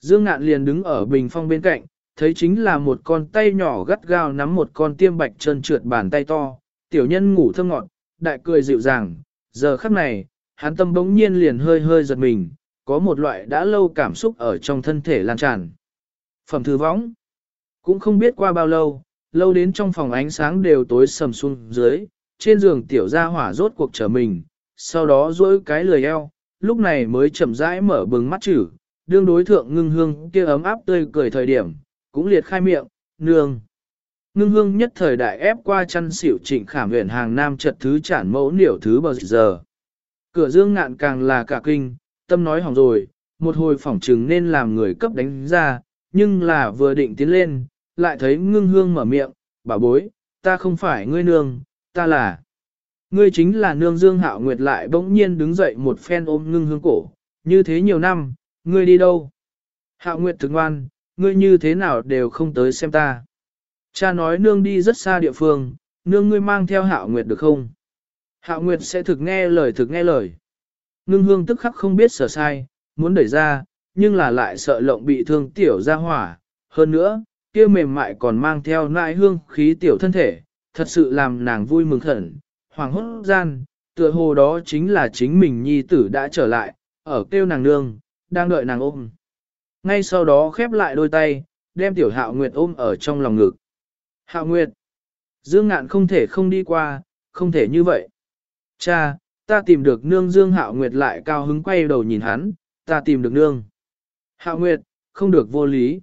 Dương ngạn liền đứng ở bình phong bên cạnh, thấy chính là một con tay nhỏ gắt gao nắm một con tiêm bạch trơn trượt bàn tay to, tiểu nhân ngủ thơm ngọt, đại cười dịu dàng, giờ khắc này, hắn tâm bỗng nhiên liền hơi hơi giật mình, có một loại đã lâu cảm xúc ở trong thân thể lan tràn. Phẩm thư võng, cũng không biết qua bao lâu, lâu đến trong phòng ánh sáng đều tối sầm xuống dưới, trên giường tiểu gia hỏa rốt cuộc trở mình, sau đó duỗi cái lười eo, lúc này mới chậm rãi mở bừng mắt chữ, đương đối thượng ngưng hương kia ấm áp tươi cười thời điểm, cũng liệt khai miệng, nương. Ngưng hương nhất thời đại ép qua chăn xỉu trịnh khảm huyện hàng nam trật thứ chản mẫu niểu thứ bờ giờ. Cửa dương ngạn càng là cả kinh, tâm nói hỏng rồi, một hồi phỏng trừng nên làm người cấp đánh ra, nhưng là vừa định tiến lên, lại thấy ngưng hương mở miệng, bà bối, ta không phải ngươi nương, ta là. Ngươi chính là nương dương hạo nguyệt lại bỗng nhiên đứng dậy một phen ôm ngưng hương cổ, như thế nhiều năm, ngươi đi đâu? Hạo nguyệt thực ngoan, ngươi như thế nào đều không tới xem ta. Cha nói nương đi rất xa địa phương, nương ngươi mang theo hạo nguyệt được không? Hạo nguyệt sẽ thực nghe lời thực nghe lời. Ngưng hương tức khắc không biết sở sai, muốn đẩy ra, nhưng là lại sợ lộng bị thương tiểu ra hỏa. Hơn nữa, kia mềm mại còn mang theo nại hương khí tiểu thân thể, thật sự làm nàng vui mừng khẩn. Hoàng hốt gian, tựa hồ đó chính là chính mình nhi tử đã trở lại, ở kêu nàng nương, đang đợi nàng ôm. Ngay sau đó khép lại đôi tay, đem tiểu hạo nguyệt ôm ở trong lòng ngực. Hạo nguyệt, dương ngạn không thể không đi qua, không thể như vậy. Cha, ta tìm được nương dương hạo nguyệt lại cao hứng quay đầu nhìn hắn, ta tìm được nương. Hạo nguyệt, không được vô lý.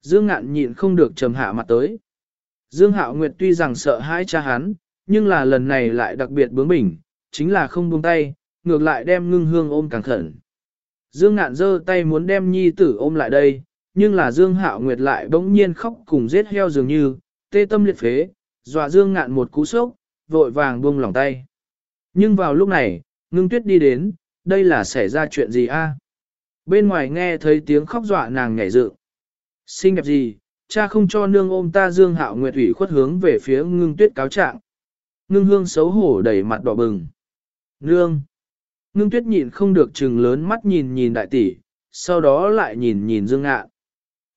Dương ngạn nhịn không được trầm hạ mặt tới. Dương hạo nguyệt tuy rằng sợ hãi cha hắn, nhưng là lần này lại đặc biệt bướng bỉnh, chính là không buông tay, ngược lại đem ngưng hương ôm càng khẩn. Dương ngạn giơ tay muốn đem nhi tử ôm lại đây, nhưng là Dương hạo nguyệt lại bỗng nhiên khóc cùng giết heo dường như, tê tâm liệt phế, dọa Dương ngạn một cú sốc, vội vàng buông lỏng tay. Nhưng vào lúc này, ngưng tuyết đi đến, đây là xảy ra chuyện gì a? Bên ngoài nghe thấy tiếng khóc dọa nàng nhảy dựng. Xinh đẹp gì, cha không cho nương ôm ta Dương Hạo Nguyệt ủy khuất hướng về phía ngưng tuyết cáo trạng. Ngưng hương xấu hổ đẩy mặt đỏ bừng. Nương! Ngưng tuyết nhịn không được chừng lớn mắt nhìn nhìn đại tỷ, sau đó lại nhìn nhìn Dương Ngạn.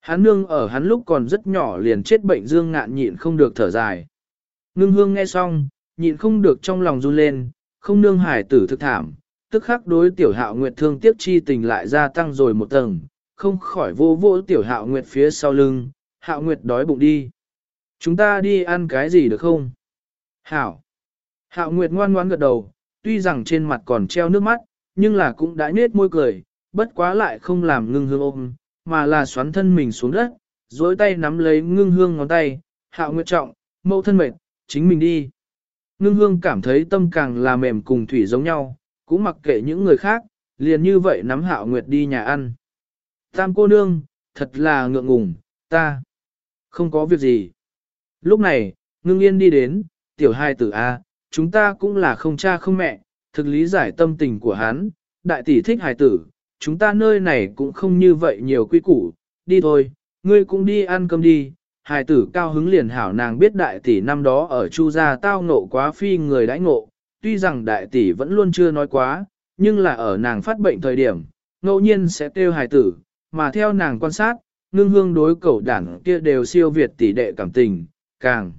Hắn nương ở hắn lúc còn rất nhỏ liền chết bệnh Dương Ngạn nhịn không được thở dài. Ngưng hương nghe xong, nhịn không được trong lòng run lên, không nương hải tử thực thảm, tức khắc đối tiểu hạo nguyệt thương tiếc chi tình lại gia tăng rồi một tầng, không khỏi vô vô tiểu hạo nguyệt phía sau lưng, hạo nguyệt đói bụng đi. Chúng ta đi ăn cái gì được không? Hảo. Hạo nguyệt ngoan ngoãn gật đầu, tuy rằng trên mặt còn treo nước mắt, nhưng là cũng đã nết môi cười, bất quá lại không làm ngưng hương ôm, mà là xoắn thân mình xuống đất, dối tay nắm lấy ngưng hương ngón tay, hạo nguyệt trọng, mẫu thân mệt, chính mình đi. Ngưng hương cảm thấy tâm càng là mềm cùng thủy giống nhau, cũng mặc kệ những người khác, liền như vậy nắm hạo nguyệt đi nhà ăn. Tam cô nương, thật là ngượng ngùng, ta không có việc gì. Lúc này, ngưng yên đi đến, tiểu hai tử A, chúng ta cũng là không cha không mẹ, thực lý giải tâm tình của hắn, đại tỷ thích hài tử, chúng ta nơi này cũng không như vậy nhiều quy củ, đi thôi, ngươi cũng đi ăn cơm đi, hài tử cao hứng liền hảo nàng biết đại tỷ năm đó ở chu gia tao ngộ quá phi người đãi ngộ, tuy rằng đại tỷ vẫn luôn chưa nói quá, nhưng là ở nàng phát bệnh thời điểm, ngẫu nhiên sẽ tiêu hài tử, mà theo nàng quan sát, ngưng hương đối cẩu đảng kia đều siêu việt tỷ đệ cảm tình, càng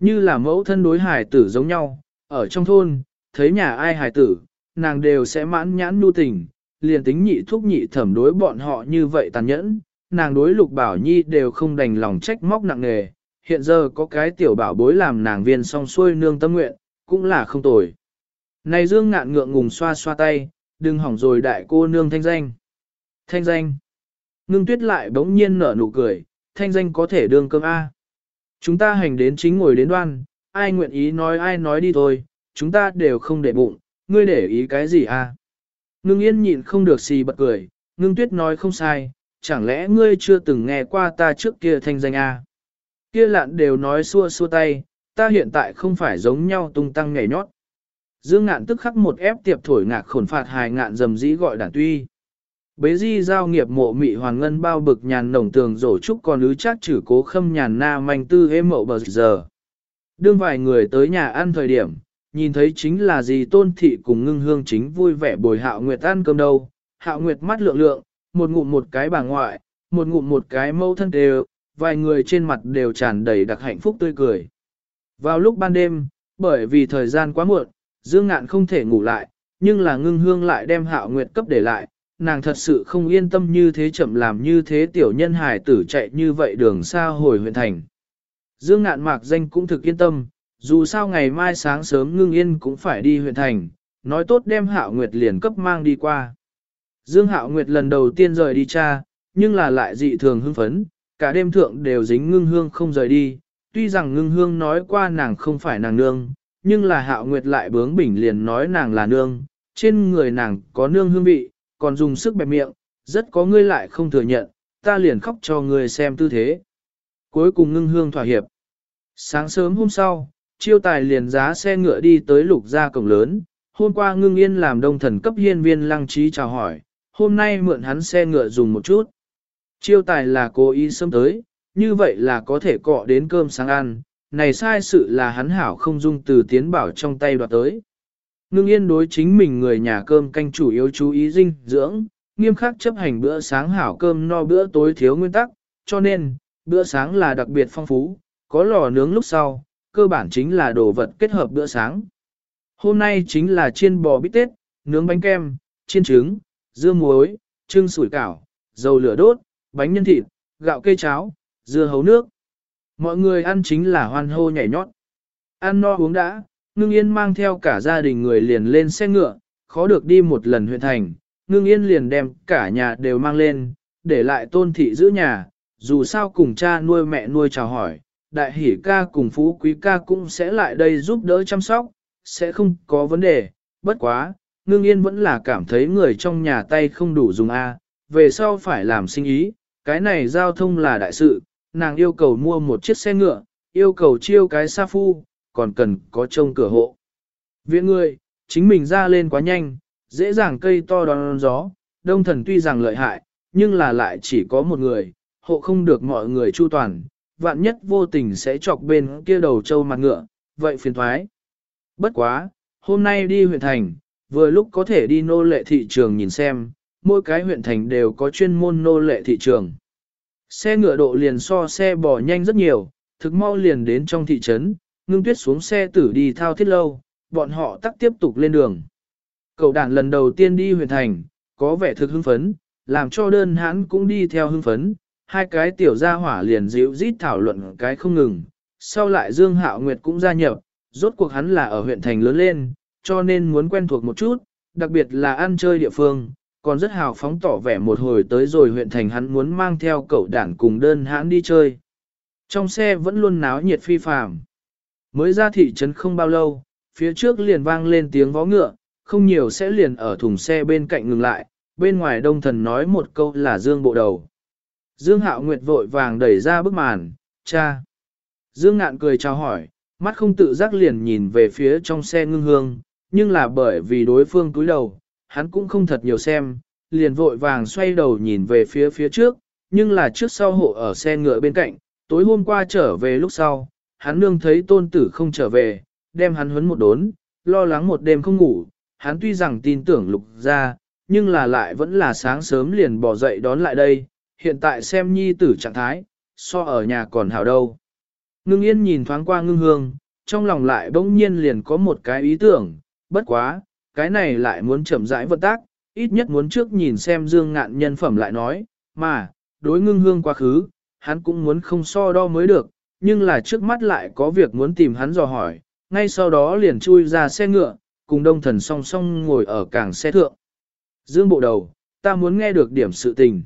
như là mẫu thân đối hài tử giống nhau, ở trong thôn, thấy nhà ai hài tử, nàng đều sẽ mãn nhãn nu tình, liền tính nhị thúc nhị thẩm đối bọn họ như vậy tàn nhẫn, nàng đối lục bảo nhi đều không đành lòng trách móc nặng nề, hiện giờ có cái tiểu bảo bối làm nàng viên song xuôi nương tâm nguyện, cũng là không tồi. Này dương ngạn ngượng ngùng xoa xoa tay, đừng hỏng rồi đại cô nương thanh danh. Thanh danh. Ngưng tuyết lại bỗng nhiên nở nụ cười, thanh danh có thể đương cơm A. Chúng ta hành đến chính ngồi đến đoan, ai nguyện ý nói ai nói đi thôi, chúng ta đều không để bụng, ngươi để ý cái gì à? Ngưng yên nhịn không được xì bật cười, ngưng tuyết nói không sai, chẳng lẽ ngươi chưa từng nghe qua ta trước kia thanh danh à? Kia lạn đều nói xua xua tay, ta hiện tại không phải giống nhau tung tăng nhảy nhót. Dương ngạn tức khắc một ép tiệp thổi ngạc khổn phạt hài ngạn dầm dĩ gọi đản tuy. Bế di giao nghiệp mộ mị hoàn ngân bao bực nhàn nồng tường rổ trúc còn ứ chắc chử cố khâm nhàn na manh tư hê mộ bờ giờ. Đương vài người tới nhà ăn thời điểm, nhìn thấy chính là gì tôn thị cùng ngưng hương chính vui vẻ bồi hạo nguyệt ăn cơm đâu. Hạo nguyệt mắt lượng lượng, một ngụm một cái bà ngoại, một ngụm một cái mâu thân đều, vài người trên mặt đều tràn đầy đặc hạnh phúc tươi cười. Vào lúc ban đêm, bởi vì thời gian quá muộn, Dương Ngạn không thể ngủ lại, nhưng là ngưng hương lại đem hạo nguyệt cấp để lại, nàng thật sự không yên tâm như thế chậm làm như thế tiểu nhân hải tử chạy như vậy đường xa hồi huyện thành. Dương Ngạn mạc danh cũng thực yên tâm, dù sao ngày mai sáng sớm ngưng yên cũng phải đi huyện thành, nói tốt đem hạo nguyệt liền cấp mang đi qua. Dương hạo nguyệt lần đầu tiên rời đi cha, nhưng là lại dị thường hưng phấn, cả đêm thượng đều dính ngưng hương không rời đi, tuy rằng ngưng hương nói qua nàng không phải nàng nương, nhưng là hạo nguyệt lại bướng bỉnh liền nói nàng là nương, trên người nàng có nương hương vị, còn dùng sức bẹp miệng, rất có ngươi lại không thừa nhận, ta liền khóc cho ngươi xem tư thế. Cuối cùng ngưng hương thỏa hiệp. Sáng sớm hôm sau, chiêu tài liền giá xe ngựa đi tới lục gia cổng lớn, hôm qua ngưng yên làm đông thần cấp hiên viên lăng trí chào hỏi, hôm nay mượn hắn xe ngựa dùng một chút. Chiêu tài là cố ý sớm tới, như vậy là có thể cọ đến cơm sáng ăn, này sai sự là hắn hảo không dung từ tiến bảo trong tay đoạt tới. Ngưng yên đối chính mình người nhà cơm canh chủ yếu chú ý dinh dưỡng, nghiêm khắc chấp hành bữa sáng hảo cơm no bữa tối thiếu nguyên tắc, cho nên, bữa sáng là đặc biệt phong phú, có lò nướng lúc sau, cơ bản chính là đồ vật kết hợp bữa sáng. Hôm nay chính là chiên bò bít tết, nướng bánh kem, chiên trứng, dưa muối, trưng sủi cảo, dầu lửa đốt, bánh nhân thịt, gạo cây cháo, dưa hấu nước. Mọi người ăn chính là hoan hô nhảy nhót. Ăn no uống đã, ngưng yên mang theo cả gia đình người liền lên xe ngựa, khó được đi một lần huyện thành, ngưng yên liền đem cả nhà đều mang lên, để lại tôn thị giữ nhà, dù sao cùng cha nuôi mẹ nuôi chào hỏi, đại hỷ ca cùng phú quý ca cũng sẽ lại đây giúp đỡ chăm sóc, sẽ không có vấn đề, bất quá, ngưng yên vẫn là cảm thấy người trong nhà tay không đủ dùng A, về sau phải làm sinh ý, cái này giao thông là đại sự, nàng yêu cầu mua một chiếc xe ngựa, yêu cầu chiêu cái sa phu, còn cần có trông cửa hộ. Viện người, chính mình ra lên quá nhanh, dễ dàng cây to đón gió, đông thần tuy rằng lợi hại, nhưng là lại chỉ có một người, hộ không được mọi người chu toàn, vạn nhất vô tình sẽ chọc bên kia đầu trâu mặt ngựa, vậy phiền thoái. Bất quá, hôm nay đi huyện thành, vừa lúc có thể đi nô lệ thị trường nhìn xem, mỗi cái huyện thành đều có chuyên môn nô lệ thị trường. Xe ngựa độ liền so xe bò nhanh rất nhiều, thực mau liền đến trong thị trấn, ngưng tuyết xuống xe tử đi thao thiết lâu, bọn họ tắt tiếp tục lên đường. Cậu đàn lần đầu tiên đi huyện thành, có vẻ thực hưng phấn, làm cho đơn hãn cũng đi theo hưng phấn, hai cái tiểu gia hỏa liền dịu rít thảo luận cái không ngừng, sau lại Dương Hạo Nguyệt cũng gia nhập, rốt cuộc hắn là ở huyện thành lớn lên, cho nên muốn quen thuộc một chút, đặc biệt là ăn chơi địa phương, còn rất hào phóng tỏ vẻ một hồi tới rồi huyện thành hắn muốn mang theo cậu đản cùng đơn hãn đi chơi. Trong xe vẫn luôn náo nhiệt phi phàm. Mới ra thị trấn không bao lâu, phía trước liền vang lên tiếng vó ngựa, không nhiều sẽ liền ở thùng xe bên cạnh ngừng lại, bên ngoài đông thần nói một câu là Dương bộ đầu. Dương Hạo Nguyệt vội vàng đẩy ra bức màn, cha. Dương ngạn cười chào hỏi, mắt không tự giác liền nhìn về phía trong xe ngưng hương, nhưng là bởi vì đối phương túi đầu, hắn cũng không thật nhiều xem, liền vội vàng xoay đầu nhìn về phía phía trước, nhưng là trước sau hộ ở xe ngựa bên cạnh, tối hôm qua trở về lúc sau, hắn nương thấy tôn tử không trở về, đem hắn huấn một đốn, lo lắng một đêm không ngủ, hắn tuy rằng tin tưởng lục ra, nhưng là lại vẫn là sáng sớm liền bỏ dậy đón lại đây, hiện tại xem nhi tử trạng thái, so ở nhà còn hảo đâu. Ngưng yên nhìn thoáng qua ngưng hương, trong lòng lại bỗng nhiên liền có một cái ý tưởng, bất quá, cái này lại muốn chậm rãi vận tác, ít nhất muốn trước nhìn xem dương ngạn nhân phẩm lại nói, mà, đối ngưng hương quá khứ, hắn cũng muốn không so đo mới được, nhưng là trước mắt lại có việc muốn tìm hắn dò hỏi, ngay sau đó liền chui ra xe ngựa, cùng đông thần song song ngồi ở cảng xe thượng. Dương bộ đầu, ta muốn nghe được điểm sự tình.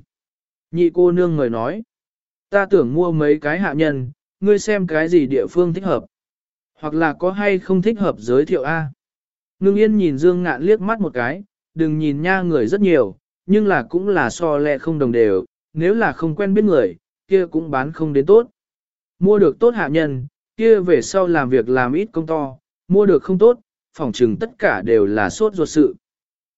Nhị cô nương người nói, ta tưởng mua mấy cái hạ nhân, ngươi xem cái gì địa phương thích hợp. Hoặc là có hay không thích hợp giới thiệu A. Ngưng yên nhìn Dương ngạn liếc mắt một cái, đừng nhìn nha người rất nhiều, nhưng là cũng là so lẹ không đồng đều, nếu là không quen biết người, kia cũng bán không đến tốt. Mua được tốt hạ nhân, kia về sau làm việc làm ít công to, mua được không tốt, phỏng chừng tất cả đều là sốt ruột sự.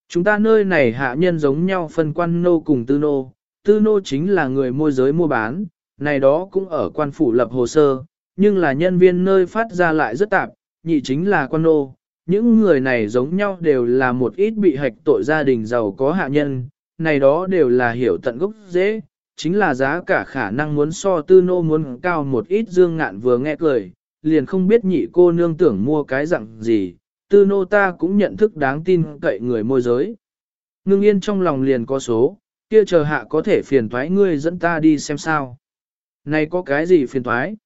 Chúng ta nơi này hạ nhân giống nhau phân quan nô cùng tư nô, tư nô chính là người môi giới mua bán, này đó cũng ở quan phủ lập hồ sơ, nhưng là nhân viên nơi phát ra lại rất tạp, nhị chính là quan nô. Những người này giống nhau đều là một ít bị hạch tội gia đình giàu có hạ nhân, này đó đều là hiểu tận gốc dễ, chính là giá cả khả năng muốn so tư nô muốn cao một ít dương ngạn vừa nghe cười, liền không biết nhị cô nương tưởng mua cái dạng gì, tư nô ta cũng nhận thức đáng tin cậy người môi giới. Ngưng yên trong lòng liền có số, kia chờ hạ có thể phiền thoái ngươi dẫn ta đi xem sao. Này có cái gì phiền thoái?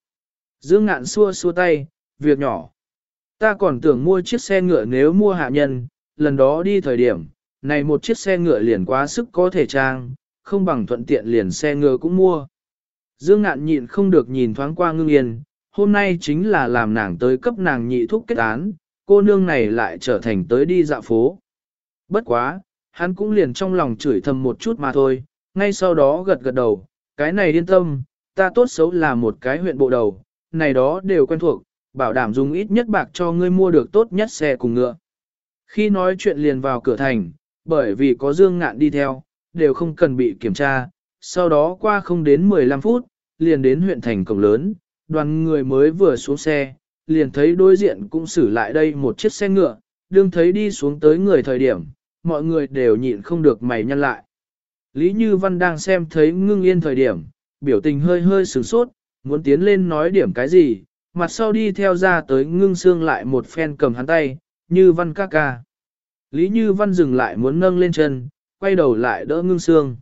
Dương ngạn xua xua tay, việc nhỏ. Ta còn tưởng mua chiếc xe ngựa nếu mua hạ nhân, lần đó đi thời điểm, này một chiếc xe ngựa liền quá sức có thể trang, không bằng thuận tiện liền xe ngựa cũng mua. Dương ngạn nhịn không được nhìn thoáng qua ngưng yên, hôm nay chính là làm nàng tới cấp nàng nhị thúc kết án, cô nương này lại trở thành tới đi dạo phố. Bất quá, hắn cũng liền trong lòng chửi thầm một chút mà thôi, ngay sau đó gật gật đầu, cái này yên tâm, ta tốt xấu là một cái huyện bộ đầu, này đó đều quen thuộc, bảo đảm dùng ít nhất bạc cho ngươi mua được tốt nhất xe cùng ngựa. Khi nói chuyện liền vào cửa thành, bởi vì có Dương Ngạn đi theo, đều không cần bị kiểm tra, sau đó qua không đến 15 phút, liền đến huyện thành cổng lớn, đoàn người mới vừa xuống xe, liền thấy đối diện cũng xử lại đây một chiếc xe ngựa, đương thấy đi xuống tới người thời điểm, mọi người đều nhịn không được mày nhăn lại. Lý Như Văn đang xem thấy ngưng yên thời điểm, biểu tình hơi hơi sửng sốt, muốn tiến lên nói điểm cái gì, mặt sau đi theo ra tới ngưng xương lại một phen cầm hắn tay, Như Văn ca ca. Lý Như Văn dừng lại muốn nâng lên chân, quay đầu lại đỡ ngưng xương.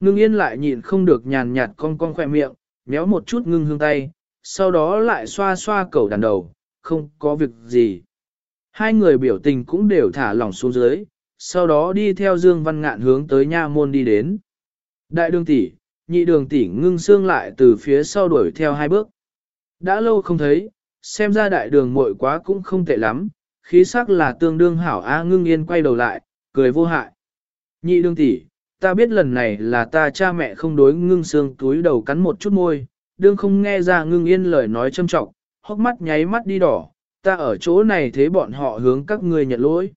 Ngưng yên lại nhịn không được nhàn nhạt con cong khỏe miệng, méo một chút ngưng hương tay, sau đó lại xoa xoa cầu đàn đầu, không có việc gì. Hai người biểu tình cũng đều thả lỏng xuống dưới, sau đó đi theo Dương Văn Ngạn hướng tới nha môn đi đến. Đại đường tỷ, nhị đường tỷ ngưng xương lại từ phía sau đuổi theo hai bước. Đã lâu không thấy, xem ra đại đường muội quá cũng không tệ lắm, khí sắc là tương đương hảo A ngưng yên quay đầu lại, cười vô hại. Nhị đương tỷ, ta biết lần này là ta cha mẹ không đối ngưng xương túi đầu cắn một chút môi, đương không nghe ra ngưng yên lời nói châm trọng, hốc mắt nháy mắt đi đỏ, ta ở chỗ này thế bọn họ hướng các ngươi nhận lỗi.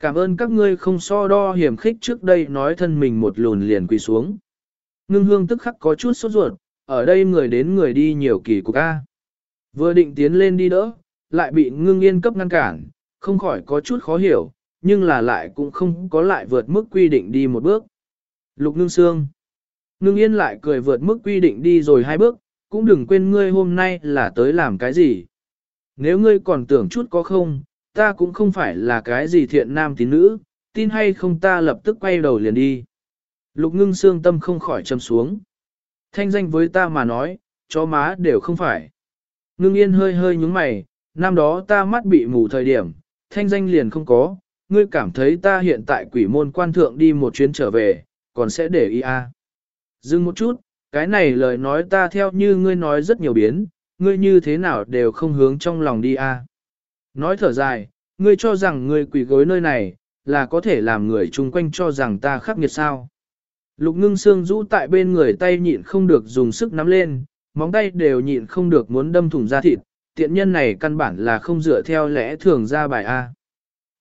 Cảm ơn các ngươi không so đo hiểm khích trước đây nói thân mình một lùn liền quỳ xuống. Ngưng hương tức khắc có chút sốt ruột, ở đây người đến người đi nhiều kỳ cục A. Vừa định tiến lên đi đỡ, lại bị ngưng yên cấp ngăn cản, không khỏi có chút khó hiểu, nhưng là lại cũng không có lại vượt mức quy định đi một bước. Lục ngưng xương. Ngưng yên lại cười vượt mức quy định đi rồi hai bước, cũng đừng quên ngươi hôm nay là tới làm cái gì. Nếu ngươi còn tưởng chút có không, ta cũng không phải là cái gì thiện nam tín nữ, tin hay không ta lập tức quay đầu liền đi. Lục ngưng xương tâm không khỏi châm xuống. Thanh danh với ta mà nói, chó má đều không phải. Ngưng yên hơi hơi nhúng mày, năm đó ta mắt bị mù thời điểm, thanh danh liền không có, ngươi cảm thấy ta hiện tại quỷ môn quan thượng đi một chuyến trở về, còn sẽ để ý à. Dừng một chút, cái này lời nói ta theo như ngươi nói rất nhiều biến, ngươi như thế nào đều không hướng trong lòng đi à. Nói thở dài, ngươi cho rằng ngươi quỷ gối nơi này, là có thể làm người chung quanh cho rằng ta khắc nghiệt sao. Lục ngưng xương rũ tại bên người tay nhịn không được dùng sức nắm lên, móng tay đều nhịn không được muốn đâm thủng da thịt, tiện nhân này căn bản là không dựa theo lẽ thường ra bài A.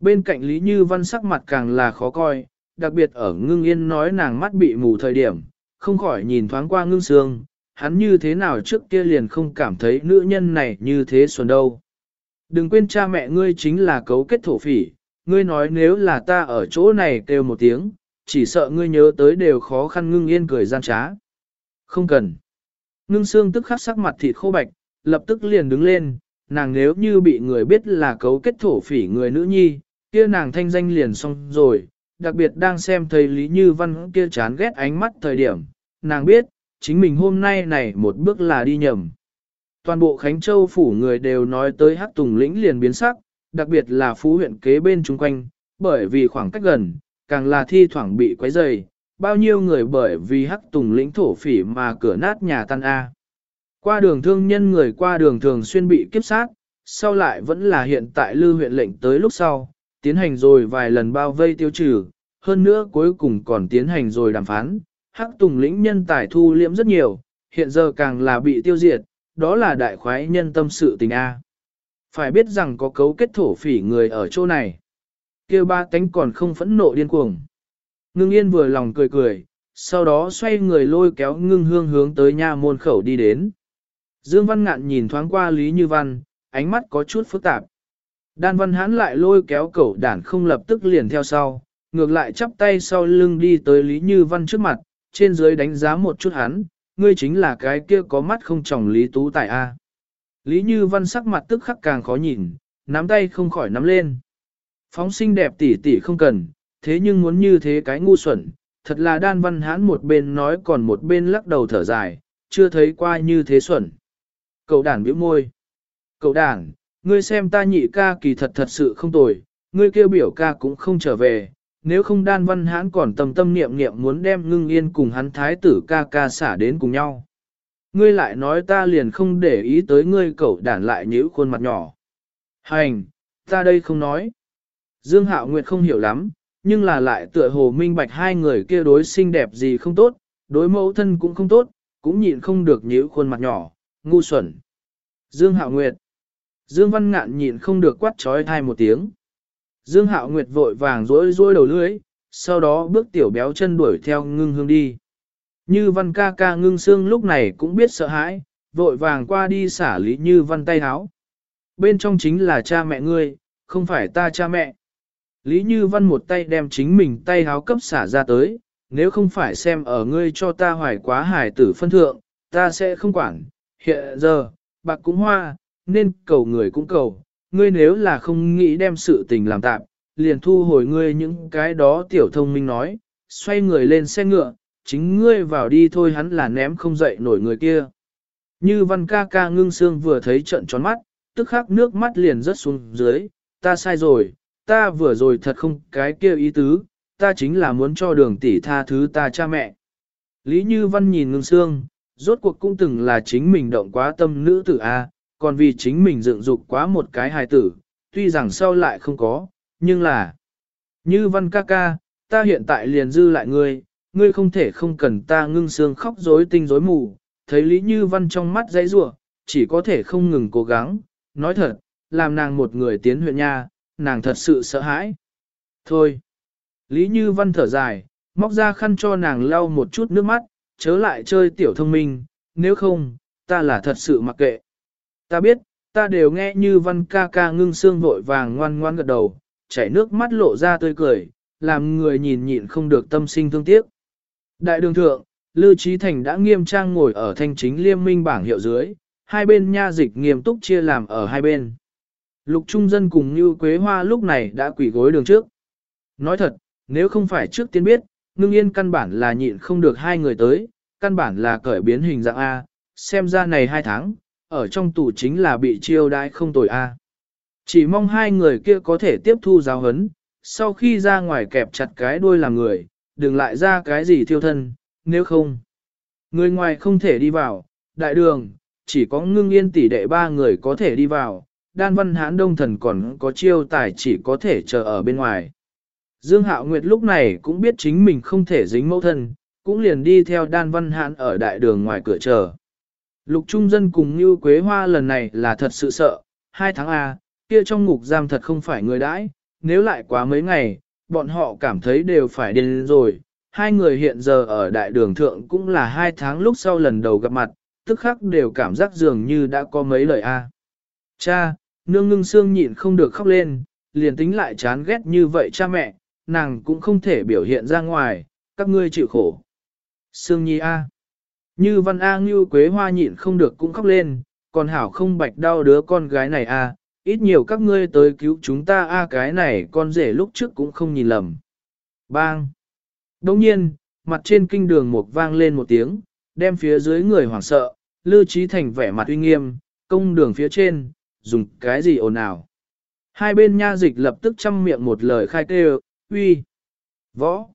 Bên cạnh Lý Như Văn sắc mặt càng là khó coi, đặc biệt ở ngưng yên nói nàng mắt bị mù thời điểm, không khỏi nhìn thoáng qua ngưng xương, hắn như thế nào trước kia liền không cảm thấy nữ nhân này như thế xuân đâu. Đừng quên cha mẹ ngươi chính là cấu kết thổ phỉ, ngươi nói nếu là ta ở chỗ này kêu một tiếng, chỉ sợ ngươi nhớ tới đều khó khăn ngưng yên cười gian trá. Không cần. Ngưng xương tức khắc sắc mặt thịt khô bạch, lập tức liền đứng lên, nàng nếu như bị người biết là cấu kết thổ phỉ người nữ nhi, kia nàng thanh danh liền xong rồi, đặc biệt đang xem thầy Lý Như Văn kia chán ghét ánh mắt thời điểm, nàng biết, chính mình hôm nay này một bước là đi nhầm. Toàn bộ Khánh Châu phủ người đều nói tới Hắc Tùng lĩnh liền biến sắc, đặc biệt là phú huyện kế bên chung quanh, bởi vì khoảng cách gần, càng là thi thoảng bị quấy rầy, bao nhiêu người bởi vì Hắc Tùng lĩnh thổ phỉ mà cửa nát nhà tan A. Qua đường thương nhân người qua đường thường xuyên bị kiếp sát, sau lại vẫn là hiện tại lưu huyện lệnh tới lúc sau, tiến hành rồi vài lần bao vây tiêu trừ, hơn nữa cuối cùng còn tiến hành rồi đàm phán, hắc tùng lĩnh nhân tài thu liễm rất nhiều, hiện giờ càng là bị tiêu diệt, đó là đại khoái nhân tâm sự tình A. Phải biết rằng có cấu kết thổ phỉ người ở chỗ này. kêu ba tánh còn không phẫn nộ điên cuồng. Ngưng yên vừa lòng cười cười, sau đó xoay người lôi kéo ngưng hương hướng tới nha môn khẩu đi đến. Dương Văn Ngạn nhìn thoáng qua Lý Như Văn, ánh mắt có chút phức tạp. Đan Văn Hãn lại lôi kéo cẩu đản không lập tức liền theo sau, ngược lại chắp tay sau lưng đi tới Lý Như Văn trước mặt, trên dưới đánh giá một chút hắn, ngươi chính là cái kia có mắt không tròng Lý Tú Tài A. Lý Như Văn sắc mặt tức khắc càng khó nhìn, nắm tay không khỏi nắm lên. Phóng sinh đẹp tỉ tỉ không cần, thế nhưng muốn như thế cái ngu xuẩn, thật là đan văn hãn một bên nói còn một bên lắc đầu thở dài, chưa thấy qua như thế xuẩn. Cậu Đản biểu môi. Cậu Đản ngươi xem ta nhị ca kỳ thật thật sự không tồi, ngươi kêu biểu ca cũng không trở về, nếu không đan văn hãn còn tâm tâm niệm niệm muốn đem ngưng yên cùng hắn thái tử ca ca xả đến cùng nhau. Ngươi lại nói ta liền không để ý tới ngươi cậu đản lại nhíu khuôn mặt nhỏ. Hành, ta đây không nói. Dương Hạo Nguyệt không hiểu lắm, nhưng là lại tựa hồ minh bạch hai người kia đối xinh đẹp gì không tốt, đối mẫu thân cũng không tốt, cũng nhịn không được nhíu khuôn mặt nhỏ, ngu xuẩn. Dương Hạo Nguyệt. Dương Văn Ngạn nhịn không được quát trói thai một tiếng. Dương Hạo Nguyệt vội vàng rối rối đầu lưỡi, sau đó bước tiểu béo chân đuổi theo ngưng hương đi. Như văn ca ca ngưng xương lúc này cũng biết sợ hãi, vội vàng qua đi xả lý như văn tay háo. Bên trong chính là cha mẹ ngươi, không phải ta cha mẹ. Lý Như Văn một tay đem chính mình tay háo cấp xả ra tới, nếu không phải xem ở ngươi cho ta hoài quá hài tử phân thượng, ta sẽ không quản. Hiện giờ, bạc cũng hoa, nên cầu người cũng cầu, ngươi nếu là không nghĩ đem sự tình làm tạm, liền thu hồi ngươi những cái đó tiểu thông minh nói, xoay người lên xe ngựa, chính ngươi vào đi thôi hắn là ném không dậy nổi người kia. Như văn ca ca ngưng xương vừa thấy trận tròn mắt, tức khắc nước mắt liền rớt xuống dưới, ta sai rồi, ta vừa rồi thật không cái kia ý tứ, ta chính là muốn cho đường tỷ tha thứ ta cha mẹ. Lý Như Văn nhìn ngưng xương, rốt cuộc cũng từng là chính mình động quá tâm nữ tử A, còn vì chính mình dựng dục quá một cái hài tử, tuy rằng sau lại không có, nhưng là... Như Văn ca ca, ta hiện tại liền dư lại ngươi, ngươi không thể không cần ta ngưng xương khóc rối tinh rối mù, thấy Lý Như Văn trong mắt dãy rủa, chỉ có thể không ngừng cố gắng, nói thật, làm nàng một người tiến huyện nha, nàng thật sự sợ hãi. Thôi, Lý Như Văn thở dài, móc ra khăn cho nàng lau một chút nước mắt, chớ lại chơi tiểu thông minh, nếu không, ta là thật sự mặc kệ. Ta biết, ta đều nghe như Văn ca ca ngưng xương vội vàng ngoan ngoan gật đầu, chảy nước mắt lộ ra tươi cười, làm người nhìn nhịn không được tâm sinh thương tiếc. Đại đường thượng, Lưu Trí Thành đã nghiêm trang ngồi ở thanh chính liêm minh bảng hiệu dưới, hai bên nha dịch nghiêm túc chia làm ở hai bên. Lục trung dân cùng như Quế Hoa lúc này đã quỷ gối đường trước. Nói thật, nếu không phải trước tiên biết, ngưng yên căn bản là nhịn không được hai người tới, căn bản là cởi biến hình dạng A, xem ra này hai tháng, ở trong tù chính là bị chiêu đãi không tồi A. Chỉ mong hai người kia có thể tiếp thu giáo hấn, sau khi ra ngoài kẹp chặt cái đuôi làm người, đừng lại ra cái gì thiêu thân, nếu không. Người ngoài không thể đi vào, đại đường, chỉ có ngưng yên tỷ đệ ba người có thể đi vào, đan văn hãn đông thần còn có chiêu tài chỉ có thể chờ ở bên ngoài. Dương Hạo Nguyệt lúc này cũng biết chính mình không thể dính mẫu thân, cũng liền đi theo đan văn hãn ở đại đường ngoài cửa chờ. Lục trung dân cùng như Quế Hoa lần này là thật sự sợ, hai tháng A, kia trong ngục giam thật không phải người đãi, nếu lại quá mấy ngày, bọn họ cảm thấy đều phải điên rồi. Hai người hiện giờ ở đại đường thượng cũng là hai tháng lúc sau lần đầu gặp mặt, tức khắc đều cảm giác dường như đã có mấy lời A. Cha, nương ngưng xương nhịn không được khóc lên, liền tính lại chán ghét như vậy cha mẹ, nàng cũng không thể biểu hiện ra ngoài, các ngươi chịu khổ. Sương Nhi A. Như văn A như quế hoa nhịn không được cũng khóc lên, còn hảo không bạch đau đứa con gái này A, ít nhiều các ngươi tới cứu chúng ta A cái này con rể lúc trước cũng không nhìn lầm. Bang! Đồng nhiên, mặt trên kinh đường một vang lên một tiếng, đem phía dưới người hoảng sợ, lưu trí thành vẻ mặt uy nghiêm, công đường phía trên, dùng cái gì ồn ào. Hai bên nha dịch lập tức chăm miệng một lời khai kêu, uy, võ.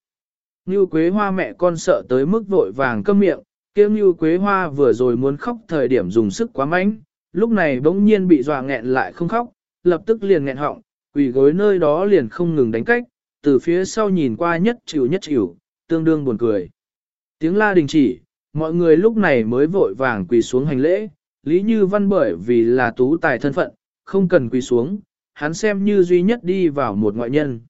Như Quế Hoa mẹ con sợ tới mức vội vàng câm miệng, Kiếm Như Quế Hoa vừa rồi muốn khóc thời điểm dùng sức quá mạnh, lúc này bỗng nhiên bị dọa nghẹn lại không khóc, lập tức liền nghẹn họng, quỳ gối nơi đó liền không ngừng đánh cách, từ phía sau nhìn qua nhất chịu nhất chịu, tương đương buồn cười. Tiếng la đình chỉ, mọi người lúc này mới vội vàng quỳ xuống hành lễ, Lý Như Văn bởi vì là tú tài thân phận, không cần quỳ xuống, hắn xem như duy nhất đi vào một ngoại nhân.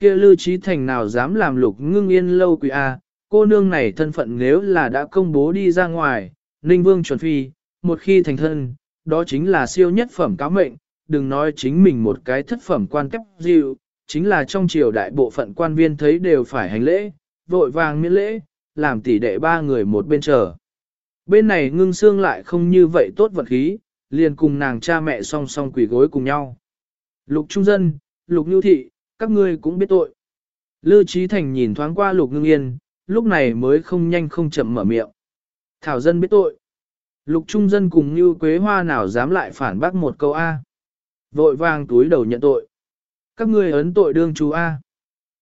kia Lưu Trí Thành nào dám làm lục ngưng yên lâu quỳ A, cô nương này thân phận nếu là đã công bố đi ra ngoài, Ninh Vương chuẩn phi, một khi thành thân, đó chính là siêu nhất phẩm cáo mệnh, đừng nói chính mình một cái thất phẩm quan cấp dịu, chính là trong triều đại bộ phận quan viên thấy đều phải hành lễ, vội vàng miễn lễ, làm tỷ đệ ba người một bên chờ. Bên này ngưng xương lại không như vậy tốt vật khí, liền cùng nàng cha mẹ song song quỷ gối cùng nhau. Lục trung dân, lục nhu thị, các ngươi cũng biết tội. Lư Trí Thành nhìn thoáng qua lục ngưng yên, lúc này mới không nhanh không chậm mở miệng. Thảo dân biết tội. Lục trung dân cùng như quế hoa nào dám lại phản bác một câu A. Vội vàng túi đầu nhận tội. Các ngươi ấn tội đương chú A.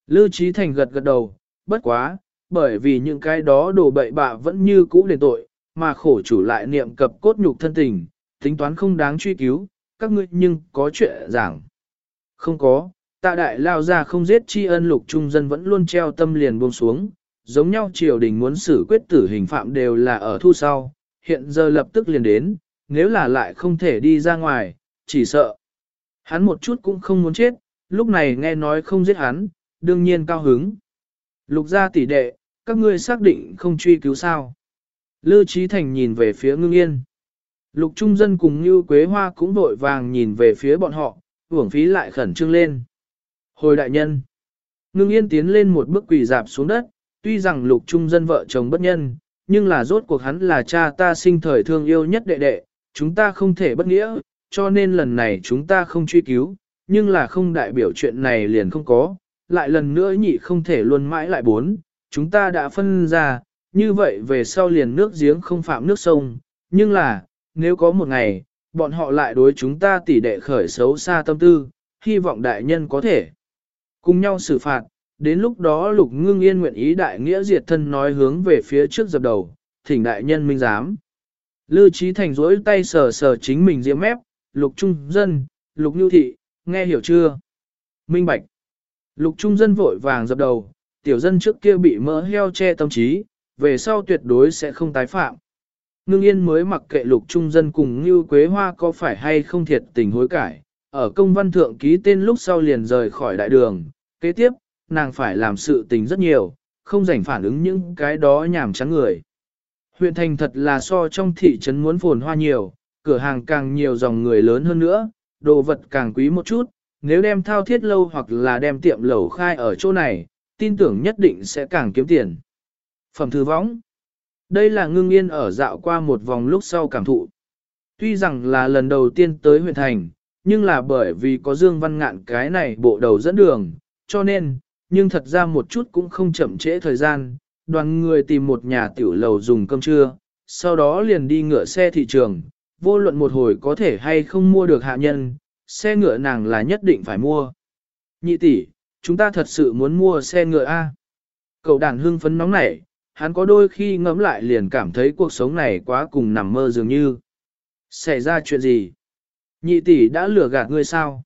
lưu Trí Thành gật gật đầu, bất quá, bởi vì những cái đó đồ bậy bạ vẫn như cũ đền tội, mà khổ chủ lại niệm cập cốt nhục thân tình, tính toán không đáng truy cứu, các ngươi nhưng có chuyện giảng. Không có, tạ đại lao ra không giết tri ân lục trung dân vẫn luôn treo tâm liền buông xuống, giống nhau triều đình muốn xử quyết tử hình phạm đều là ở thu sau, hiện giờ lập tức liền đến, nếu là lại không thể đi ra ngoài, chỉ sợ. Hắn một chút cũng không muốn chết, lúc này nghe nói không giết hắn, đương nhiên cao hứng. Lục gia tỷ đệ, các ngươi xác định không truy cứu sao. Lư Trí Thành nhìn về phía ngưng yên. Lục trung dân cùng như quế hoa cũng vội vàng nhìn về phía bọn họ, hưởng phí lại khẩn trương lên. Hồi đại nhân. Ngưng yên tiến lên một bước quỳ dạp xuống đất, tuy rằng lục trung dân vợ chồng bất nhân, nhưng là rốt cuộc hắn là cha ta sinh thời thương yêu nhất đệ đệ, chúng ta không thể bất nghĩa, cho nên lần này chúng ta không truy cứu, nhưng là không đại biểu chuyện này liền không có, lại lần nữa nhị không thể luôn mãi lại bốn, chúng ta đã phân ra, như vậy về sau liền nước giếng không phạm nước sông, nhưng là, nếu có một ngày, bọn họ lại đối chúng ta tỉ đệ khởi xấu xa tâm tư, hy vọng đại nhân có thể cùng nhau xử phạt, đến lúc đó lục ngưng yên nguyện ý đại nghĩa diệt thân nói hướng về phía trước dập đầu, thỉnh đại nhân minh giám. Lư trí thành rỗi tay sờ sờ chính mình diễm mép, lục trung dân, lục nhu thị, nghe hiểu chưa? Minh bạch. Lục trung dân vội vàng dập đầu, tiểu dân trước kia bị mỡ heo che tâm trí, về sau tuyệt đối sẽ không tái phạm. Ngưng yên mới mặc kệ lục trung dân cùng như quế hoa có phải hay không thiệt tình hối cải, ở công văn thượng ký tên lúc sau liền rời khỏi đại đường, kế tiếp, nàng phải làm sự tình rất nhiều, không rảnh phản ứng những cái đó nhảm chán người. Huyện thành thật là so trong thị trấn muốn phồn hoa nhiều, cửa hàng càng nhiều dòng người lớn hơn nữa, đồ vật càng quý một chút, nếu đem thao thiết lâu hoặc là đem tiệm lẩu khai ở chỗ này, tin tưởng nhất định sẽ càng kiếm tiền. Phẩm thư võng Đây là ngưng yên ở dạo qua một vòng lúc sau cảm thụ. Tuy rằng là lần đầu tiên tới huyện thành, nhưng là bởi vì có Dương Văn Ngạn cái này bộ đầu dẫn đường, cho nên, nhưng thật ra một chút cũng không chậm trễ thời gian, đoàn người tìm một nhà tiểu lầu dùng cơm trưa, sau đó liền đi ngựa xe thị trường, vô luận một hồi có thể hay không mua được hạ nhân, xe ngựa nàng là nhất định phải mua. Nhị tỷ, chúng ta thật sự muốn mua xe ngựa A. Cậu đàn hưng phấn nóng nảy, hắn có đôi khi ngẫm lại liền cảm thấy cuộc sống này quá cùng nằm mơ dường như. Xảy ra chuyện gì? Nhị tỷ đã lừa gạt ngươi sao?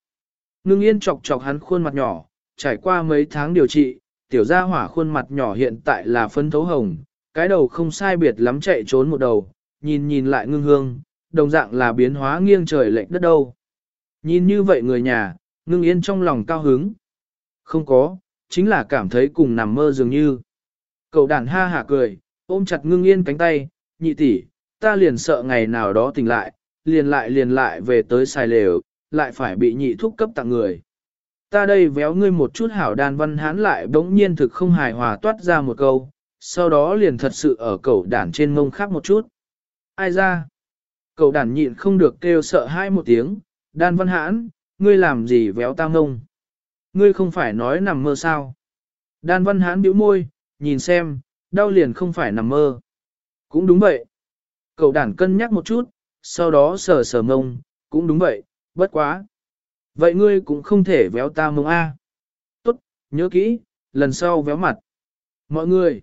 Ngưng yên chọc chọc hắn khuôn mặt nhỏ, trải qua mấy tháng điều trị, tiểu gia hỏa khuôn mặt nhỏ hiện tại là phân thấu hồng, cái đầu không sai biệt lắm chạy trốn một đầu, nhìn nhìn lại ngưng hương, đồng dạng là biến hóa nghiêng trời lệch đất đâu. Nhìn như vậy người nhà, ngưng yên trong lòng cao hứng. Không có, chính là cảm thấy cùng nằm mơ dường như. Cậu đàn ha hả cười, ôm chặt ngưng yên cánh tay, nhị tỷ, ta liền sợ ngày nào đó tỉnh lại, liền lại liền lại về tới xài lều, lại phải bị nhị thúc cấp tặng người. Ta đây véo ngươi một chút hảo đàn văn hán lại bỗng nhiên thực không hài hòa toát ra một câu, sau đó liền thật sự ở cẩu đàn trên ngông khác một chút. Ai ra? Cậu đàn nhịn không được kêu sợ hai một tiếng, đan văn hãn, ngươi làm gì véo ta ngông Ngươi không phải nói nằm mơ sao? Đan văn hãn bĩu môi, nhìn xem, đau liền không phải nằm mơ. Cũng đúng vậy. Cậu đàn cân nhắc một chút, sau đó sờ sờ mông, cũng đúng vậy, bất quá. Vậy ngươi cũng không thể véo ta mông A. Tốt, nhớ kỹ, lần sau véo mặt. Mọi người,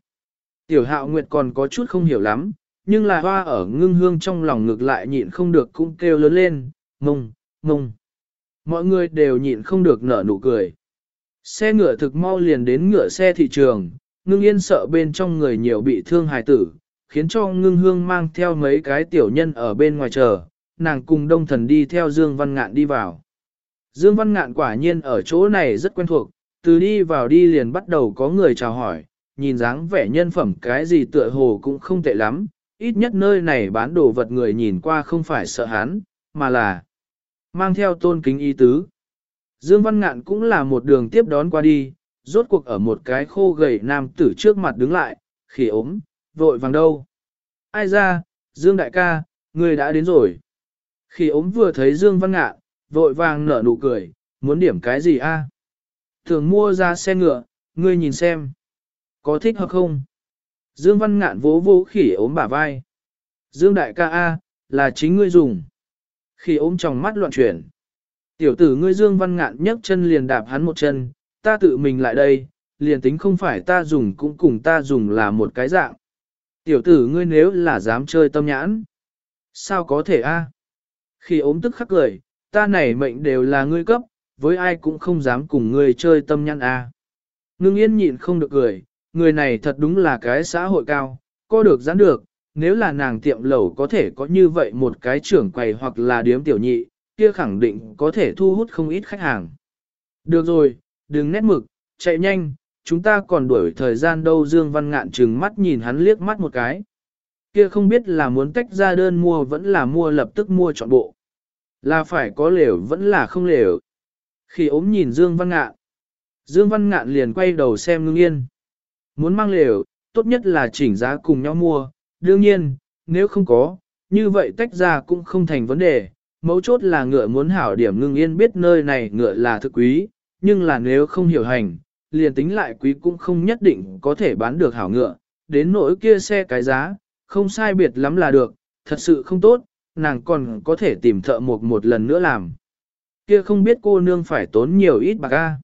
tiểu hạo nguyệt còn có chút không hiểu lắm, nhưng là hoa ở ngưng hương trong lòng ngược lại nhịn không được cũng kêu lớn lên, mông, mông. Mọi người đều nhịn không được nở nụ cười. Xe ngựa thực mau liền đến ngựa xe thị trường, ngưng yên sợ bên trong người nhiều bị thương hài tử, khiến cho ngưng hương mang theo mấy cái tiểu nhân ở bên ngoài chờ, nàng cùng đông thần đi theo Dương Văn Ngạn đi vào. Dương Văn Ngạn quả nhiên ở chỗ này rất quen thuộc, từ đi vào đi liền bắt đầu có người chào hỏi, nhìn dáng vẻ nhân phẩm cái gì tựa hồ cũng không tệ lắm, ít nhất nơi này bán đồ vật người nhìn qua không phải sợ hắn, mà là mang theo tôn kính ý tứ. Dương Văn Ngạn cũng là một đường tiếp đón qua đi, rốt cuộc ở một cái khô gầy nam tử trước mặt đứng lại, khỉ ốm, vội vàng đâu. Ai ra, Dương đại ca, người đã đến rồi. Khỉ ốm vừa thấy Dương Văn Ngạn, vội vàng nở nụ cười, muốn điểm cái gì a? Thường mua ra xe ngựa, ngươi nhìn xem. Có thích hợp không? Dương Văn Ngạn vỗ vỗ khỉ ốm bả vai. Dương đại ca A, là chính ngươi dùng. Khỉ ốm trong mắt loạn chuyển. Tiểu tử ngươi Dương Văn Ngạn nhấc chân liền đạp hắn một chân, ta tự mình lại đây, liền tính không phải ta dùng cũng cùng ta dùng là một cái dạng. Tiểu tử ngươi nếu là dám chơi tâm nhãn. Sao có thể a? Khi ốm tức khắc cười, ta này mệnh đều là ngươi cấp, với ai cũng không dám cùng ngươi chơi tâm nhăn a. Ngưng yên nhịn không được cười, người này thật đúng là cái xã hội cao, có được giãn được, nếu là nàng tiệm lẩu có thể có như vậy một cái trưởng quầy hoặc là điếm tiểu nhị, kia khẳng định có thể thu hút không ít khách hàng. Được rồi, đừng nét mực, chạy nhanh, chúng ta còn đuổi thời gian đâu Dương Văn Ngạn trừng mắt nhìn hắn liếc mắt một cái. Kia không biết là muốn tách ra đơn mua vẫn là mua lập tức mua chọn bộ. Là phải có lều vẫn là không lều. Khi ốm nhìn Dương Văn Ngạn, Dương Văn Ngạn liền quay đầu xem ngưng yên. Muốn mang lều, tốt nhất là chỉnh giá cùng nhau mua, đương nhiên, nếu không có, như vậy tách ra cũng không thành vấn đề. Mấu chốt là ngựa muốn hảo điểm ngưng yên biết nơi này ngựa là thực quý, nhưng là nếu không hiểu hành, liền tính lại quý cũng không nhất định có thể bán được hảo ngựa, đến nỗi kia xe cái giá, không sai biệt lắm là được, thật sự không tốt, nàng còn có thể tìm thợ một một lần nữa làm. Kia không biết cô nương phải tốn nhiều ít bạc a.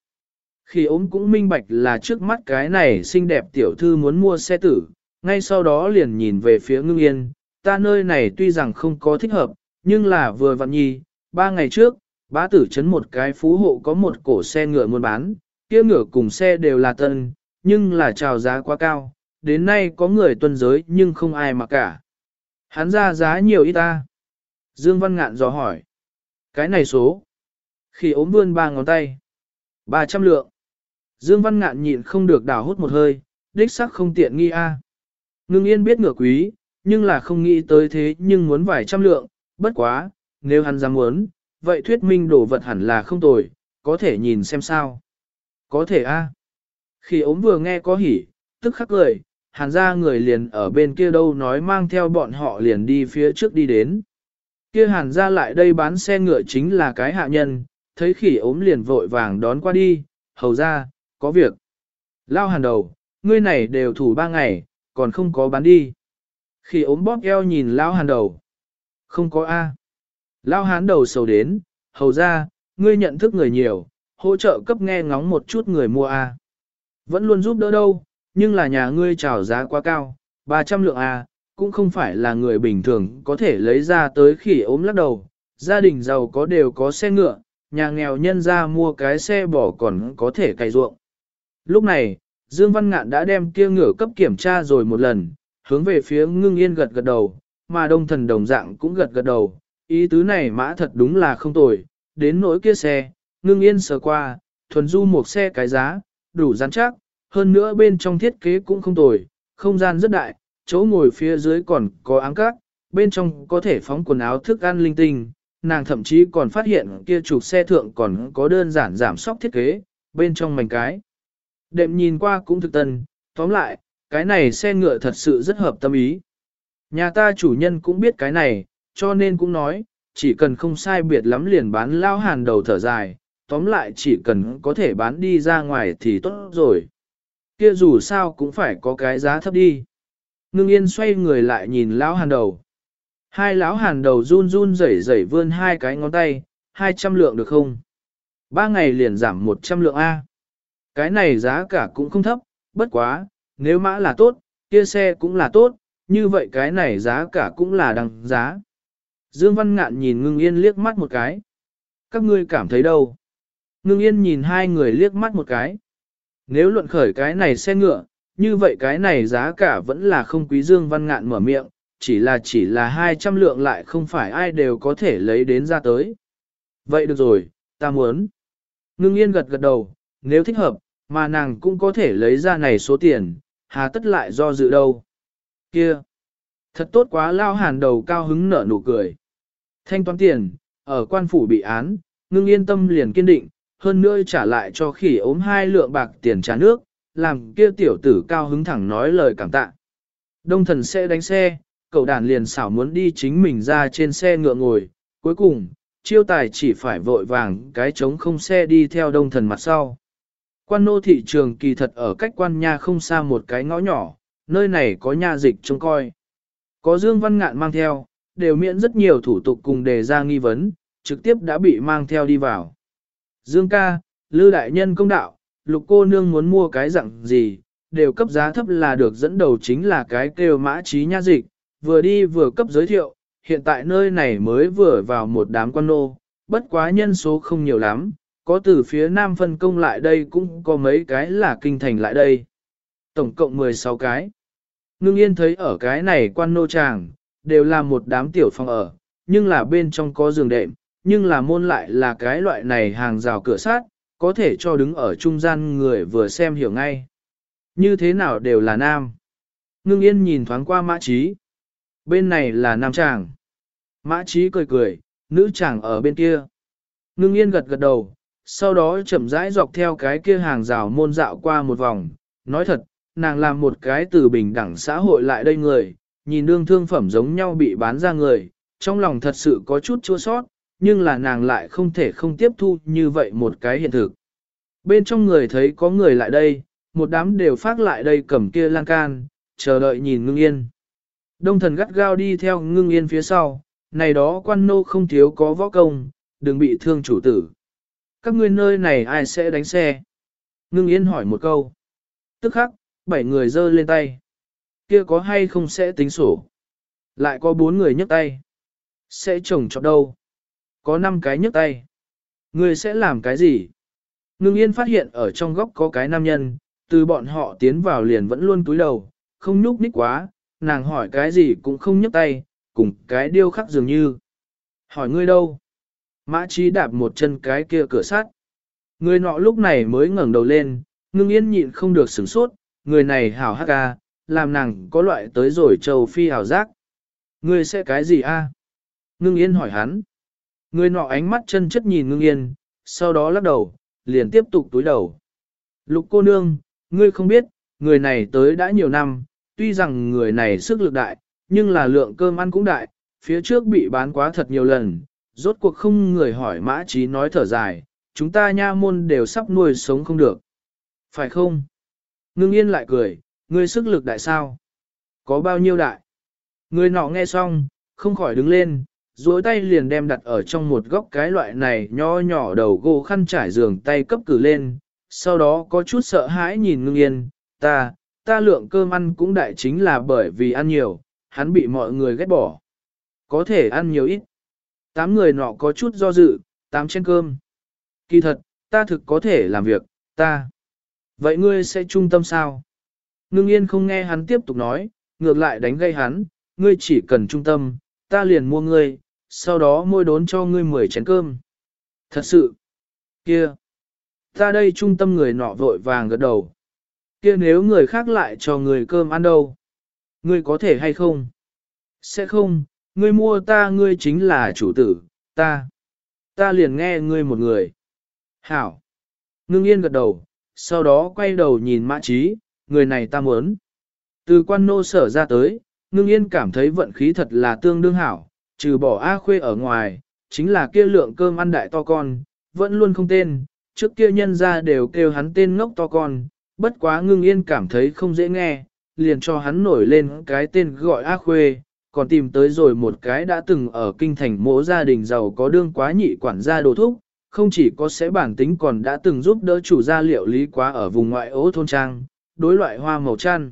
Khi ốm cũng minh bạch là trước mắt cái này xinh đẹp tiểu thư muốn mua xe tử, ngay sau đó liền nhìn về phía ngưng yên, ta nơi này tuy rằng không có thích hợp, nhưng là vừa vặn nhi, ba ngày trước, bá tử chấn một cái phú hộ có một cổ xe ngựa muốn bán, kia ngựa cùng xe đều là tân, nhưng là chào giá quá cao, đến nay có người tuân giới nhưng không ai mà cả. Hắn ra giá nhiều ít ta. Dương Văn Ngạn dò hỏi. Cái này số. Khi ốm vươn ba ngón tay. 300 lượng. Dương Văn Ngạn nhịn không được đào hút một hơi, đích sắc không tiện nghi a. Ngưng yên biết ngựa quý, nhưng là không nghĩ tới thế nhưng muốn vài trăm lượng, bất quá, nếu hắn dám muốn, vậy thuyết minh đồ vật hẳn là không tồi, có thể nhìn xem sao. Có thể a. Khi ốm vừa nghe có hỉ, tức khắc cười, hàn ra người liền ở bên kia đâu nói mang theo bọn họ liền đi phía trước đi đến. Kia hàn ra lại đây bán xe ngựa chính là cái hạ nhân, thấy khỉ ốm liền vội vàng đón qua đi, hầu ra, có việc. Lao hàn đầu, ngươi này đều thủ ba ngày, còn không có bán đi. Khỉ ốm bóp eo nhìn Lao hàn đầu. Không có A. Lao hán đầu sầu đến, hầu ra, ngươi nhận thức người nhiều, hỗ trợ cấp nghe ngóng một chút người mua A. Vẫn luôn giúp đỡ đâu, nhưng là nhà ngươi trào giá quá cao, 300 lượng A, cũng không phải là người bình thường có thể lấy ra tới khỉ ốm lắc đầu. Gia đình giàu có đều có xe ngựa, nhà nghèo nhân ra mua cái xe bỏ còn có thể cày ruộng. Lúc này, Dương Văn Ngạn đã đem kia ngựa cấp kiểm tra rồi một lần, hướng về phía ngưng yên gật gật đầu, mà đông thần đồng dạng cũng gật gật đầu, ý tứ này mã thật đúng là không tồi, đến nỗi kia xe, ngưng yên sờ qua, thuần du một xe cái giá, đủ rắn chắc, hơn nữa bên trong thiết kế cũng không tồi, không gian rất đại, chỗ ngồi phía dưới còn có áng cát, bên trong có thể phóng quần áo thức ăn linh tinh, nàng thậm chí còn phát hiện kia trục xe thượng còn có đơn giản giảm sóc thiết kế, bên trong mảnh cái. Đệm nhìn qua cũng thực tân, tóm lại, cái này xe ngựa thật sự rất hợp tâm ý. Nhà ta chủ nhân cũng biết cái này, cho nên cũng nói, chỉ cần không sai biệt lắm liền bán lao hàn đầu thở dài, tóm lại chỉ cần có thể bán đi ra ngoài thì tốt rồi. Kia dù sao cũng phải có cái giá thấp đi. Ngưng yên xoay người lại nhìn lão hàn đầu. Hai lão hàn đầu run run rẩy rẩy vươn hai cái ngón tay, hai trăm lượng được không? Ba ngày liền giảm một trăm lượng A. Cái này giá cả cũng không thấp, bất quá, nếu mã là tốt, kia xe cũng là tốt, như vậy cái này giá cả cũng là đằng giá. Dương Văn Ngạn nhìn ngưng yên liếc mắt một cái. Các ngươi cảm thấy đâu? Ngưng yên nhìn hai người liếc mắt một cái. Nếu luận khởi cái này xe ngựa, như vậy cái này giá cả vẫn là không quý Dương Văn Ngạn mở miệng, chỉ là chỉ là 200 lượng lại không phải ai đều có thể lấy đến ra tới. Vậy được rồi, ta muốn. Ngưng yên gật gật đầu, nếu thích hợp, mà nàng cũng có thể lấy ra này số tiền, hà tất lại do dự đâu. Kia! Thật tốt quá lao hàn đầu cao hứng nở nụ cười. Thanh toán tiền, ở quan phủ bị án, ngưng yên tâm liền kiên định, hơn nữa trả lại cho khỉ ốm hai lượng bạc tiền trả nước, làm kia tiểu tử cao hứng thẳng nói lời cảm tạ. Đông thần sẽ đánh xe, cậu đàn liền xảo muốn đi chính mình ra trên xe ngựa ngồi, cuối cùng, chiêu tài chỉ phải vội vàng cái trống không xe đi theo đông thần mặt sau. Quan nô thị trường kỳ thật ở cách quan nha không xa một cái ngõ nhỏ, nơi này có nha dịch trông coi. Có Dương Văn Ngạn mang theo, đều miễn rất nhiều thủ tục cùng đề ra nghi vấn, trực tiếp đã bị mang theo đi vào. Dương ca, Lư Đại Nhân công đạo, lục cô nương muốn mua cái dạng gì, đều cấp giá thấp là được dẫn đầu chính là cái kêu mã trí nha dịch, vừa đi vừa cấp giới thiệu, hiện tại nơi này mới vừa vào một đám quan nô, bất quá nhân số không nhiều lắm, có từ phía nam phân công lại đây cũng có mấy cái là kinh thành lại đây. Tổng cộng 16 cái. Ngưng yên thấy ở cái này quan nô tràng, đều là một đám tiểu phòng ở, nhưng là bên trong có giường đệm, nhưng là môn lại là cái loại này hàng rào cửa sát, có thể cho đứng ở trung gian người vừa xem hiểu ngay. Như thế nào đều là nam. Ngưng yên nhìn thoáng qua mã trí. Bên này là nam chàng. Mã trí cười cười, nữ chàng ở bên kia. Ngưng yên gật gật đầu, sau đó chậm rãi dọc theo cái kia hàng rào môn dạo qua một vòng. Nói thật, nàng làm một cái từ bình đẳng xã hội lại đây người, nhìn đương thương phẩm giống nhau bị bán ra người, trong lòng thật sự có chút chua sót, nhưng là nàng lại không thể không tiếp thu như vậy một cái hiện thực. Bên trong người thấy có người lại đây, một đám đều phát lại đây cầm kia lan can, chờ đợi nhìn ngưng yên. Đông thần gắt gao đi theo ngưng yên phía sau, này đó quan nô không thiếu có võ công, đừng bị thương chủ tử. Các ngươi nơi này ai sẽ đánh xe? Ngưng yên hỏi một câu. Tức khắc, bảy người giơ lên tay. Kia có hay không sẽ tính sổ? Lại có bốn người nhấc tay. Sẽ trồng chọc đâu? Có năm cái nhấc tay. Người sẽ làm cái gì? Ngưng yên phát hiện ở trong góc có cái nam nhân, từ bọn họ tiến vào liền vẫn luôn túi đầu, không nhúc ních quá, nàng hỏi cái gì cũng không nhấc tay, cùng cái điêu khắc dường như. Hỏi ngươi đâu? Mã trí đạp một chân cái kia cửa sắt. Người nọ lúc này mới ngẩng đầu lên, ngưng yên nhịn không được sửng sốt, người này hảo hắc ca, làm nàng có loại tới rồi châu phi hảo giác. Ngươi sẽ cái gì a? Ngưng yên hỏi hắn. Người nọ ánh mắt chân chất nhìn ngưng yên, sau đó lắc đầu, liền tiếp tục túi đầu. Lục cô nương, ngươi không biết, người này tới đã nhiều năm, tuy rằng người này sức lực đại, nhưng là lượng cơm ăn cũng đại, phía trước bị bán quá thật nhiều lần, rốt cuộc không người hỏi mã trí nói thở dài, chúng ta nha môn đều sắp nuôi sống không được. Phải không? Ngưng yên lại cười, ngươi sức lực đại sao? Có bao nhiêu đại? Người nọ nghe xong, không khỏi đứng lên, duỗi tay liền đem đặt ở trong một góc cái loại này nho nhỏ đầu gỗ khăn trải giường tay cấp cử lên, sau đó có chút sợ hãi nhìn ngưng yên, ta, ta lượng cơm ăn cũng đại chính là bởi vì ăn nhiều, hắn bị mọi người ghét bỏ. Có thể ăn nhiều ít. Tám người nọ có chút do dự, tám chén cơm. Kỳ thật, ta thực có thể làm việc, ta. Vậy ngươi sẽ trung tâm sao? Ngưng yên không nghe hắn tiếp tục nói, ngược lại đánh gây hắn, ngươi chỉ cần trung tâm, ta liền mua ngươi, sau đó môi đốn cho ngươi 10 chén cơm. Thật sự, kia, ta đây trung tâm người nọ vội vàng gật đầu. Kia nếu người khác lại cho người cơm ăn đâu? Ngươi có thể hay không? Sẽ không, ngươi mua ta ngươi chính là chủ tử, ta. Ta liền nghe ngươi một người. Hảo. Ngưng yên gật đầu, sau đó quay đầu nhìn mã trí, người này ta muốn. Từ quan nô sở ra tới, ngưng yên cảm thấy vận khí thật là tương đương hảo, trừ bỏ A khuê ở ngoài, chính là kia lượng cơm ăn đại to con, vẫn luôn không tên, trước kia nhân ra đều kêu hắn tên ngốc to con, bất quá ngưng yên cảm thấy không dễ nghe, liền cho hắn nổi lên cái tên gọi A khuê, còn tìm tới rồi một cái đã từng ở kinh thành mỗ gia đình giàu có đương quá nhị quản gia đồ thúc, không chỉ có sẽ bản tính còn đã từng giúp đỡ chủ gia liệu lý quá ở vùng ngoại ố thôn trang, đối loại hoa màu chăn.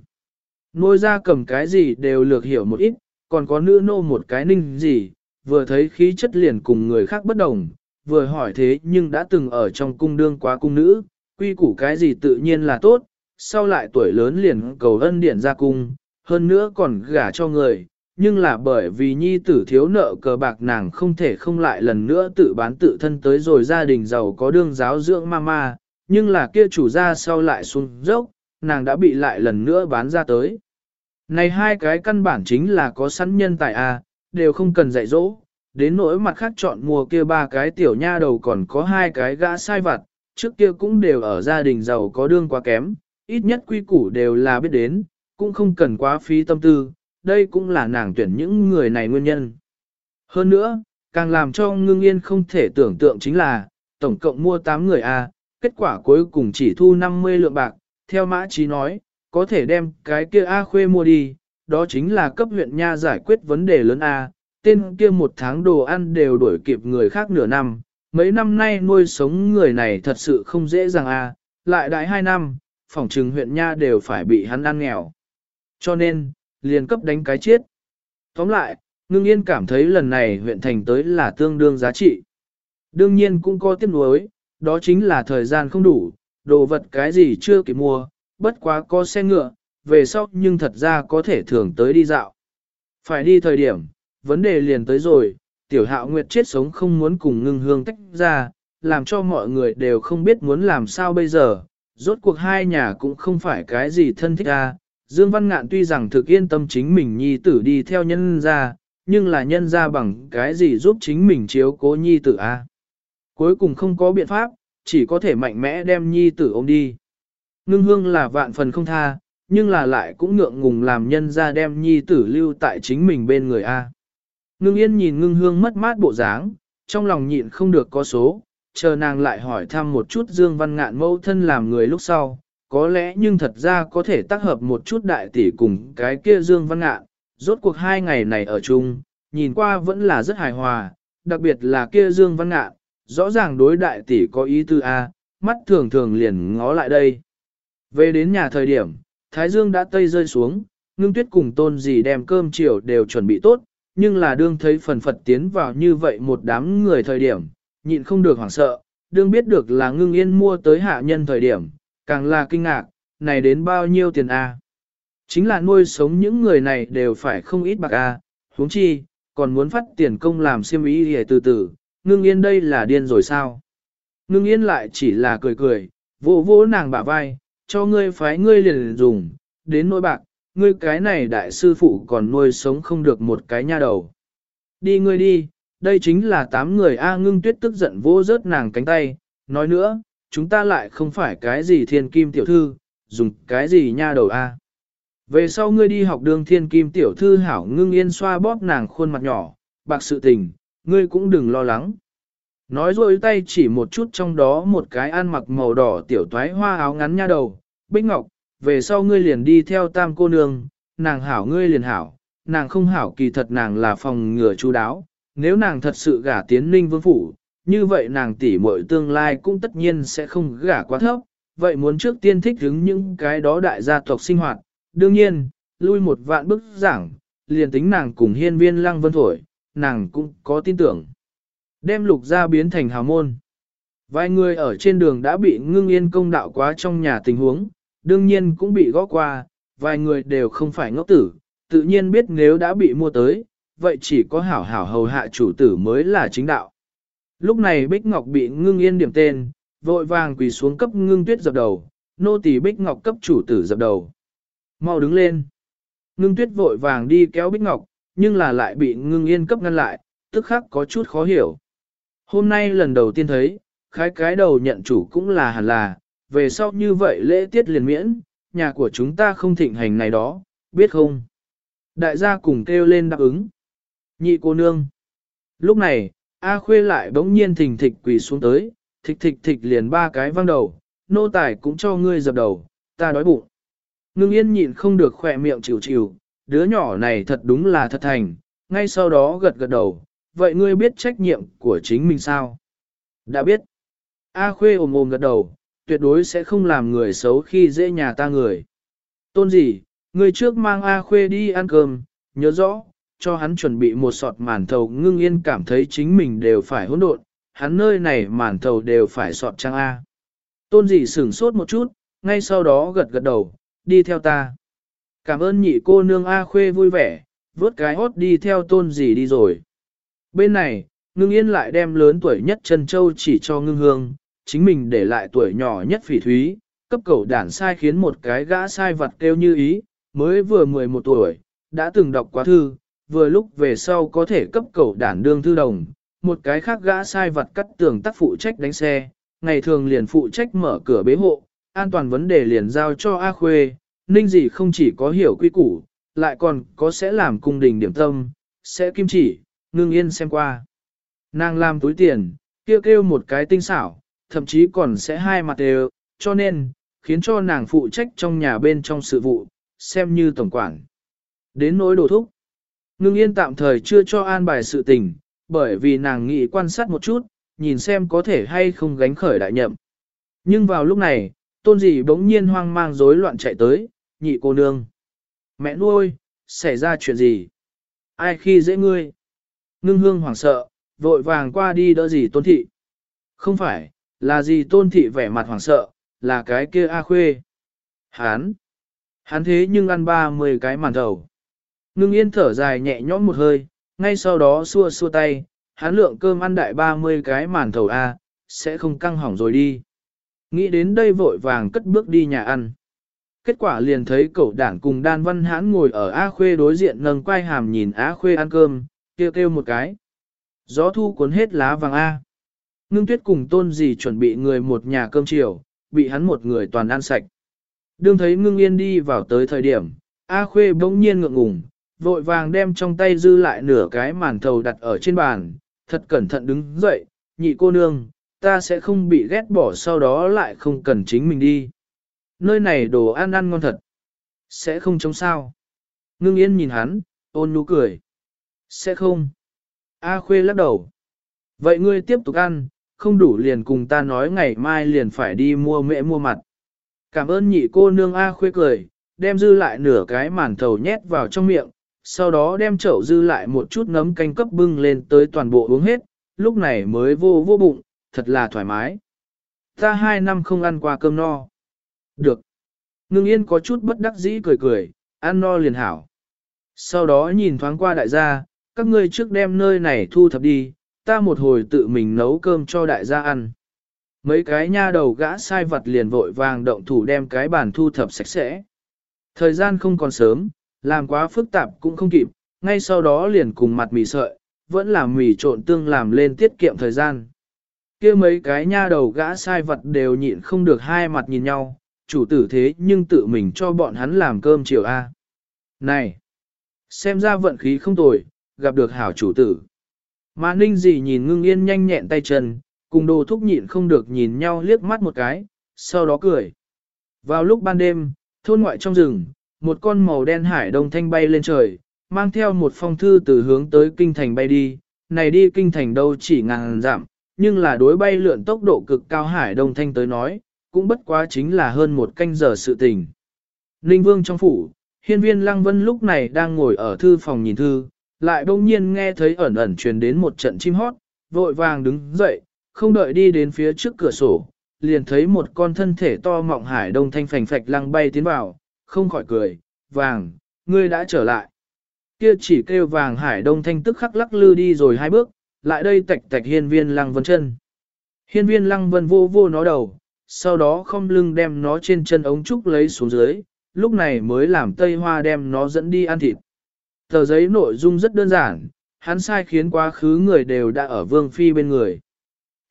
Nôi ra cầm cái gì đều lược hiểu một ít, còn có nữ nô một cái ninh gì, vừa thấy khí chất liền cùng người khác bất đồng, vừa hỏi thế nhưng đã từng ở trong cung đương quá cung nữ, quy củ cái gì tự nhiên là tốt, sau lại tuổi lớn liền cầu ân điển ra cung, hơn nữa còn gả cho người, nhưng là bởi vì nhi tử thiếu nợ cờ bạc nàng không thể không lại lần nữa tự bán tự thân tới rồi gia đình giàu có đương giáo dưỡng mama, nhưng là kia chủ gia sau lại xuống dốc, nàng đã bị lại lần nữa bán ra tới. Này hai cái căn bản chính là có sẵn nhân tài A, đều không cần dạy dỗ, đến nỗi mặt khác chọn mua kia ba cái tiểu nha đầu còn có hai cái gã sai vặt, trước kia cũng đều ở gia đình giàu có đương quá kém, ít nhất quy củ đều là biết đến, cũng không cần quá phí tâm tư, đây cũng là nàng tuyển những người này nguyên nhân. Hơn nữa, càng làm cho ngưng yên không thể tưởng tượng chính là, tổng cộng mua 8 người A, kết quả cuối cùng chỉ thu 50 lượng bạc, theo mã trí nói, có thể đem cái kia A khuê mua đi, đó chính là cấp huyện nha giải quyết vấn đề lớn A, tên kia một tháng đồ ăn đều đổi kịp người khác nửa năm, mấy năm nay nuôi sống người này thật sự không dễ dàng A, lại đại hai năm, phòng trừng huyện nha đều phải bị hắn ăn nghèo. Cho nên, liền cấp đánh cái chết. Tóm lại, ngưng yên cảm thấy lần này huyện thành tới là tương đương giá trị. Đương nhiên cũng có tiếc nuối, đó chính là thời gian không đủ, đồ vật cái gì chưa kịp mua, bất quá có xe ngựa, về sau nhưng thật ra có thể thường tới đi dạo. Phải đi thời điểm, vấn đề liền tới rồi, tiểu hạo nguyệt chết sống không muốn cùng ngưng hương tách ra, làm cho mọi người đều không biết muốn làm sao bây giờ, rốt cuộc hai nhà cũng không phải cái gì thân thích ra. Dương Văn Ngạn tuy rằng thực yên tâm chính mình nhi tử đi theo nhân ra, nhưng là nhân ra bằng cái gì giúp chính mình chiếu cố nhi tử a Cuối cùng không có biện pháp, chỉ có thể mạnh mẽ đem nhi tử ôm đi. Ngưng hương là vạn phần không tha, nhưng là lại cũng ngượng ngùng làm nhân ra đem nhi tử lưu tại chính mình bên người A. Ngưng yên nhìn ngưng hương mất mát bộ dáng, trong lòng nhịn không được có số, chờ nàng lại hỏi thăm một chút Dương Văn Ngạn mẫu thân làm người lúc sau, có lẽ nhưng thật ra có thể tác hợp một chút đại tỷ cùng cái kia Dương Văn Ngạn, rốt cuộc hai ngày này ở chung, nhìn qua vẫn là rất hài hòa, đặc biệt là kia Dương Văn Ngạn, rõ ràng đối đại tỷ có ý tư A, mắt thường thường liền ngó lại đây. Về đến nhà thời điểm, Thái Dương đã tây rơi xuống, ngưng tuyết cùng tôn gì đem cơm chiều đều chuẩn bị tốt, nhưng là đương thấy phần phật tiến vào như vậy một đám người thời điểm, nhịn không được hoảng sợ, đương biết được là ngưng yên mua tới hạ nhân thời điểm, càng là kinh ngạc, này đến bao nhiêu tiền A. Chính là nuôi sống những người này đều phải không ít bạc A, huống chi, còn muốn phát tiền công làm siêm ý hề từ từ, ngưng yên đây là điên rồi sao? Ngưng yên lại chỉ là cười cười, vỗ vỗ nàng bả vai, cho ngươi phái ngươi liền dùng, đến nỗi bạc, ngươi cái này đại sư phụ còn nuôi sống không được một cái nha đầu. Đi ngươi đi, đây chính là tám người A ngưng tuyết tức giận vô rớt nàng cánh tay, nói nữa, chúng ta lại không phải cái gì thiên kim tiểu thư, dùng cái gì nha đầu A. Về sau ngươi đi học đường thiên kim tiểu thư hảo ngưng yên xoa bóp nàng khuôn mặt nhỏ, bạc sự tình, ngươi cũng đừng lo lắng. Nói rồi tay chỉ một chút trong đó một cái ăn mặc màu đỏ tiểu toái hoa áo ngắn nha đầu, Bích Ngọc, về sau ngươi liền đi theo tam cô nương, nàng hảo ngươi liền hảo, nàng không hảo kỳ thật nàng là phòng ngừa chú đáo, nếu nàng thật sự gả tiến ninh vương phủ, như vậy nàng tỷ muội tương lai cũng tất nhiên sẽ không gả quá thấp, vậy muốn trước tiên thích ứng những cái đó đại gia tộc sinh hoạt, đương nhiên, lui một vạn bức giảng, liền tính nàng cùng hiên viên lăng vân thổi, nàng cũng có tin tưởng. Đem lục ra biến thành hào môn. Vài người ở trên đường đã bị ngưng yên công đạo quá trong nhà tình huống, đương nhiên cũng bị gõ qua, vài người đều không phải ngốc tử, tự nhiên biết nếu đã bị mua tới, vậy chỉ có hảo hảo hầu hạ chủ tử mới là chính đạo. Lúc này Bích Ngọc bị ngưng yên điểm tên, vội vàng quỳ xuống cấp ngưng tuyết dập đầu, nô tỳ Bích Ngọc cấp chủ tử dập đầu. Mau đứng lên. Ngưng tuyết vội vàng đi kéo Bích Ngọc, nhưng là lại bị ngưng yên cấp ngăn lại, tức khắc có chút khó hiểu. Hôm nay lần đầu tiên thấy, khái cái đầu nhận chủ cũng là hẳn là, về sau như vậy lễ tiết liền miễn, nhà của chúng ta không thịnh hành này đó, biết không? Đại gia cùng kêu lên đáp ứng. Nhị cô nương. Lúc này, A Khuê lại bỗng nhiên thình thịch quỳ xuống tới, thịch thịch thịch liền ba cái văng đầu, nô tài cũng cho ngươi dập đầu, ta đói bụng. Ngưng yên nhịn không được khỏe miệng chịu chịu, đứa nhỏ này thật đúng là thật thành, ngay sau đó gật gật đầu, vậy ngươi biết trách nhiệm của chính mình sao? Đã biết. A Khuê ồm ồm gật đầu, tuyệt đối sẽ không làm người xấu khi dễ nhà ta người. Tôn gì, ngươi trước mang A Khuê đi ăn cơm, nhớ rõ, cho hắn chuẩn bị một sọt màn thầu ngưng yên cảm thấy chính mình đều phải hỗn độn, hắn nơi này màn thầu đều phải sọt trang A. Tôn gì sửng sốt một chút, ngay sau đó gật gật đầu, đi theo ta. Cảm ơn nhị cô nương A Khuê vui vẻ, vớt cái hốt đi theo tôn gì đi rồi. Bên này, ngưng yên lại đem lớn tuổi nhất Trần Châu chỉ cho ngưng hương, chính mình để lại tuổi nhỏ nhất phỉ thúy, cấp cầu đản sai khiến một cái gã sai vật kêu như ý, mới vừa 11 tuổi, đã từng đọc quá thư, vừa lúc về sau có thể cấp cầu đản đương thư đồng, một cái khác gã sai vật cắt tường tác phụ trách đánh xe, ngày thường liền phụ trách mở cửa bế hộ, an toàn vấn đề liền giao cho A Khuê, ninh gì không chỉ có hiểu quy củ, lại còn có sẽ làm cung đình điểm tâm, sẽ kim chỉ, ngưng yên xem qua. Nàng làm túi tiền, kêu kêu một cái tinh xảo, thậm chí còn sẽ hai mặt đều, cho nên, khiến cho nàng phụ trách trong nhà bên trong sự vụ, xem như tổng quản. Đến nỗi đồ thúc, ngưng yên tạm thời chưa cho an bài sự tình, bởi vì nàng nghĩ quan sát một chút, nhìn xem có thể hay không gánh khởi đại nhậm. Nhưng vào lúc này, tôn dì bỗng nhiên hoang mang rối loạn chạy tới, nhị cô nương. Mẹ nuôi, xảy ra chuyện gì? Ai khi dễ ngươi? Ngưng hương hoảng sợ, vội vàng qua đi đỡ gì tôn thị. Không phải, là gì tôn thị vẻ mặt hoảng sợ, là cái kia A khuê. Hán! Hán thế nhưng ăn ba mười cái màn thầu. Ngưng yên thở dài nhẹ nhõm một hơi, ngay sau đó xua xua tay, hán lượng cơm ăn đại ba mươi cái màn thầu A, sẽ không căng hỏng rồi đi. Nghĩ đến đây vội vàng cất bước đi nhà ăn. Kết quả liền thấy cậu đảng cùng đan văn hãn ngồi ở A Khuê đối diện nâng quay hàm nhìn A Khuê ăn cơm, kêu kêu một cái. Gió thu cuốn hết lá vàng A. Ngưng tuyết cùng tôn gì chuẩn bị người một nhà cơm chiều, bị hắn một người toàn ăn sạch. Đương thấy ngưng yên đi vào tới thời điểm, A Khuê bỗng nhiên ngượng ngùng, vội vàng đem trong tay dư lại nửa cái màn thầu đặt ở trên bàn, thật cẩn thận đứng dậy, nhị cô nương, ta sẽ không bị ghét bỏ sau đó lại không cần chính mình đi. Nơi này đồ ăn ăn ngon thật. Sẽ không chống sao. Ngưng yên nhìn hắn, ôn nụ cười. Sẽ không. A khuê lắc đầu. Vậy ngươi tiếp tục ăn, không đủ liền cùng ta nói ngày mai liền phải đi mua mẹ mua mặt. Cảm ơn nhị cô nương A khuê cười, đem dư lại nửa cái màn thầu nhét vào trong miệng, sau đó đem chậu dư lại một chút nấm canh cấp bưng lên tới toàn bộ uống hết, lúc này mới vô vô bụng, thật là thoải mái. Ta hai năm không ăn qua cơm no. Được. Ngưng yên có chút bất đắc dĩ cười cười, ăn no liền hảo. Sau đó nhìn thoáng qua đại gia, các ngươi trước đem nơi này thu thập đi, ta một hồi tự mình nấu cơm cho đại gia ăn. Mấy cái nha đầu gã sai vật liền vội vàng động thủ đem cái bàn thu thập sạch sẽ. Thời gian không còn sớm, làm quá phức tạp cũng không kịp, ngay sau đó liền cùng mặt mì sợi, vẫn là mì trộn tương làm lên tiết kiệm thời gian. kia mấy cái nha đầu gã sai vật đều nhịn không được hai mặt nhìn nhau, chủ tử thế nhưng tự mình cho bọn hắn làm cơm chiều A. Này! Xem ra vận khí không tồi, gặp được hảo chủ tử. Mà ninh dì nhìn ngưng yên nhanh nhẹn tay chân, cùng đồ thúc nhịn không được nhìn nhau liếc mắt một cái, sau đó cười. Vào lúc ban đêm, thôn ngoại trong rừng, một con màu đen hải đông thanh bay lên trời, mang theo một phong thư từ hướng tới kinh thành bay đi, này đi kinh thành đâu chỉ ngàn giảm, nhưng là đối bay lượn tốc độ cực cao hải đông thanh tới nói, cũng bất quá chính là hơn một canh giờ sự tình. Ninh Vương trong phủ, hiên viên Lăng Vân lúc này đang ngồi ở thư phòng nhìn thư, lại bỗng nhiên nghe thấy ẩn ẩn truyền đến một trận chim hót, vội vàng đứng dậy, không đợi đi đến phía trước cửa sổ, liền thấy một con thân thể to mọng hải đông thanh phành phạch lăng bay tiến vào, không khỏi cười, vàng, ngươi đã trở lại. Kia chỉ kêu vàng hải đông thanh tức khắc lắc lư đi rồi hai bước, lại đây tạch tạch hiên viên lăng vân chân. Hiên viên lăng vân vô vô nó đầu, sau đó không lưng đem nó trên chân ống trúc lấy xuống dưới, lúc này mới làm Tây Hoa đem nó dẫn đi ăn thịt. Tờ giấy nội dung rất đơn giản, hắn sai khiến quá khứ người đều đã ở vương phi bên người.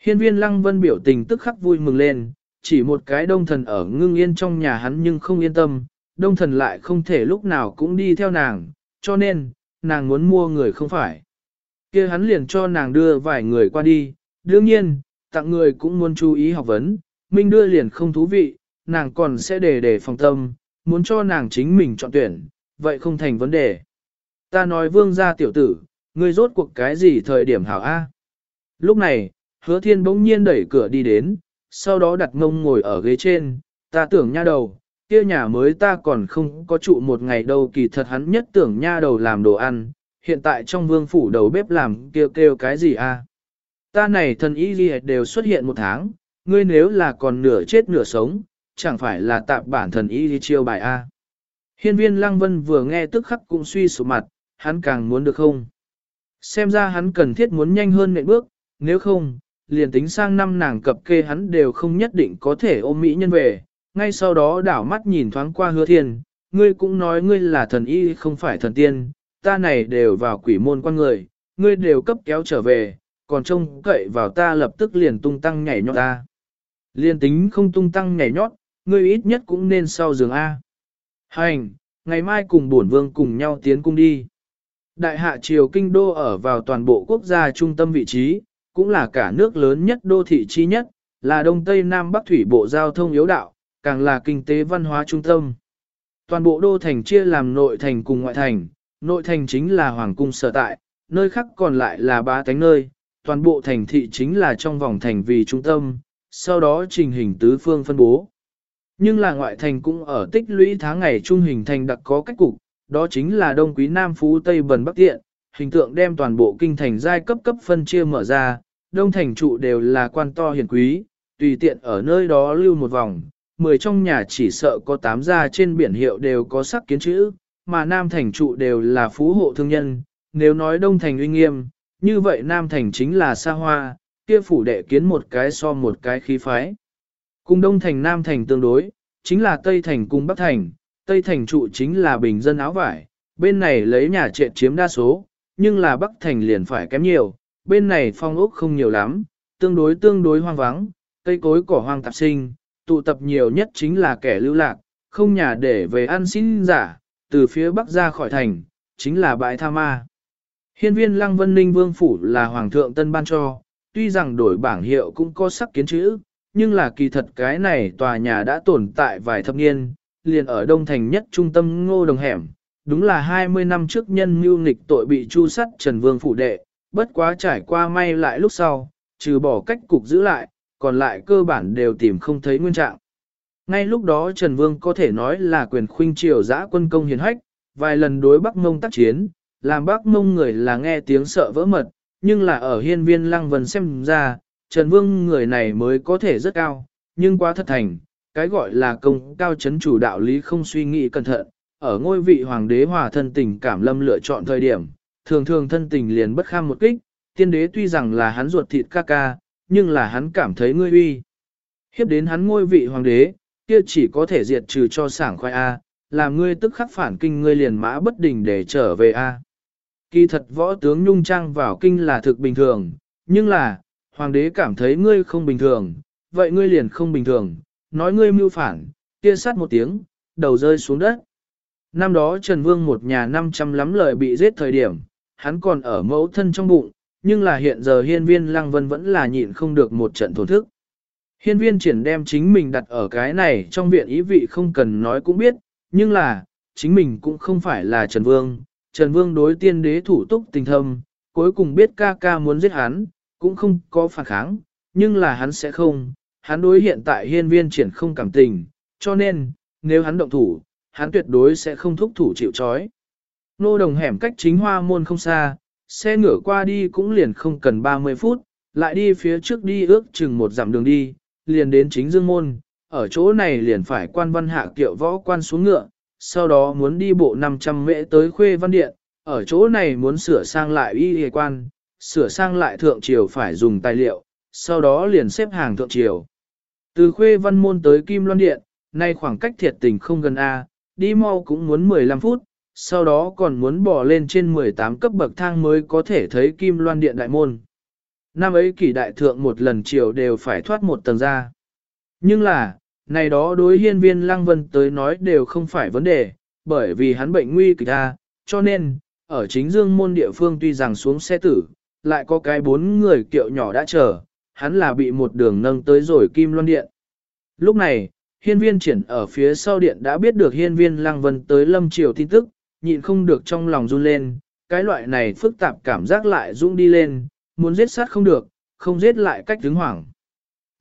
Hiên viên lăng vân biểu tình tức khắc vui mừng lên, chỉ một cái đông thần ở ngưng yên trong nhà hắn nhưng không yên tâm, đông thần lại không thể lúc nào cũng đi theo nàng, cho nên, nàng muốn mua người không phải. kia hắn liền cho nàng đưa vài người qua đi, đương nhiên, tặng người cũng muốn chú ý học vấn, Minh đưa liền không thú vị, nàng còn sẽ để để phòng tâm, muốn cho nàng chính mình chọn tuyển, vậy không thành vấn đề. Ta nói vương gia tiểu tử, ngươi rốt cuộc cái gì thời điểm hảo A. Lúc này, hứa thiên bỗng nhiên đẩy cửa đi đến, sau đó đặt mông ngồi ở ghế trên, ta tưởng nha đầu, kia nhà mới ta còn không có trụ một ngày đâu kỳ thật hắn nhất tưởng nha đầu làm đồ ăn, hiện tại trong vương phủ đầu bếp làm kêu kêu cái gì a? Ta này thần ý gì đều xuất hiện một tháng, ngươi nếu là còn nửa chết nửa sống, chẳng phải là tạp bản thần ý đi chiêu bài A. Hiên viên Lăng Vân vừa nghe tức khắc cũng suy sụp mặt, hắn càng muốn được không? Xem ra hắn cần thiết muốn nhanh hơn nệm bước, nếu không, liền tính sang năm nàng cập kê hắn đều không nhất định có thể ôm mỹ nhân về. Ngay sau đó đảo mắt nhìn thoáng qua hứa thiên, ngươi cũng nói ngươi là thần y không phải thần tiên, ta này đều vào quỷ môn quan người, ngươi đều cấp kéo trở về, còn trông cậy vào ta lập tức liền tung tăng nhảy nhót ta. Liên tính không tung tăng nhảy nhót, ngươi ít nhất cũng nên sau giường A. Hành, ngày mai cùng bổn vương cùng nhau tiến cung đi. Đại hạ triều kinh đô ở vào toàn bộ quốc gia trung tâm vị trí, cũng là cả nước lớn nhất đô thị chi nhất, là đông tây nam bắc thủy bộ giao thông yếu đạo, càng là kinh tế văn hóa trung tâm. Toàn bộ đô thành chia làm nội thành cùng ngoại thành, nội thành chính là hoàng cung sở tại, nơi khác còn lại là ba tánh nơi, toàn bộ thành thị chính là trong vòng thành vì trung tâm, sau đó trình hình tứ phương phân bố. Nhưng là ngoại thành cũng ở tích lũy tháng ngày trung hình thành đặc có cách cục, đó chính là Đông Quý Nam Phú Tây Bần Bắc Tiện, hình tượng đem toàn bộ kinh thành giai cấp cấp phân chia mở ra, Đông thành trụ đều là quan to hiền quý, tùy tiện ở nơi đó lưu một vòng, mười trong nhà chỉ sợ có tám gia trên biển hiệu đều có sắc kiến chữ, mà Nam thành trụ đều là phú hộ thương nhân, nếu nói Đông thành uy nghiêm, như vậy Nam thành chính là xa hoa, kia phủ đệ kiến một cái so một cái khí phái. Cùng Đông thành Nam thành tương đối, chính là Tây thành cùng Bắc thành, Tây thành trụ chính là bình dân áo vải, bên này lấy nhà trệ chiếm đa số, nhưng là Bắc thành liền phải kém nhiều, bên này phong ốc không nhiều lắm, tương đối tương đối hoang vắng, cây cối cỏ hoang tạp sinh, tụ tập nhiều nhất chính là kẻ lưu lạc, không nhà để về ăn xin giả, từ phía Bắc ra khỏi thành, chính là bãi tha ma. Hiên viên Lăng Vân Ninh Vương Phủ là Hoàng thượng Tân Ban cho, tuy rằng đổi bảng hiệu cũng có sắc kiến chữ, nhưng là kỳ thật cái này tòa nhà đã tồn tại vài thập niên, liền ở Đông Thành nhất trung tâm ngô đồng hẻm, đúng là 20 năm trước nhân mưu nghịch tội bị chu sắt Trần Vương Phủ đệ, bất quá trải qua may lại lúc sau, trừ bỏ cách cục giữ lại, còn lại cơ bản đều tìm không thấy nguyên trạng. Ngay lúc đó Trần Vương có thể nói là quyền khuynh triều giã quân công hiền hách, vài lần đối Bắc Mông tác chiến, làm Bắc Mông người là nghe tiếng sợ vỡ mật, nhưng là ở hiên viên lăng vần xem ra, Trần Vương người này mới có thể rất cao, nhưng quá thật thành, cái gọi là công cao chấn chủ đạo lý không suy nghĩ cẩn thận, ở ngôi vị hoàng đế hòa thân tình cảm lâm lựa chọn thời điểm, thường thường thân tình liền bất kham một kích, tiên đế tuy rằng là hắn ruột thịt ca ca, nhưng là hắn cảm thấy ngươi uy. Hiếp đến hắn ngôi vị hoàng đế, kia chỉ có thể diệt trừ cho sảng khoai A, làm ngươi tức khắc phản kinh ngươi liền mã bất đình để trở về A. Kỳ thật võ tướng nhung trang vào kinh là thực bình thường, nhưng là, hoàng đế cảm thấy ngươi không bình thường, vậy ngươi liền không bình thường, nói ngươi mưu phản, kia sát một tiếng, đầu rơi xuống đất. Năm đó Trần Vương một nhà 500 lắm lời bị giết thời điểm, hắn còn ở mẫu thân trong bụng, nhưng là hiện giờ hiên viên lăng vân vẫn là nhịn không được một trận thổn thức. Hiên viên triển đem chính mình đặt ở cái này trong viện ý vị không cần nói cũng biết, nhưng là, chính mình cũng không phải là Trần Vương. Trần Vương đối tiên đế thủ túc tình thâm, cuối cùng biết ca ca muốn giết hắn, cũng không có phản kháng, nhưng là hắn sẽ không, hắn đối hiện tại hiên viên triển không cảm tình, cho nên, nếu hắn động thủ, hắn tuyệt đối sẽ không thúc thủ chịu chói. Nô đồng hẻm cách chính hoa môn không xa, xe ngựa qua đi cũng liền không cần 30 phút, lại đi phía trước đi ước chừng một dặm đường đi, liền đến chính dương môn, ở chỗ này liền phải quan văn hạ kiệu võ quan xuống ngựa, sau đó muốn đi bộ 500 mễ tới khuê văn điện, ở chỗ này muốn sửa sang lại y hề quan, sửa sang lại thượng triều phải dùng tài liệu, sau đó liền xếp hàng thượng triều. Từ khuê văn môn tới kim loan điện, nay khoảng cách thiệt tình không gần A, đi mau cũng muốn 15 phút, sau đó còn muốn bỏ lên trên 18 cấp bậc thang mới có thể thấy kim loan điện đại môn. Năm ấy kỷ đại thượng một lần chiều đều phải thoát một tầng ra. Nhưng là, này đó đối hiên viên lăng vân tới nói đều không phải vấn đề, bởi vì hắn bệnh nguy kịch ra, cho nên, ở chính dương môn địa phương tuy rằng xuống xe tử, lại có cái bốn người kiệu nhỏ đã chờ, hắn là bị một đường nâng tới rồi kim loan điện. Lúc này, hiên viên triển ở phía sau điện đã biết được hiên viên lăng vân tới lâm triều tin tức, nhịn không được trong lòng run lên, cái loại này phức tạp cảm giác lại dũng đi lên, muốn giết sát không được, không giết lại cách đứng hoảng.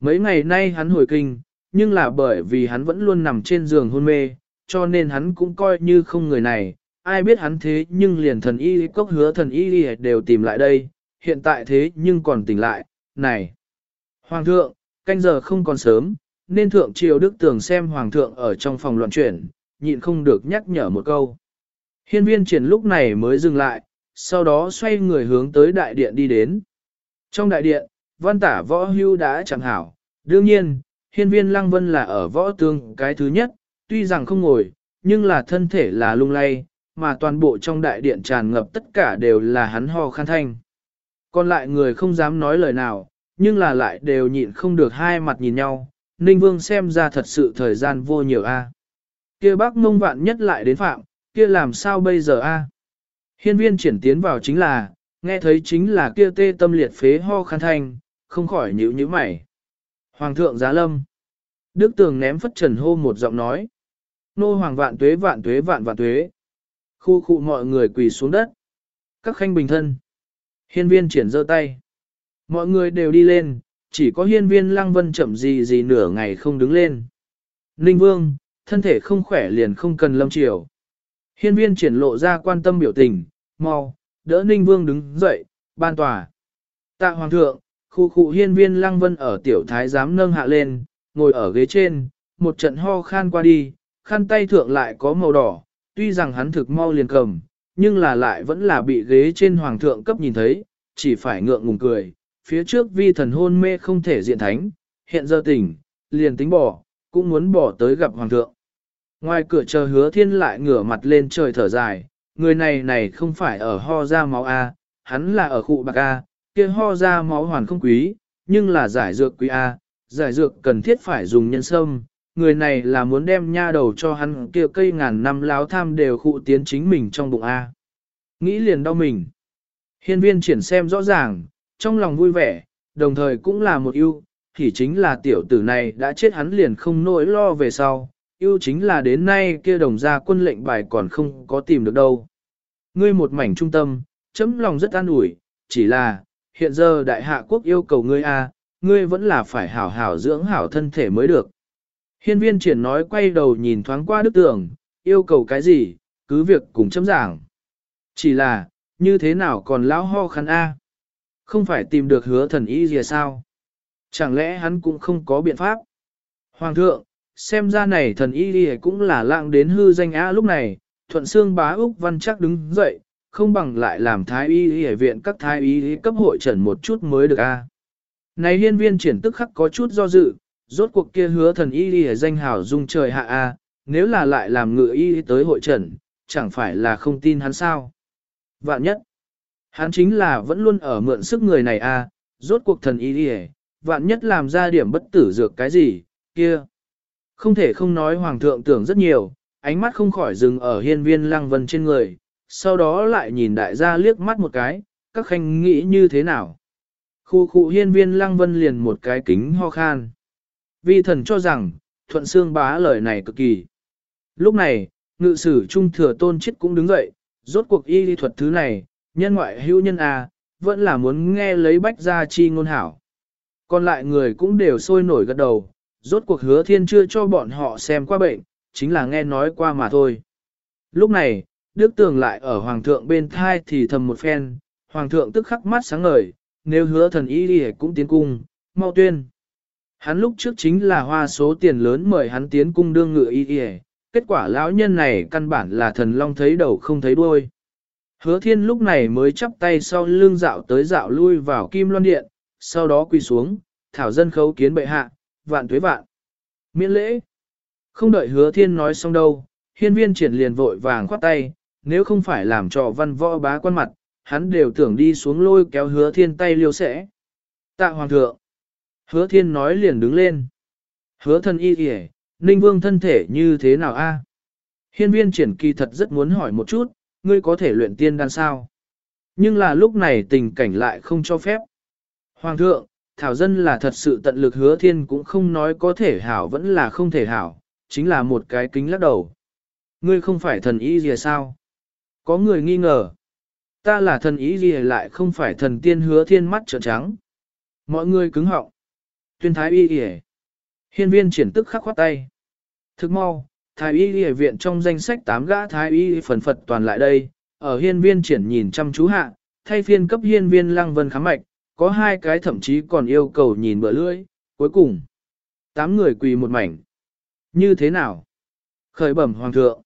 Mấy ngày nay hắn hồi kinh, nhưng là bởi vì hắn vẫn luôn nằm trên giường hôn mê, cho nên hắn cũng coi như không người này, ai biết hắn thế nhưng liền thần y cốc hứa thần y đều tìm lại đây, hiện tại thế nhưng còn tỉnh lại, này. Hoàng thượng, canh giờ không còn sớm, nên thượng triều đức tưởng xem hoàng thượng ở trong phòng loạn chuyển, nhịn không được nhắc nhở một câu. Hiên viên triển lúc này mới dừng lại, sau đó xoay người hướng tới đại điện đi đến. Trong đại điện, văn tả võ hưu đã chẳng hảo, đương nhiên, hiên viên lăng vân là ở võ tương cái thứ nhất, tuy rằng không ngồi, nhưng là thân thể là lung lay, mà toàn bộ trong đại điện tràn ngập tất cả đều là hắn ho khan thanh. Còn lại người không dám nói lời nào, nhưng là lại đều nhịn không được hai mặt nhìn nhau, Ninh Vương xem ra thật sự thời gian vô nhiều a. Kia bác mông vạn nhất lại đến phạm, kia làm sao bây giờ a? Hiên viên triển tiến vào chính là, nghe thấy chính là kia tê tâm liệt phế ho khăn thanh, không khỏi nhíu nhíu mày. Hoàng thượng giá lâm. Đức tường ném phất trần hô một giọng nói. Nô hoàng vạn tuế vạn tuế vạn vạn tuế. Khu khu mọi người quỳ xuống đất. Các khanh bình thân. Hiên viên triển giơ tay. Mọi người đều đi lên, chỉ có hiên viên lăng vân chậm gì gì nửa ngày không đứng lên. Ninh vương, thân thể không khỏe liền không cần lâm chiều. Hiên viên triển lộ ra quan tâm biểu tình, mau, đỡ Ninh vương đứng dậy, ban tòa. Tạ hoàng thượng, khu khu hiên viên lăng vân ở tiểu thái giám nâng hạ lên, ngồi ở ghế trên, một trận ho khan qua đi, khăn tay thượng lại có màu đỏ, tuy rằng hắn thực mau liền cầm, nhưng là lại vẫn là bị ghế trên hoàng thượng cấp nhìn thấy, chỉ phải ngượng ngùng cười, phía trước vi thần hôn mê không thể diện thánh, hiện giờ tỉnh, liền tính bỏ, cũng muốn bỏ tới gặp hoàng thượng. Ngoài cửa chờ hứa thiên lại ngửa mặt lên trời thở dài, người này này không phải ở ho ra máu A, hắn là ở khu bạc A, kia ho ra máu hoàn không quý, nhưng là giải dược quý A, giải dược cần thiết phải dùng nhân sâm, người này là muốn đem nha đầu cho hắn kia cây ngàn năm láo tham đều khụ tiến chính mình trong bụng A. Nghĩ liền đau mình. Hiên viên triển xem rõ ràng, trong lòng vui vẻ, đồng thời cũng là một ưu, thì chính là tiểu tử này đã chết hắn liền không nỗi lo về sau, ưu chính là đến nay kia đồng gia quân lệnh bài còn không có tìm được đâu. Ngươi một mảnh trung tâm, chấm lòng rất an ủi, chỉ là, hiện giờ đại hạ quốc yêu cầu ngươi a, ngươi vẫn là phải hảo hảo dưỡng hảo thân thể mới được. Hiên viên triển nói quay đầu nhìn thoáng qua đức tưởng, yêu cầu cái gì, cứ việc cùng chấm giảng. Chỉ là, như thế nào còn lão ho khăn a? Không phải tìm được hứa thần y gì sao? Chẳng lẽ hắn cũng không có biện pháp? Hoàng thượng, xem ra này thần y gì cũng là lạng đến hư danh á lúc này, thuận xương bá Úc Văn chắc đứng dậy, không bằng lại làm thái y y viện các thái y cấp hội trần một chút mới được a. Này hiên viên triển tức khắc có chút do dự, rốt cuộc kia hứa thần y y danh hào dung trời hạ a, nếu là lại làm ngự y tới hội trần, chẳng phải là không tin hắn sao. Vạn nhất, hắn chính là vẫn luôn ở mượn sức người này a, rốt cuộc thần y hề, vạn nhất làm ra điểm bất tử dược cái gì, kia. Không thể không nói hoàng thượng tưởng rất nhiều, ánh mắt không khỏi dừng ở hiên viên lăng vân trên người, sau đó lại nhìn đại gia liếc mắt một cái, các khanh nghĩ như thế nào. Khu khu hiên viên lăng vân liền một cái kính ho khan. Vi thần cho rằng, thuận xương bá lời này cực kỳ. Lúc này, ngự sử trung thừa tôn chết cũng đứng dậy, rốt cuộc y lý thuật thứ này, nhân ngoại hữu nhân à vẫn là muốn nghe lấy bách gia chi ngôn hảo. Còn lại người cũng đều sôi nổi gật đầu, rốt cuộc hứa thiên chưa cho bọn họ xem qua bệnh, chính là nghe nói qua mà thôi. Lúc này, Đức Tường lại ở Hoàng thượng bên thai thì thầm một phen, Hoàng thượng tức khắc mắt sáng ngời, nếu hứa thần y đi cũng tiến cung, mau tuyên. Hắn lúc trước chính là hoa số tiền lớn mời hắn tiến cung đương ngựa y y, kết quả lão nhân này căn bản là thần long thấy đầu không thấy đuôi. Hứa thiên lúc này mới chắp tay sau lưng dạo tới dạo lui vào kim loan điện, sau đó quỳ xuống, thảo dân khấu kiến bệ hạ, vạn tuế vạn. Miễn lễ. Không đợi hứa thiên nói xong đâu, hiên viên triển liền vội vàng khoát tay, nếu không phải làm cho văn võ bá quan mặt, hắn đều tưởng đi xuống lôi kéo hứa thiên tay liêu sẽ. Tạ hoàng thượng. Hứa thiên nói liền đứng lên. Hứa thân y kìa, ninh vương thân thể như thế nào a? Hiên viên triển kỳ thật rất muốn hỏi một chút, ngươi có thể luyện tiên đan sao? Nhưng là lúc này tình cảnh lại không cho phép. Hoàng thượng, Thảo Dân là thật sự tận lực hứa thiên cũng không nói có thể hảo vẫn là không thể hảo, chính là một cái kính lắc đầu. Ngươi không phải thần y gì sao? Có người nghi ngờ. Ta là thần ý gì lại không phải thần tiên hứa thiên mắt trợn trắng. Mọi người cứng họng. Tuyên thái y y Hiên viên triển tức khắc khoát tay. Thức mau, thái y y viện trong danh sách tám gã thái y phần phật toàn lại đây. Ở hiên viên triển nhìn chăm chú hạ, thay phiên cấp hiên viên lăng vân khám mạch, có hai cái thậm chí còn yêu cầu nhìn bữa lưỡi. Cuối cùng, tám người quỳ một mảnh. Như thế nào? Khởi bẩm hoàng thượng.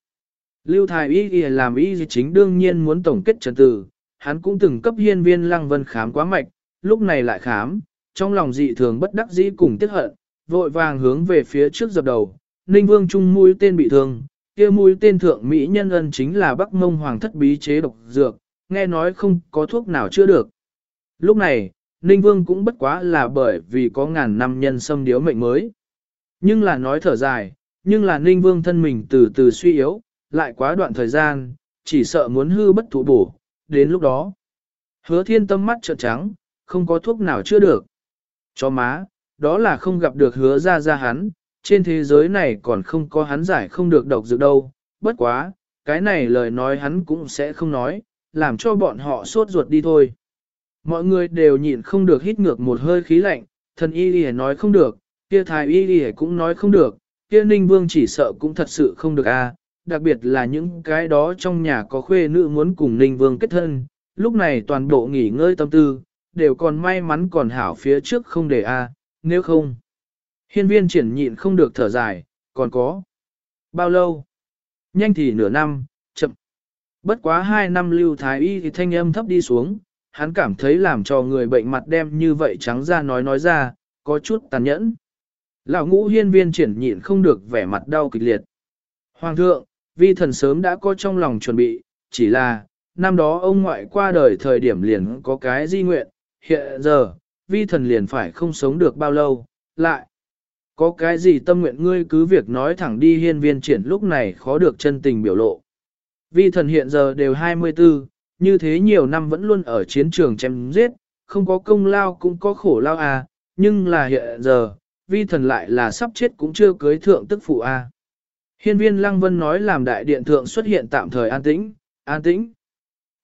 Lưu Thái Y Y làm y chính đương nhiên muốn tổng kết trần tử, hắn cũng từng cấp hiên viên lăng vân khám quá mạch, lúc này lại khám, trong lòng dị thường bất đắc dĩ cùng tiếc hận, vội vàng hướng về phía trước dập đầu, Ninh Vương Trung mũi tên bị thương, kia mũi tên thượng Mỹ nhân ân chính là Bắc Mông Hoàng thất bí chế độc dược, nghe nói không có thuốc nào chữa được. Lúc này, Ninh Vương cũng bất quá là bởi vì có ngàn năm nhân xâm điếu mệnh mới. Nhưng là nói thở dài, nhưng là ninh vương thân mình từ từ suy yếu, lại quá đoạn thời gian, chỉ sợ muốn hư bất thụ bổ, đến lúc đó. Hứa thiên tâm mắt trợn trắng, không có thuốc nào chữa được. Cho má, đó là không gặp được hứa ra ra hắn, trên thế giới này còn không có hắn giải không được độc dược đâu, bất quá, cái này lời nói hắn cũng sẽ không nói, làm cho bọn họ sốt ruột đi thôi. Mọi người đều nhịn không được hít ngược một hơi khí lạnh, thần y y nói không được, kia thái y y cũng nói không được, kia ninh vương chỉ sợ cũng thật sự không được a. đặc biệt là những cái đó trong nhà có khuê nữ muốn cùng ninh vương kết thân, lúc này toàn bộ nghỉ ngơi tâm tư, đều còn may mắn còn hảo phía trước không để a, nếu không. Hiên viên triển nhịn không được thở dài, còn có. Bao lâu? Nhanh thì nửa năm, chậm. Bất quá hai năm lưu thái y thì thanh âm thấp đi xuống, hắn cảm thấy làm cho người bệnh mặt đem như vậy trắng ra nói nói ra, có chút tàn nhẫn. Lão ngũ hiên viên triển nhịn không được vẻ mặt đau kịch liệt. Hoàng thượng, vi thần sớm đã có trong lòng chuẩn bị, chỉ là, năm đó ông ngoại qua đời thời điểm liền có cái di nguyện, hiện giờ, vi thần liền phải không sống được bao lâu, lại. Có cái gì tâm nguyện ngươi cứ việc nói thẳng đi hiên viên triển lúc này khó được chân tình biểu lộ. Vi thần hiện giờ đều 24, như thế nhiều năm vẫn luôn ở chiến trường chém giết, không có công lao cũng có khổ lao à, nhưng là hiện giờ, vi thần lại là sắp chết cũng chưa cưới thượng tức phụ a. À. Hiên viên Lăng Vân nói làm đại điện thượng xuất hiện tạm thời an tĩnh, an tĩnh.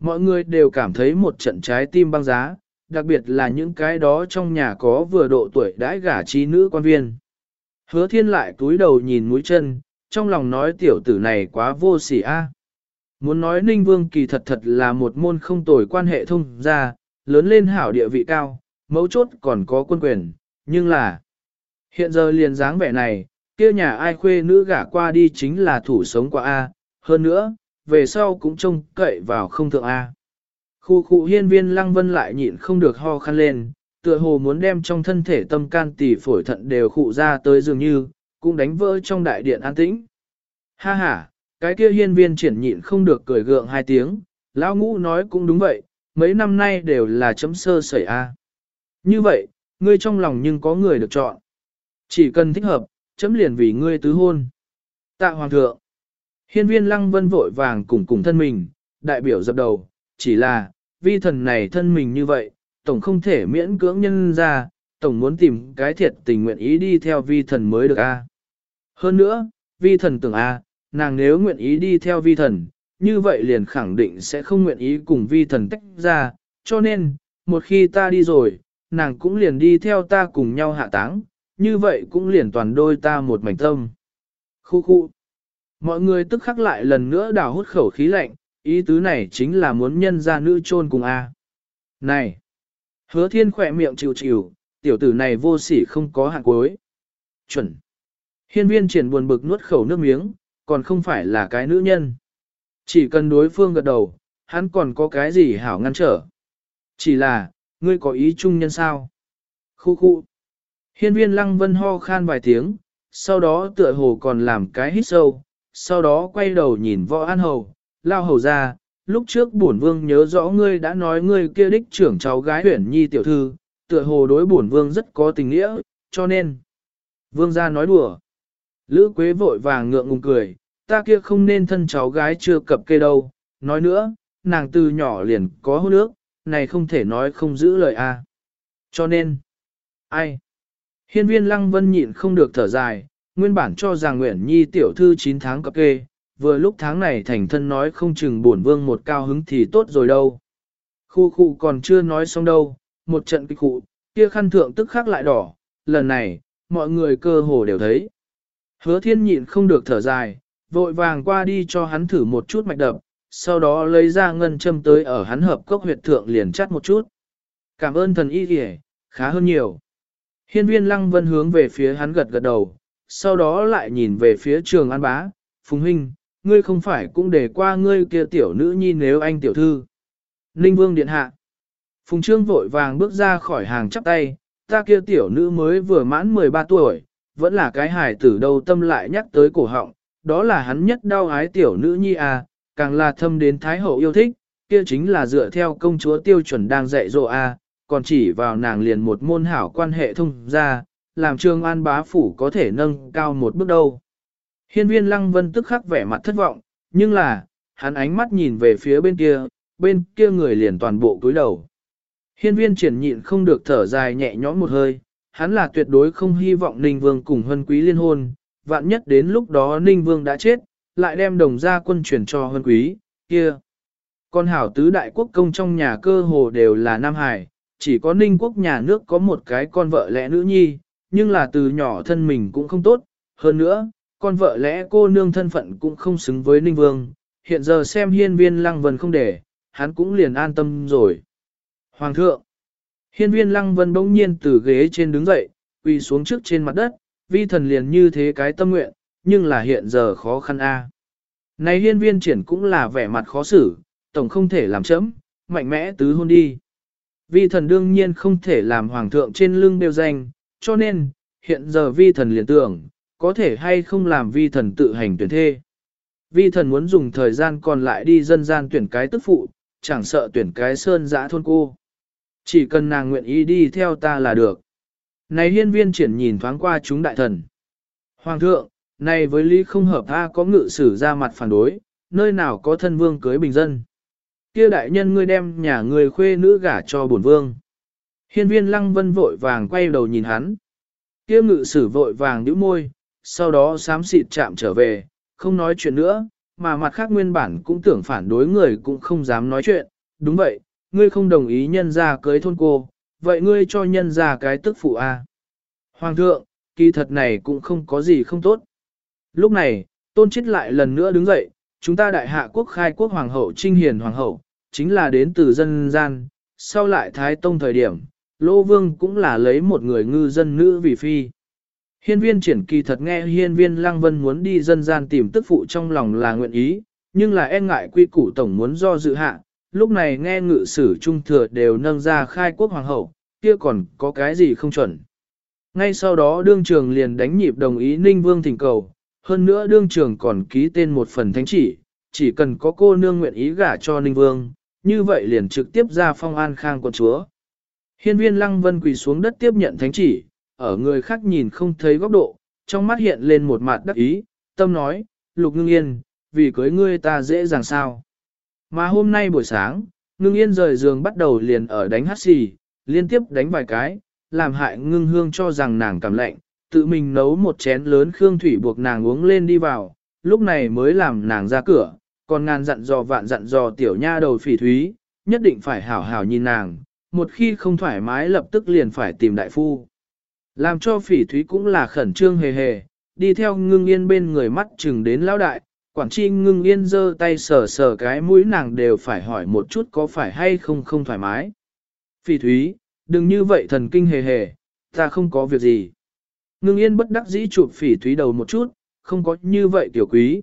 Mọi người đều cảm thấy một trận trái tim băng giá, đặc biệt là những cái đó trong nhà có vừa độ tuổi đãi gả trí nữ quan viên. Hứa thiên lại túi đầu nhìn mũi chân, trong lòng nói tiểu tử này quá vô sỉ a. Muốn nói Ninh Vương kỳ thật thật là một môn không tồi quan hệ thông gia, lớn lên hảo địa vị cao, mấu chốt còn có quân quyền, nhưng là hiện giờ liền dáng vẻ này, kia nhà ai khuê nữ gả qua đi chính là thủ sống qua A, hơn nữa, về sau cũng trông cậy vào không thượng A. Khu khu hiên viên lăng vân lại nhịn không được ho khăn lên, tựa hồ muốn đem trong thân thể tâm can tỷ phổi thận đều khụ ra tới dường như, cũng đánh vỡ trong đại điện an tĩnh. Ha ha, cái kia hiên viên triển nhịn không được cười gượng hai tiếng, lão ngũ nói cũng đúng vậy, mấy năm nay đều là chấm sơ sẩy a. Như vậy, ngươi trong lòng nhưng có người được chọn. Chỉ cần thích hợp, chấm liền vì ngươi tứ hôn. Tạ hoàng thượng. Hiên viên lăng vân vội vàng cùng cùng thân mình, đại biểu dập đầu, chỉ là, vi thần này thân mình như vậy, tổng không thể miễn cưỡng nhân ra, tổng muốn tìm cái thiệt tình nguyện ý đi theo vi thần mới được a. Hơn nữa, vi thần tưởng a, nàng nếu nguyện ý đi theo vi thần, như vậy liền khẳng định sẽ không nguyện ý cùng vi thần tách ra, cho nên, một khi ta đi rồi, nàng cũng liền đi theo ta cùng nhau hạ táng, như vậy cũng liền toàn đôi ta một mảnh tâm. Khu khu. Mọi người tức khắc lại lần nữa đào hút khẩu khí lạnh, ý tứ này chính là muốn nhân ra nữ chôn cùng A. Này! Hứa thiên khỏe miệng chịu chịu, tiểu tử này vô sỉ không có hạng cuối. Chuẩn! Hiên viên triển buồn bực nuốt khẩu nước miếng, còn không phải là cái nữ nhân. Chỉ cần đối phương gật đầu, hắn còn có cái gì hảo ngăn trở. Chỉ là, ngươi có ý chung nhân sao? Khu khu. Hiên viên lăng vân ho khan vài tiếng, sau đó tựa hồ còn làm cái hít sâu, sau đó quay đầu nhìn võ an hầu, lao hầu ra, lúc trước bổn vương nhớ rõ ngươi đã nói ngươi kia đích trưởng cháu gái huyển nhi tiểu thư, tựa hồ đối bổn vương rất có tình nghĩa, cho nên. Vương gia nói đùa. Lữ Quế vội vàng ngượng ngùng cười, ta kia không nên thân cháu gái chưa cập kê đâu, nói nữa, nàng từ nhỏ liền có hôn nước, này không thể nói không giữ lời a. Cho nên, ai? Hiên viên lăng vân nhịn không được thở dài, nguyên bản cho rằng Nguyễn Nhi tiểu thư 9 tháng cập kê, vừa lúc tháng này thành thân nói không chừng bổn vương một cao hứng thì tốt rồi đâu. Khu khu còn chưa nói xong đâu, một trận kịch cụ, kia khăn thượng tức khắc lại đỏ, lần này, mọi người cơ hồ đều thấy. Hứa thiên nhịn không được thở dài, vội vàng qua đi cho hắn thử một chút mạch đập, sau đó lấy ra ngân châm tới ở hắn hợp cốc huyệt thượng liền chắt một chút. Cảm ơn thần y kìa, khá hơn nhiều. Hiên viên lăng vân hướng về phía hắn gật gật đầu, sau đó lại nhìn về phía trường an bá, Phùng Huynh, ngươi không phải cũng để qua ngươi kia tiểu nữ nhi nếu anh tiểu thư. Ninh Vương Điện Hạ. Phùng Trương vội vàng bước ra khỏi hàng chắp tay, ta kia tiểu nữ mới vừa mãn 13 tuổi, vẫn là cái hài tử đầu tâm lại nhắc tới cổ họng, đó là hắn nhất đau ái tiểu nữ nhi à, càng là thâm đến Thái Hậu yêu thích, kia chính là dựa theo công chúa tiêu chuẩn đang dạy dỗ à, còn chỉ vào nàng liền một môn hảo quan hệ thông ra, làm trương an bá phủ có thể nâng cao một bước đâu. Hiên viên lăng vân tức khắc vẻ mặt thất vọng, nhưng là, hắn ánh mắt nhìn về phía bên kia, bên kia người liền toàn bộ cúi đầu. Hiên viên triển nhịn không được thở dài nhẹ nhõm một hơi, hắn là tuyệt đối không hy vọng Ninh Vương cùng Hân Quý liên hôn, vạn nhất đến lúc đó Ninh Vương đã chết, lại đem đồng gia quân chuyển cho Hân Quý, kia. Con hảo tứ đại quốc công trong nhà cơ hồ đều là Nam Hải, chỉ có Ninh quốc nhà nước có một cái con vợ lẽ nữ nhi, nhưng là từ nhỏ thân mình cũng không tốt, hơn nữa, con vợ lẽ cô nương thân phận cũng không xứng với Ninh Vương, hiện giờ xem hiên viên lăng vân không để, hắn cũng liền an tâm rồi. Hoàng thượng, hiên viên lăng vân bỗng nhiên từ ghế trên đứng dậy, quỳ xuống trước trên mặt đất, vi thần liền như thế cái tâm nguyện, nhưng là hiện giờ khó khăn a. Này hiên viên triển cũng là vẻ mặt khó xử, tổng không thể làm chấm, mạnh mẽ tứ hôn đi. Vi thần đương nhiên không thể làm hoàng thượng trên lưng đều danh, cho nên, hiện giờ vi thần liền tưởng, có thể hay không làm vi thần tự hành tuyển thê. Vi thần muốn dùng thời gian còn lại đi dân gian tuyển cái tức phụ, chẳng sợ tuyển cái sơn dã thôn cô. Chỉ cần nàng nguyện ý đi theo ta là được. Này hiên viên triển nhìn thoáng qua chúng đại thần. Hoàng thượng, này với lý không hợp ta có ngự sử ra mặt phản đối, nơi nào có thân vương cưới bình dân. Kia đại nhân ngươi đem nhà người khuê nữ gả cho bổn vương. Hiên viên lăng vân vội vàng quay đầu nhìn hắn. Kia ngự sử vội vàng nhíu môi, sau đó xám xịt chạm trở về, không nói chuyện nữa, mà mặt khác nguyên bản cũng tưởng phản đối người cũng không dám nói chuyện. Đúng vậy, ngươi không đồng ý nhân ra cưới thôn cô, vậy ngươi cho nhân ra cái tức phụ a. À? Hoàng thượng, kỳ thật này cũng không có gì không tốt. Lúc này, tôn chết lại lần nữa đứng dậy, chúng ta đại hạ quốc khai quốc hoàng hậu trinh hiền hoàng hậu, chính là đến từ dân gian, sau lại thái tông thời điểm, lô vương cũng là lấy một người ngư dân nữ vì phi. Hiên viên triển kỳ thật nghe hiên viên lăng vân muốn đi dân gian tìm tức phụ trong lòng là nguyện ý, nhưng là e ngại quy củ tổng muốn do dự hạ, lúc này nghe ngự sử trung thừa đều nâng ra khai quốc hoàng hậu, kia còn có cái gì không chuẩn. Ngay sau đó đương trường liền đánh nhịp đồng ý Ninh Vương thỉnh cầu, hơn nữa đương trường còn ký tên một phần thánh chỉ, chỉ cần có cô nương nguyện ý gả cho Ninh Vương, như vậy liền trực tiếp ra phong an khang quận chúa. Hiên viên lăng vân quỳ xuống đất tiếp nhận thánh chỉ, ở người khác nhìn không thấy góc độ, trong mắt hiện lên một mặt đắc ý, tâm nói, lục ngưng yên, vì cưới ngươi ta dễ dàng sao. Mà hôm nay buổi sáng, ngưng yên rời giường bắt đầu liền ở đánh hát xì, liên tiếp đánh vài cái, làm hại ngưng hương cho rằng nàng cảm lạnh, tự mình nấu một chén lớn khương thủy buộc nàng uống lên đi vào, lúc này mới làm nàng ra cửa, còn ngàn dặn dò vạn dặn dò tiểu nha đầu phỉ thúy, nhất định phải hảo hảo nhìn nàng, một khi không thoải mái lập tức liền phải tìm đại phu. Làm cho phỉ thúy cũng là khẩn trương hề hề, đi theo ngưng yên bên người mắt chừng đến lão đại, quản chi ngưng yên giơ tay sờ sờ cái mũi nàng đều phải hỏi một chút có phải hay không không thoải mái. Phỉ thúy, đừng như vậy thần kinh hề hề, ta không có việc gì. Ngưng yên bất đắc dĩ chụp phỉ thúy đầu một chút, không có như vậy tiểu quý.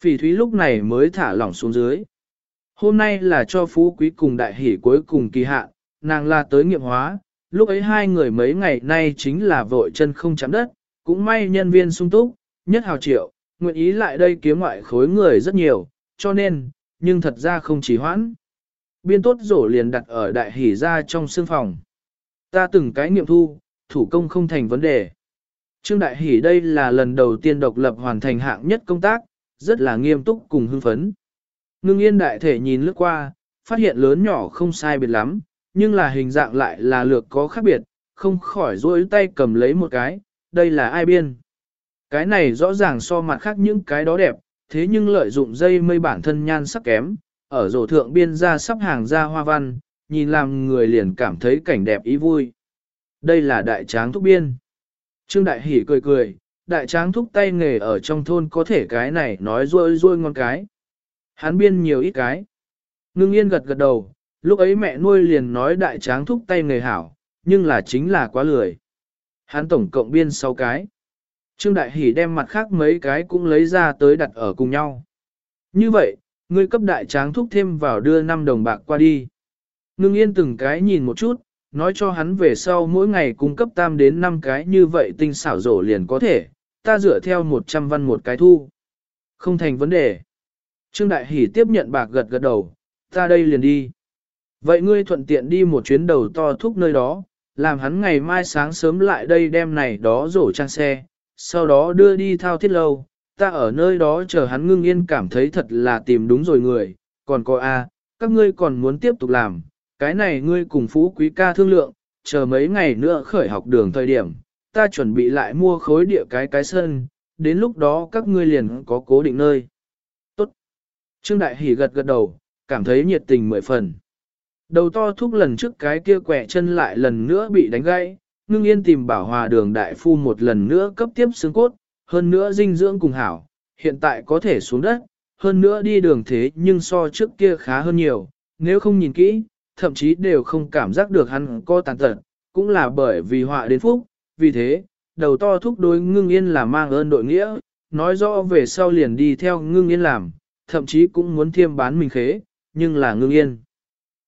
Phỉ thúy lúc này mới thả lỏng xuống dưới. Hôm nay là cho phú quý cùng đại hỷ cuối cùng kỳ hạn, nàng là tới nghiệm hóa, lúc ấy hai người mấy ngày nay chính là vội chân không chạm đất, cũng may nhân viên sung túc, nhất hào triệu, nguyện ý lại đây kiếm ngoại khối người rất nhiều, cho nên, nhưng thật ra không chỉ hoãn. Biên tốt rổ liền đặt ở đại hỉ ra trong sương phòng. Ta từng cái nghiệm thu, thủ công không thành vấn đề. Trương Đại Hỷ đây là lần đầu tiên độc lập hoàn thành hạng nhất công tác, rất là nghiêm túc cùng hưng phấn. Ngưng yên đại thể nhìn lướt qua, phát hiện lớn nhỏ không sai biệt lắm, nhưng là hình dạng lại là lược có khác biệt, không khỏi duỗi tay cầm lấy một cái, đây là ai biên. Cái này rõ ràng so mặt khác những cái đó đẹp, thế nhưng lợi dụng dây mây bản thân nhan sắc kém, ở rổ thượng biên ra sắp hàng ra hoa văn, nhìn làm người liền cảm thấy cảnh đẹp ý vui. Đây là đại tráng thúc biên. Trương Đại Hỷ cười cười, đại tráng thúc tay nghề ở trong thôn có thể cái này nói ruôi ruôi ngon cái. Hắn biên nhiều ít cái. Ngưng yên gật gật đầu, lúc ấy mẹ nuôi liền nói đại tráng thúc tay nghề hảo, nhưng là chính là quá lười. Hắn tổng cộng biên 6 cái. Trương Đại Hỷ đem mặt khác mấy cái cũng lấy ra tới đặt ở cùng nhau. Như vậy, ngươi cấp đại tráng thúc thêm vào đưa 5 đồng bạc qua đi. Ngưng yên từng cái nhìn một chút, nói cho hắn về sau mỗi ngày cung cấp tam đến 5 cái như vậy tinh xảo rổ liền có thể, ta dựa theo 100 văn một cái thu. Không thành vấn đề. Trương Đại Hỷ tiếp nhận bạc gật gật đầu, ta đây liền đi. Vậy ngươi thuận tiện đi một chuyến đầu to thúc nơi đó, làm hắn ngày mai sáng sớm lại đây đem này đó rổ trang xe, sau đó đưa đi thao thiết lâu, ta ở nơi đó chờ hắn ngưng yên cảm thấy thật là tìm đúng rồi người, còn có A, các ngươi còn muốn tiếp tục làm, cái này ngươi cùng phú quý ca thương lượng, chờ mấy ngày nữa khởi học đường thời điểm, ta chuẩn bị lại mua khối địa cái cái sân, đến lúc đó các ngươi liền có cố định nơi. Tốt. Trương Đại Hỷ gật gật đầu, cảm thấy nhiệt tình mười phần. Đầu to thúc lần trước cái kia quẻ chân lại lần nữa bị đánh gãy, ngưng yên tìm bảo hòa đường đại phu một lần nữa cấp tiếp xương cốt, hơn nữa dinh dưỡng cùng hảo, hiện tại có thể xuống đất, hơn nữa đi đường thế nhưng so trước kia khá hơn nhiều, nếu không nhìn kỹ, thậm chí đều không cảm giác được hắn có tàn tật, cũng là bởi vì họa đến phúc, vì thế, đầu to thúc đối ngưng yên là mang ơn đội nghĩa, nói rõ về sau liền đi theo ngưng yên làm, thậm chí cũng muốn thiêm bán mình khế, nhưng là ngưng yên.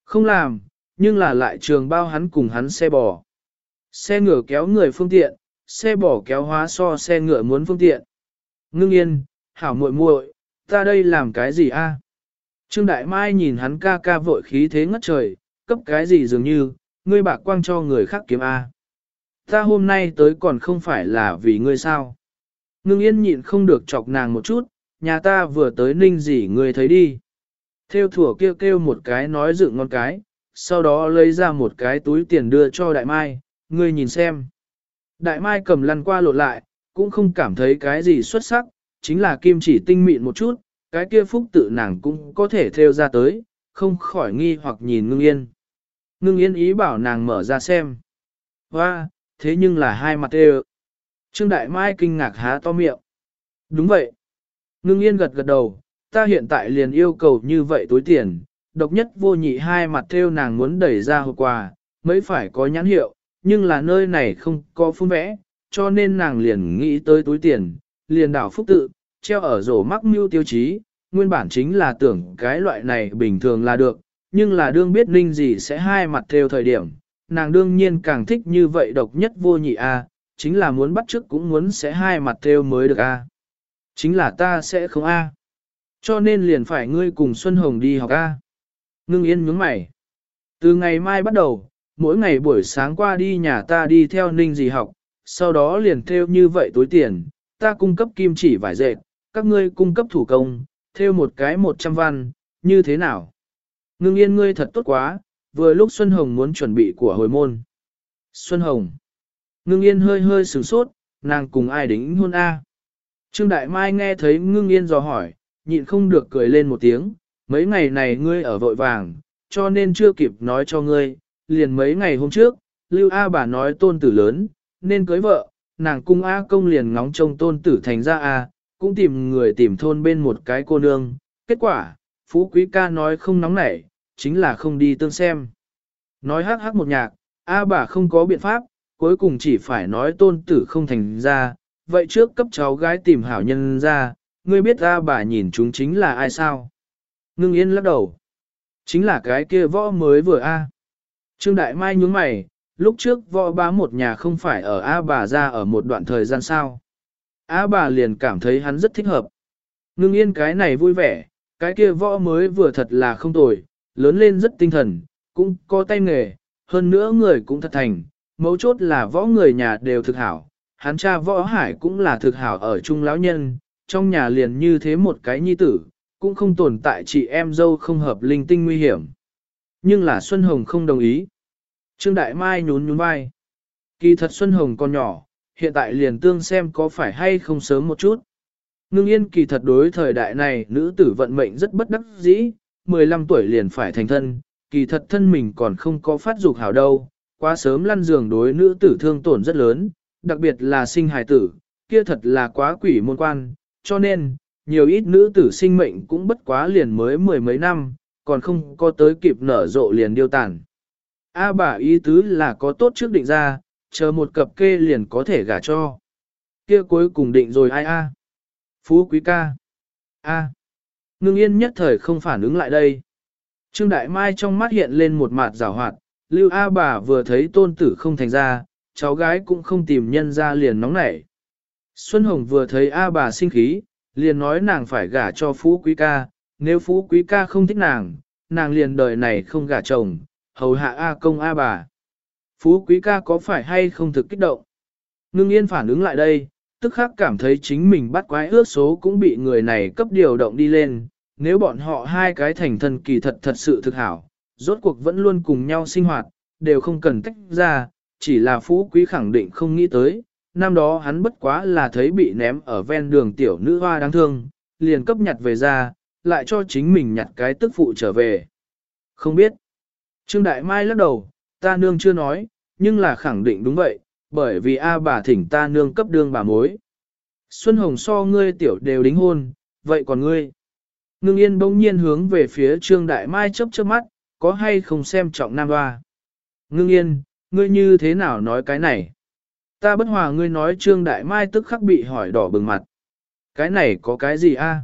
Không làm, nhưng là lại trường bao hắn cùng hắn xe bò. Xe ngựa kéo người phương tiện, xe bò kéo hóa so xe ngựa muốn phương tiện. Ngưng yên, hảo muội muội, ta đây làm cái gì a? Trương Đại Mai nhìn hắn ca ca vội khí thế ngất trời, cấp cái gì dường như, ngươi bạc quang cho người khác kiếm a. Ta hôm nay tới còn không phải là vì ngươi sao. Ngưng yên nhịn không được chọc nàng một chút, nhà ta vừa tới ninh gì ngươi thấy đi. Theo thủa kêu kêu một cái nói dựng ngon cái, sau đó lấy ra một cái túi tiền đưa cho Đại Mai, ngươi nhìn xem. Đại Mai cầm lăn qua lột lại, cũng không cảm thấy cái gì xuất sắc, chính là kim chỉ tinh mịn một chút, cái kia phúc tự nàng cũng có thể theo ra tới, không khỏi nghi hoặc nhìn ngưng yên. Ngưng yên ý bảo nàng mở ra xem. Hoa, thế nhưng là hai mặt đều. Trương Đại Mai kinh ngạc há to miệng. Đúng vậy. Ngưng yên gật gật đầu, ta hiện tại liền yêu cầu như vậy túi tiền, độc nhất vô nhị hai mặt theo nàng muốn đẩy ra hộp quà, mới phải có nhãn hiệu, nhưng là nơi này không có phun vẽ, cho nên nàng liền nghĩ tới túi tiền, liền đảo phúc tự, treo ở rổ mắc mưu tiêu chí, nguyên bản chính là tưởng cái loại này bình thường là được, nhưng là đương biết ninh gì sẽ hai mặt theo thời điểm, nàng đương nhiên càng thích như vậy độc nhất vô nhị a, chính là muốn bắt chước cũng muốn sẽ hai mặt theo mới được a. Chính là ta sẽ không a. Cho nên liền phải ngươi cùng Xuân Hồng đi học A. Ngưng yên nhướng mày. Từ ngày mai bắt đầu, mỗi ngày buổi sáng qua đi nhà ta đi theo ninh gì học, sau đó liền theo như vậy túi tiền, ta cung cấp kim chỉ vải dệt, các ngươi cung cấp thủ công, theo một cái một trăm văn, như thế nào? Ngưng yên ngươi thật tốt quá, vừa lúc Xuân Hồng muốn chuẩn bị của hồi môn. Xuân Hồng. Ngưng yên hơi hơi sửng sốt, nàng cùng ai đính hôn A. Trương Đại Mai nghe thấy ngưng yên dò hỏi, nhịn không được cười lên một tiếng, mấy ngày này ngươi ở vội vàng, cho nên chưa kịp nói cho ngươi, liền mấy ngày hôm trước, Lưu A bà nói tôn tử lớn, nên cưới vợ, nàng cung A công liền ngóng trông tôn tử thành ra A, cũng tìm người tìm thôn bên một cái cô nương, kết quả, Phú Quý ca nói không nóng nảy, chính là không đi tương xem. Nói hát hát một nhạc, A bà không có biện pháp, cuối cùng chỉ phải nói tôn tử không thành ra, vậy trước cấp cháu gái tìm hảo nhân ra, ngươi biết ra bà nhìn chúng chính là ai sao? Ngưng yên lắc đầu. Chính là cái kia võ mới vừa A. Trương Đại Mai nhướng mày, lúc trước võ bá một nhà không phải ở A bà ra ở một đoạn thời gian sao. A bà liền cảm thấy hắn rất thích hợp. Ngưng yên cái này vui vẻ, cái kia võ mới vừa thật là không tồi, lớn lên rất tinh thần, cũng có tay nghề, hơn nữa người cũng thật thành, mấu chốt là võ người nhà đều thực hảo. Hắn cha võ hải cũng là thực hảo ở trung lão nhân, trong nhà liền như thế một cái nhi tử, cũng không tồn tại chị em dâu không hợp linh tinh nguy hiểm. Nhưng là Xuân Hồng không đồng ý. Trương Đại Mai nhún nhún vai. Kỳ thật Xuân Hồng còn nhỏ, hiện tại liền tương xem có phải hay không sớm một chút. Ngưng yên kỳ thật đối thời đại này nữ tử vận mệnh rất bất đắc dĩ, 15 tuổi liền phải thành thân, kỳ thật thân mình còn không có phát dục hảo đâu, quá sớm lăn giường đối nữ tử thương tổn rất lớn, đặc biệt là sinh hài tử, kia thật là quá quỷ môn quan, cho nên, nhiều ít nữ tử sinh mệnh cũng bất quá liền mới mười mấy năm, còn không có tới kịp nở rộ liền điêu tàn. A bà ý tứ là có tốt trước định ra, chờ một cặp kê liền có thể gả cho. Kia cuối cùng định rồi ai a? Phú quý ca. A. Ngưng yên nhất thời không phản ứng lại đây. Trương Đại Mai trong mắt hiện lên một mặt rào hoạt, Lưu A bà vừa thấy tôn tử không thành ra, cháu gái cũng không tìm nhân ra liền nóng nảy. Xuân Hồng vừa thấy A bà sinh khí, liền nói nàng phải gả cho Phú Quý ca, nếu Phú Quý ca không thích nàng, nàng liền đời này không gả chồng, hầu hạ A công A bà. Phú quý ca có phải hay không thực kích động? Ngưng yên phản ứng lại đây, tức khắc cảm thấy chính mình bắt quái ước số cũng bị người này cấp điều động đi lên. Nếu bọn họ hai cái thành thân kỳ thật thật sự thực hảo, rốt cuộc vẫn luôn cùng nhau sinh hoạt, đều không cần tách ra, chỉ là phú quý khẳng định không nghĩ tới. Năm đó hắn bất quá là thấy bị ném ở ven đường tiểu nữ hoa đáng thương, liền cấp nhặt về ra, lại cho chính mình nhặt cái tức phụ trở về. Không biết. Trương Đại Mai lắc đầu, ta nương chưa nói, nhưng là khẳng định đúng vậy, bởi vì A bà thỉnh ta nương cấp đương bà mối. Xuân Hồng so ngươi tiểu đều đính hôn, vậy còn ngươi? Ngưng yên bỗng nhiên hướng về phía Trương Đại Mai chớp chớp mắt, có hay không xem trọng nam hoa? Ngưng yên, ngươi như thế nào nói cái này? Ta bất hòa ngươi nói Trương Đại Mai tức khắc bị hỏi đỏ bừng mặt. Cái này có cái gì a?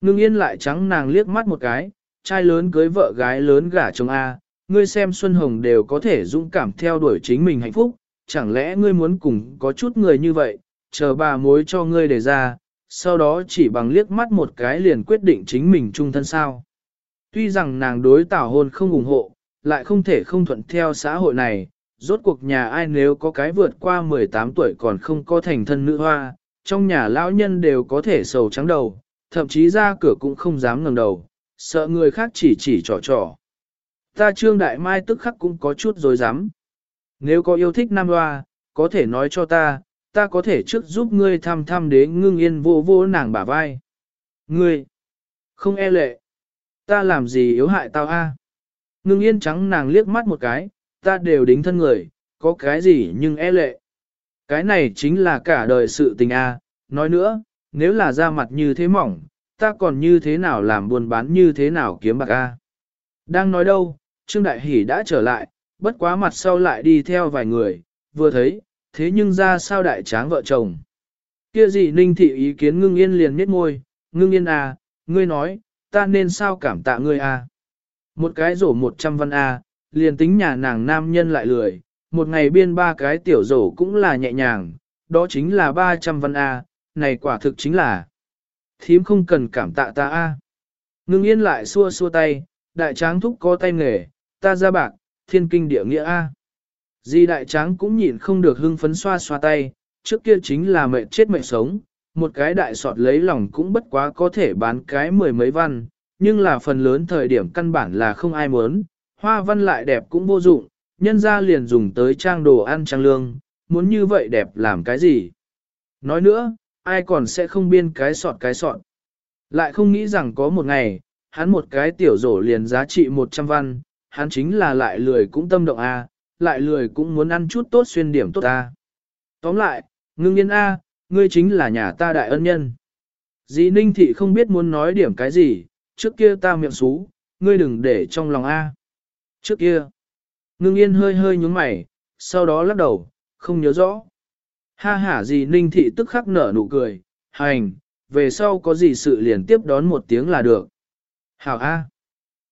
Ngưng yên lại trắng nàng liếc mắt một cái, trai lớn cưới vợ gái lớn gả chồng A, ngươi xem Xuân Hồng đều có thể dũng cảm theo đuổi chính mình hạnh phúc, chẳng lẽ ngươi muốn cùng có chút người như vậy, chờ bà mối cho ngươi để ra, sau đó chỉ bằng liếc mắt một cái liền quyết định chính mình chung thân sao. Tuy rằng nàng đối tảo hôn không ủng hộ, lại không thể không thuận theo xã hội này, rốt cuộc nhà ai nếu có cái vượt qua 18 tuổi còn không có thành thân nữ hoa, trong nhà lão nhân đều có thể sầu trắng đầu, thậm chí ra cửa cũng không dám ngẩng đầu, sợ người khác chỉ chỉ trò trò. Ta trương đại mai tức khắc cũng có chút rồi dám. Nếu có yêu thích nam hoa, có thể nói cho ta, ta có thể trước giúp ngươi thăm thăm đế ngưng yên vô vô nàng bả vai. Ngươi, không e lệ, ta làm gì yếu hại tao a? Ngưng yên trắng nàng liếc mắt một cái, ta đều đính thân người, có cái gì nhưng e lệ. Cái này chính là cả đời sự tình a. nói nữa, nếu là da mặt như thế mỏng, ta còn như thế nào làm buôn bán như thế nào kiếm bạc a? Đang nói đâu, Trương Đại Hỷ đã trở lại, bất quá mặt sau lại đi theo vài người, vừa thấy, thế nhưng ra sao đại tráng vợ chồng. Kia gì ninh thị ý kiến ngưng yên liền miết ngôi, ngưng yên à, ngươi nói, ta nên sao cảm tạ ngươi à. Một cái rổ một trăm văn à, liền tính nhà nàng nam nhân lại lười, một ngày biên ba cái tiểu rổ cũng là nhẹ nhàng, đó chính là ba trăm văn à, này quả thực chính là. Thím không cần cảm tạ ta a. Ngưng yên lại xua xua tay, đại tráng thúc có tay nghề, ta ra bạc, thiên kinh địa nghĩa a. Di đại tráng cũng nhịn không được hưng phấn xoa xoa tay, trước kia chính là mệt chết mệt sống, một cái đại sọt lấy lòng cũng bất quá có thể bán cái mười mấy văn, nhưng là phần lớn thời điểm căn bản là không ai muốn, hoa văn lại đẹp cũng vô dụng, nhân ra liền dùng tới trang đồ ăn trang lương, muốn như vậy đẹp làm cái gì. Nói nữa, ai còn sẽ không biên cái sọt cái sọt. Lại không nghĩ rằng có một ngày, hắn một cái tiểu rổ liền giá trị 100 văn, hắn chính là lại lười cũng tâm động A, lại lười cũng muốn ăn chút tốt xuyên điểm tốt ta. Tóm lại, ngưng yên A, ngươi chính là nhà ta đại ân nhân. Dì Ninh Thị không biết muốn nói điểm cái gì, trước kia ta miệng xú, ngươi đừng để trong lòng A. Trước kia, ngưng yên hơi hơi nhúng mày, sau đó lắc đầu, không nhớ rõ. Ha ha gì Ninh Thị tức khắc nở nụ cười, hành, về sau có gì sự liền tiếp đón một tiếng là được. Hảo A.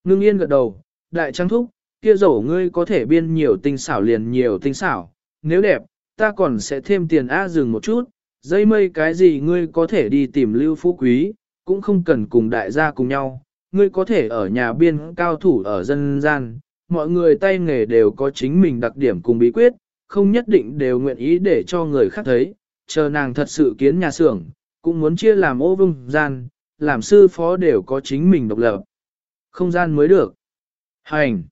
Ngưng yên gật đầu, đại trang thúc, kia dẫu ngươi có thể biên nhiều tinh xảo liền nhiều tinh xảo, nếu đẹp, ta còn sẽ thêm tiền A dừng một chút, dây mây cái gì ngươi có thể đi tìm lưu phú quý, cũng không cần cùng đại gia cùng nhau, ngươi có thể ở nhà biên cao thủ ở dân gian, mọi người tay nghề đều có chính mình đặc điểm cùng bí quyết, không nhất định đều nguyện ý để cho người khác thấy, chờ nàng thật sự kiến nhà xưởng, cũng muốn chia làm ô vung gian, làm sư phó đều có chính mình độc lập. Không gian mới được. Hành.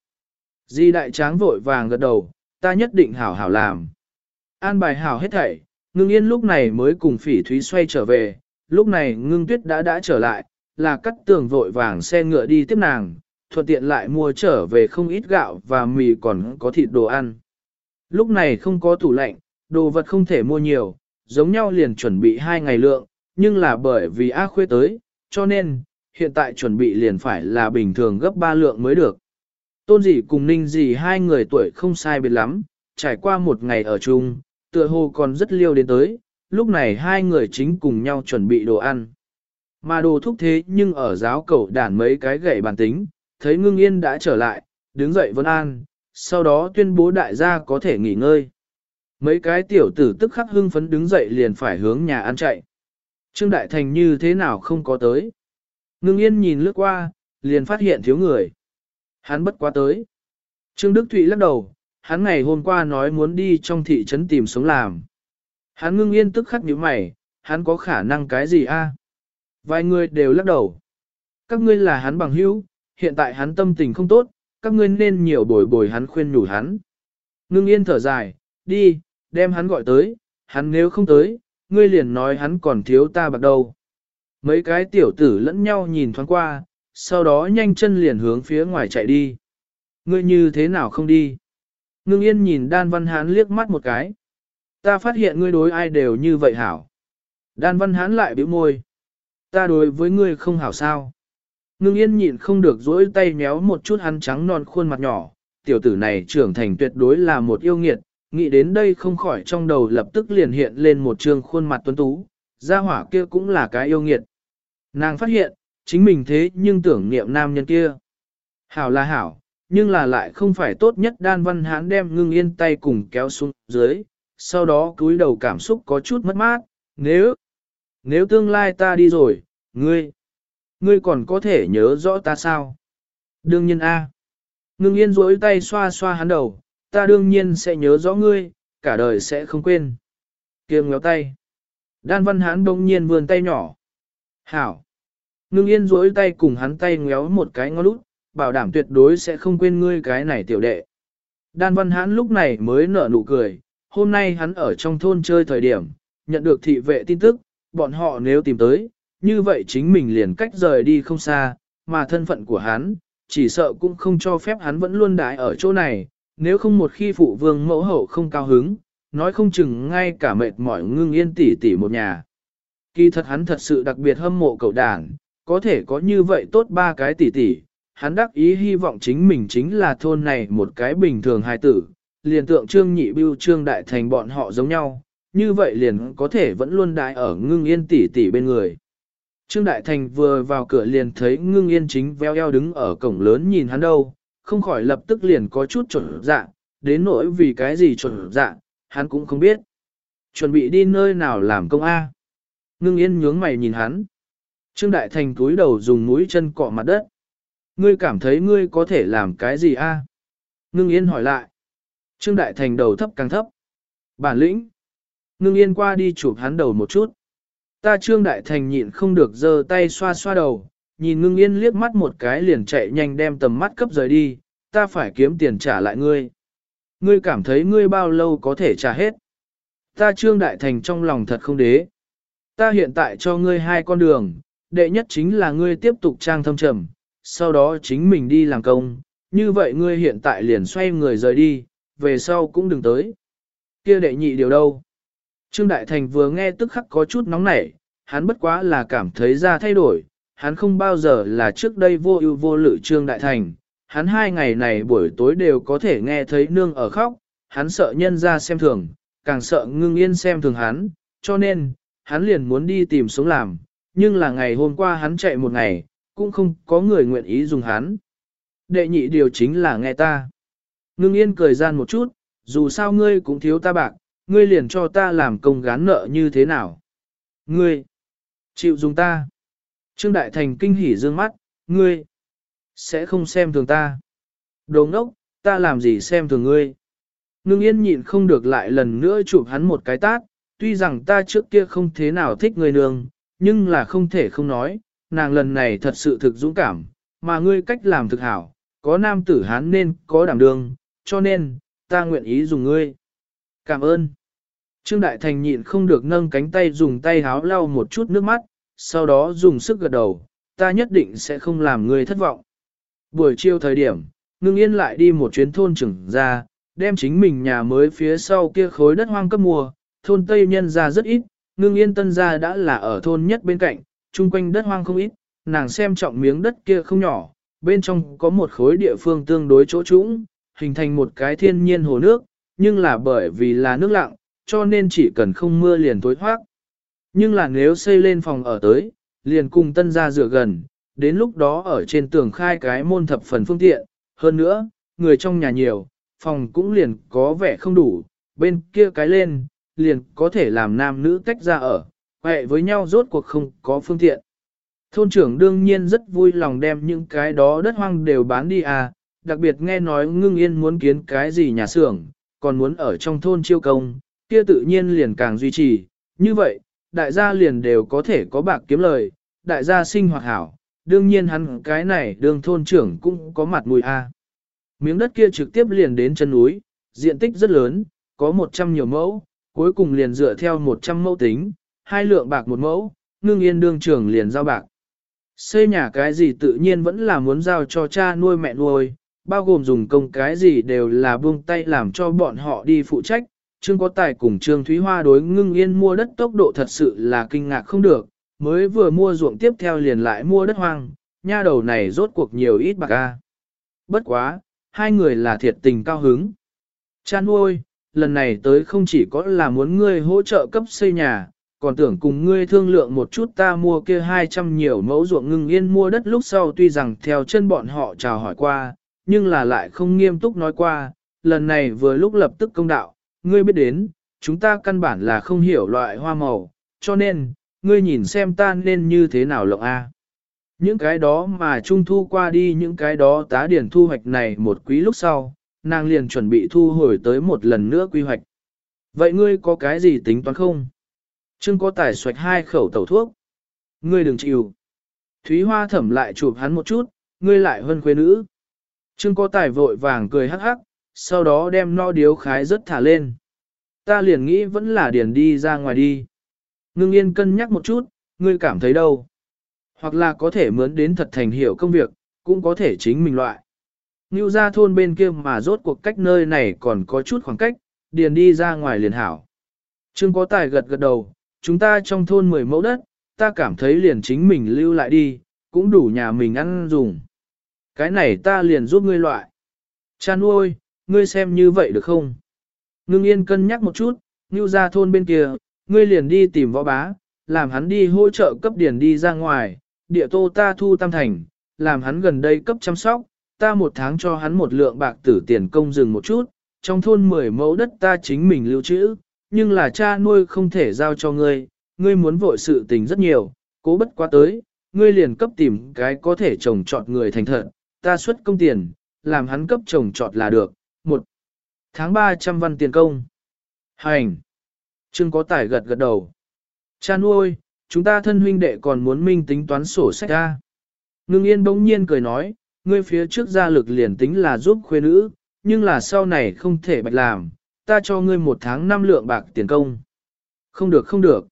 Di đại tráng vội vàng gật đầu, ta nhất định hảo hảo làm. An bài hảo hết thảy, ngưng yên lúc này mới cùng phỉ thúy xoay trở về, lúc này ngưng tuyết đã đã trở lại, là cắt tường vội vàng xe ngựa đi tiếp nàng, thuận tiện lại mua trở về không ít gạo và mì còn có thịt đồ ăn. Lúc này không có tủ lạnh, đồ vật không thể mua nhiều, giống nhau liền chuẩn bị hai ngày lượng, nhưng là bởi vì A khuê tới, cho nên, hiện tại chuẩn bị liền phải là bình thường gấp ba lượng mới được. Tôn dì cùng ninh dì hai người tuổi không sai biệt lắm, trải qua một ngày ở chung, tựa hồ còn rất liêu đến tới, lúc này hai người chính cùng nhau chuẩn bị đồ ăn. Mà đồ thúc thế nhưng ở giáo cầu đàn mấy cái gậy bàn tính, thấy ngưng yên đã trở lại, đứng dậy vân an, sau đó tuyên bố đại gia có thể nghỉ ngơi. Mấy cái tiểu tử tức khắc hưng phấn đứng dậy liền phải hướng nhà ăn chạy. Trương Đại Thành như thế nào không có tới. Ngưng yên nhìn lướt qua, liền phát hiện thiếu người. Hắn bất quá tới. Trương Đức Thụy lắc đầu, hắn ngày hôm qua nói muốn đi trong thị trấn tìm sống làm. Hắn ngưng yên tức khắc nhíu mày, hắn có khả năng cái gì a? Vài người đều lắc đầu. Các ngươi là hắn bằng hữu, hiện tại hắn tâm tình không tốt, các ngươi nên nhiều bồi bồi hắn khuyên nhủ hắn. Ngưng yên thở dài, đi, đem hắn gọi tới, hắn nếu không tới, ngươi liền nói hắn còn thiếu ta bạc đâu. Mấy cái tiểu tử lẫn nhau nhìn thoáng qua, sau đó nhanh chân liền hướng phía ngoài chạy đi. Ngươi như thế nào không đi? Ngưng yên nhìn đan văn hán liếc mắt một cái. Ta phát hiện ngươi đối ai đều như vậy hảo. Đan văn hán lại bĩu môi. Ta đối với ngươi không hảo sao. Ngưng yên nhịn không được dỗi tay méo một chút hắn trắng non khuôn mặt nhỏ. Tiểu tử này trưởng thành tuyệt đối là một yêu nghiệt, nghĩ đến đây không khỏi trong đầu lập tức liền hiện lên một trương khuôn mặt tuấn tú, gia hỏa kia cũng là cái yêu nghiệt. Nàng phát hiện, chính mình thế nhưng tưởng niệm nam nhân kia. Hảo là hảo, nhưng là lại không phải tốt nhất đan văn hán đem ngưng yên tay cùng kéo xuống dưới, sau đó cúi đầu cảm xúc có chút mất mát, nếu, nếu tương lai ta đi rồi, ngươi, ngươi còn có thể nhớ rõ ta sao? Đương nhiên a. Ngưng yên rỗi tay xoa xoa hắn đầu, ta đương nhiên sẽ nhớ rõ ngươi, cả đời sẽ không quên. Kiềm ngéo tay. Đan văn hán đông nhiên vươn tay nhỏ. Hảo. Ngưng yên rỗi tay cùng hắn tay ngéo một cái ngó lút, bảo đảm tuyệt đối sẽ không quên ngươi cái này tiểu đệ. Đan văn hán lúc này mới nở nụ cười, hôm nay hắn ở trong thôn chơi thời điểm, nhận được thị vệ tin tức, bọn họ nếu tìm tới, như vậy chính mình liền cách rời đi không xa, mà thân phận của hắn, chỉ sợ cũng không cho phép hắn vẫn luôn đái ở chỗ này, nếu không một khi phụ vương mẫu hậu không cao hứng, nói không chừng ngay cả mệt mỏi ngưng yên tỉ tỉ một nhà. Kỳ thật hắn thật sự đặc biệt hâm mộ cậu đảng có thể có như vậy tốt ba cái tỉ tỉ, hắn đắc ý hy vọng chính mình chính là thôn này một cái bình thường hài tử, liền tượng trương nhị bưu trương đại thành bọn họ giống nhau, như vậy liền có thể vẫn luôn đại ở ngưng yên tỉ tỉ bên người. Trương Đại Thành vừa vào cửa liền thấy ngưng yên chính veo eo đứng ở cổng lớn nhìn hắn đâu, không khỏi lập tức liền có chút chuẩn dạ, đến nỗi vì cái gì chuẩn dạ, hắn cũng không biết. Chuẩn bị đi nơi nào làm công A. Ngưng yên nhướng mày nhìn hắn. Trương Đại Thành cúi đầu dùng mũi chân cọ mặt đất. Ngươi cảm thấy ngươi có thể làm cái gì A? Ngưng yên hỏi lại. Trương Đại Thành đầu thấp càng thấp. Bản lĩnh. Ngưng yên qua đi chụp hắn đầu một chút. Ta Trương Đại Thành nhịn không được giơ tay xoa xoa đầu, nhìn ngưng yên liếc mắt một cái liền chạy nhanh đem tầm mắt cấp rời đi, ta phải kiếm tiền trả lại ngươi. Ngươi cảm thấy ngươi bao lâu có thể trả hết. Ta Trương Đại Thành trong lòng thật không đế. Ta hiện tại cho ngươi hai con đường, đệ nhất chính là ngươi tiếp tục trang thâm trầm, sau đó chính mình đi làm công, như vậy ngươi hiện tại liền xoay người rời đi, về sau cũng đừng tới. Kia đệ nhị điều đâu? Trương Đại Thành vừa nghe tức khắc có chút nóng nảy, hắn bất quá là cảm thấy ra thay đổi, hắn không bao giờ là trước đây vô ưu vô lự Trương Đại Thành, hắn hai ngày này buổi tối đều có thể nghe thấy nương ở khóc, hắn sợ nhân ra xem thường, càng sợ ngưng yên xem thường hắn, cho nên, hắn liền muốn đi tìm sống làm, nhưng là ngày hôm qua hắn chạy một ngày, cũng không có người nguyện ý dùng hắn. Đệ nhị điều chính là nghe ta. Ngưng yên cười gian một chút, dù sao ngươi cũng thiếu ta bạc, ngươi liền cho ta làm công gán nợ như thế nào. Ngươi, chịu dùng ta. Trương Đại Thành kinh hỉ dương mắt, ngươi, sẽ không xem thường ta. Đồ ngốc, ta làm gì xem thường ngươi. Ngưng yên nhịn không được lại lần nữa chụp hắn một cái tát, tuy rằng ta trước kia không thế nào thích ngươi nương, nhưng là không thể không nói, nàng lần này thật sự thực dũng cảm, mà ngươi cách làm thực hảo, có nam tử hán nên có đảm đương, cho nên, ta nguyện ý dùng ngươi. Cảm ơn. Trương Đại Thành nhịn không được nâng cánh tay dùng tay háo lau một chút nước mắt, sau đó dùng sức gật đầu, ta nhất định sẽ không làm ngươi thất vọng. Buổi chiều thời điểm, ngưng yên lại đi một chuyến thôn trưởng ra, đem chính mình nhà mới phía sau kia khối đất hoang cấp mùa, thôn Tây nhân ra rất ít, ngưng yên tân ra đã là ở thôn nhất bên cạnh, chung quanh đất hoang không ít, nàng xem trọng miếng đất kia không nhỏ, bên trong có một khối địa phương tương đối chỗ trũng, hình thành một cái thiên nhiên hồ nước, nhưng là bởi vì là nước lặng, cho nên chỉ cần không mưa liền tối thoát. Nhưng là nếu xây lên phòng ở tới, liền cùng tân gia dựa gần, đến lúc đó ở trên tường khai cái môn thập phần phương tiện, hơn nữa, người trong nhà nhiều, phòng cũng liền có vẻ không đủ, bên kia cái lên, liền có thể làm nam nữ tách ra ở, hệ với nhau rốt cuộc không có phương tiện. Thôn trưởng đương nhiên rất vui lòng đem những cái đó đất hoang đều bán đi à, đặc biệt nghe nói ngưng yên muốn kiến cái gì nhà xưởng, còn muốn ở trong thôn chiêu công, kia tự nhiên liền càng duy trì. Như vậy, đại gia liền đều có thể có bạc kiếm lời, đại gia sinh hoạt hảo, đương nhiên hắn cái này đường thôn trưởng cũng có mặt mùi a. Miếng đất kia trực tiếp liền đến chân núi, diện tích rất lớn, có 100 nhiều mẫu, cuối cùng liền dựa theo 100 mẫu tính, hai lượng bạc một mẫu, ngưng yên đương trưởng liền giao bạc. Xây nhà cái gì tự nhiên vẫn là muốn giao cho cha nuôi mẹ nuôi, bao gồm dùng công cái gì đều là buông tay làm cho bọn họ đi phụ trách. Trương có tài cùng Trương Thúy Hoa đối ngưng yên mua đất tốc độ thật sự là kinh ngạc không được, mới vừa mua ruộng tiếp theo liền lại mua đất hoang, nha đầu này rốt cuộc nhiều ít bạc a. Bất quá, hai người là thiệt tình cao hứng. Chan nuôi, lần này tới không chỉ có là muốn ngươi hỗ trợ cấp xây nhà, còn tưởng cùng ngươi thương lượng một chút ta mua kia 200 nhiều mẫu ruộng ngưng yên mua đất lúc sau tuy rằng theo chân bọn họ chào hỏi qua, nhưng là lại không nghiêm túc nói qua, lần này vừa lúc lập tức công đạo, ngươi biết đến, chúng ta căn bản là không hiểu loại hoa màu, cho nên, ngươi nhìn xem ta nên như thế nào lộng a. Những cái đó mà trung thu qua đi những cái đó tá điển thu hoạch này một quý lúc sau, nàng liền chuẩn bị thu hồi tới một lần nữa quy hoạch. Vậy ngươi có cái gì tính toán không? Trương có tài xoạch hai khẩu tẩu thuốc. Ngươi đừng chịu. Thúy Hoa thẩm lại chụp hắn một chút, ngươi lại hơn quê nữ. Trương có tài vội vàng cười hắc hắc, sau đó đem no điếu khái rất thả lên. Ta liền nghĩ vẫn là điền đi ra ngoài đi. Ngưng yên cân nhắc một chút, ngươi cảm thấy đâu? Hoặc là có thể mướn đến thật thành hiểu công việc, cũng có thể chính mình loại. Ngưu ra thôn bên kia mà rốt cuộc cách nơi này còn có chút khoảng cách, điền đi ra ngoài liền hảo. Trương có tài gật gật đầu, chúng ta trong thôn 10 mẫu đất, ta cảm thấy liền chính mình lưu lại đi, cũng đủ nhà mình ăn dùng. Cái này ta liền giúp ngươi loại. Cha nuôi, ngươi xem như vậy được không? Ngưng yên cân nhắc một chút, như ra thôn bên kia, ngươi liền đi tìm võ bá, làm hắn đi hỗ trợ cấp điển đi ra ngoài, địa tô ta thu tam thành, làm hắn gần đây cấp chăm sóc, ta một tháng cho hắn một lượng bạc tử tiền công dừng một chút, trong thôn 10 mẫu đất ta chính mình lưu trữ, nhưng là cha nuôi không thể giao cho ngươi, ngươi muốn vội sự tình rất nhiều, cố bất quá tới, ngươi liền cấp tìm cái có thể trồng trọt người thành thật, ta xuất công tiền, làm hắn cấp trồng trọt là được, tháng 300 văn tiền công. Hành! Trương có tải gật gật đầu. Cha nuôi, chúng ta thân huynh đệ còn muốn minh tính toán sổ sách ra. Ngưng yên bỗng nhiên cười nói, ngươi phía trước ra lực liền tính là giúp khuê nữ, nhưng là sau này không thể bạch làm, ta cho ngươi một tháng năm lượng bạc tiền công. Không được không được.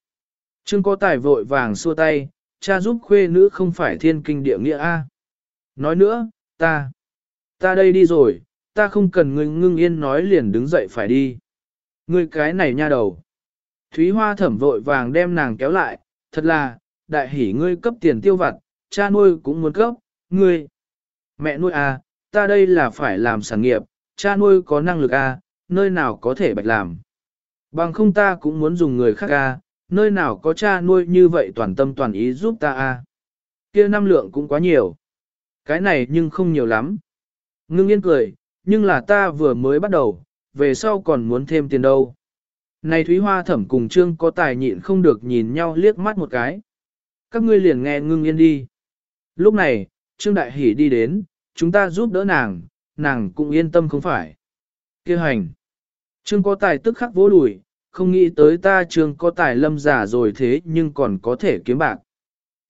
Trương có tài vội vàng xua tay, cha giúp khuê nữ không phải thiên kinh địa nghĩa A. Nói nữa, ta, ta đây đi rồi, ta không cần ngươi ngưng yên nói liền đứng dậy phải đi. Ngươi cái này nha đầu. Thúy Hoa thẩm vội vàng đem nàng kéo lại, thật là, đại hỉ ngươi cấp tiền tiêu vặt, cha nuôi cũng muốn cấp, ngươi. Mẹ nuôi à, ta đây là phải làm sản nghiệp, cha nuôi có năng lực à, nơi nào có thể bạch làm. Bằng không ta cũng muốn dùng người khác à, nơi nào có cha nuôi như vậy toàn tâm toàn ý giúp ta à. Kia năm lượng cũng quá nhiều. Cái này nhưng không nhiều lắm. Ngưng yên cười, nhưng là ta vừa mới bắt đầu, về sau còn muốn thêm tiền đâu. Này Thúy Hoa thẩm cùng Trương có tài nhịn không được nhìn nhau liếc mắt một cái. Các ngươi liền nghe ngưng yên đi. Lúc này, Trương Đại Hỷ đi đến, chúng ta giúp đỡ nàng, nàng cũng yên tâm không phải. Kêu hành. Trương có tài tức khắc vỗ đùi, không nghĩ tới ta trương có tài lâm giả rồi thế nhưng còn có thể kiếm bạc.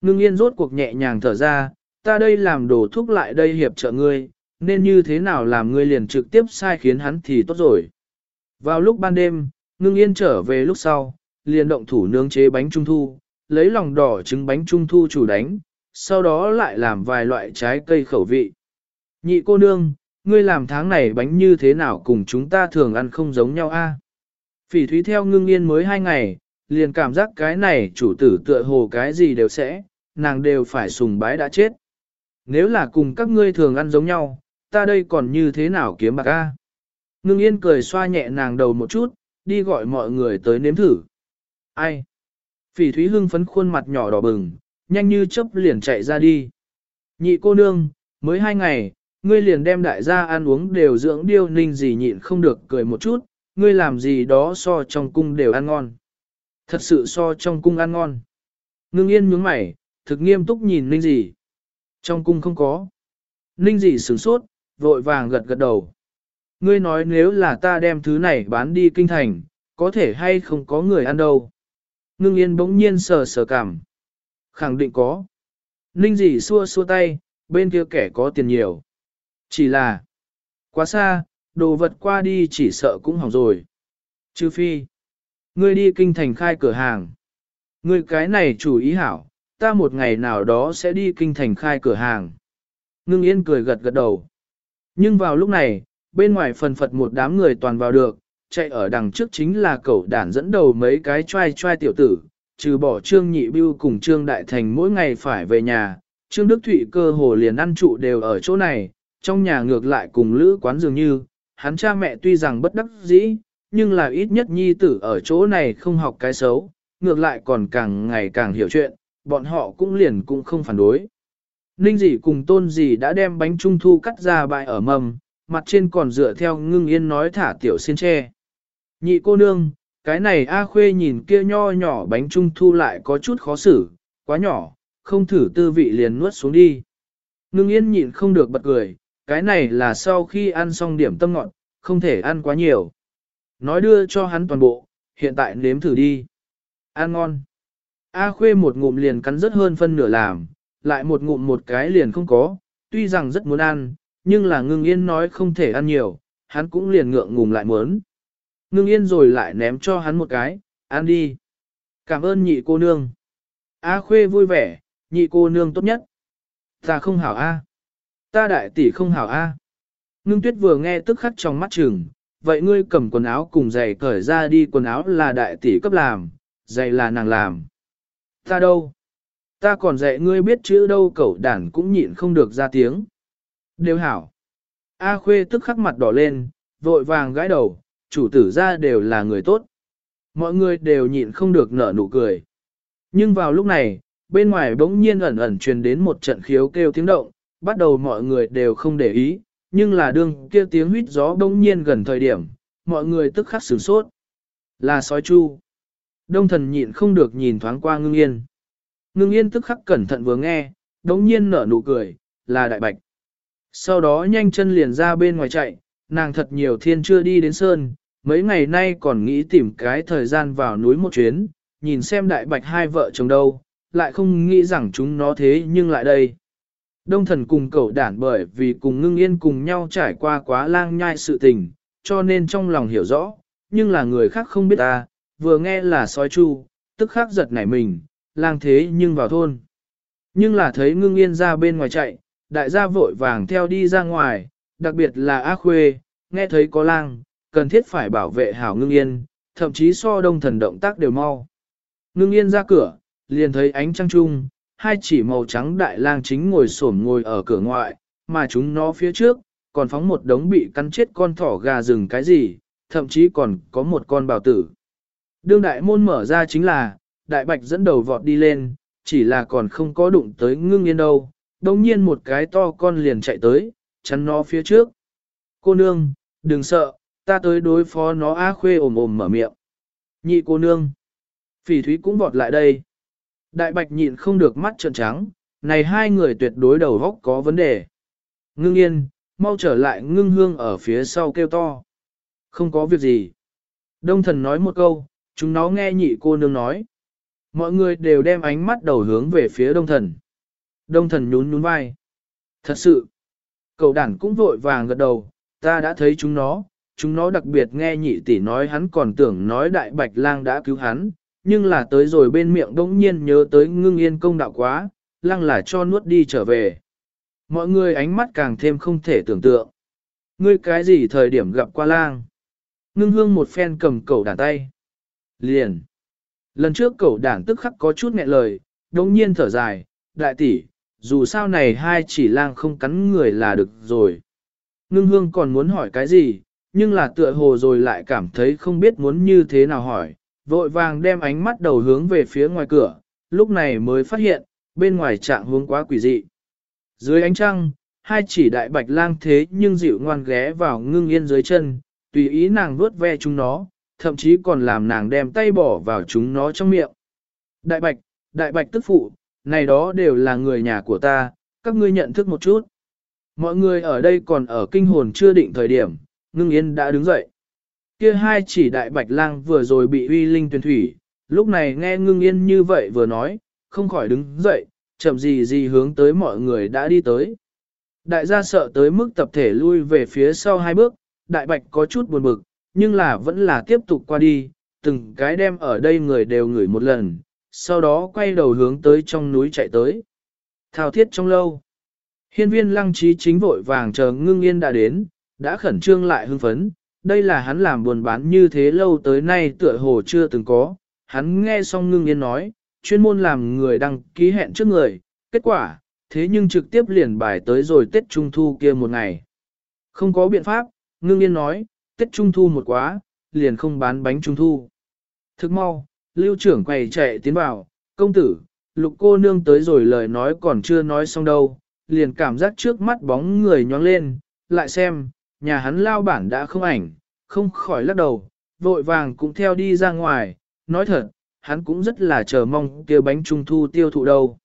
Ngưng yên rốt cuộc nhẹ nhàng thở ra, ta đây làm đồ thúc lại đây hiệp trợ ngươi, nên như thế nào làm ngươi liền trực tiếp sai khiến hắn thì tốt rồi. Vào lúc ban đêm, ngưng yên trở về lúc sau, liền động thủ nướng chế bánh trung thu, lấy lòng đỏ trứng bánh trung thu chủ đánh, sau đó lại làm vài loại trái cây khẩu vị. Nhị cô nương, ngươi làm tháng này bánh như thế nào cùng chúng ta thường ăn không giống nhau a? Phỉ thúy theo ngưng yên mới hai ngày, liền cảm giác cái này chủ tử tựa hồ cái gì đều sẽ, nàng đều phải sùng bái đã chết. Nếu là cùng các ngươi thường ăn giống nhau, ta đây còn như thế nào kiếm bạc a? Ngưng yên cười xoa nhẹ nàng đầu một chút, đi gọi mọi người tới nếm thử. Ai? Phỉ thúy hưng phấn khuôn mặt nhỏ đỏ bừng, nhanh như chớp liền chạy ra đi. Nhị cô nương, mới hai ngày, ngươi liền đem đại gia ăn uống đều dưỡng điêu ninh gì nhịn không được cười một chút, ngươi làm gì đó so trong cung đều ăn ngon. Thật sự so trong cung ăn ngon. Ngưng yên nhướng mày, thực nghiêm túc nhìn ninh gì. Trong cung không có. Ninh gì sửng sốt, vội vàng gật gật đầu. Ngươi nói nếu là ta đem thứ này bán đi kinh thành, có thể hay không có người ăn đâu. Ngưng yên bỗng nhiên sờ sờ cảm. Khẳng định có. Ninh dị xua xua tay, bên kia kẻ có tiền nhiều. Chỉ là, quá xa, đồ vật qua đi chỉ sợ cũng hỏng rồi. Chư phi, ngươi đi kinh thành khai cửa hàng. Ngươi cái này chủ ý hảo, ta một ngày nào đó sẽ đi kinh thành khai cửa hàng. Ngưng yên cười gật gật đầu. Nhưng vào lúc này, bên ngoài phần phật một đám người toàn vào được, chạy ở đằng trước chính là cậu đản dẫn đầu mấy cái trai trai tiểu tử, trừ bỏ Trương Nhị Bưu cùng Trương Đại Thành mỗi ngày phải về nhà, Trương Đức Thụy cơ hồ liền ăn trụ đều ở chỗ này, trong nhà ngược lại cùng lữ quán dường như, hắn cha mẹ tuy rằng bất đắc dĩ, nhưng là ít nhất nhi tử ở chỗ này không học cái xấu, ngược lại còn càng ngày càng hiểu chuyện, bọn họ cũng liền cũng không phản đối. Ninh dị cùng tôn dị đã đem bánh trung thu cắt ra bại ở mầm, mặt trên còn dựa theo ngưng yên nói thả tiểu xin tre. Nhị cô nương, cái này A Khuê nhìn kia nho nhỏ bánh trung thu lại có chút khó xử, quá nhỏ, không thử tư vị liền nuốt xuống đi. Ngưng yên nhịn không được bật cười, cái này là sau khi ăn xong điểm tâm ngọn, không thể ăn quá nhiều. Nói đưa cho hắn toàn bộ, hiện tại nếm thử đi. Ăn ngon. A Khuê một ngụm liền cắn rất hơn phân nửa làm, lại một ngụm một cái liền không có, tuy rằng rất muốn ăn, nhưng là ngưng yên nói không thể ăn nhiều, hắn cũng liền ngượng ngùng lại muốn. Ngưng yên rồi lại ném cho hắn một cái, ăn đi. Cảm ơn nhị cô nương. A khuê vui vẻ, nhị cô nương tốt nhất. Ta không hảo A. Ta đại tỷ không hảo A. Ngưng tuyết vừa nghe tức khắc trong mắt chừng, vậy ngươi cầm quần áo cùng giày cởi ra đi quần áo là đại tỷ cấp làm, giày là nàng làm. Ta đâu? Ta còn dạy ngươi biết chữ đâu cậu đản cũng nhịn không được ra tiếng. Đều hảo. A khuê tức khắc mặt đỏ lên, vội vàng gãi đầu, chủ tử ra đều là người tốt. Mọi người đều nhịn không được nở nụ cười. Nhưng vào lúc này, bên ngoài bỗng nhiên ẩn ẩn truyền đến một trận khiếu kêu tiếng động, bắt đầu mọi người đều không để ý, nhưng là đương kia tiếng huýt gió bỗng nhiên gần thời điểm, mọi người tức khắc sửng sốt. Là sói chu. Đông thần nhịn không được nhìn thoáng qua ngưng yên. Ngưng yên tức khắc cẩn thận vừa nghe, đống nhiên nở nụ cười, là đại bạch. Sau đó nhanh chân liền ra bên ngoài chạy, nàng thật nhiều thiên chưa đi đến sơn, mấy ngày nay còn nghĩ tìm cái thời gian vào núi một chuyến, nhìn xem đại bạch hai vợ chồng đâu, lại không nghĩ rằng chúng nó thế nhưng lại đây. Đông thần cùng cậu đản bởi vì cùng ngưng yên cùng nhau trải qua quá lang nhai sự tình, cho nên trong lòng hiểu rõ, nhưng là người khác không biết ta, vừa nghe là sói chu, tức khắc giật nảy mình, lang thế nhưng vào thôn. Nhưng là thấy ngưng yên ra bên ngoài chạy, đại gia vội vàng theo đi ra ngoài, đặc biệt là A Khuê, nghe thấy có lang, cần thiết phải bảo vệ hảo ngưng yên, thậm chí so đông thần động tác đều mau. Ngưng yên ra cửa, liền thấy ánh trăng trung, hai chỉ màu trắng đại lang chính ngồi xổm ngồi ở cửa ngoại, mà chúng nó phía trước, còn phóng một đống bị cắn chết con thỏ gà rừng cái gì, thậm chí còn có một con bào tử. Đương đại môn mở ra chính là, đại bạch dẫn đầu vọt đi lên, chỉ là còn không có đụng tới ngưng yên đâu, đồng nhiên một cái to con liền chạy tới, chắn nó phía trước. Cô nương, đừng sợ, ta tới đối phó nó á khuê ồm ồm mở miệng. Nhị cô nương. Phỉ thúy cũng vọt lại đây. Đại bạch nhịn không được mắt trợn trắng, này hai người tuyệt đối đầu góc có vấn đề. Ngưng yên, mau trở lại ngưng hương ở phía sau kêu to. Không có việc gì. Đông thần nói một câu, chúng nó nghe nhị cô nương nói. Mọi người đều đem ánh mắt đầu hướng về phía đông thần. Đông thần nhún nhún vai. Thật sự, cậu đản cũng vội vàng gật đầu, ta đã thấy chúng nó, chúng nó đặc biệt nghe nhị tỷ nói hắn còn tưởng nói đại bạch lang đã cứu hắn, nhưng là tới rồi bên miệng đông nhiên nhớ tới ngưng yên công đạo quá, lang là cho nuốt đi trở về. Mọi người ánh mắt càng thêm không thể tưởng tượng. Ngươi cái gì thời điểm gặp qua lang? Ngưng hương một phen cầm cậu đàn tay. Liền. Lần trước cậu đảng tức khắc có chút nghẹn lời, đồng nhiên thở dài, đại tỷ, dù sao này hai chỉ lang không cắn người là được rồi. Ngưng hương còn muốn hỏi cái gì, nhưng là tựa hồ rồi lại cảm thấy không biết muốn như thế nào hỏi, vội vàng đem ánh mắt đầu hướng về phía ngoài cửa, lúc này mới phát hiện, bên ngoài trạng hướng quá quỷ dị. Dưới ánh trăng, hai chỉ đại bạch lang thế nhưng dịu ngoan ghé vào ngưng yên dưới chân, tùy ý nàng vuốt ve chúng nó, thậm chí còn làm nàng đem tay bỏ vào chúng nó trong miệng. Đại bạch, đại bạch tức phụ, này đó đều là người nhà của ta, các ngươi nhận thức một chút. Mọi người ở đây còn ở kinh hồn chưa định thời điểm, ngưng yên đã đứng dậy. Kia hai chỉ đại bạch lang vừa rồi bị uy linh tuyển thủy, lúc này nghe ngưng yên như vậy vừa nói, không khỏi đứng dậy, chậm gì gì hướng tới mọi người đã đi tới. Đại gia sợ tới mức tập thể lui về phía sau hai bước, đại bạch có chút buồn bực, nhưng là vẫn là tiếp tục qua đi, từng cái đem ở đây người đều ngửi một lần, sau đó quay đầu hướng tới trong núi chạy tới. Thao thiết trong lâu. Hiên viên lăng trí chính vội vàng chờ ngưng yên đã đến, đã khẩn trương lại hưng phấn, đây là hắn làm buồn bán như thế lâu tới nay tựa hồ chưa từng có. Hắn nghe xong ngưng yên nói, chuyên môn làm người đăng ký hẹn trước người, kết quả, thế nhưng trực tiếp liền bài tới rồi Tết Trung Thu kia một ngày. Không có biện pháp, ngưng yên nói, Tết Trung Thu một quá, liền không bán bánh Trung Thu. Thức mau, lưu trưởng quầy chạy tiến vào, công tử, lục cô nương tới rồi lời nói còn chưa nói xong đâu, liền cảm giác trước mắt bóng người nhóng lên, lại xem, nhà hắn lao bản đã không ảnh, không khỏi lắc đầu, vội vàng cũng theo đi ra ngoài, nói thật, hắn cũng rất là chờ mong kia bánh trung thu tiêu thụ đâu.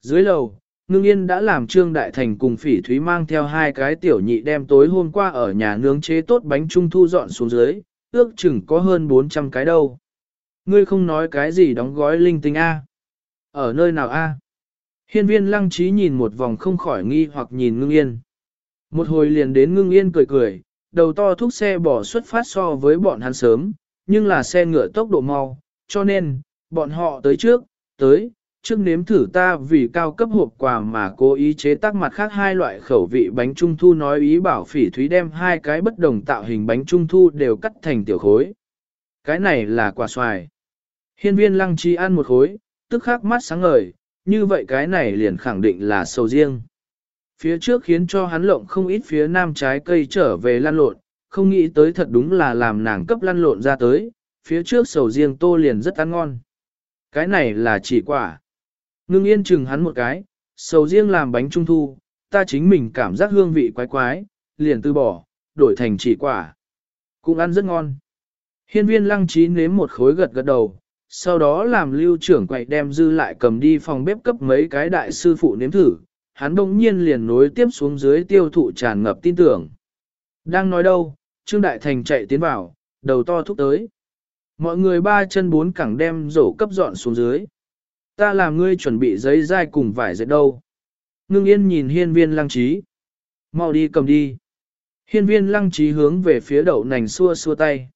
Dưới lầu, ngưng yên đã làm trương đại thành cùng phỉ thúy mang theo hai cái tiểu nhị đem tối hôm qua ở nhà nướng chế tốt bánh trung thu dọn xuống dưới, ước chừng có hơn 400 cái đâu. Ngươi không nói cái gì đóng gói linh tinh A. Ở nơi nào A? Hiên viên lăng trí nhìn một vòng không khỏi nghi hoặc nhìn ngưng yên. Một hồi liền đến ngưng yên cười cười, đầu to thúc xe bỏ xuất phát so với bọn hắn sớm, nhưng là xe ngựa tốc độ mau, cho nên, bọn họ tới trước, tới, trước nếm thử ta vì cao cấp hộp quà mà cố ý chế tác mặt khác hai loại khẩu vị bánh trung thu nói ý bảo phỉ thúy đem hai cái bất đồng tạo hình bánh trung thu đều cắt thành tiểu khối. Cái này là quả xoài. Hiên viên lăng chi ăn một khối, tức khắc mắt sáng ngời, như vậy cái này liền khẳng định là sầu riêng. Phía trước khiến cho hắn lộng không ít phía nam trái cây trở về lăn lộn, không nghĩ tới thật đúng là làm nàng cấp lăn lộn ra tới, phía trước sầu riêng tô liền rất ăn ngon. Cái này là chỉ quả. Ngưng yên chừng hắn một cái, sầu riêng làm bánh trung thu, ta chính mình cảm giác hương vị quái quái, liền từ bỏ, đổi thành chỉ quả. Cũng ăn rất ngon. Hiên viên lăng trí nếm một khối gật gật đầu, sau đó làm lưu trưởng quậy đem dư lại cầm đi phòng bếp cấp mấy cái đại sư phụ nếm thử, hắn đông nhiên liền nối tiếp xuống dưới tiêu thụ tràn ngập tin tưởng. Đang nói đâu, Trương Đại Thành chạy tiến vào, đầu to thúc tới. Mọi người ba chân bốn cẳng đem rổ cấp dọn xuống dưới. Ta làm ngươi chuẩn bị giấy dai cùng vải dệt đâu. Ngưng yên nhìn hiên viên lăng trí. Mau đi cầm đi. Hiên viên lăng trí hướng về phía đậu nành xua xua tay.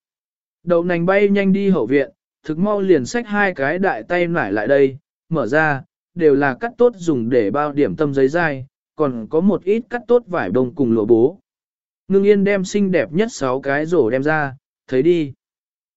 Đậu nành bay nhanh đi hậu viện, thực mau liền xách hai cái đại tay nải lại đây, mở ra, đều là cắt tốt dùng để bao điểm tâm giấy dai, còn có một ít cắt tốt vải bông cùng lụa bố. Ngưng yên đem xinh đẹp nhất sáu cái rổ đem ra, thấy đi.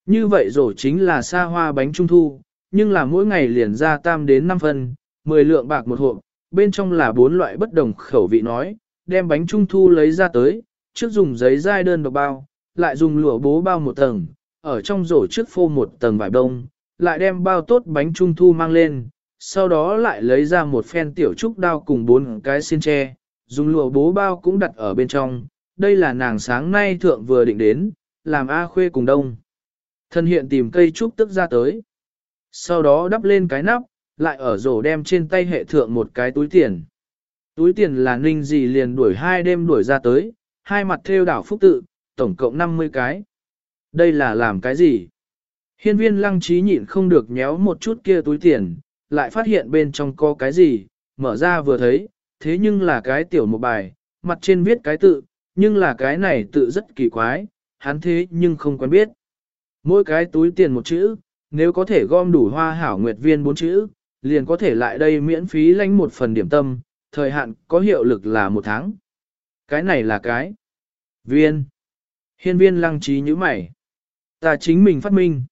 Như vậy rổ chính là xa hoa bánh trung thu, nhưng là mỗi ngày liền ra tam đến 5 phân, 10 lượng bạc một hộp, bên trong là bốn loại bất đồng khẩu vị nói, đem bánh trung thu lấy ra tới, trước dùng giấy dai đơn độc bao, lại dùng lụa bố bao một tầng, ở trong rổ trước phô một tầng vải đông, lại đem bao tốt bánh trung thu mang lên, sau đó lại lấy ra một phen tiểu trúc đao cùng bốn cái xiên tre, dùng lụa bố bao cũng đặt ở bên trong, đây là nàng sáng nay thượng vừa định đến, làm A khuê cùng đông. Thân hiện tìm cây trúc tức ra tới. Sau đó đắp lên cái nắp, lại ở rổ đem trên tay hệ thượng một cái túi tiền. Túi tiền là ninh gì liền đuổi hai đêm đuổi ra tới, hai mặt theo đảo phúc tự, tổng cộng 50 cái. Đây là làm cái gì? Hiên viên lăng trí nhịn không được nhéo một chút kia túi tiền, lại phát hiện bên trong có cái gì, mở ra vừa thấy, thế nhưng là cái tiểu một bài, mặt trên viết cái tự, nhưng là cái này tự rất kỳ quái, hắn thế nhưng không quen biết. Mỗi cái túi tiền một chữ, nếu có thể gom đủ hoa hảo nguyệt viên bốn chữ, liền có thể lại đây miễn phí lãnh một phần điểm tâm, thời hạn có hiệu lực là một tháng. Cái này là cái viên. Hiên viên lăng trí như mày. Ta chính mình phát minh.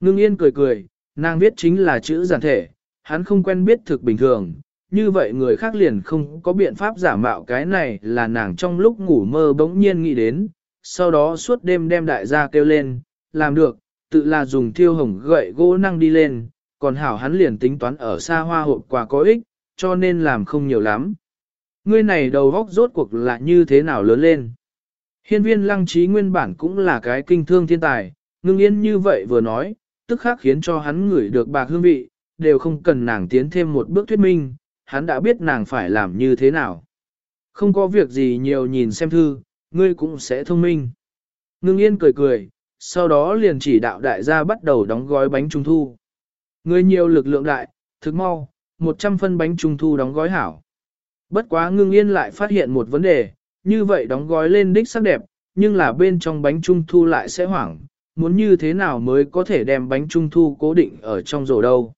Ngưng yên cười cười, nàng viết chính là chữ giản thể, hắn không quen biết thực bình thường, như vậy người khác liền không có biện pháp giả mạo cái này là nàng trong lúc ngủ mơ bỗng nhiên nghĩ đến, sau đó suốt đêm đem đại gia kêu lên, làm được, tự là dùng thiêu hồng gậy gỗ năng đi lên, còn hảo hắn liền tính toán ở xa hoa hộp quà có ích, cho nên làm không nhiều lắm. Ngươi này đầu góc rốt cuộc là như thế nào lớn lên. Hiên viên lăng trí nguyên bản cũng là cái kinh thương thiên tài, ngưng yên như vậy vừa nói, tức khác khiến cho hắn ngửi được bạc hương vị, đều không cần nàng tiến thêm một bước thuyết minh, hắn đã biết nàng phải làm như thế nào. Không có việc gì nhiều nhìn xem thư, ngươi cũng sẽ thông minh. Ngưng yên cười cười, sau đó liền chỉ đạo đại gia bắt đầu đóng gói bánh trung thu. người nhiều lực lượng đại, thực mau, 100 phân bánh trung thu đóng gói hảo. Bất quá ngưng yên lại phát hiện một vấn đề, như vậy đóng gói lên đích sắc đẹp, nhưng là bên trong bánh trung thu lại sẽ hoảng, muốn như thế nào mới có thể đem bánh trung thu cố định ở trong rổ đâu.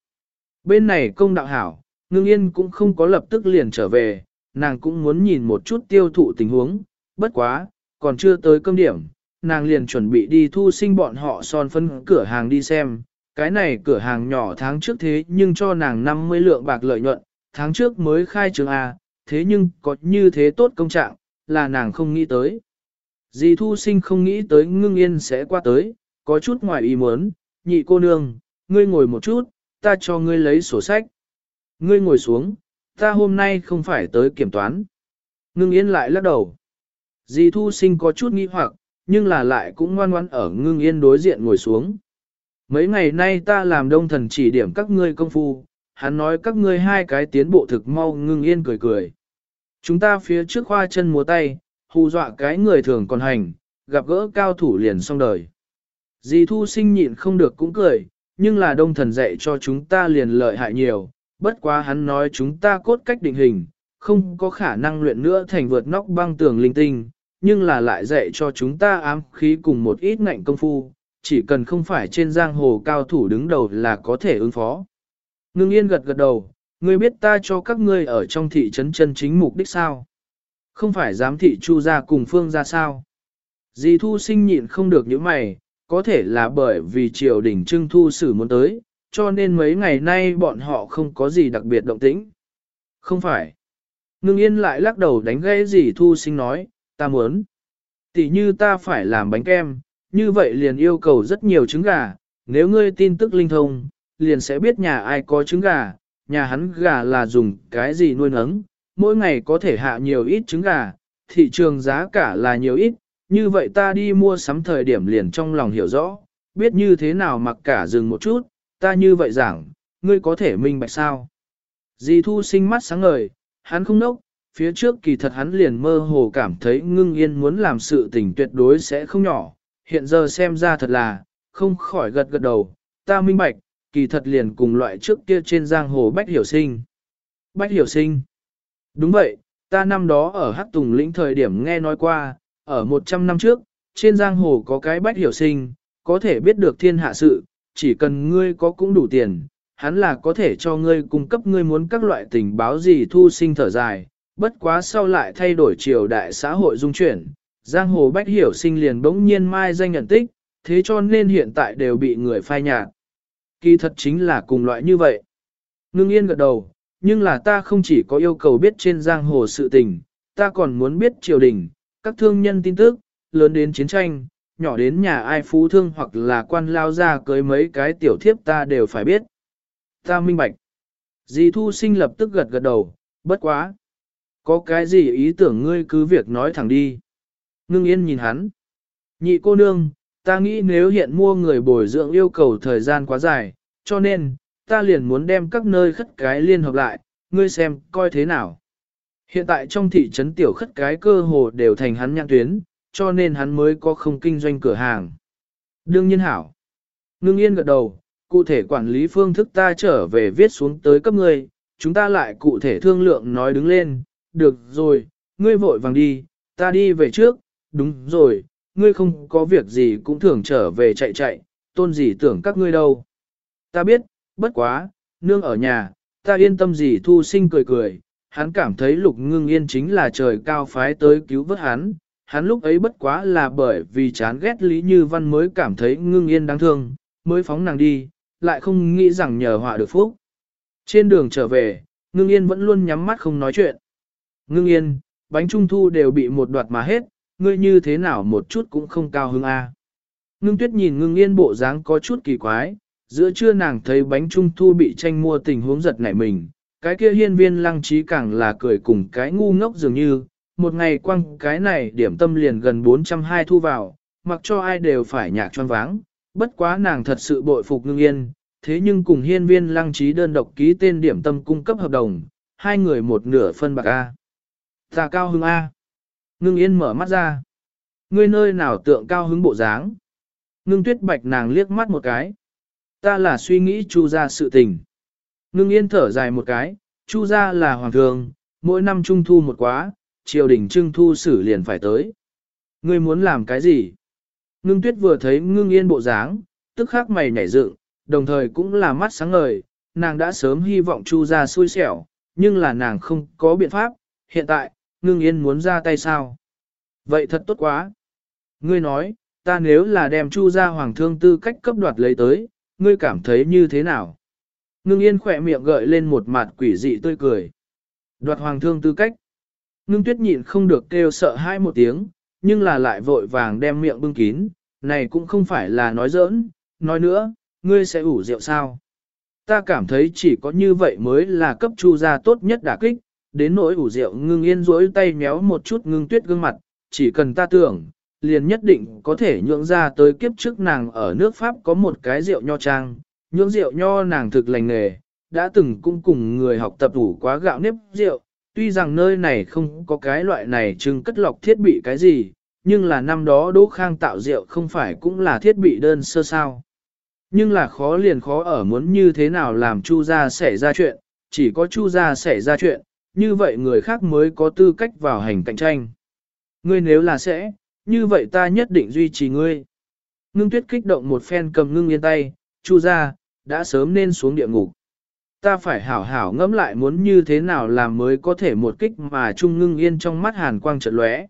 Bên này công đạo hảo, ngưng yên cũng không có lập tức liền trở về, nàng cũng muốn nhìn một chút tiêu thụ tình huống, bất quá, còn chưa tới cơm điểm, nàng liền chuẩn bị đi thu sinh bọn họ son phân cửa hàng đi xem, cái này cửa hàng nhỏ tháng trước thế nhưng cho nàng 50 lượng bạc lợi nhuận, tháng trước mới khai trường A, thế nhưng có như thế tốt công trạng, là nàng không nghĩ tới. Dì thu sinh không nghĩ tới ngưng yên sẽ qua tới, có chút ngoài ý muốn, nhị cô nương, ngươi ngồi một chút, ta cho ngươi lấy sổ sách. Ngươi ngồi xuống, ta hôm nay không phải tới kiểm toán. Ngưng yên lại lắc đầu. Dì thu sinh có chút nghi hoặc, nhưng là lại cũng ngoan ngoan ở ngưng yên đối diện ngồi xuống. Mấy ngày nay ta làm đông thần chỉ điểm các ngươi công phu, hắn nói các ngươi hai cái tiến bộ thực mau ngưng yên cười cười. Chúng ta phía trước khoa chân múa tay, hù dọa cái người thường còn hành, gặp gỡ cao thủ liền xong đời. Dì thu sinh nhịn không được cũng cười, nhưng là đông thần dạy cho chúng ta liền lợi hại nhiều, bất quá hắn nói chúng ta cốt cách định hình, không có khả năng luyện nữa thành vượt nóc băng tường linh tinh, nhưng là lại dạy cho chúng ta ám khí cùng một ít ngạnh công phu, chỉ cần không phải trên giang hồ cao thủ đứng đầu là có thể ứng phó. Ngưng yên gật gật đầu, ngươi biết ta cho các ngươi ở trong thị trấn chân chính mục đích sao? Không phải giám thị chu ra cùng phương ra sao? Dì thu sinh nhịn không được những mày, có thể là bởi vì triều đình trưng thu xử muốn tới, cho nên mấy ngày nay bọn họ không có gì đặc biệt động tĩnh. Không phải. Ngưng yên lại lắc đầu đánh gãy dì thu sinh nói, ta muốn. Tỷ như ta phải làm bánh kem, như vậy liền yêu cầu rất nhiều trứng gà, nếu ngươi tin tức linh thông, liền sẽ biết nhà ai có trứng gà, nhà hắn gà là dùng cái gì nuôi nấng, mỗi ngày có thể hạ nhiều ít trứng gà, thị trường giá cả là nhiều ít, như vậy ta đi mua sắm thời điểm liền trong lòng hiểu rõ, biết như thế nào mặc cả dừng một chút, ta như vậy giảng, ngươi có thể minh bạch sao. Dì thu sinh mắt sáng ngời, hắn không nốc, phía trước kỳ thật hắn liền mơ hồ cảm thấy ngưng yên muốn làm sự tình tuyệt đối sẽ không nhỏ, hiện giờ xem ra thật là, không khỏi gật gật đầu, ta minh bạch, kỳ thật liền cùng loại trước kia trên giang hồ Bách Hiểu Sinh. Bách Hiểu Sinh. Đúng vậy, ta năm đó ở Hắc Tùng lĩnh thời điểm nghe nói qua, ở 100 năm trước, trên giang hồ có cái Bách Hiểu Sinh, có thể biết được thiên hạ sự, chỉ cần ngươi có cũng đủ tiền, hắn là có thể cho ngươi cung cấp ngươi muốn các loại tình báo gì thu sinh thở dài, bất quá sau lại thay đổi triều đại xã hội dung chuyển, giang hồ Bách Hiểu Sinh liền bỗng nhiên mai danh nhận tích, thế cho nên hiện tại đều bị người phai nhạt kỳ thật chính là cùng loại như vậy. Ngưng yên gật đầu, nhưng là ta không chỉ có yêu cầu biết trên giang hồ sự tình, ta còn muốn biết triều đình, các thương nhân tin tức, lớn đến chiến tranh, nhỏ đến nhà ai phú thương hoặc là quan lao ra cưới mấy cái tiểu thiếp ta đều phải biết. Ta minh bạch. Dì thu sinh lập tức gật gật đầu, bất quá. Có cái gì ý tưởng ngươi cứ việc nói thẳng đi. Ngưng yên nhìn hắn. Nhị cô nương, ta nghĩ nếu hiện mua người bồi dưỡng yêu cầu thời gian quá dài, cho nên, ta liền muốn đem các nơi khất cái liên hợp lại, ngươi xem, coi thế nào. Hiện tại trong thị trấn tiểu khất cái cơ hồ đều thành hắn nhãn tuyến, cho nên hắn mới có không kinh doanh cửa hàng. Đương nhiên hảo. Ngưng yên gật đầu, cụ thể quản lý phương thức ta trở về viết xuống tới cấp ngươi, chúng ta lại cụ thể thương lượng nói đứng lên, được rồi, ngươi vội vàng đi, ta đi về trước, đúng rồi, ngươi không có việc gì cũng thường trở về chạy chạy, tôn gì tưởng các ngươi đâu. Ta biết, bất quá, nương ở nhà, ta yên tâm gì thu sinh cười cười, hắn cảm thấy lục ngưng yên chính là trời cao phái tới cứu vớt hắn, hắn lúc ấy bất quá là bởi vì chán ghét Lý Như Văn mới cảm thấy ngưng yên đáng thương, mới phóng nàng đi, lại không nghĩ rằng nhờ họa được phúc. Trên đường trở về, ngưng yên vẫn luôn nhắm mắt không nói chuyện. Ngưng yên, bánh trung thu đều bị một đoạt mà hết, ngươi như thế nào một chút cũng không cao hứng a. Ngưng tuyết nhìn ngưng yên bộ dáng có chút kỳ quái, giữa trưa nàng thấy bánh trung thu bị tranh mua tình huống giật nảy mình, cái kia hiên viên lăng trí càng là cười cùng cái ngu ngốc dường như, một ngày quăng cái này điểm tâm liền gần 420 thu vào, mặc cho ai đều phải nhạc choáng váng, bất quá nàng thật sự bội phục ngưng yên, thế nhưng cùng hiên viên lăng trí đơn độc ký tên điểm tâm cung cấp hợp đồng, hai người một nửa phân bạc A. Ta cao hứng A. Ngưng yên mở mắt ra. Ngươi nơi nào tượng cao hứng bộ dáng. Ngưng tuyết bạch nàng liếc mắt một cái. Ta là suy nghĩ chu ra sự tình. Ngưng yên thở dài một cái, chu ra là hoàng thường, mỗi năm trung thu một quá, triều đình trưng thu xử liền phải tới. Ngươi muốn làm cái gì? Ngưng tuyết vừa thấy ngưng yên bộ dáng, tức khắc mày nhảy dựng, đồng thời cũng là mắt sáng ngời, nàng đã sớm hy vọng chu ra xui xẻo, nhưng là nàng không có biện pháp, hiện tại, ngưng yên muốn ra tay sao? Vậy thật tốt quá. Ngươi nói, ta nếu là đem chu ra hoàng thương tư cách cấp đoạt lấy tới, ngươi cảm thấy như thế nào? Ngưng yên khỏe miệng gợi lên một mặt quỷ dị tươi cười. Đoạt hoàng thương tư cách. Ngưng tuyết nhịn không được kêu sợ hai một tiếng, nhưng là lại vội vàng đem miệng bưng kín, này cũng không phải là nói giỡn, nói nữa, ngươi sẽ ủ rượu sao? Ta cảm thấy chỉ có như vậy mới là cấp chu gia tốt nhất đả kích, đến nỗi ủ rượu ngưng yên rỗi tay méo một chút ngưng tuyết gương mặt, chỉ cần ta tưởng, liền nhất định có thể nhượng ra tới kiếp trước nàng ở nước Pháp có một cái rượu nho trang, nhượng rượu nho nàng thực lành nghề, đã từng cũng cùng người học tập ủ quá gạo nếp rượu, tuy rằng nơi này không có cái loại này trưng cất lọc thiết bị cái gì, nhưng là năm đó Đỗ Khang tạo rượu không phải cũng là thiết bị đơn sơ sao. Nhưng là khó liền khó ở muốn như thế nào làm Chu gia xảy ra chuyện, chỉ có Chu gia xảy ra chuyện, như vậy người khác mới có tư cách vào hành cạnh tranh. Ngươi nếu là sẽ, như vậy ta nhất định duy trì ngươi. Ngưng tuyết kích động một phen cầm ngưng yên tay, Chu ra, đã sớm nên xuống địa ngục. Ta phải hảo hảo ngẫm lại muốn như thế nào làm mới có thể một kích mà trung ngưng yên trong mắt hàn quang trật lóe.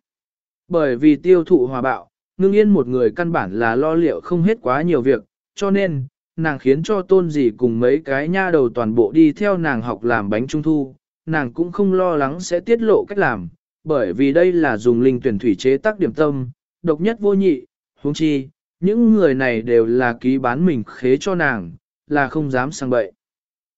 Bởi vì tiêu thụ hòa bạo, ngưng yên một người căn bản là lo liệu không hết quá nhiều việc, cho nên, nàng khiến cho tôn gì cùng mấy cái nha đầu toàn bộ đi theo nàng học làm bánh trung thu, nàng cũng không lo lắng sẽ tiết lộ cách làm, bởi vì đây là dùng linh tuyển thủy chế tác điểm tâm, độc nhất vô nhị, huống chi, những người này đều là ký bán mình khế cho nàng, là không dám sang bậy.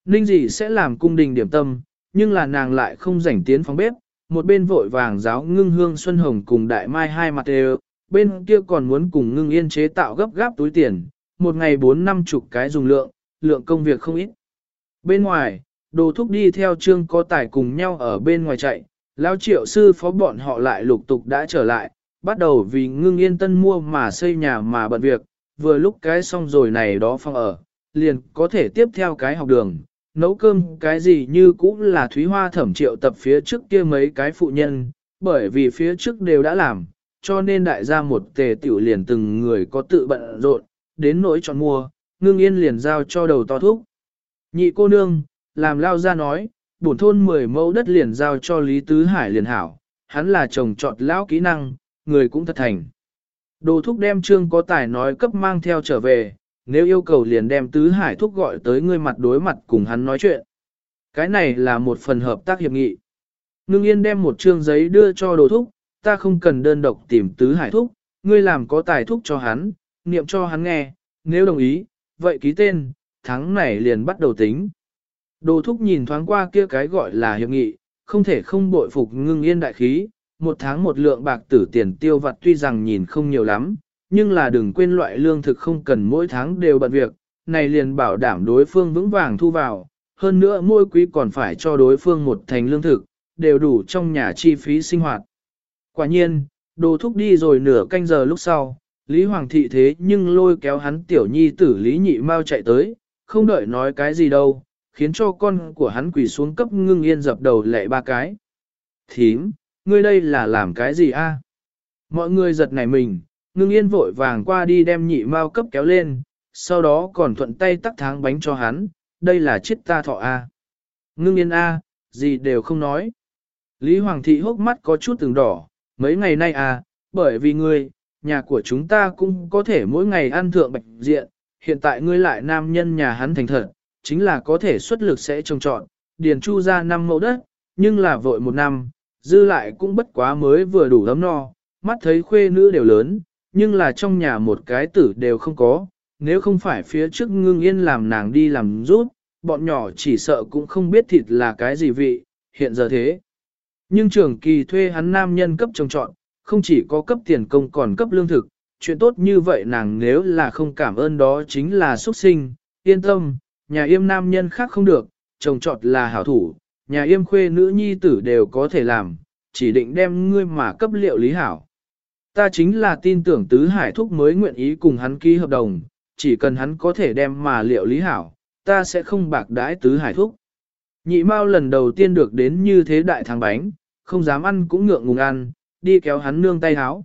Ninh dị sẽ làm cung đình điểm tâm, nhưng là nàng lại không rảnh tiến phóng bếp, một bên vội vàng giáo ngưng hương xuân hồng cùng đại mai hai mặt đều, bên kia còn muốn cùng ngưng yên chế tạo gấp gáp túi tiền, một ngày bốn năm chục cái dùng lượng, lượng công việc không ít. Bên ngoài, đồ thúc đi theo trương có tài cùng nhau ở bên ngoài chạy, lao triệu sư phó bọn họ lại lục tục đã trở lại, bắt đầu vì ngưng yên tân mua mà xây nhà mà bận việc, vừa lúc cái xong rồi này đó phong ở, liền có thể tiếp theo cái học đường, nấu cơm cái gì như cũng là Thúy Hoa thẩm triệu tập phía trước kia mấy cái phụ nhân, bởi vì phía trước đều đã làm, cho nên đại gia một tề tiểu liền từng người có tự bận rộn, đến nỗi chọn mua, ngưng yên liền giao cho đầu to thuốc. Nhị cô nương, làm lao ra nói, bổn thôn 10 mẫu đất liền giao cho Lý Tứ Hải liền hảo, hắn là chồng chọn lão kỹ năng, người cũng thật thành. Đồ thúc đem trương có tài nói cấp mang theo trở về, nếu yêu cầu liền đem Tứ Hải thúc gọi tới ngươi mặt đối mặt cùng hắn nói chuyện. Cái này là một phần hợp tác hiệp nghị. Ngưng yên đem một trương giấy đưa cho đồ thúc, ta không cần đơn độc tìm Tứ Hải thúc, ngươi làm có tài thúc cho hắn, niệm cho hắn nghe, nếu đồng ý, vậy ký tên, tháng này liền bắt đầu tính. Đồ thúc nhìn thoáng qua kia cái gọi là hiệp nghị, không thể không bội phục ngưng yên đại khí, một tháng một lượng bạc tử tiền tiêu vặt tuy rằng nhìn không nhiều lắm, nhưng là đừng quên loại lương thực không cần mỗi tháng đều bận việc, này liền bảo đảm đối phương vững vàng thu vào, hơn nữa mỗi quý còn phải cho đối phương một thành lương thực, đều đủ trong nhà chi phí sinh hoạt. Quả nhiên, đồ thúc đi rồi nửa canh giờ lúc sau, Lý Hoàng thị thế nhưng lôi kéo hắn tiểu nhi tử Lý Nhị Mao chạy tới, không đợi nói cái gì đâu, khiến cho con của hắn quỳ xuống cấp ngưng yên dập đầu lệ ba cái. Thím, ngươi đây là làm cái gì a? Mọi người giật nảy mình, ngưng yên vội vàng qua đi đem nhị Mao cấp kéo lên, sau đó còn thuận tay tắt tháng bánh cho hắn, đây là chiếc ta thọ a. Ngưng yên a, gì đều không nói. Lý Hoàng thị hốc mắt có chút từng đỏ, mấy ngày nay à, bởi vì ngươi, nhà của chúng ta cũng có thể mỗi ngày ăn thượng bạch diện, hiện tại ngươi lại nam nhân nhà hắn thành thật, chính là có thể xuất lực sẽ trồng trọn, điền chu ra năm mẫu đất, nhưng là vội một năm, dư lại cũng bất quá mới vừa đủ ấm no, mắt thấy khuê nữ đều lớn, nhưng là trong nhà một cái tử đều không có, nếu không phải phía trước ngưng yên làm nàng đi làm rút, bọn nhỏ chỉ sợ cũng không biết thịt là cái gì vị, hiện giờ thế. Nhưng trưởng kỳ thuê hắn nam nhân cấp trồng trọn, không chỉ có cấp tiền công còn cấp lương thực, chuyện tốt như vậy nàng nếu là không cảm ơn đó chính là xuất sinh, yên tâm, nhà yêm nam nhân khác không được, trồng trọt là hảo thủ, nhà yêm khuê nữ nhi tử đều có thể làm, chỉ định đem ngươi mà cấp liệu lý hảo. Ta chính là tin tưởng tứ hải thúc mới nguyện ý cùng hắn ký hợp đồng, chỉ cần hắn có thể đem mà liệu lý hảo, ta sẽ không bạc đãi tứ hải thúc. Nhị mao lần đầu tiên được đến như thế đại thằng bánh, không dám ăn cũng ngượng ngùng ăn, đi kéo hắn nương tay háo.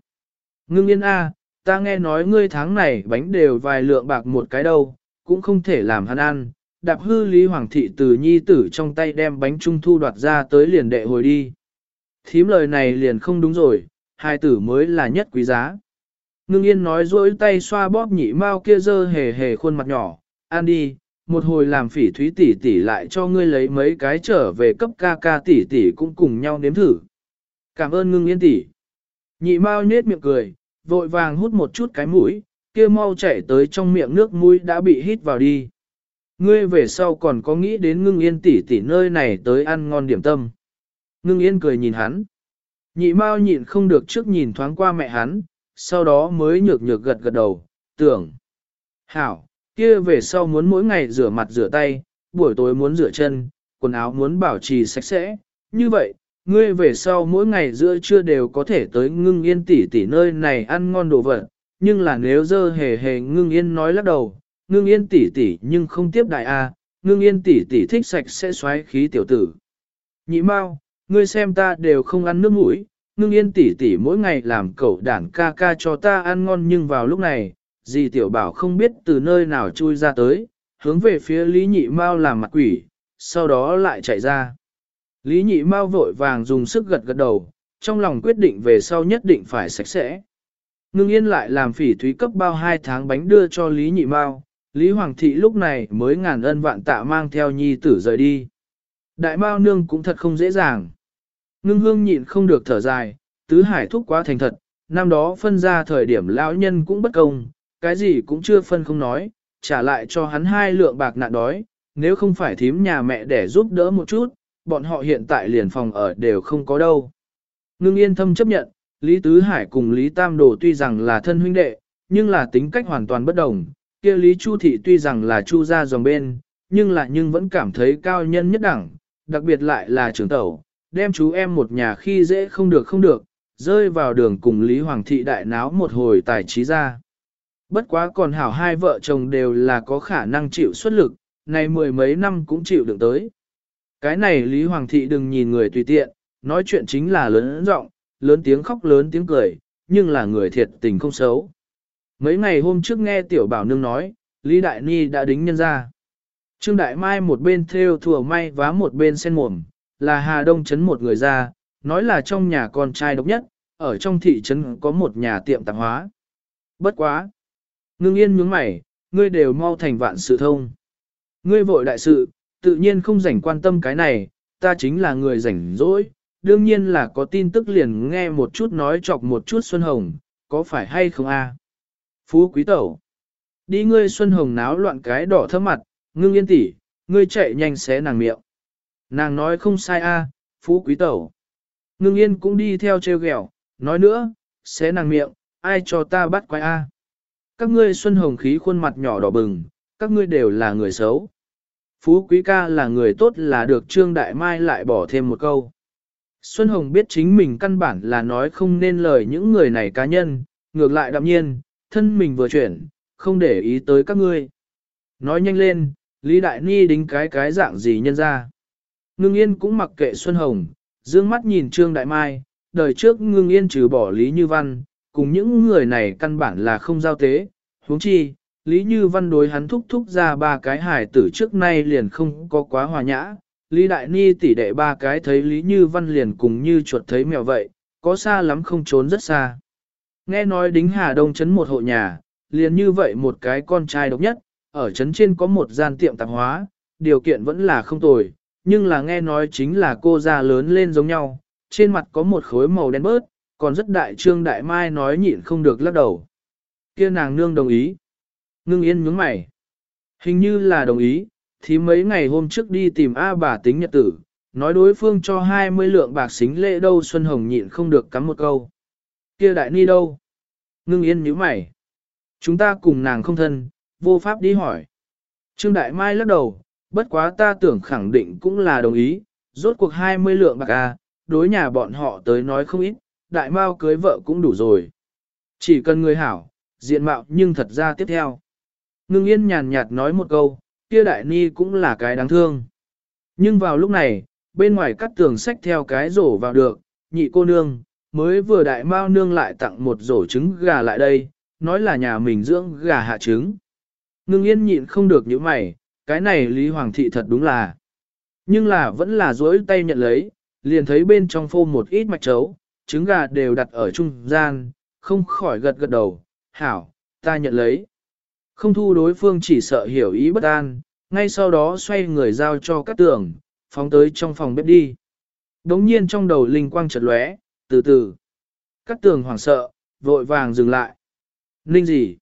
Ngưng yên a, ta nghe nói ngươi tháng này bánh đều vài lượng bạc một cái đâu, cũng không thể làm hắn ăn. Đạp hư Lý Hoàng thị từ nhi tử trong tay đem bánh trung thu đoạt ra tới liền đệ hồi đi. Thím lời này liền không đúng rồi, hai tử mới là nhất quý giá. Ngưng yên nói dỗi tay xoa bóp nhị mao kia dơ hề hề khuôn mặt nhỏ, ăn đi, một hồi làm phỉ thúy tỷ tỷ lại cho ngươi lấy mấy cái trở về cấp ca ca tỷ tỷ cũng cùng nhau nếm thử. Cảm ơn ngưng yên tỷ. Nhị mao nhết miệng cười, vội vàng hút một chút cái mũi, kia mau chạy tới trong miệng nước mũi đã bị hít vào đi. Ngươi về sau còn có nghĩ đến ngưng yên tỷ tỷ nơi này tới ăn ngon điểm tâm. Ngưng yên cười nhìn hắn. Nhị mau nhịn không được trước nhìn thoáng qua mẹ hắn, sau đó mới nhược nhược gật gật đầu, tưởng. Hảo, kia về sau muốn mỗi ngày rửa mặt rửa tay, buổi tối muốn rửa chân, quần áo muốn bảo trì sạch sẽ. Như vậy, ngươi về sau mỗi ngày giữa trưa đều có thể tới ngưng yên tỷ tỷ nơi này ăn ngon đồ vật, nhưng là nếu dơ hề hề ngưng yên nói lắc đầu, ngưng yên tỷ tỷ nhưng không tiếp đại a, ngưng yên tỷ tỷ thích sạch sẽ xoáy khí tiểu tử. Nhị mau, ngươi xem ta đều không ăn nước mũi, ngưng yên tỷ tỷ mỗi ngày làm cậu đản ca ca cho ta ăn ngon nhưng vào lúc này, dì tiểu bảo không biết từ nơi nào chui ra tới, hướng về phía Lý Nhị Mau làm mặt quỷ, sau đó lại chạy ra. Lý Nhị Mau vội vàng dùng sức gật gật đầu, trong lòng quyết định về sau nhất định phải sạch sẽ. Ngưng yên lại làm phỉ thúy cấp bao hai tháng bánh đưa cho Lý Nhị Mao, Lý Hoàng thị lúc này mới ngàn ân vạn tạ mang theo nhi tử rời đi. Đại Mao nương cũng thật không dễ dàng. Ngưng hương nhịn không được thở dài, tứ hải thúc quá thành thật, năm đó phân ra thời điểm lão nhân cũng bất công, cái gì cũng chưa phân không nói, trả lại cho hắn hai lượng bạc nạn đói, nếu không phải thím nhà mẹ để giúp đỡ một chút, bọn họ hiện tại liền phòng ở đều không có đâu. Ngưng yên thâm chấp nhận, Lý Tứ Hải cùng Lý Tam Đồ tuy rằng là thân huynh đệ, nhưng là tính cách hoàn toàn bất đồng, kia Lý Chu Thị tuy rằng là Chu gia dòng bên, nhưng là nhưng vẫn cảm thấy cao nhân nhất đẳng, đặc biệt lại là trưởng tẩu, đem chú em một nhà khi dễ không được không được, rơi vào đường cùng Lý Hoàng thị đại náo một hồi tài trí ra. Bất quá còn hảo hai vợ chồng đều là có khả năng chịu xuất lực, này mười mấy năm cũng chịu được tới. Cái này Lý Hoàng thị đừng nhìn người tùy tiện, nói chuyện chính là lớn giọng, lớn tiếng khóc lớn tiếng cười, nhưng là người thiệt tình không xấu. Mấy ngày hôm trước nghe tiểu bảo nương nói, Lý Đại Ni đã đính nhân ra. Trương Đại Mai một bên theo thừa may vá một bên sen mồm, là Hà Đông Trấn một người ra, nói là trong nhà con trai độc nhất, ở trong thị trấn có một nhà tiệm tạp hóa. Bất quá. Ngưng yên nhướng mày, ngươi đều mau thành vạn sự thông. Ngươi vội đại sự, tự nhiên không rảnh quan tâm cái này, ta chính là người rảnh rỗi, đương nhiên là có tin tức liền nghe một chút nói chọc một chút Xuân Hồng, có phải hay không a? Phú Quý Tẩu. Đi ngươi Xuân Hồng náo loạn cái đỏ thơm mặt, ngưng yên tỉ, ngươi chạy nhanh xé nàng miệng. Nàng nói không sai a, Phú Quý Tẩu. Ngưng yên cũng đi theo treo ghẹo, nói nữa, xé nàng miệng, ai cho ta bắt quái a? Các ngươi Xuân Hồng khí khuôn mặt nhỏ đỏ bừng, các ngươi đều là người xấu. Phú Quý ca là người tốt là được Trương Đại Mai lại bỏ thêm một câu. Xuân Hồng biết chính mình căn bản là nói không nên lời những người này cá nhân, ngược lại đạm nhiên, thân mình vừa chuyển, không để ý tới các ngươi. Nói nhanh lên, Lý Đại Ni đính cái cái dạng gì nhân ra. Ngưng yên cũng mặc kệ Xuân Hồng, dương mắt nhìn Trương Đại Mai, đời trước ngưng yên trừ bỏ Lý Như Văn, cùng những người này căn bản là không giao tế, huống chi, Lý Như Văn đối hắn thúc thúc ra ba cái hài tử trước nay liền không có quá hòa nhã, Lý Đại Ni tỷ đệ ba cái thấy Lý Như Văn liền cùng như chuột thấy mèo vậy, có xa lắm không trốn rất xa. Nghe nói đính Hà Đông chấn một hộ nhà, liền như vậy một cái con trai độc nhất, ở chấn trên có một gian tiệm tạp hóa, điều kiện vẫn là không tồi, nhưng là nghe nói chính là cô già lớn lên giống nhau, trên mặt có một khối màu đen bớt, còn rất đại trương đại mai nói nhịn không được lắc đầu. kia nàng nương đồng ý. Ngưng yên nhướng mày. Hình như là đồng ý, thì mấy ngày hôm trước đi tìm A bà tính nhật tử, nói đối phương cho 20 lượng bạc xính lễ đâu Xuân Hồng nhịn không được cắm một câu. kia đại ni đâu? Ngưng yên nhíu mày. Chúng ta cùng nàng không thân, vô pháp đi hỏi. Trương Đại Mai lắc đầu, bất quá ta tưởng khẳng định cũng là đồng ý, rốt cuộc 20 lượng bạc A, đối nhà bọn họ tới nói không ít, đại mao cưới vợ cũng đủ rồi. Chỉ cần người hảo, diện mạo nhưng thật ra tiếp theo. Ngưng yên nhàn nhạt nói một câu, kia đại ni cũng là cái đáng thương. Nhưng vào lúc này, bên ngoài cắt tường sách theo cái rổ vào được, nhị cô nương, mới vừa đại mao nương lại tặng một rổ trứng gà lại đây, nói là nhà mình dưỡng gà hạ trứng. Ngưng yên nhịn không được những mày, cái này Lý Hoàng thị thật đúng là. Nhưng là vẫn là dối tay nhận lấy, liền thấy bên trong phô một ít mạch trấu, trứng gà đều đặt ở trung gian, không khỏi gật gật đầu, hảo, ta nhận lấy. Không thu đối phương chỉ sợ hiểu ý bất an, ngay sau đó xoay người giao cho các tường, phóng tới trong phòng bếp đi. Đống nhiên trong đầu linh quang chợt lóe, từ từ. Các tường hoảng sợ, vội vàng dừng lại. Ninh gì?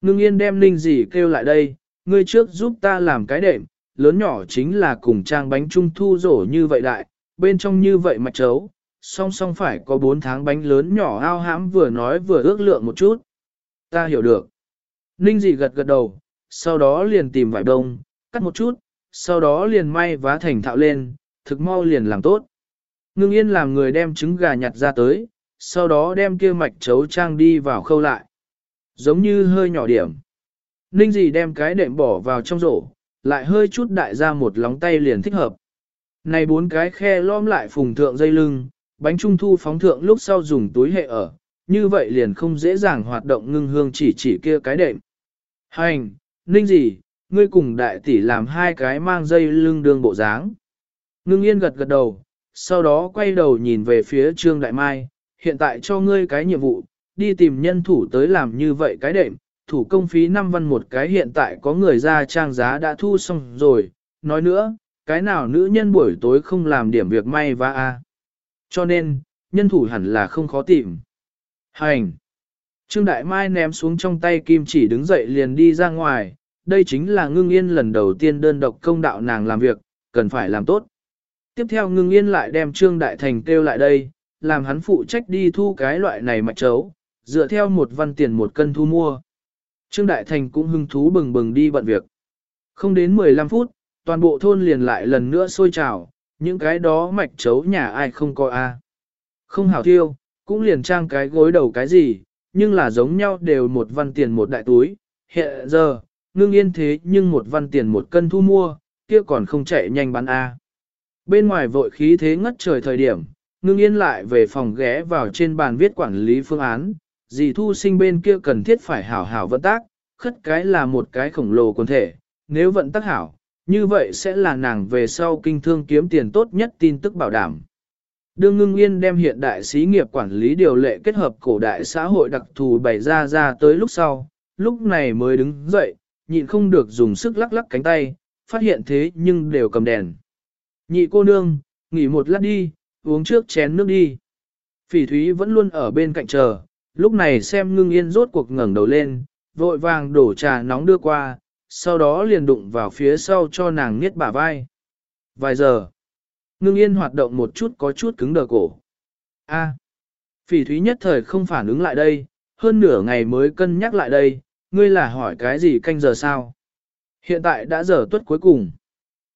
Ngưng yên đem ninh gì kêu lại đây, ngươi trước giúp ta làm cái đệm, lớn nhỏ chính là cùng trang bánh trung thu rổ như vậy đại, bên trong như vậy mạch trấu, song song phải có 4 tháng bánh lớn nhỏ ao hãm vừa nói vừa ước lượng một chút. Ta hiểu được. Ninh dị gật gật đầu, sau đó liền tìm vải đông, cắt một chút, sau đó liền may vá thành thạo lên, thực mau liền làm tốt. Ngưng yên làm người đem trứng gà nhặt ra tới, sau đó đem kia mạch chấu trang đi vào khâu lại. Giống như hơi nhỏ điểm. Ninh dị đem cái đệm bỏ vào trong rổ, lại hơi chút đại ra một lóng tay liền thích hợp. Này bốn cái khe lõm lại phùng thượng dây lưng, bánh trung thu phóng thượng lúc sau dùng túi hệ ở, như vậy liền không dễ dàng hoạt động ngưng hương chỉ chỉ kia cái đệm. Hành, ninh gì, ngươi cùng đại tỷ làm hai cái mang dây lưng đường bộ dáng. Ngưng yên gật gật đầu, sau đó quay đầu nhìn về phía Trương Đại Mai, hiện tại cho ngươi cái nhiệm vụ, đi tìm nhân thủ tới làm như vậy cái đệm, thủ công phí 5 văn một cái hiện tại có người ra trang giá đã thu xong rồi, nói nữa, cái nào nữ nhân buổi tối không làm điểm việc may và a Cho nên, nhân thủ hẳn là không khó tìm. Hành! Trương Đại Mai ném xuống trong tay kim chỉ đứng dậy liền đi ra ngoài, đây chính là ngưng yên lần đầu tiên đơn độc công đạo nàng làm việc, cần phải làm tốt. Tiếp theo ngưng yên lại đem Trương Đại Thành kêu lại đây, làm hắn phụ trách đi thu cái loại này mạch chấu, dựa theo một văn tiền một cân thu mua. Trương Đại Thành cũng hưng thú bừng bừng đi bận việc. Không đến 15 phút, toàn bộ thôn liền lại lần nữa sôi trào, những cái đó mạch chấu nhà ai không coi a Không hảo thiêu, cũng liền trang cái gối đầu cái gì, nhưng là giống nhau đều một văn tiền một đại túi. Hiện giờ, ngưng yên thế nhưng một văn tiền một cân thu mua, kia còn không chạy nhanh bán A. Bên ngoài vội khí thế ngất trời thời điểm, ngưng yên lại về phòng ghé vào trên bàn viết quản lý phương án, dì thu sinh bên kia cần thiết phải hảo hảo vận tác, khất cái là một cái khổng lồ quần thể, nếu vận tác hảo, như vậy sẽ là nàng về sau kinh thương kiếm tiền tốt nhất tin tức bảo đảm. Đương ngưng yên đem hiện đại xí nghiệp quản lý điều lệ kết hợp cổ đại xã hội đặc thù bày ra ra tới lúc sau, lúc này mới đứng dậy, nhịn không được dùng sức lắc lắc cánh tay, phát hiện thế nhưng đều cầm đèn. Nhị cô nương, nghỉ một lát đi, uống trước chén nước đi. Phỉ thúy vẫn luôn ở bên cạnh chờ, lúc này xem ngưng yên rốt cuộc ngẩng đầu lên, vội vàng đổ trà nóng đưa qua, sau đó liền đụng vào phía sau cho nàng niết bả vai. Vài giờ, ngưng yên hoạt động một chút có chút cứng đờ cổ. A, phỉ thúy nhất thời không phản ứng lại đây, hơn nửa ngày mới cân nhắc lại đây, ngươi là hỏi cái gì canh giờ sao? Hiện tại đã giờ tuất cuối cùng.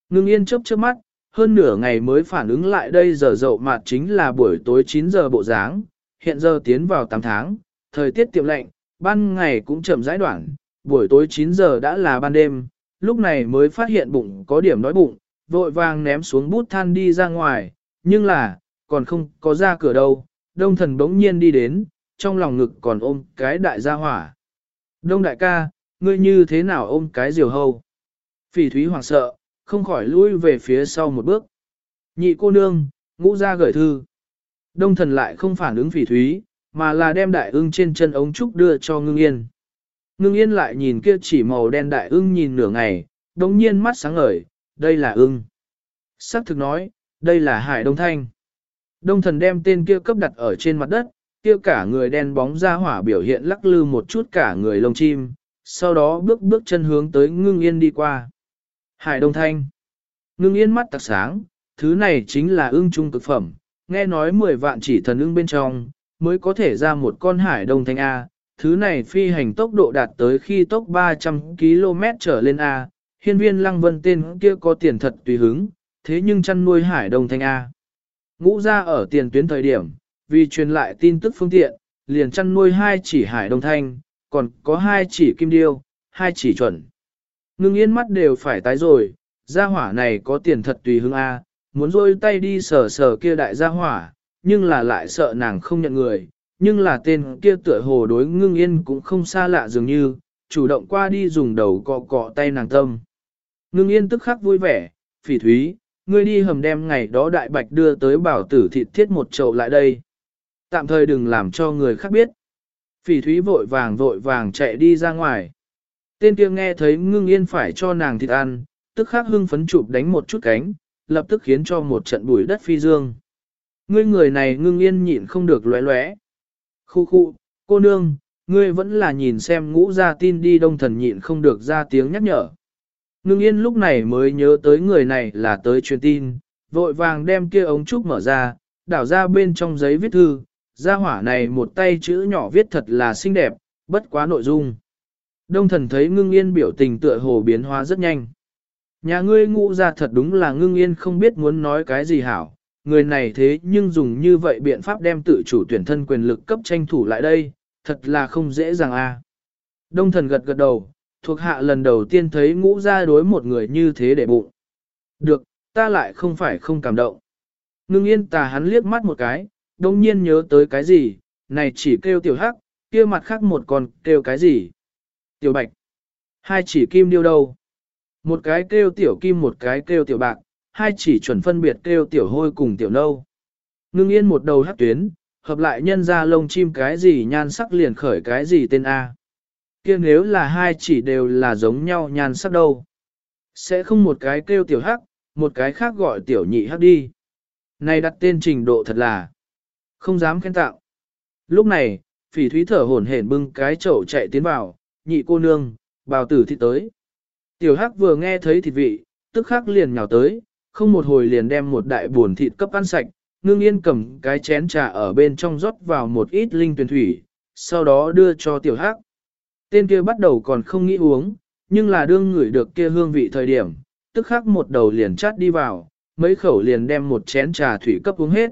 Ngưng yên chớp chớp mắt, hơn nửa ngày mới phản ứng lại đây giờ dậu mạt chính là buổi tối 9 giờ bộ dáng, hiện giờ tiến vào 8 tháng, thời tiết tiệm lạnh, ban ngày cũng chậm rãi đoạn, buổi tối 9 giờ đã là ban đêm, lúc này mới phát hiện bụng có điểm đói bụng, vội vàng ném xuống bút than đi ra ngoài, nhưng là, còn không có ra cửa đâu, đông thần bỗng nhiên đi đến, trong lòng ngực còn ôm cái đại gia hỏa. Đông đại ca, ngươi như thế nào ôm cái diều hâu? Phỉ thúy hoảng sợ, không khỏi lui về phía sau một bước. Nhị cô nương, ngũ ra gửi thư. Đông thần lại không phản ứng phỉ thúy, mà là đem đại ưng trên chân ống trúc đưa cho ngưng yên. Ngưng yên lại nhìn kia chỉ màu đen đại ưng nhìn nửa ngày, đống nhiên mắt sáng ngời, đây là ưng. Sắc thực nói, đây là hải đông thanh. Đông thần đem tên kia cấp đặt ở trên mặt đất, kia cả người đen bóng ra hỏa biểu hiện lắc lư một chút cả người lông chim, sau đó bước bước chân hướng tới ngưng yên đi qua. Hải Đông Thanh Ngưng yên mắt tặc sáng, thứ này chính là ưng trung cực phẩm, nghe nói 10 vạn chỉ thần ưng bên trong, mới có thể ra một con Hải Đông Thanh A, thứ này phi hành tốc độ đạt tới khi tốc 300 km trở lên A, hiên viên lăng vân tên kia có tiền thật tùy hứng, thế nhưng chăn nuôi Hải Đông Thanh A. Ngũ ra ở tiền tuyến thời điểm, vì truyền lại tin tức phương tiện, liền chăn nuôi hai chỉ hải đông thanh, còn có hai chỉ kim điêu, hai chỉ chuẩn. Ngưng yên mắt đều phải tái rồi, gia hỏa này có tiền thật tùy hứng A, muốn rôi tay đi sờ sờ kia đại gia hỏa, nhưng là lại sợ nàng không nhận người, nhưng là tên kia tựa hồ đối ngưng yên cũng không xa lạ dường như, chủ động qua đi dùng đầu cọ cọ tay nàng tâm. Ngưng yên tức khắc vui vẻ, phỉ thúy, ngươi đi hầm đem ngày đó đại bạch đưa tới bảo tử thịt thiết một chậu lại đây. Tạm thời đừng làm cho người khác biết. Phỉ thúy vội vàng vội vàng chạy đi ra ngoài. Tên kia nghe thấy ngưng yên phải cho nàng thịt ăn, tức khắc hưng phấn chụp đánh một chút cánh, lập tức khiến cho một trận bụi đất phi dương. Ngươi người này ngưng yên nhịn không được lóe lóe. Khu khu, cô nương, ngươi vẫn là nhìn xem ngũ ra tin đi đông thần nhịn không được ra tiếng nhắc nhở. Ngưng yên lúc này mới nhớ tới người này là tới truyền tin, vội vàng đem kia ống trúc mở ra, đảo ra bên trong giấy viết thư, ra hỏa này một tay chữ nhỏ viết thật là xinh đẹp, bất quá nội dung. Đông thần thấy ngưng yên biểu tình tựa hồ biến hóa rất nhanh. Nhà ngươi ngụ ra thật đúng là ngưng yên không biết muốn nói cái gì hảo, người này thế nhưng dùng như vậy biện pháp đem tự chủ tuyển thân quyền lực cấp tranh thủ lại đây, thật là không dễ dàng a. Đông thần gật gật đầu, thuộc hạ lần đầu tiên thấy ngũ ra đối một người như thế để bụng. Được, ta lại không phải không cảm động. Ngưng yên tà hắn liếc mắt một cái, đông nhiên nhớ tới cái gì, này chỉ kêu tiểu hắc, kia mặt khác một con kêu cái gì. Tiểu bạch, hai chỉ kim điêu đâu. Một cái kêu tiểu kim một cái kêu tiểu bạc, hai chỉ chuẩn phân biệt kêu tiểu hôi cùng tiểu nâu. Ngưng yên một đầu hắc tuyến, hợp lại nhân ra lông chim cái gì nhan sắc liền khởi cái gì tên A kia nếu là hai chỉ đều là giống nhau nhan sắc đâu. Sẽ không một cái kêu tiểu hắc, một cái khác gọi tiểu nhị hắc đi. Này đặt tên trình độ thật là không dám khen tạo. Lúc này, phỉ thúy thở hổn hển bưng cái chậu chạy tiến vào, nhị cô nương, bào tử thị tới. Tiểu hắc vừa nghe thấy thịt vị, tức khắc liền nhào tới, không một hồi liền đem một đại buồn thịt cấp ăn sạch, ngưng yên cầm cái chén trà ở bên trong rót vào một ít linh tuyển thủy, sau đó đưa cho tiểu hắc. Tên kia bắt đầu còn không nghĩ uống, nhưng là đương ngửi được kia hương vị thời điểm, tức khắc một đầu liền chát đi vào, mấy khẩu liền đem một chén trà thủy cấp uống hết.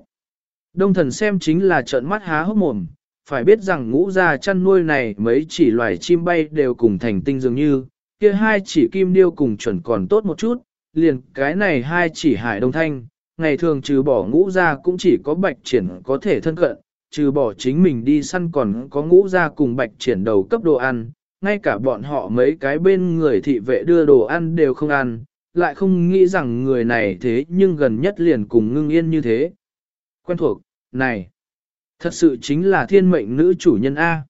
Đông thần xem chính là trợn mắt há hốc mồm, phải biết rằng ngũ gia chăn nuôi này mấy chỉ loài chim bay đều cùng thành tinh dường như, kia hai chỉ kim điêu cùng chuẩn còn tốt một chút, liền cái này hai chỉ hải đông thanh, ngày thường trừ bỏ ngũ gia cũng chỉ có bạch triển có thể thân cận, trừ bỏ chính mình đi săn còn có ngũ ra cùng bạch triển đầu cấp đồ ăn, ngay cả bọn họ mấy cái bên người thị vệ đưa đồ ăn đều không ăn, lại không nghĩ rằng người này thế nhưng gần nhất liền cùng ngưng yên như thế. Quen thuộc, này, thật sự chính là thiên mệnh nữ chủ nhân A.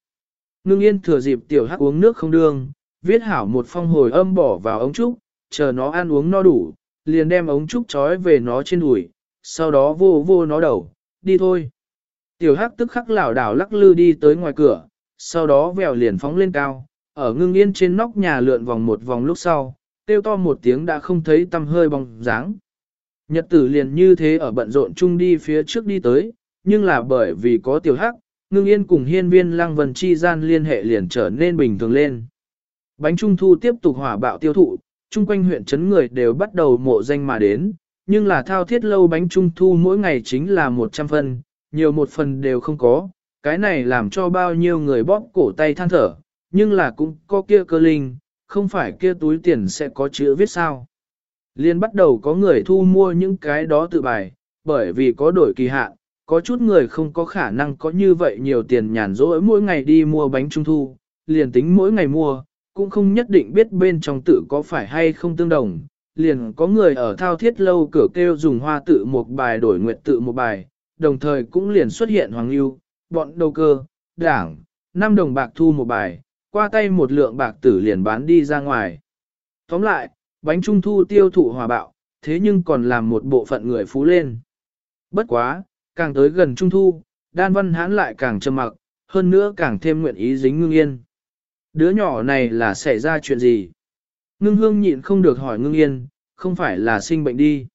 Ngưng yên thừa dịp tiểu hắc uống nước không đương, viết hảo một phong hồi âm bỏ vào ống trúc, chờ nó ăn uống no đủ, liền đem ống trúc trói về nó trên đùi, sau đó vô vô nó đầu, đi thôi. Tiểu hắc tức khắc lảo đảo lắc lư đi tới ngoài cửa, sau đó vèo liền phóng lên cao, ở ngưng yên trên nóc nhà lượn vòng một vòng lúc sau, tiêu to một tiếng đã không thấy tăm hơi bóng dáng. Nhật tử liền như thế ở bận rộn chung đi phía trước đi tới, nhưng là bởi vì có tiểu hắc, ngưng yên cùng hiên viên lăng vần chi gian liên hệ liền trở nên bình thường lên. Bánh trung thu tiếp tục hỏa bạo tiêu thụ, chung quanh huyện trấn người đều bắt đầu mộ danh mà đến, nhưng là thao thiết lâu bánh trung thu mỗi ngày chính là 100 phân, nhiều một phần đều không có, cái này làm cho bao nhiêu người bóp cổ tay than thở, nhưng là cũng có kia cơ linh, không phải kia túi tiền sẽ có chữ viết sao. Liên bắt đầu có người thu mua những cái đó tự bài, bởi vì có đổi kỳ hạn, có chút người không có khả năng có như vậy nhiều tiền nhàn rỗi mỗi ngày đi mua bánh trung thu, liền tính mỗi ngày mua, cũng không nhất định biết bên trong tự có phải hay không tương đồng. Liền có người ở thao thiết lâu cửa kêu dùng hoa tự một bài đổi nguyện tự một bài, đồng thời cũng liền xuất hiện hoàng lưu, bọn đầu cơ, đảng, năm đồng bạc thu một bài, qua tay một lượng bạc tử liền bán đi ra ngoài. Tóm lại, bánh trung thu tiêu thụ hòa bạo, thế nhưng còn làm một bộ phận người phú lên. Bất quá, càng tới gần trung thu, đan văn hán lại càng trầm mặc, hơn nữa càng thêm nguyện ý dính ngưng yên. Đứa nhỏ này là xảy ra chuyện gì? Ngưng hương nhịn không được hỏi ngưng yên, không phải là sinh bệnh đi.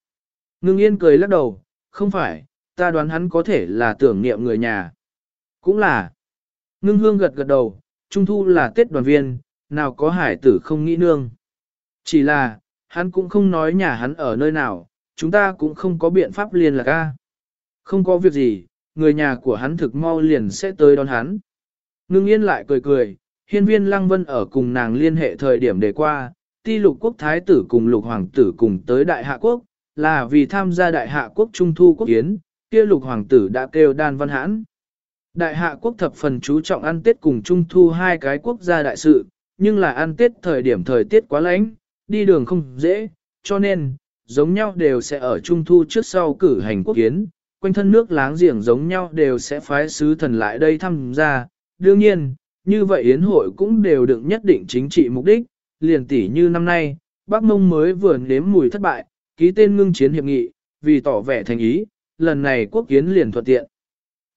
Ngưng yên cười lắc đầu, không phải, ta đoán hắn có thể là tưởng niệm người nhà. Cũng là. Ngưng hương gật gật đầu, trung thu là Tết đoàn viên, nào có hải tử không nghĩ nương. Chỉ là, hắn cũng không nói nhà hắn ở nơi nào, chúng ta cũng không có biện pháp liên lạc ca. Không có việc gì, người nhà của hắn thực mau liền sẽ tới đón hắn. Ngưng yên lại cười cười, hiên viên lăng vân ở cùng nàng liên hệ thời điểm đề qua, ti lục quốc thái tử cùng lục hoàng tử cùng tới đại hạ quốc, là vì tham gia đại hạ quốc trung thu quốc yến, kia lục hoàng tử đã kêu đan văn hãn. Đại hạ quốc thập phần chú trọng ăn tết cùng trung thu hai cái quốc gia đại sự, nhưng là ăn tết thời điểm thời tiết quá lạnh, đi đường không dễ, cho nên, giống nhau đều sẽ ở trung thu trước sau cử hành quốc kiến, quanh thân nước láng giềng giống nhau đều sẽ phái sứ thần lại đây tham gia. Đương nhiên, như vậy yến hội cũng đều được nhất định chính trị mục đích, liền tỷ như năm nay, Bắc Mông mới vừa nếm mùi thất bại, ký tên ngưng chiến hiệp nghị, vì tỏ vẻ thành ý, lần này quốc kiến liền thuận tiện.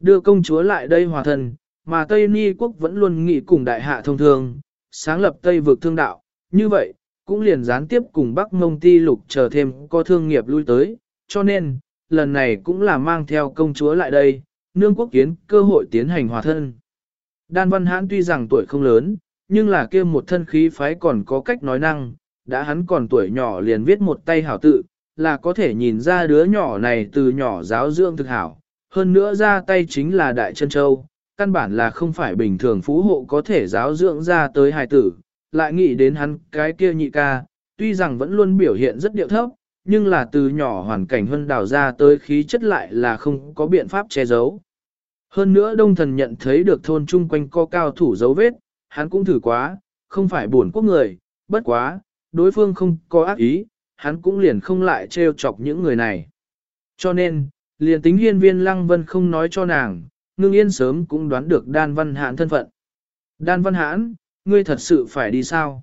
Đưa công chúa lại đây hòa thân, mà Tây Ni quốc vẫn luôn nghị cùng đại hạ thông thương, sáng lập Tây vực thương đạo, như vậy, cũng liền gián tiếp cùng Bắc Mông Ti Lục chờ thêm có thương nghiệp lui tới, cho nên, lần này cũng là mang theo công chúa lại đây, nương quốc kiến cơ hội tiến hành hòa thân. Đan Văn Hãn tuy rằng tuổi không lớn, nhưng là kia một thân khí phái còn có cách nói năng, đã hắn còn tuổi nhỏ liền viết một tay hảo tự, là có thể nhìn ra đứa nhỏ này từ nhỏ giáo dưỡng thực hảo, hơn nữa ra tay chính là Đại chân Châu, căn bản là không phải bình thường phú hộ có thể giáo dưỡng ra tới hài tử, lại nghĩ đến hắn cái kia nhị ca, tuy rằng vẫn luôn biểu hiện rất điệu thấp, nhưng là từ nhỏ hoàn cảnh huân đào ra tới khí chất lại là không có biện pháp che giấu. Hơn nữa đông thần nhận thấy được thôn chung quanh có cao thủ dấu vết, hắn cũng thử quá, không phải buồn quốc người, bất quá, đối phương không có ác ý, hắn cũng liền không lại trêu chọc những người này. Cho nên, liền tính hiên viên lăng vân không nói cho nàng, ngưng yên sớm cũng đoán được đan văn hãn thân phận. Đan văn hãn, ngươi thật sự phải đi sao?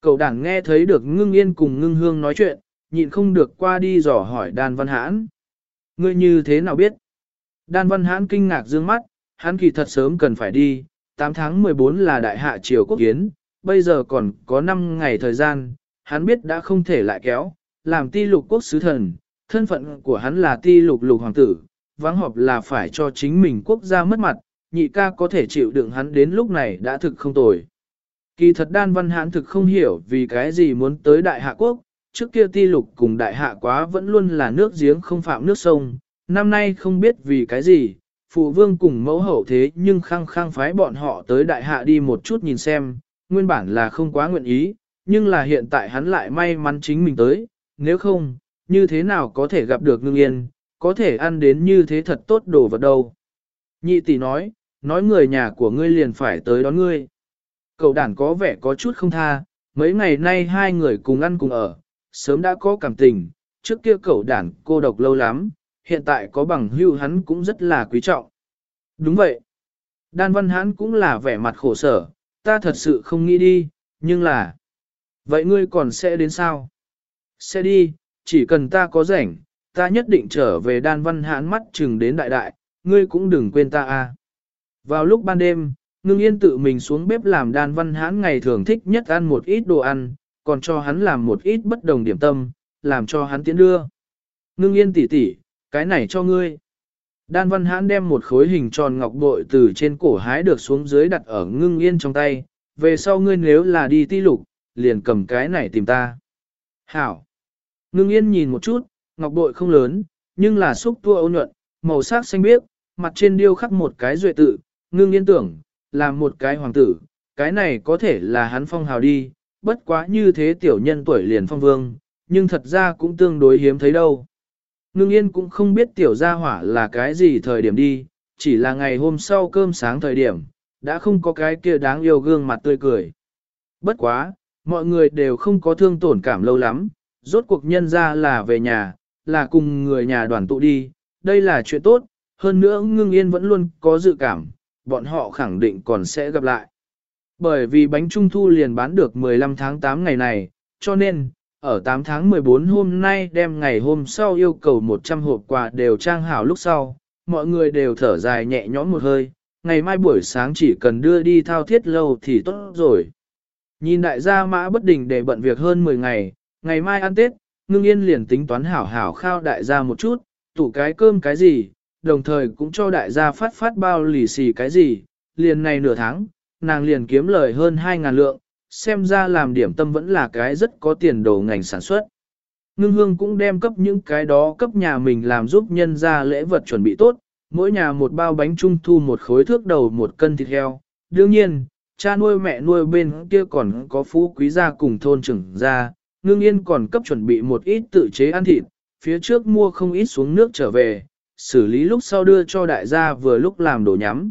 Cậu đảng nghe thấy được ngưng yên cùng ngưng hương nói chuyện, nhịn không được qua đi dò hỏi đan văn hãn. Ngươi như thế nào biết? Đan văn hãn kinh ngạc dương mắt, hắn kỳ thật sớm cần phải đi, 8 tháng 14 là đại hạ triều quốc kiến, bây giờ còn có 5 ngày thời gian, hắn biết đã không thể lại kéo, làm ti lục quốc sứ thần, thân phận của hắn là ti lục lục hoàng tử, vắng họp là phải cho chính mình quốc gia mất mặt, nhị ca có thể chịu đựng hắn đến lúc này đã thực không tồi. Kỳ thật đan văn hãn thực không hiểu vì cái gì muốn tới đại hạ quốc, trước kia ti lục cùng đại hạ quá vẫn luôn là nước giếng không phạm nước sông, năm nay không biết vì cái gì, phụ vương cùng mẫu hậu thế nhưng khăng khăng phái bọn họ tới đại hạ đi một chút nhìn xem, nguyên bản là không quá nguyện ý, nhưng là hiện tại hắn lại may mắn chính mình tới, nếu không, như thế nào có thể gặp được ngưng yên, có thể ăn đến như thế thật tốt đồ vật đâu. Nhị tỷ nói, nói người nhà của ngươi liền phải tới đón ngươi. Cậu đản có vẻ có chút không tha, mấy ngày nay hai người cùng ăn cùng ở, sớm đã có cảm tình, trước kia cậu đản cô độc lâu lắm, hiện tại có bằng hưu hắn cũng rất là quý trọng. Đúng vậy. Đan văn hắn cũng là vẻ mặt khổ sở, ta thật sự không nghĩ đi, nhưng là... Vậy ngươi còn sẽ đến sao? Sẽ đi, chỉ cần ta có rảnh, ta nhất định trở về đan văn hãn mắt chừng đến đại đại, ngươi cũng đừng quên ta a. Vào lúc ban đêm, ngưng yên tự mình xuống bếp làm đan văn hãn ngày thường thích nhất ăn một ít đồ ăn, còn cho hắn làm một ít bất đồng điểm tâm, làm cho hắn tiến đưa. Ngưng yên tỉ tỉ, cái này cho ngươi. Đan văn hãn đem một khối hình tròn ngọc bội từ trên cổ hái được xuống dưới đặt ở ngưng yên trong tay, về sau ngươi nếu là đi ti lục, liền cầm cái này tìm ta. Hảo. Ngưng yên nhìn một chút, ngọc bội không lớn, nhưng là xúc tua ấu nhuận, màu sắc xanh biếc, mặt trên điêu khắc một cái duệ tự, ngưng yên tưởng, là một cái hoàng tử, cái này có thể là hắn phong hào đi, bất quá như thế tiểu nhân tuổi liền phong vương, nhưng thật ra cũng tương đối hiếm thấy đâu. Ngưng yên cũng không biết tiểu gia hỏa là cái gì thời điểm đi, chỉ là ngày hôm sau cơm sáng thời điểm, đã không có cái kia đáng yêu gương mặt tươi cười. Bất quá, mọi người đều không có thương tổn cảm lâu lắm, rốt cuộc nhân ra là về nhà, là cùng người nhà đoàn tụ đi, đây là chuyện tốt, hơn nữa ngưng yên vẫn luôn có dự cảm, bọn họ khẳng định còn sẽ gặp lại. Bởi vì bánh trung thu liền bán được 15 tháng 8 ngày này, cho nên, ở 8 tháng 14 hôm nay đem ngày hôm sau yêu cầu 100 hộp quà đều trang hảo lúc sau, mọi người đều thở dài nhẹ nhõm một hơi, ngày mai buổi sáng chỉ cần đưa đi thao thiết lâu thì tốt rồi. Nhìn đại gia mã bất đình để bận việc hơn 10 ngày, ngày mai ăn Tết, ngưng yên liền tính toán hảo hảo khao đại gia một chút, tủ cái cơm cái gì, đồng thời cũng cho đại gia phát phát bao lì xì cái gì, liền này nửa tháng, nàng liền kiếm lời hơn 2.000 lượng, xem ra làm điểm tâm vẫn là cái rất có tiền đồ ngành sản xuất. Ngưng hương cũng đem cấp những cái đó cấp nhà mình làm giúp nhân ra lễ vật chuẩn bị tốt, mỗi nhà một bao bánh trung thu một khối thước đầu một cân thịt heo. Đương nhiên, cha nuôi mẹ nuôi bên kia còn có phú quý gia cùng thôn trưởng gia, ngưng yên còn cấp chuẩn bị một ít tự chế ăn thịt, phía trước mua không ít xuống nước trở về, xử lý lúc sau đưa cho đại gia vừa lúc làm đồ nhắm.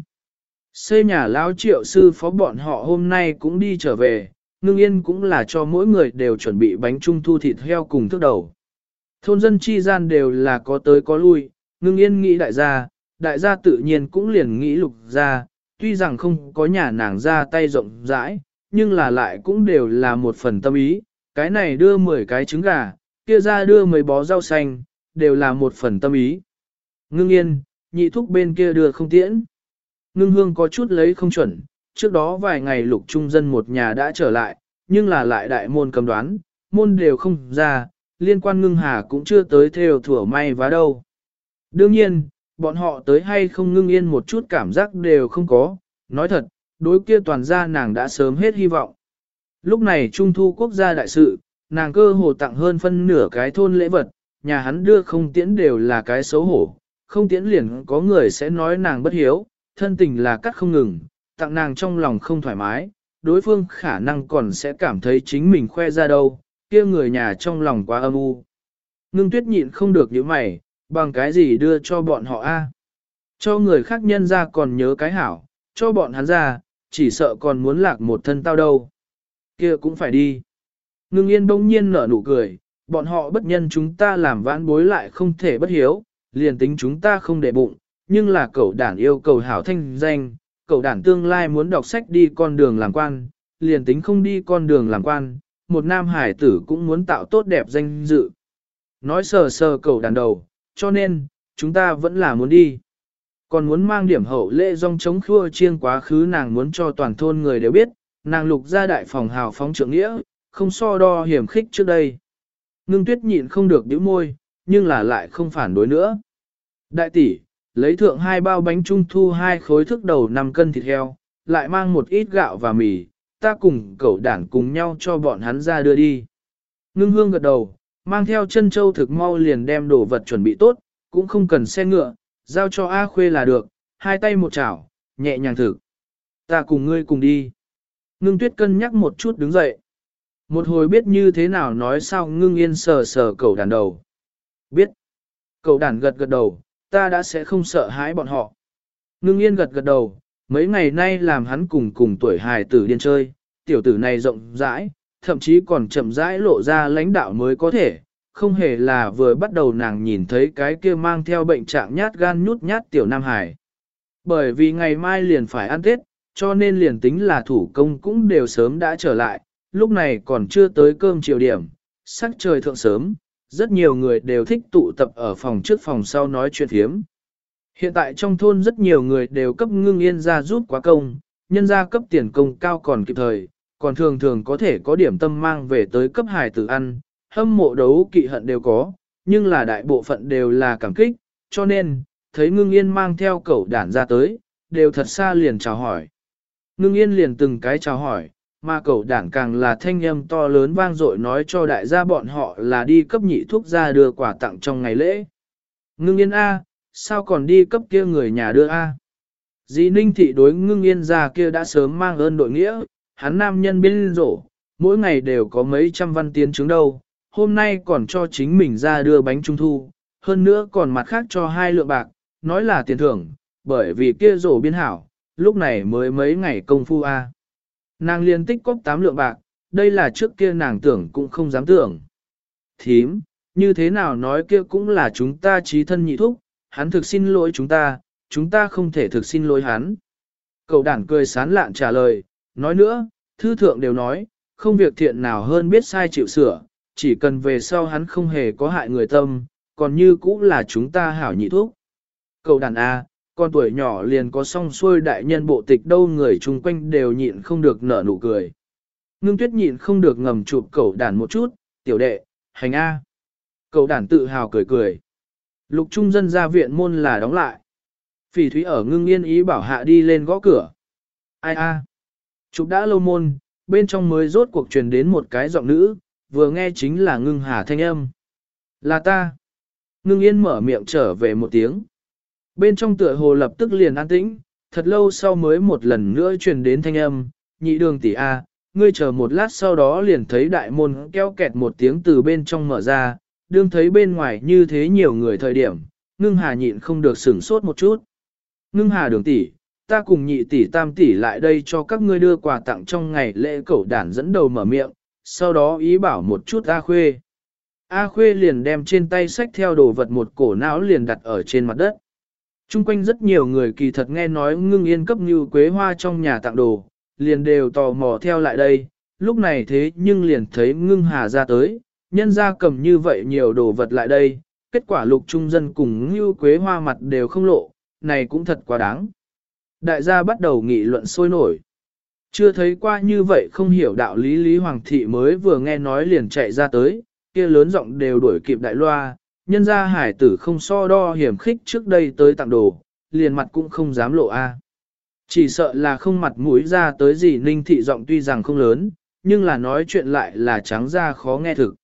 Xây nhà lão triệu sư phó bọn họ hôm nay cũng đi trở về, ngưng yên cũng là cho mỗi người đều chuẩn bị bánh trung thu thịt heo cùng thức đầu. Thôn dân chi gian đều là có tới có lui, ngưng yên nghĩ đại gia, đại gia tự nhiên cũng liền nghĩ lục gia, tuy rằng không có nhà nàng ra tay rộng rãi, nhưng là lại cũng đều là một phần tâm ý, cái này đưa 10 cái trứng gà, kia ra đưa mấy bó rau xanh, đều là một phần tâm ý. Ngưng yên, nhị thúc bên kia đưa không tiễn. Ngưng hương có chút lấy không chuẩn, trước đó vài ngày lục trung dân một nhà đã trở lại, nhưng là lại đại môn cầm đoán, môn đều không ra, liên quan ngưng hà cũng chưa tới theo thủa may vá đâu. Đương nhiên, bọn họ tới hay không ngưng yên một chút cảm giác đều không có, nói thật, đối kia toàn gia nàng đã sớm hết hy vọng. Lúc này trung thu quốc gia đại sự, nàng cơ hồ tặng hơn phân nửa cái thôn lễ vật, nhà hắn đưa không tiễn đều là cái xấu hổ, không tiễn liền có người sẽ nói nàng bất hiếu, thân tình là cắt không ngừng, tặng nàng trong lòng không thoải mái, đối phương khả năng còn sẽ cảm thấy chính mình khoe ra đâu, kia người nhà trong lòng quá âm u. Ngưng tuyết nhịn không được những mày, bằng cái gì đưa cho bọn họ a? Cho người khác nhân ra còn nhớ cái hảo, cho bọn hắn ra, chỉ sợ còn muốn lạc một thân tao đâu. Kia cũng phải đi. Ngưng yên bỗng nhiên nở nụ cười, bọn họ bất nhân chúng ta làm vãn bối lại không thể bất hiếu, liền tính chúng ta không để bụng, nhưng là cậu đản yêu cầu hảo thanh danh, cậu đản tương lai muốn đọc sách đi con đường làm quan, liền tính không đi con đường làm quan, một nam hải tử cũng muốn tạo tốt đẹp danh dự. Nói sờ sờ cậu đàn đầu, cho nên, chúng ta vẫn là muốn đi. Còn muốn mang điểm hậu lễ dòng chống khua chiêng quá khứ nàng muốn cho toàn thôn người đều biết, nàng lục ra đại phòng hào phóng trưởng nghĩa, không so đo hiểm khích trước đây. Ngưng tuyết nhịn không được nhíu môi, nhưng là lại không phản đối nữa. Đại tỷ, lấy thượng hai bao bánh trung thu hai khối thức đầu 5 cân thịt heo, lại mang một ít gạo và mì, ta cùng cậu đản cùng nhau cho bọn hắn ra đưa đi. Ngưng hương gật đầu, mang theo chân châu thực mau liền đem đồ vật chuẩn bị tốt, cũng không cần xe ngựa, giao cho A Khuê là được, hai tay một chảo, nhẹ nhàng thực. Ta cùng ngươi cùng đi. Ngưng tuyết cân nhắc một chút đứng dậy. Một hồi biết như thế nào nói sao ngưng yên sờ sờ cậu đàn đầu. Biết. Cậu đàn gật gật đầu, ta đã sẽ không sợ hãi bọn họ. Ngưng yên gật gật đầu, mấy ngày nay làm hắn cùng cùng tuổi hài tử điên chơi, tiểu tử này rộng rãi, thậm chí còn chậm rãi lộ ra lãnh đạo mới có thể, không hề là vừa bắt đầu nàng nhìn thấy cái kia mang theo bệnh trạng nhát gan nhút nhát tiểu Nam Hải. Bởi vì ngày mai liền phải ăn Tết, cho nên liền tính là thủ công cũng đều sớm đã trở lại, lúc này còn chưa tới cơm chiều điểm, sắc trời thượng sớm, rất nhiều người đều thích tụ tập ở phòng trước phòng sau nói chuyện thiếm. Hiện tại trong thôn rất nhiều người đều cấp ngưng yên ra giúp quá công, nhân ra cấp tiền công cao còn kịp thời, còn thường thường có thể có điểm tâm mang về tới cấp hài tử ăn, hâm mộ đấu kỵ hận đều có, nhưng là đại bộ phận đều là cảm kích, cho nên, thấy ngưng yên mang theo cậu đản ra tới, đều thật xa liền chào hỏi. Ngưng yên liền từng cái chào hỏi, mà cậu đản càng là thanh âm to lớn vang dội nói cho đại gia bọn họ là đi cấp nhị thuốc ra đưa quà tặng trong ngày lễ. Ngưng yên A, sao còn đi cấp kia người nhà đưa A? Dì Ninh Thị đối ngưng yên ra kia đã sớm mang ơn đội nghĩa, hắn nam nhân biên rổ, mỗi ngày đều có mấy trăm văn tiến chứng đâu, hôm nay còn cho chính mình ra đưa bánh trung thu, hơn nữa còn mặt khác cho hai lượng bạc, nói là tiền thưởng, bởi vì kia rổ biên hảo, lúc này mới mấy ngày công phu a. Nàng liên tích cóp 8 lượng bạc, đây là trước kia nàng tưởng cũng không dám tưởng. Thím, như thế nào nói kia cũng là chúng ta trí thân nhị thúc, hắn thực xin lỗi chúng ta, chúng ta không thể thực xin lỗi hắn. Cậu đản cười sán lạn trả lời, nói nữa, thư thượng đều nói, không việc thiện nào hơn biết sai chịu sửa, chỉ cần về sau hắn không hề có hại người tâm, còn như cũng là chúng ta hảo nhị thuốc. Cậu đàn A, con tuổi nhỏ liền có song xuôi đại nhân bộ tịch đâu người chung quanh đều nhịn không được nở nụ cười. Ngưng tuyết nhịn không được ngầm chụp cậu đàn một chút, tiểu đệ, hành A. Cậu đàn tự hào cười cười. Lục trung dân ra viện môn là đóng lại. Phỉ thúy ở ngưng yên ý bảo hạ đi lên gõ cửa. Ai a? Chụp đã lâu môn, bên trong mới rốt cuộc truyền đến một cái giọng nữ, vừa nghe chính là ngưng hà thanh âm. Là ta. Ngưng yên mở miệng trở về một tiếng. Bên trong tựa hồ lập tức liền an tĩnh, thật lâu sau mới một lần nữa truyền đến thanh âm, nhị đường tỷ A, ngươi chờ một lát sau đó liền thấy đại môn keo kẹt một tiếng từ bên trong mở ra, đương thấy bên ngoài như thế nhiều người thời điểm, ngưng hà nhịn không được sửng sốt một chút. Ngưng hà đường tỷ, ta cùng nhị tỷ tam tỷ lại đây cho các ngươi đưa quà tặng trong ngày lễ cẩu đản dẫn đầu mở miệng, sau đó ý bảo một chút A Khuê. A Khuê liền đem trên tay sách theo đồ vật một cổ não liền đặt ở trên mặt đất. Trung quanh rất nhiều người kỳ thật nghe nói ngưng yên cấp như quế hoa trong nhà tặng đồ, liền đều tò mò theo lại đây, lúc này thế nhưng liền thấy ngưng hà ra tới, nhân ra cầm như vậy nhiều đồ vật lại đây, kết quả lục trung dân cùng như quế hoa mặt đều không lộ, này cũng thật quá đáng. Đại gia bắt đầu nghị luận sôi nổi. Chưa thấy qua như vậy không hiểu đạo lý Lý Hoàng thị mới vừa nghe nói liền chạy ra tới, kia lớn giọng đều đuổi kịp đại loa, nhân ra hải tử không so đo hiểm khích trước đây tới tặng đồ, liền mặt cũng không dám lộ a. Chỉ sợ là không mặt mũi ra tới gì ninh thị giọng tuy rằng không lớn, nhưng là nói chuyện lại là trắng ra khó nghe thực.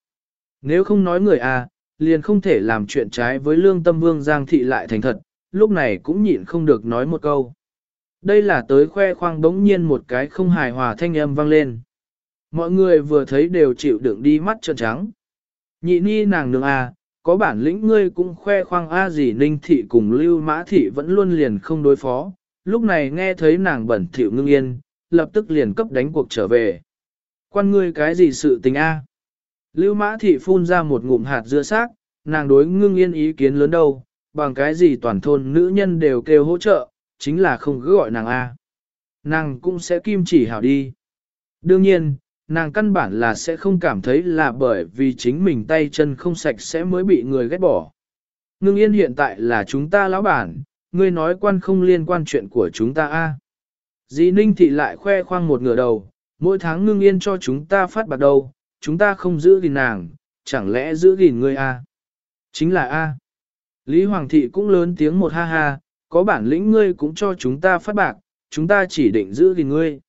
Nếu không nói người a, liền không thể làm chuyện trái với lương tâm vương giang thị lại thành thật, lúc này cũng nhịn không được nói một câu. Đây là tới khoe khoang bỗng nhiên một cái không hài hòa thanh âm vang lên. Mọi người vừa thấy đều chịu đựng đi mắt trợn trắng. Nhị ni nàng nương a, có bản lĩnh ngươi cũng khoe khoang a gì ninh thị cùng lưu mã thị vẫn luôn liền không đối phó. Lúc này nghe thấy nàng bẩn thỉu ngưng yên, lập tức liền cấp đánh cuộc trở về. Quan ngươi cái gì sự tình a? Lưu mã thị phun ra một ngụm hạt dưa xác, nàng đối ngưng yên ý kiến lớn đâu, bằng cái gì toàn thôn nữ nhân đều kêu hỗ trợ, chính là không cứ gọi nàng A. Nàng cũng sẽ kim chỉ hảo đi. Đương nhiên, nàng căn bản là sẽ không cảm thấy là bởi vì chính mình tay chân không sạch sẽ mới bị người ghét bỏ. Ngưng yên hiện tại là chúng ta lão bản, ngươi nói quan không liên quan chuyện của chúng ta a. Dì Ninh Thị lại khoe khoang một ngửa đầu, mỗi tháng ngưng yên cho chúng ta phát bạc đầu, chúng ta không giữ gìn nàng, chẳng lẽ giữ gìn ngươi a? Chính là a. Lý Hoàng Thị cũng lớn tiếng một ha ha, có bản lĩnh ngươi cũng cho chúng ta phát bạc, chúng ta chỉ định giữ gìn ngươi.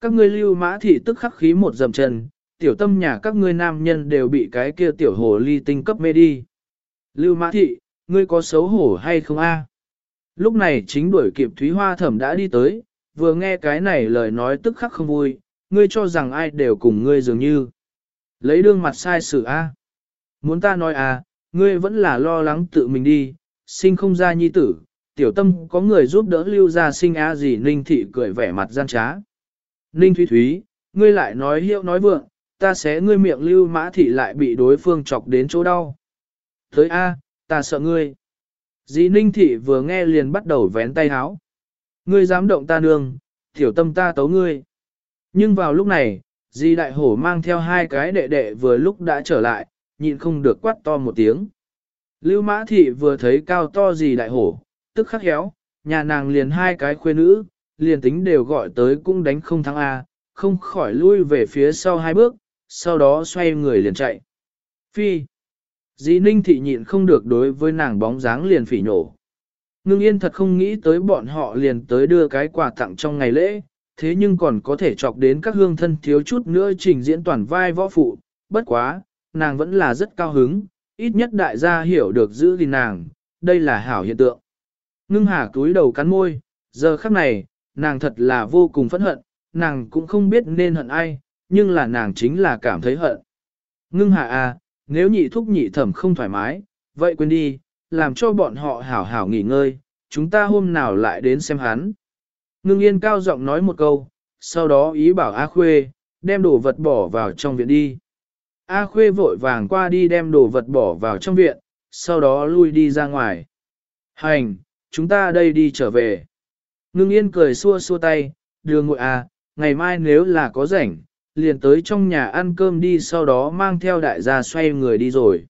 Các ngươi lưu mã thị tức khắc khí một dầm chân, tiểu tâm nhà các ngươi nam nhân đều bị cái kia tiểu hồ ly tinh cấp mê đi. Lưu mã thị, ngươi có xấu hổ hay không a? Lúc này chính đuổi kịp Thúy Hoa thẩm đã đi tới, vừa nghe cái này lời nói tức khắc không vui, ngươi cho rằng ai đều cùng ngươi dường như. Lấy đương mặt sai sự a. Muốn ta nói à, ngươi vẫn là lo lắng tự mình đi, sinh không ra nhi tử, tiểu tâm có người giúp đỡ lưu ra sinh á gì ninh thị cười vẻ mặt gian trá. Ninh Thúy Thúy, ngươi lại nói hiệu nói vượng, ta sẽ ngươi miệng lưu mã thị lại bị đối phương chọc đến chỗ đau. Tới A, ta sợ ngươi. Dì Ninh thị vừa nghe liền bắt đầu vén tay háo. Ngươi dám động ta nương, tiểu tâm ta tấu ngươi. Nhưng vào lúc này, dì đại hổ mang theo hai cái đệ đệ vừa lúc đã trở lại, nhịn không được quát to một tiếng. Lưu mã thị vừa thấy cao to dì đại hổ, tức khắc héo, nhà nàng liền hai cái khuê nữ, liền tính đều gọi tới cũng đánh không thắng A, không khỏi lui về phía sau hai bước, sau đó xoay người liền chạy. Phi. Dĩ ninh thị nhịn không được đối với nàng bóng dáng liền phỉ nhổ. Ngưng yên thật không nghĩ tới bọn họ liền tới đưa cái quà tặng trong ngày lễ, thế nhưng còn có thể chọc đến các hương thân thiếu chút nữa trình diễn toàn vai võ phụ, bất quá, nàng vẫn là rất cao hứng, ít nhất đại gia hiểu được giữ gìn nàng, đây là hảo hiện tượng. Ngưng hà túi đầu cắn môi, giờ khắc này, nàng thật là vô cùng phẫn hận, nàng cũng không biết nên hận ai, nhưng là nàng chính là cảm thấy hận. Ngưng hà à, nếu nhị thúc nhị thẩm không thoải mái, vậy quên đi, làm cho bọn họ hảo hảo nghỉ ngơi, chúng ta hôm nào lại đến xem hắn. Ngưng yên cao giọng nói một câu, sau đó ý bảo A Khuê, đem đồ vật bỏ vào trong viện đi. A Khuê vội vàng qua đi đem đồ vật bỏ vào trong viện, sau đó lui đi ra ngoài. Hành, chúng ta đây đi trở về. Ngưng yên cười xua xua tay, đưa ngội à, ngày mai nếu là có rảnh, liền tới trong nhà ăn cơm đi sau đó mang theo đại gia xoay người đi rồi.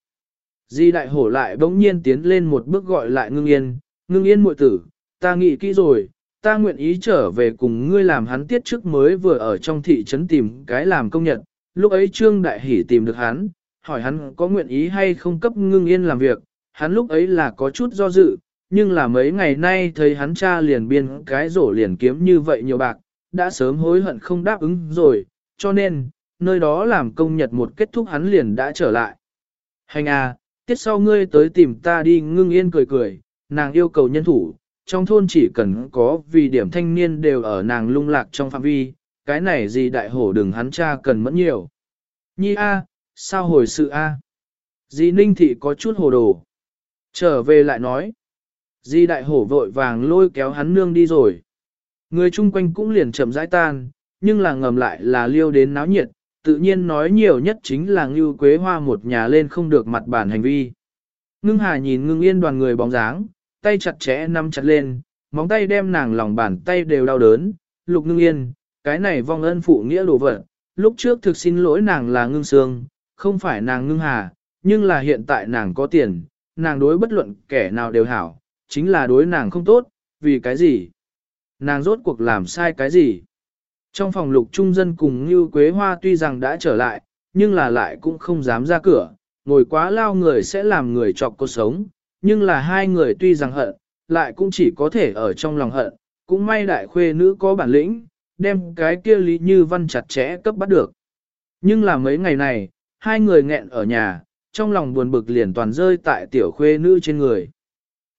Di đại hổ lại bỗng nhiên tiến lên một bước gọi lại ngưng yên, ngưng yên muội tử, ta nghĩ kỹ rồi, ta nguyện ý trở về cùng ngươi làm hắn tiết trước mới vừa ở trong thị trấn tìm cái làm công nhật, lúc ấy trương đại hỉ tìm được hắn, hỏi hắn có nguyện ý hay không cấp ngưng yên làm việc, hắn lúc ấy là có chút do dự, nhưng là mấy ngày nay thấy hắn cha liền biên cái rổ liền kiếm như vậy nhiều bạc, đã sớm hối hận không đáp ứng rồi, cho nên, nơi đó làm công nhật một kết thúc hắn liền đã trở lại. Hành à, tiết sau ngươi tới tìm ta đi ngưng yên cười cười, nàng yêu cầu nhân thủ, trong thôn chỉ cần có vì điểm thanh niên đều ở nàng lung lạc trong phạm vi, cái này gì đại hổ đừng hắn cha cần mẫn nhiều. Nhi A, sao hồi sự A? Dì Ninh Thị có chút hồ đồ. Trở về lại nói. Di đại hổ vội vàng lôi kéo hắn nương đi rồi. Người chung quanh cũng liền chậm rãi tan, nhưng là ngầm lại là liêu đến náo nhiệt, tự nhiên nói nhiều nhất chính là Ngưu Quế Hoa một nhà lên không được mặt bản hành vi. Ngưng Hà nhìn ngưng yên đoàn người bóng dáng, tay chặt chẽ nắm chặt lên, móng tay đem nàng lòng bàn tay đều đau đớn, lục ngưng yên, cái này vong ân phụ nghĩa đồ vật, lúc trước thực xin lỗi nàng là ngưng sương, không phải nàng ngưng hà, nhưng là hiện tại nàng có tiền, nàng đối bất luận kẻ nào đều hảo, chính là đối nàng không tốt, vì cái gì? Nàng rốt cuộc làm sai cái gì? Trong phòng lục trung dân cùng Như Quế Hoa tuy rằng đã trở lại, nhưng là lại cũng không dám ra cửa, ngồi quá lao người sẽ làm người chọc cuộc sống, nhưng là hai người tuy rằng hận, lại cũng chỉ có thể ở trong lòng hận, cũng may đại khuê nữ có bản lĩnh, đem cái kia lý như văn chặt chẽ cấp bắt được. Nhưng là mấy ngày này, hai người nghẹn ở nhà, trong lòng buồn bực liền toàn rơi tại tiểu khuê nữ trên người.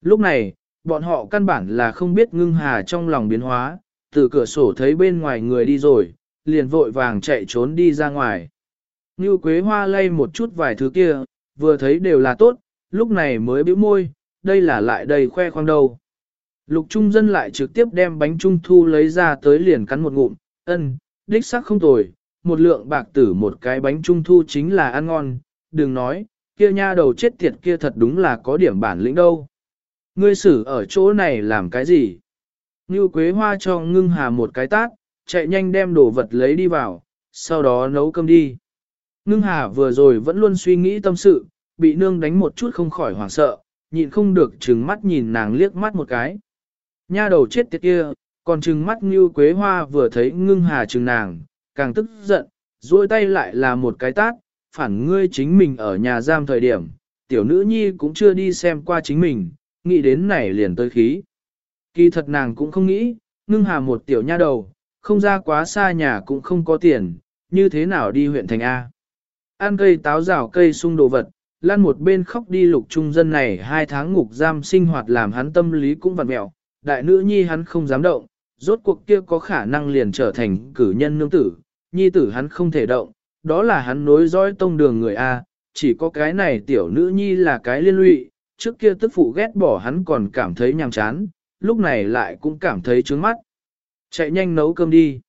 Lúc này, bọn họ căn bản là không biết ngưng hà trong lòng biến hóa, từ cửa sổ thấy bên ngoài người đi rồi, liền vội vàng chạy trốn đi ra ngoài. Như quế hoa lay một chút vài thứ kia, vừa thấy đều là tốt, lúc này mới bĩu môi, đây là lại đầy khoe khoang đâu. Lục trung dân lại trực tiếp đem bánh trung thu lấy ra tới liền cắn một ngụm, ân, đích xác không tồi, một lượng bạc tử một cái bánh trung thu chính là ăn ngon, đừng nói, kia nha đầu chết tiệt kia thật đúng là có điểm bản lĩnh đâu. Ngươi xử ở chỗ này làm cái gì? Như Quế Hoa cho ngưng hà một cái tát, chạy nhanh đem đồ vật lấy đi vào, sau đó nấu cơm đi. Ngưng hà vừa rồi vẫn luôn suy nghĩ tâm sự, bị nương đánh một chút không khỏi hoảng sợ, nhịn không được trừng mắt nhìn nàng liếc mắt một cái. Nha đầu chết tiệt kia, còn trừng mắt như Quế Hoa vừa thấy ngưng hà trừng nàng, càng tức giận, duỗi tay lại là một cái tát, phản ngươi chính mình ở nhà giam thời điểm, tiểu nữ nhi cũng chưa đi xem qua chính mình, nghĩ đến này liền tới khí. Kỳ thật nàng cũng không nghĩ, ngưng hà một tiểu nha đầu, không ra quá xa nhà cũng không có tiền, như thế nào đi huyện thành A. Ăn cây táo rào cây sung đồ vật, lan một bên khóc đi lục trung dân này hai tháng ngục giam sinh hoạt làm hắn tâm lý cũng vặn mẹo, đại nữ nhi hắn không dám động, rốt cuộc kia có khả năng liền trở thành cử nhân nương tử, nhi tử hắn không thể động, đó là hắn nối dõi tông đường người A, chỉ có cái này tiểu nữ nhi là cái liên lụy, trước kia tức phụ ghét bỏ hắn còn cảm thấy nhàm chán, lúc này lại cũng cảm thấy trướng mắt. Chạy nhanh nấu cơm đi.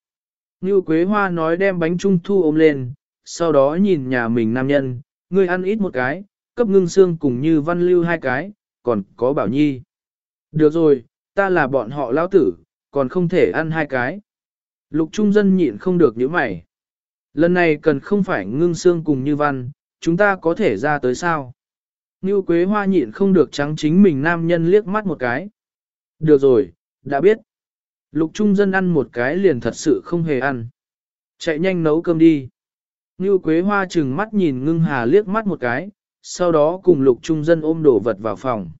Như Quế Hoa nói đem bánh trung thu ôm lên, sau đó nhìn nhà mình nam nhân, ngươi ăn ít một cái, cấp ngưng xương cùng như văn lưu hai cái, còn có bảo nhi. Được rồi, ta là bọn họ lao tử, còn không thể ăn hai cái. Lục trung dân nhịn không được những mày. Lần này cần không phải ngưng xương cùng như văn, chúng ta có thể ra tới sao? Ngưu Quế Hoa nhịn không được trắng chính mình nam nhân liếc mắt một cái. Được rồi, đã biết. Lục trung dân ăn một cái liền thật sự không hề ăn. Chạy nhanh nấu cơm đi. Ngưu Quế Hoa chừng mắt nhìn ngưng hà liếc mắt một cái, sau đó cùng lục trung dân ôm đồ vật vào phòng.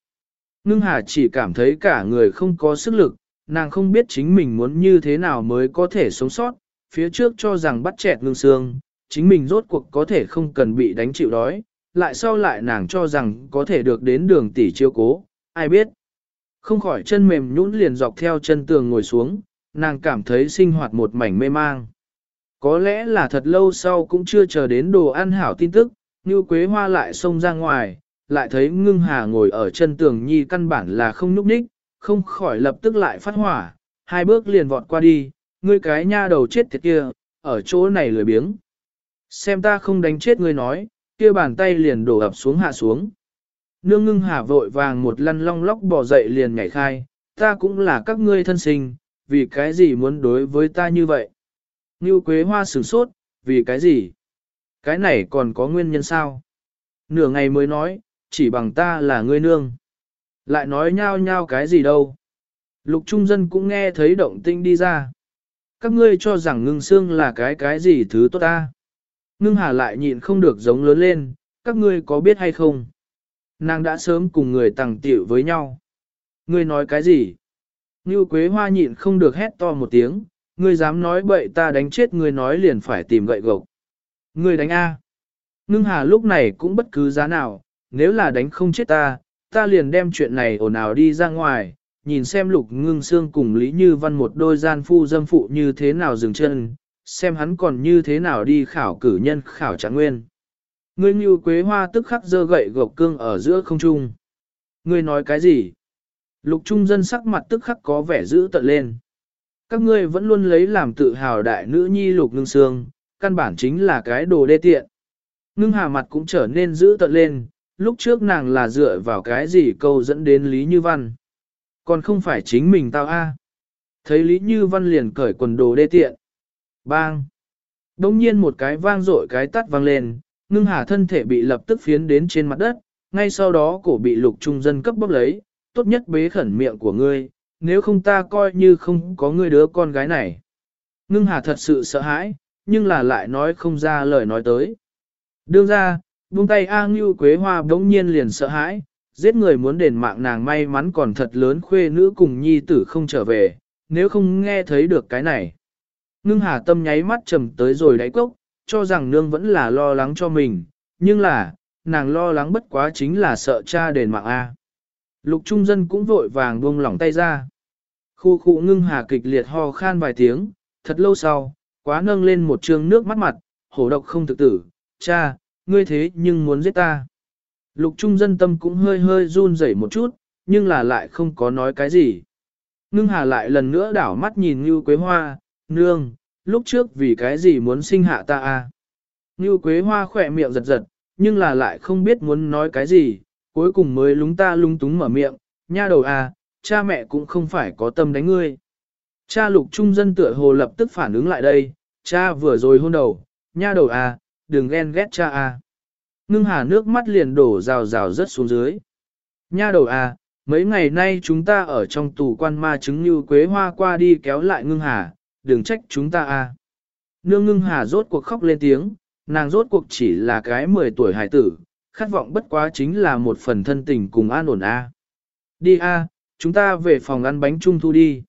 Ngưng hà chỉ cảm thấy cả người không có sức lực, nàng không biết chính mình muốn như thế nào mới có thể sống sót, phía trước cho rằng bắt chẹt ngưng xương, chính mình rốt cuộc có thể không cần bị đánh chịu đói, lại sau lại nàng cho rằng có thể được đến đường tỷ chiêu cố, ai biết. Không khỏi chân mềm nhũn liền dọc theo chân tường ngồi xuống, nàng cảm thấy sinh hoạt một mảnh mê mang. Có lẽ là thật lâu sau cũng chưa chờ đến đồ ăn hảo tin tức, như quế hoa lại xông ra ngoài, lại thấy ngưng hà ngồi ở chân tường nhi căn bản là không nhúc ních, không khỏi lập tức lại phát hỏa, hai bước liền vọt qua đi, ngươi cái nha đầu chết tiệt kia, ở chỗ này lười biếng. Xem ta không đánh chết ngươi nói, kia bàn tay liền đổ ập xuống hạ xuống. Nương ngưng hà vội vàng một lăn long lóc bỏ dậy liền nhảy khai, ta cũng là các ngươi thân sinh, vì cái gì muốn đối với ta như vậy? Như quế hoa sửng sốt, vì cái gì? Cái này còn có nguyên nhân sao? Nửa ngày mới nói, chỉ bằng ta là ngươi nương. Lại nói nhao nhao cái gì đâu? Lục trung dân cũng nghe thấy động tinh đi ra. Các ngươi cho rằng ngưng xương là cái cái gì thứ tốt ta? Ngưng hà lại nhịn không được giống lớn lên, các ngươi có biết hay không? Nàng đã sớm cùng người tàng tiểu với nhau. Ngươi nói cái gì? Như Quế Hoa nhịn không được hét to một tiếng, ngươi dám nói bậy ta đánh chết ngươi nói liền phải tìm gậy gộc. Ngươi đánh A. Ngưng hà lúc này cũng bất cứ giá nào, nếu là đánh không chết ta, ta liền đem chuyện này ồn ào đi ra ngoài, nhìn xem lục ngưng xương cùng Lý Như Văn một đôi gian phu dâm phụ như thế nào dừng chân, xem hắn còn như thế nào đi khảo cử nhân khảo trạng nguyên. Ngươi như quế hoa tức khắc dơ gậy gộc cương ở giữa không trung. Ngươi nói cái gì? Lục trung dân sắc mặt tức khắc có vẻ dữ tận lên. Các ngươi vẫn luôn lấy làm tự hào đại nữ nhi lục ngưng xương, căn bản chính là cái đồ đê tiện. Ngưng hà mặt cũng trở nên dữ tận lên, lúc trước nàng là dựa vào cái gì câu dẫn đến Lý Như Văn. Còn không phải chính mình tao a. Thấy Lý Như Văn liền cởi quần đồ đê tiện. Bang! Đông nhiên một cái vang rội cái tắt vang lên, ngưng hà thân thể bị lập tức phiến đến trên mặt đất, ngay sau đó cổ bị lục trung dân cấp bóc lấy, tốt nhất bế khẩn miệng của ngươi, nếu không ta coi như không có ngươi đứa con gái này. Ngưng hà thật sự sợ hãi, nhưng là lại nói không ra lời nói tới. Đương ra, buông tay A Ngưu Quế Hoa bỗng nhiên liền sợ hãi, giết người muốn đền mạng nàng may mắn còn thật lớn khuê nữ cùng nhi tử không trở về, nếu không nghe thấy được cái này. Ngưng hà tâm nháy mắt trầm tới rồi đáy cốc, cho rằng nương vẫn là lo lắng cho mình, nhưng là, nàng lo lắng bất quá chính là sợ cha đền mạng A. Lục trung dân cũng vội vàng buông lỏng tay ra. Khu khu ngưng hà kịch liệt ho khan vài tiếng, thật lâu sau, quá nâng lên một trường nước mắt mặt, hổ độc không thực tử, cha, ngươi thế nhưng muốn giết ta. Lục trung dân tâm cũng hơi hơi run rẩy một chút, nhưng là lại không có nói cái gì. Ngưng hà lại lần nữa đảo mắt nhìn Như Quế Hoa, nương, lúc trước vì cái gì muốn sinh hạ ta a? À? Như Quế Hoa khỏe miệng giật giật, nhưng là lại không biết muốn nói cái gì, cuối cùng mới lúng ta lung túng mở miệng, nha đầu a, cha mẹ cũng không phải có tâm đánh ngươi. Cha lục trung dân tựa hồ lập tức phản ứng lại đây, cha vừa rồi hôn đầu, nha đầu a, đừng ghen ghét cha a. Ngưng hà nước mắt liền đổ rào rào rất xuống dưới. Nha đầu a, mấy ngày nay chúng ta ở trong tù quan ma chứng như quế hoa qua đi kéo lại ngưng hà, đừng trách chúng ta a. Nương ngưng hà rốt cuộc khóc lên tiếng, nàng rốt cuộc chỉ là cái 10 tuổi hải tử, khát vọng bất quá chính là một phần thân tình cùng an ổn a. Đi a, chúng ta về phòng ăn bánh trung thu đi.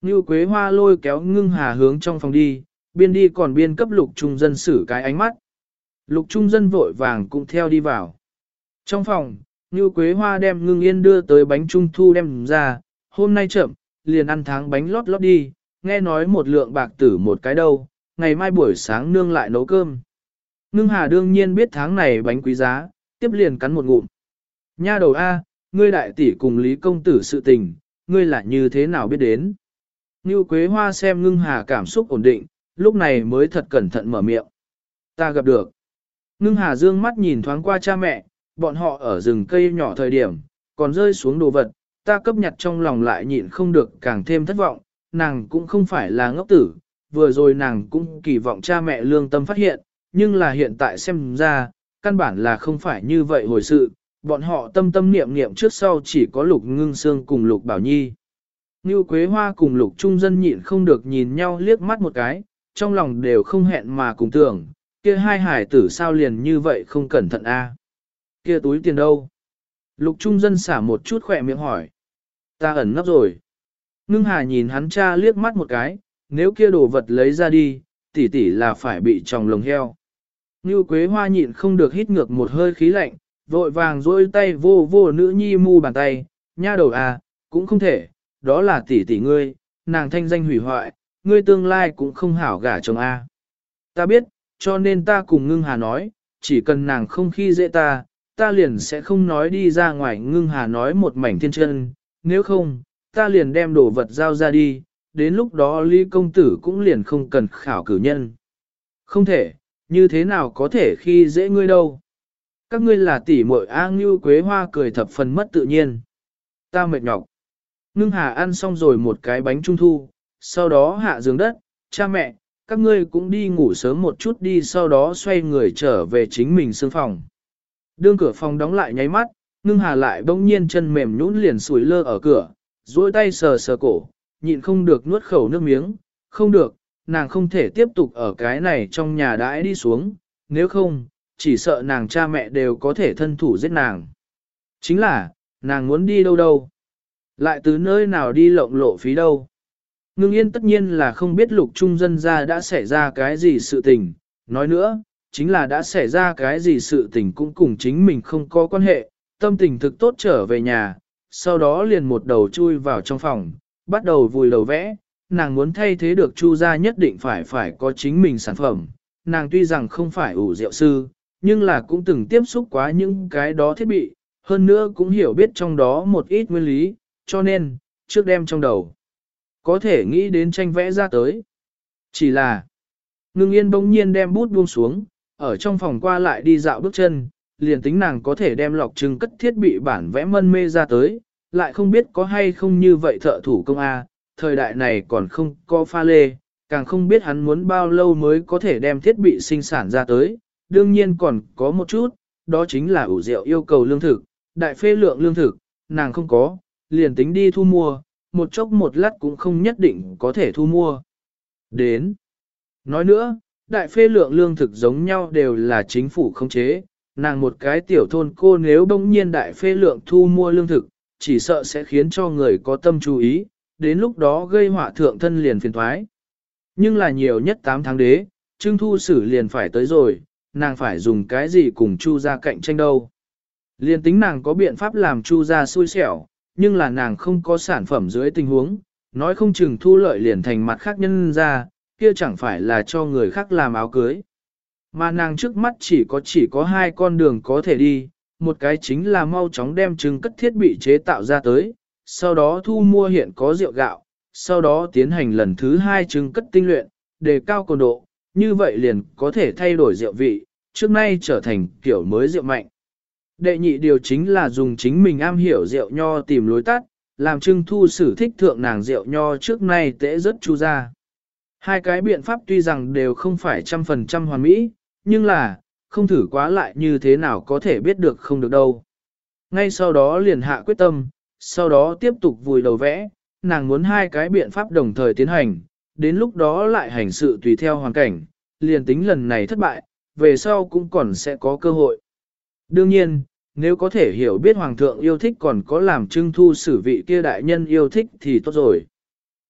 Như Quế Hoa lôi kéo ngưng hà hướng trong phòng đi, biên đi còn biên cấp lục trung dân xử cái ánh mắt. Lục trung dân vội vàng cũng theo đi vào. Trong phòng, Như Quế Hoa đem ngưng yên đưa tới bánh trung thu đem ra, hôm nay chậm, liền ăn tháng bánh lót lót đi, nghe nói một lượng bạc tử một cái đâu, ngày mai buổi sáng nương lại nấu cơm. Ngưng hà đương nhiên biết tháng này bánh quý giá, tiếp liền cắn một ngụm. Nha đầu A, ngươi đại tỷ cùng Lý Công Tử sự tình, ngươi lại như thế nào biết đến? Như Quế Hoa xem ngưng hà cảm xúc ổn định, lúc này mới thật cẩn thận mở miệng. Ta gặp được. Ngưng hà dương mắt nhìn thoáng qua cha mẹ, bọn họ ở rừng cây nhỏ thời điểm, còn rơi xuống đồ vật, ta cấp nhặt trong lòng lại nhịn không được càng thêm thất vọng, nàng cũng không phải là ngốc tử, vừa rồi nàng cũng kỳ vọng cha mẹ lương tâm phát hiện, nhưng là hiện tại xem ra, căn bản là không phải như vậy hồi sự, bọn họ tâm tâm niệm niệm trước sau chỉ có lục ngưng xương cùng lục bảo nhi. Như Quế Hoa cùng lục trung dân nhịn không được nhìn nhau liếc mắt một cái, trong lòng đều không hẹn mà cùng tưởng, kia hai hải tử sao liền như vậy không cẩn thận a? Kia túi tiền đâu? Lục trung dân xả một chút khỏe miệng hỏi. Ta ẩn nấp rồi. Ngưng hà nhìn hắn cha liếc mắt một cái, nếu kia đồ vật lấy ra đi, tỷ tỷ là phải bị tròng lồng heo. Như Quế Hoa nhịn không được hít ngược một hơi khí lạnh, vội vàng dôi tay vô vô nữ nhi mu bàn tay, nha đầu à, cũng không thể, đó là tỷ tỷ ngươi, nàng thanh danh hủy hoại, ngươi tương lai cũng không hảo gả chồng a. Ta biết, cho nên ta cùng ngưng hà nói, chỉ cần nàng không khi dễ ta, ta liền sẽ không nói đi ra ngoài ngưng hà nói một mảnh thiên chân, nếu không, ta liền đem đồ vật giao ra đi, đến lúc đó Lý công tử cũng liền không cần khảo cử nhân. Không thể, như thế nào có thể khi dễ ngươi đâu. Các ngươi là tỷ muội A Ngưu Quế Hoa cười thập phần mất tự nhiên. Ta mệt nhọc. Ngưng hà ăn xong rồi một cái bánh trung thu, sau đó hạ giường đất, cha mẹ, các ngươi cũng đi ngủ sớm một chút đi sau đó xoay người trở về chính mình sương phòng. Đương cửa phòng đóng lại nháy mắt, ngưng hà lại bỗng nhiên chân mềm nhũn liền sủi lơ ở cửa, duỗi tay sờ sờ cổ, nhịn không được nuốt khẩu nước miếng, không được, nàng không thể tiếp tục ở cái này trong nhà đãi đi xuống, nếu không, chỉ sợ nàng cha mẹ đều có thể thân thủ giết nàng. Chính là, nàng muốn đi đâu đâu, lại từ nơi nào đi lộng lộ phí đâu. Ngưng yên tất nhiên là không biết lục trung dân ra đã xảy ra cái gì sự tình, nói nữa, chính là đã xảy ra cái gì sự tình cũng cùng chính mình không có quan hệ, tâm tình thực tốt trở về nhà, sau đó liền một đầu chui vào trong phòng, bắt đầu vùi đầu vẽ, nàng muốn thay thế được Chu gia nhất định phải phải có chính mình sản phẩm, nàng tuy rằng không phải ủ rượu sư, nhưng là cũng từng tiếp xúc quá những cái đó thiết bị, hơn nữa cũng hiểu biết trong đó một ít nguyên lý, cho nên, trước đem trong đầu, có thể nghĩ đến tranh vẽ ra tới. Chỉ là, ngưng yên bỗng nhiên đem bút buông xuống, ở trong phòng qua lại đi dạo bước chân, liền tính nàng có thể đem lọc trưng cất thiết bị bản vẽ mân mê ra tới, lại không biết có hay không như vậy thợ thủ công A, thời đại này còn không có pha lê, càng không biết hắn muốn bao lâu mới có thể đem thiết bị sinh sản ra tới, đương nhiên còn có một chút, đó chính là ủ rượu yêu cầu lương thực, đại phê lượng lương thực, nàng không có, liền tính đi thu mua, một chốc một lát cũng không nhất định có thể thu mua. Đến. Nói nữa, đại phê lượng lương thực giống nhau đều là chính phủ khống chế, nàng một cái tiểu thôn cô nếu bỗng nhiên đại phê lượng thu mua lương thực, chỉ sợ sẽ khiến cho người có tâm chú ý, đến lúc đó gây họa thượng thân liền phiền thoái. Nhưng là nhiều nhất 8 tháng đế, trưng thu xử liền phải tới rồi, nàng phải dùng cái gì cùng chu ra cạnh tranh đâu. Liền tính nàng có biện pháp làm chu ra xui xẻo, nhưng là nàng không có sản phẩm dưới tình huống, nói không chừng thu lợi liền thành mặt khác nhân ra, kia chẳng phải là cho người khác làm áo cưới. Mà nàng trước mắt chỉ có chỉ có hai con đường có thể đi, một cái chính là mau chóng đem trứng cất thiết bị chế tạo ra tới, sau đó thu mua hiện có rượu gạo, sau đó tiến hành lần thứ hai trứng cất tinh luyện, đề cao cồn độ, như vậy liền có thể thay đổi rượu vị, trước nay trở thành kiểu mới rượu mạnh. Đệ nhị điều chính là dùng chính mình am hiểu rượu nho tìm lối tắt, làm trưng thu sử thích thượng nàng rượu nho trước nay tễ rất chu ra. Hai cái biện pháp tuy rằng đều không phải trăm phần trăm hoàn mỹ, nhưng là, không thử quá lại như thế nào có thể biết được không được đâu. Ngay sau đó liền hạ quyết tâm, sau đó tiếp tục vùi đầu vẽ, nàng muốn hai cái biện pháp đồng thời tiến hành, đến lúc đó lại hành sự tùy theo hoàn cảnh, liền tính lần này thất bại, về sau cũng còn sẽ có cơ hội. Đương nhiên, nếu có thể hiểu biết Hoàng thượng yêu thích còn có làm trưng thu xử vị kia đại nhân yêu thích thì tốt rồi.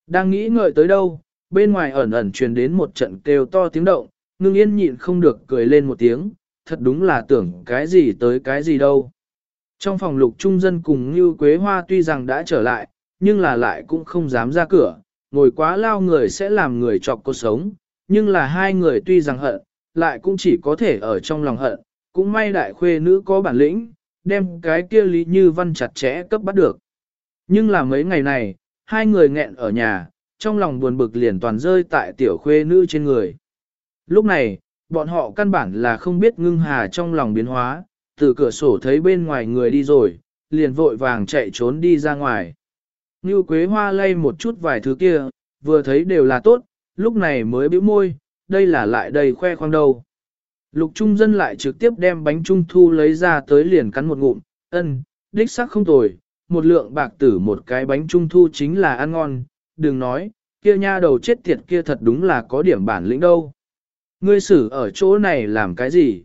Đang nghĩ ngợi tới đâu, bên ngoài ẩn ẩn truyền đến một trận kêu to tiếng động, ngưng yên nhịn không được cười lên một tiếng, thật đúng là tưởng cái gì tới cái gì đâu. Trong phòng lục trung dân cùng như quế hoa tuy rằng đã trở lại, nhưng là lại cũng không dám ra cửa, ngồi quá lao người sẽ làm người chọc cô sống, nhưng là hai người tuy rằng hận, lại cũng chỉ có thể ở trong lòng hận, cũng may đại khuê nữ có bản lĩnh, đem cái kia lý như văn chặt chẽ cấp bắt được. Nhưng là mấy ngày này, hai người nghẹn ở nhà, trong lòng buồn bực liền toàn rơi tại tiểu khuê nữ trên người. Lúc này, bọn họ căn bản là không biết ngưng hà trong lòng biến hóa, từ cửa sổ thấy bên ngoài người đi rồi, liền vội vàng chạy trốn đi ra ngoài. Như quế hoa lay một chút vài thứ kia, vừa thấy đều là tốt, lúc này mới bĩu môi, đây là lại đầy khoe khoang đâu. Lục trung dân lại trực tiếp đem bánh trung thu lấy ra tới liền cắn một ngụm, ân, đích sắc không tồi, một lượng bạc tử một cái bánh trung thu chính là ăn ngon, đừng nói, kia nha đầu chết tiệt kia thật đúng là có điểm bản lĩnh đâu. Ngươi xử ở chỗ này làm cái gì?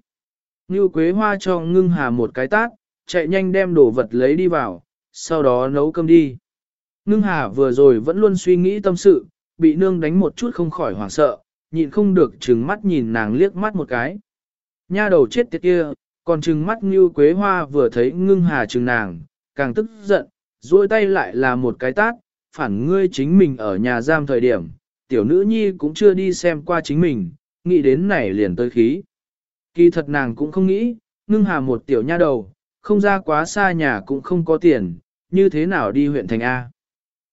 Như Quế Hoa cho ngưng hà một cái tát, chạy nhanh đem đồ vật lấy đi vào, sau đó nấu cơm đi. Ngưng hà vừa rồi vẫn luôn suy nghĩ tâm sự, bị nương đánh một chút không khỏi hoảng sợ, nhịn không được trừng mắt nhìn nàng liếc mắt một cái. Nha đầu chết tiệt kia, còn trừng mắt như Quế Hoa vừa thấy ngưng hà trừng nàng, càng tức giận, duỗi tay lại là một cái tát, phản ngươi chính mình ở nhà giam thời điểm, tiểu nữ nhi cũng chưa đi xem qua chính mình, nghĩ đến này liền tới khí. Kỳ thật nàng cũng không nghĩ, ngưng hà một tiểu nha đầu, không ra quá xa nhà cũng không có tiền, như thế nào đi huyện thành A.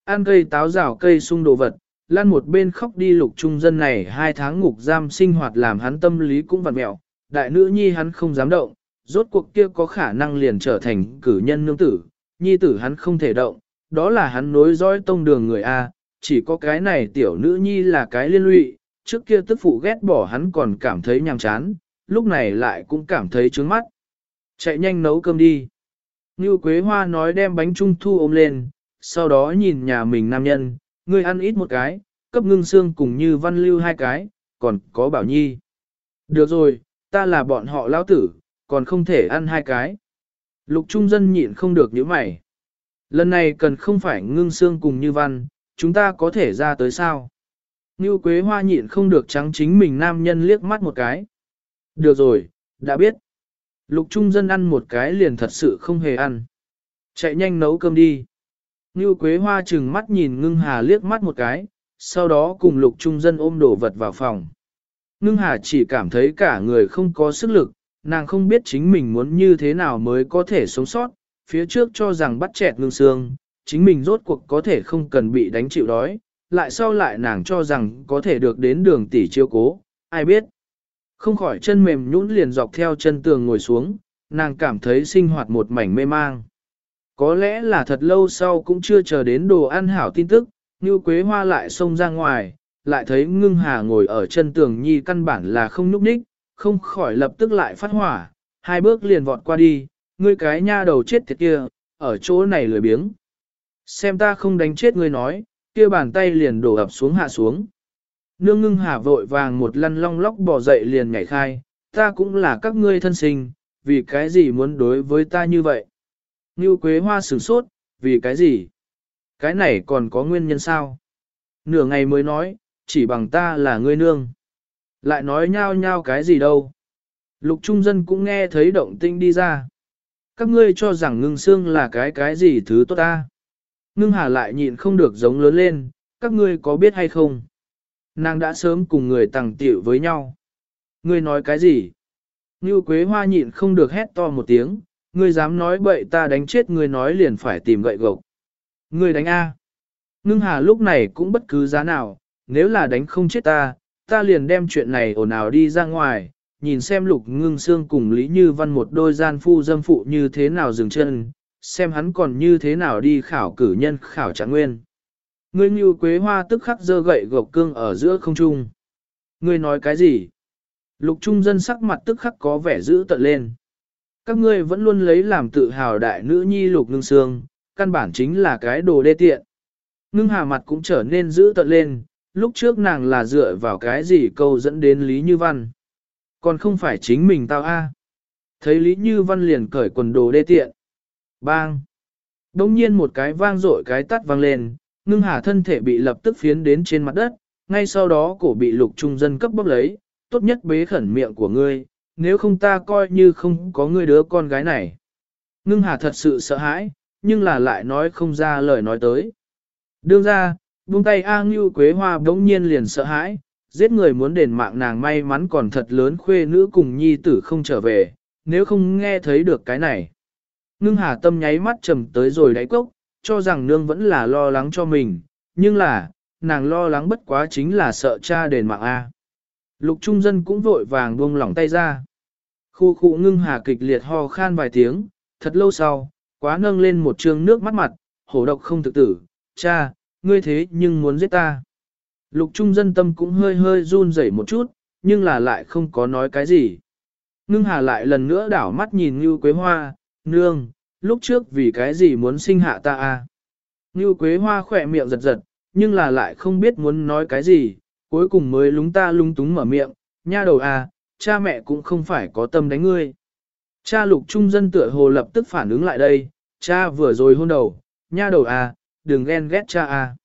Ăn cây táo rào cây sung đồ vật, lan một bên khóc đi lục trung dân này hai tháng ngục giam sinh hoạt làm hắn tâm lý cũng vặn mẹo, đại nữ nhi hắn không dám động, rốt cuộc kia có khả năng liền trở thành cử nhân nương tử, nhi tử hắn không thể động, đó là hắn nối dõi tông đường người A, chỉ có cái này tiểu nữ nhi là cái liên lụy, trước kia tức phụ ghét bỏ hắn còn cảm thấy nhàm chán, lúc này lại cũng cảm thấy trướng mắt. Chạy nhanh nấu cơm đi. Như Quế Hoa nói đem bánh trung thu ôm lên, sau đó nhìn nhà mình nam nhân, ngươi ăn ít một cái, cấp ngưng xương cùng như văn lưu hai cái, còn có bảo nhi. Được rồi, ta là bọn họ lão tử, còn không thể ăn hai cái. Lục trung dân nhịn không được nhíu mày. Lần này cần không phải ngưng xương cùng như văn, chúng ta có thể ra tới sao? Như Quế Hoa nhịn không được trắng chính mình nam nhân liếc mắt một cái. Được rồi, đã biết. Lục trung dân ăn một cái liền thật sự không hề ăn. Chạy nhanh nấu cơm đi. Ngưu Quế Hoa chừng mắt nhìn ngưng hà liếc mắt một cái, sau đó cùng lục trung dân ôm đồ vật vào phòng. Ngưng hà chỉ cảm thấy cả người không có sức lực, nàng không biết chính mình muốn như thế nào mới có thể sống sót, phía trước cho rằng bắt chẹt ngưng xương, chính mình rốt cuộc có thể không cần bị đánh chịu đói, lại sau lại nàng cho rằng có thể được đến đường tỷ chiêu cố, ai biết. Không khỏi chân mềm nhũn liền dọc theo chân tường ngồi xuống, nàng cảm thấy sinh hoạt một mảnh mê mang. Có lẽ là thật lâu sau cũng chưa chờ đến đồ ăn hảo tin tức, như quế hoa lại xông ra ngoài, lại thấy ngưng hà ngồi ở chân tường nhi căn bản là không núp ních, không khỏi lập tức lại phát hỏa, hai bước liền vọt qua đi, ngươi cái nha đầu chết thiệt kia, ở chỗ này lười biếng. Xem ta không đánh chết ngươi nói, kia bàn tay liền đổ ập xuống hạ xuống. Nương ngưng hà vội vàng một lăn long lóc bỏ dậy liền nhảy khai, ta cũng là các ngươi thân sinh, vì cái gì muốn đối với ta như vậy? Như quế hoa sử sốt, vì cái gì? Cái này còn có nguyên nhân sao? Nửa ngày mới nói, chỉ bằng ta là ngươi nương. Lại nói nhao nhao cái gì đâu? Lục trung dân cũng nghe thấy động tinh đi ra. Các ngươi cho rằng ngưng xương là cái cái gì thứ tốt ta? Ngưng hà lại nhịn không được giống lớn lên, các ngươi có biết hay không? Nàng đã sớm cùng người tàng tiểu với nhau. Ngươi nói cái gì? Như Quế Hoa nhịn không được hét to một tiếng, ngươi dám nói bậy ta đánh chết ngươi nói liền phải tìm gậy gộc. Ngươi đánh A. Ngưng hà lúc này cũng bất cứ giá nào, nếu là đánh không chết ta, ta liền đem chuyện này ồn ào đi ra ngoài, nhìn xem lục ngưng xương cùng Lý Như Văn một đôi gian phu dâm phụ như thế nào dừng chân, xem hắn còn như thế nào đi khảo cử nhân khảo trạng nguyên. Ngươi như quế hoa tức khắc dơ gậy gộc cương ở giữa không trung. Ngươi nói cái gì? Lục trung dân sắc mặt tức khắc có vẻ dữ tận lên. Các ngươi vẫn luôn lấy làm tự hào đại nữ nhi lục ngưng xương, căn bản chính là cái đồ đê tiện. Ngưng hà mặt cũng trở nên dữ tận lên, lúc trước nàng là dựa vào cái gì câu dẫn đến Lý Như Văn. Còn không phải chính mình tao a. Thấy Lý Như Văn liền cởi quần đồ đê tiện. Bang! Đông nhiên một cái vang rội cái tắt vang lên, ngưng hà thân thể bị lập tức phiến đến trên mặt đất, ngay sau đó cổ bị lục trung dân cấp bóp lấy, tốt nhất bế khẩn miệng của ngươi, nếu không ta coi như không có ngươi đứa con gái này. Ngưng hà thật sự sợ hãi, nhưng là lại nói không ra lời nói tới. Đương ra, buông tay A Ngưu Quế Hoa đống nhiên liền sợ hãi, giết người muốn đền mạng nàng may mắn còn thật lớn khuê nữ cùng nhi tử không trở về, nếu không nghe thấy được cái này. Ngưng hà tâm nháy mắt trầm tới rồi đáy cốc, cho rằng nương vẫn là lo lắng cho mình, nhưng là, nàng lo lắng bất quá chính là sợ cha đền mạng A. Lục trung dân cũng vội vàng buông lỏng tay ra. Khu khu ngưng hà kịch liệt ho khan vài tiếng, thật lâu sau, quá nâng lên một trường nước mắt mặt, hổ độc không thực tử, cha, ngươi thế nhưng muốn giết ta. Lục trung dân tâm cũng hơi hơi run rẩy một chút, nhưng là lại không có nói cái gì. Ngưng hà lại lần nữa đảo mắt nhìn Như Quế Hoa, nương, lúc trước vì cái gì muốn sinh hạ ta a? À? Như Quế Hoa khỏe miệng giật giật, nhưng là lại không biết muốn nói cái gì, cuối cùng mới lúng ta lung túng mở miệng, nha đầu à, cha mẹ cũng không phải có tâm đánh ngươi. Cha lục trung dân tựa hồ lập tức phản ứng lại đây, cha vừa rồi hôn đầu, nha đầu à, đừng ghen ghét cha à.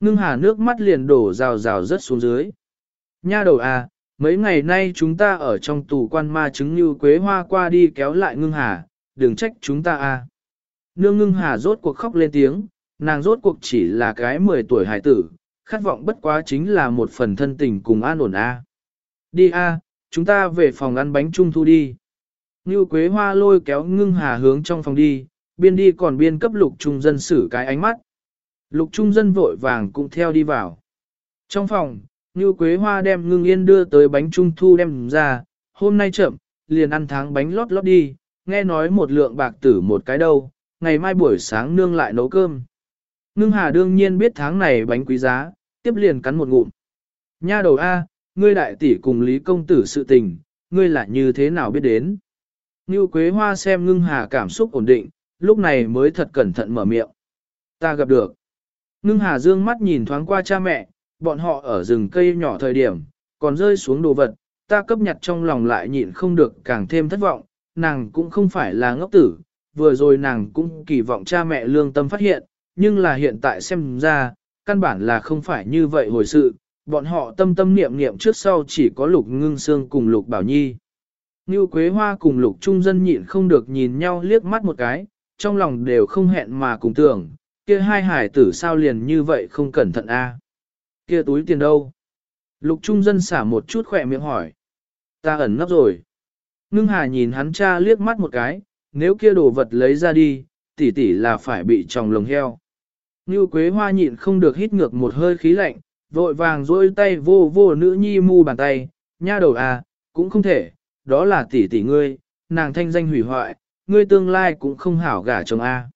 Ngưng hà nước mắt liền đổ rào rào rớt xuống dưới. Nha đầu à, mấy ngày nay chúng ta ở trong tù quan ma chứng như quế hoa qua đi kéo lại ngưng hà, đừng trách chúng ta à. Nương ngưng hà rốt cuộc khóc lên tiếng, nàng rốt cuộc chỉ là cái 10 tuổi hải tử, khát vọng bất quá chính là một phần thân tình cùng an ổn a. Đi a, chúng ta về phòng ăn bánh trung thu đi. Như Quế Hoa lôi kéo ngưng hà hướng trong phòng đi, biên đi còn biên cấp lục trung dân xử cái ánh mắt. Lục trung dân vội vàng cũng theo đi vào. Trong phòng, Như Quế Hoa đem ngưng yên đưa tới bánh trung thu đem ra, hôm nay chậm, liền ăn tháng bánh lót lót đi, nghe nói một lượng bạc tử một cái đâu, ngày mai buổi sáng nương lại nấu cơm. Ngưng hà đương nhiên biết tháng này bánh quý giá, tiếp liền cắn một ngụm. Nha đầu A, ngươi đại tỷ cùng Lý Công Tử sự tình, ngươi lại như thế nào biết đến? Như Quế Hoa xem ngưng hà cảm xúc ổn định, lúc này mới thật cẩn thận mở miệng. Ta gặp được. Ngưng hà dương mắt nhìn thoáng qua cha mẹ, bọn họ ở rừng cây nhỏ thời điểm, còn rơi xuống đồ vật, ta cấp nhặt trong lòng lại nhịn không được càng thêm thất vọng, nàng cũng không phải là ngốc tử, vừa rồi nàng cũng kỳ vọng cha mẹ lương tâm phát hiện, nhưng là hiện tại xem ra, căn bản là không phải như vậy hồi sự, bọn họ tâm tâm niệm niệm trước sau chỉ có lục ngưng xương cùng lục bảo nhi. Như Quế Hoa cùng Lục Trung Dân nhịn không được nhìn nhau liếc mắt một cái, trong lòng đều không hẹn mà cùng tưởng, kia hai hải tử sao liền như vậy không cẩn thận a? Kia túi tiền đâu? Lục Trung Dân xả một chút khỏe miệng hỏi. Ta ẩn nấp rồi. Ngưng Hà nhìn hắn cha liếc mắt một cái, nếu kia đồ vật lấy ra đi, tỷ tỷ là phải bị tròng lồng heo. Như Quế Hoa nhịn không được hít ngược một hơi khí lạnh, vội vàng dôi tay vô vô nữ nhi mu bàn tay, nha đầu à, cũng không thể, đó là tỷ tỷ ngươi, nàng thanh danh hủy hoại, ngươi tương lai cũng không hảo gả chồng a.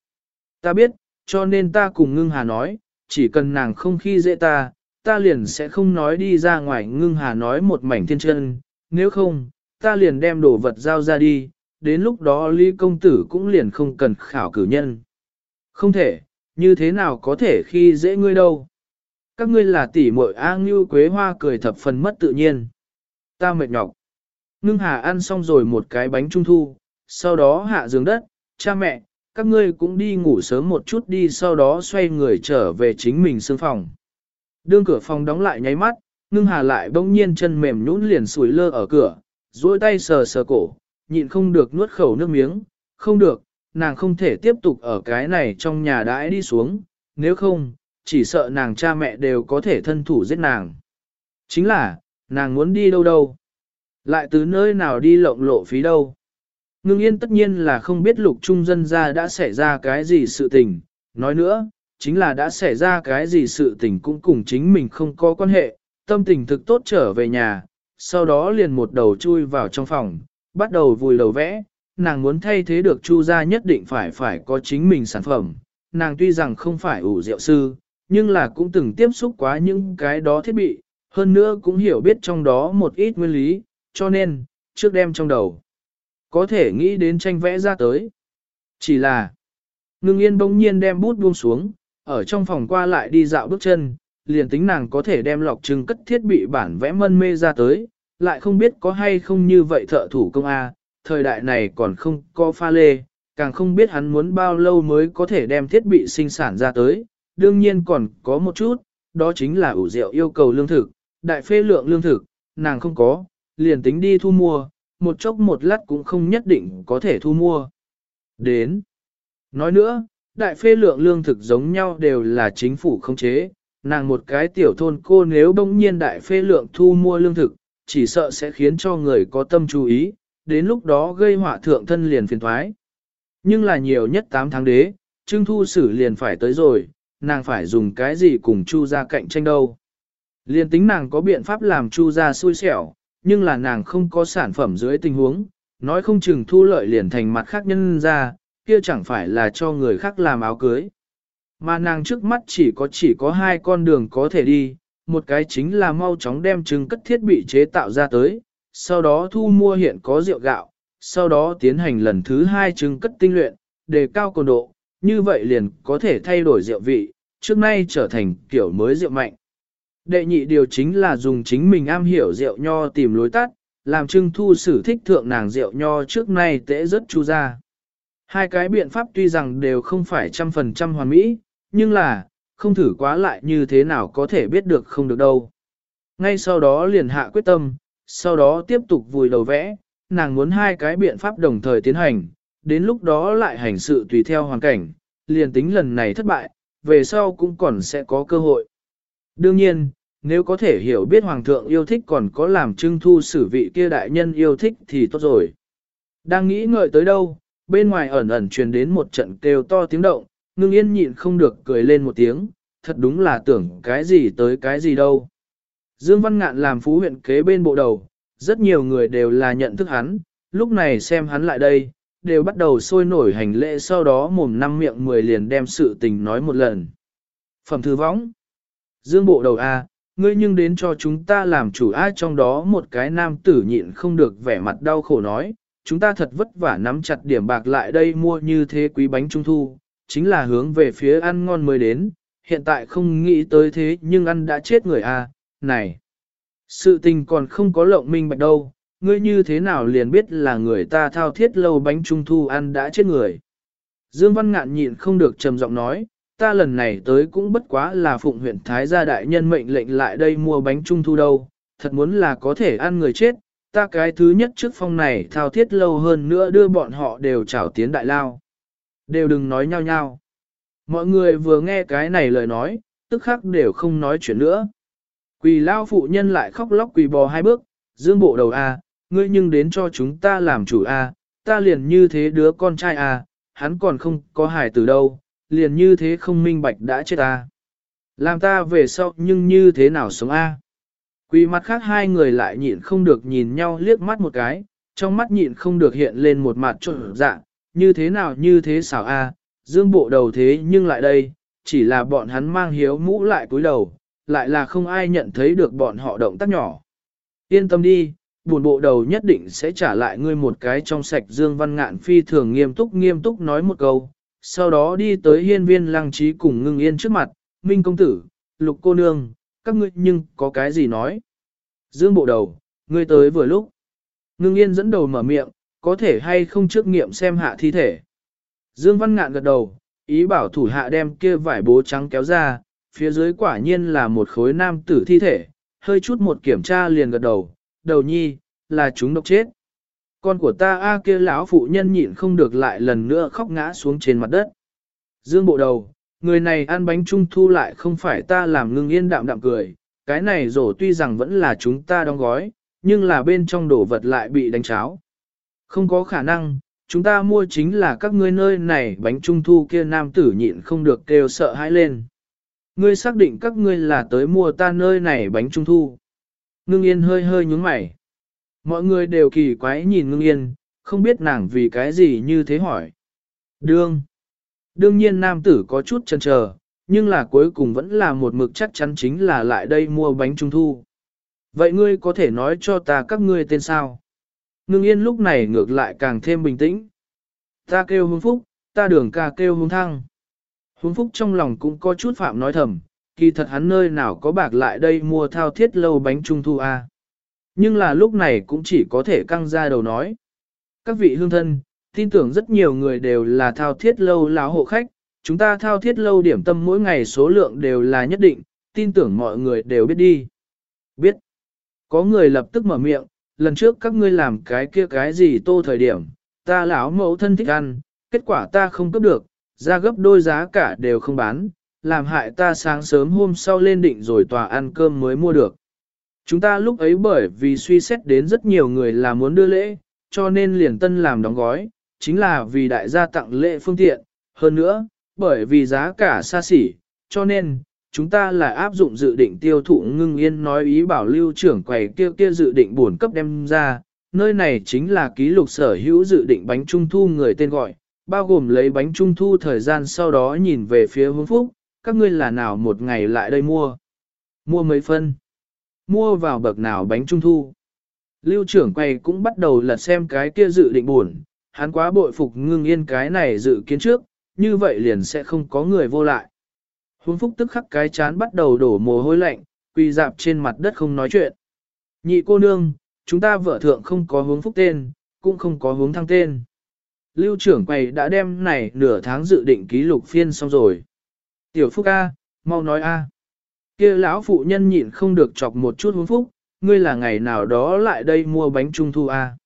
Ta biết, cho nên ta cùng ngưng hà nói, chỉ cần nàng không khi dễ ta, ta liền sẽ không nói đi ra ngoài ngưng hà nói một mảnh thiên chân, nếu không, ta liền đem đồ vật giao ra đi, đến lúc đó Lý công tử cũng liền không cần khảo cử nhân. Không thể, như thế nào có thể khi dễ ngươi đâu. Các ngươi là tỷ muội A Ngưu Quế Hoa cười thập phần mất tự nhiên. Ta mệt nhọc. Ngưng hà ăn xong rồi một cái bánh trung thu, sau đó hạ giường đất, cha mẹ, các ngươi cũng đi ngủ sớm một chút đi sau đó xoay người trở về chính mình sương phòng. Đương cửa phòng đóng lại nháy mắt, ngưng hà lại bỗng nhiên chân mềm nhũn liền sủi lơ ở cửa, duỗi tay sờ sờ cổ, nhịn không được nuốt khẩu nước miếng, không được, nàng không thể tiếp tục ở cái này trong nhà đãi đi xuống, nếu không, chỉ sợ nàng cha mẹ đều có thể thân thủ giết nàng. Chính là, nàng muốn đi đâu đâu. Lại từ nơi nào đi lộng lộ phí đâu. Ngưng yên tất nhiên là không biết lục trung dân ra đã xảy ra cái gì sự tình. Nói nữa, chính là đã xảy ra cái gì sự tình cũng cùng chính mình không có quan hệ. Tâm tình thực tốt trở về nhà, sau đó liền một đầu chui vào trong phòng, bắt đầu vùi đầu vẽ. Nàng muốn thay thế được chu gia nhất định phải phải có chính mình sản phẩm. Nàng tuy rằng không phải ủ rượu sư, nhưng là cũng từng tiếp xúc quá những cái đó thiết bị, hơn nữa cũng hiểu biết trong đó một ít nguyên lý, cho nên, trước đem trong đầu, có thể nghĩ đến tranh vẽ ra tới. Chỉ là, ngưng yên bỗng nhiên đem bút buông xuống, ở trong phòng qua lại đi dạo bước chân, liền tính nàng có thể đem lọc trưng cất thiết bị bản vẽ mân mê ra tới, lại không biết có hay không như vậy thợ thủ công A, thời đại này còn không có pha lê, càng không biết hắn muốn bao lâu mới có thể đem thiết bị sinh sản ra tới, đương nhiên còn có một chút, đó chính là ủ rượu yêu cầu lương thực, đại phê lượng lương thực, nàng không có, liền tính đi thu mua, một chốc một lát cũng không nhất định có thể thu mua. Đến. Nói nữa, đại phê lượng lương thực giống nhau đều là chính phủ không chế, nàng một cái tiểu thôn cô nếu bỗng nhiên đại phê lượng thu mua lương thực, chỉ sợ sẽ khiến cho người có tâm chú ý, đến lúc đó gây họa thượng thân liền phiền thoái. Nhưng là nhiều nhất 8 tháng đế, trưng thu xử liền phải tới rồi, nàng phải dùng cái gì cùng chu ra cạnh tranh đâu. liền tính nàng có biện pháp làm chu ra xui xẻo, nhưng là nàng không có sản phẩm dưới tình huống, nói không chừng thu lợi liền thành mặt khác nhân ra, kia chẳng phải là cho người khác làm áo cưới. Mà nàng trước mắt chỉ có chỉ có hai con đường có thể đi, một cái chính là mau chóng đem trứng cất thiết bị chế tạo ra tới, sau đó thu mua hiện có rượu gạo, sau đó tiến hành lần thứ hai trứng cất tinh luyện, đề cao cồn độ, như vậy liền có thể thay đổi rượu vị, trước nay trở thành kiểu mới rượu mạnh. Đệ nhị điều chính là dùng chính mình am hiểu rượu nho tìm lối tắt, làm trưng thu sử thích thượng nàng rượu nho trước nay tễ rất chu ra. Hai cái biện pháp tuy rằng đều không phải trăm phần trăm hoàn mỹ, nhưng là, không thử quá lại như thế nào có thể biết được không được đâu. Ngay sau đó liền hạ quyết tâm, sau đó tiếp tục vùi đầu vẽ, nàng muốn hai cái biện pháp đồng thời tiến hành, đến lúc đó lại hành sự tùy theo hoàn cảnh, liền tính lần này thất bại, về sau cũng còn sẽ có cơ hội. Đương nhiên, nếu có thể hiểu biết Hoàng thượng yêu thích còn có làm trưng thu xử vị kia đại nhân yêu thích thì tốt rồi. Đang nghĩ ngợi tới đâu, bên ngoài ẩn ẩn truyền đến một trận kêu to tiếng động, ngưng yên nhịn không được cười lên một tiếng, thật đúng là tưởng cái gì tới cái gì đâu. Dương Văn Ngạn làm phú huyện kế bên bộ đầu, rất nhiều người đều là nhận thức hắn, lúc này xem hắn lại đây, đều bắt đầu sôi nổi hành lễ sau đó mồm năm miệng mười liền đem sự tình nói một lần. Phẩm thư võng Dương bộ đầu A, ngươi nhưng đến cho chúng ta làm chủ ai trong đó một cái nam tử nhịn không được vẻ mặt đau khổ nói, chúng ta thật vất vả nắm chặt điểm bạc lại đây mua như thế quý bánh trung thu, chính là hướng về phía ăn ngon mới đến, hiện tại không nghĩ tới thế nhưng ăn đã chết người a, này. Sự tình còn không có lộng minh bạch đâu, ngươi như thế nào liền biết là người ta thao thiết lâu bánh trung thu ăn đã chết người. Dương Văn Ngạn nhịn không được trầm giọng nói, ta lần này tới cũng bất quá là phụng huyện Thái gia đại nhân mệnh lệnh lại đây mua bánh trung thu đâu, thật muốn là có thể ăn người chết, ta cái thứ nhất trước phong này thao thiết lâu hơn nữa đưa bọn họ đều trảo tiến đại lao. Đều đừng nói nhau nhau. Mọi người vừa nghe cái này lời nói, tức khắc đều không nói chuyện nữa. Quỳ lao phụ nhân lại khóc lóc quỳ bò hai bước, dương bộ đầu a, ngươi nhưng đến cho chúng ta làm chủ a, ta liền như thế đứa con trai a, hắn còn không có hài từ đâu, liền như thế không minh bạch đã chết a. Làm ta về sau nhưng như thế nào sống a? Quỳ mặt khác hai người lại nhịn không được nhìn nhau liếc mắt một cái, trong mắt nhịn không được hiện lên một mặt trộn dạng như thế nào như thế xảo a, dương bộ đầu thế nhưng lại đây, chỉ là bọn hắn mang hiếu mũ lại cúi đầu, lại là không ai nhận thấy được bọn họ động tác nhỏ. Yên tâm đi, buồn bộ đầu nhất định sẽ trả lại ngươi một cái trong sạch Dương Văn Ngạn phi thường nghiêm túc nghiêm túc nói một câu, sau đó đi tới hiên viên lăng trí cùng ngưng yên trước mặt, Minh công tử, lục cô nương, các ngươi nhưng có cái gì nói. Dương bộ đầu, ngươi tới vừa lúc. Ngưng yên dẫn đầu mở miệng, có thể hay không trước nghiệm xem hạ thi thể. Dương Văn Ngạn gật đầu, ý bảo thủ hạ đem kia vải bố trắng kéo ra, phía dưới quả nhiên là một khối nam tử thi thể, hơi chút một kiểm tra liền gật đầu, đầu nhi, là chúng độc chết. Con của ta a kia lão phụ nhân nhịn không được lại lần nữa khóc ngã xuống trên mặt đất. Dương bộ đầu, người này ăn bánh trung thu lại không phải ta làm ngưng yên đạm đạm cười, cái này rổ tuy rằng vẫn là chúng ta đóng gói, nhưng là bên trong đồ vật lại bị đánh cháo. Không có khả năng, chúng ta mua chính là các ngươi nơi này bánh trung thu kia nam tử nhịn không được kêu sợ hãi lên. Ngươi xác định các ngươi là tới mua ta nơi này bánh trung thu. Ngưng yên hơi hơi nhúng mày. Mọi người đều kỳ quái nhìn ngưng yên, không biết nàng vì cái gì như thế hỏi. Đương. Đương nhiên nam tử có chút chần chờ, nhưng là cuối cùng vẫn là một mực chắc chắn chính là lại đây mua bánh trung thu. Vậy ngươi có thể nói cho ta các ngươi tên sao? Ngưng yên lúc này ngược lại càng thêm bình tĩnh. Ta kêu hướng phúc, ta đường ca kêu hướng thăng. Hướng phúc trong lòng cũng có chút phạm nói thầm, kỳ thật hắn nơi nào có bạc lại đây mua thao thiết lâu bánh trung thu a. À. Nhưng là lúc này cũng chỉ có thể căng ra đầu nói. Các vị hương thân, tin tưởng rất nhiều người đều là thao thiết lâu láo hộ khách, chúng ta thao thiết lâu điểm tâm mỗi ngày số lượng đều là nhất định, tin tưởng mọi người đều biết đi. Biết. Có người lập tức mở miệng, lần trước các ngươi làm cái kia cái gì tô thời điểm, ta lão mẫu thân thích ăn, kết quả ta không cấp được, ra gấp đôi giá cả đều không bán, làm hại ta sáng sớm hôm sau lên định rồi tòa ăn cơm mới mua được. Chúng ta lúc ấy bởi vì suy xét đến rất nhiều người là muốn đưa lễ, cho nên liền tân làm đóng gói, chính là vì đại gia tặng lễ phương tiện, hơn nữa, bởi vì giá cả xa xỉ, cho nên, chúng ta là áp dụng dự định tiêu thụ ngưng yên nói ý bảo lưu trưởng quầy kia kia dự định buồn cấp đem ra, nơi này chính là ký lục sở hữu dự định bánh trung thu người tên gọi, bao gồm lấy bánh trung thu thời gian sau đó nhìn về phía hướng phúc, các ngươi là nào một ngày lại đây mua. Mua mấy phân. Mua vào bậc nào bánh trung thu. Lưu trưởng quầy cũng bắt đầu lật xem cái kia dự định buồn, hắn quá bội phục ngưng yên cái này dự kiến trước, như vậy liền sẽ không có người vô lại. Hướng phúc tức khắc cái chán bắt đầu đổ mồ hôi lạnh, quỳ dạp trên mặt đất không nói chuyện. Nhị cô nương, chúng ta vợ thượng không có hướng phúc tên, cũng không có hướng thăng tên. Lưu trưởng quầy đã đem này nửa tháng dự định ký lục phiên xong rồi. Tiểu Phúc A, mau nói A. kia lão phụ nhân nhịn không được chọc một chút hướng phúc, ngươi là ngày nào đó lại đây mua bánh trung thu A.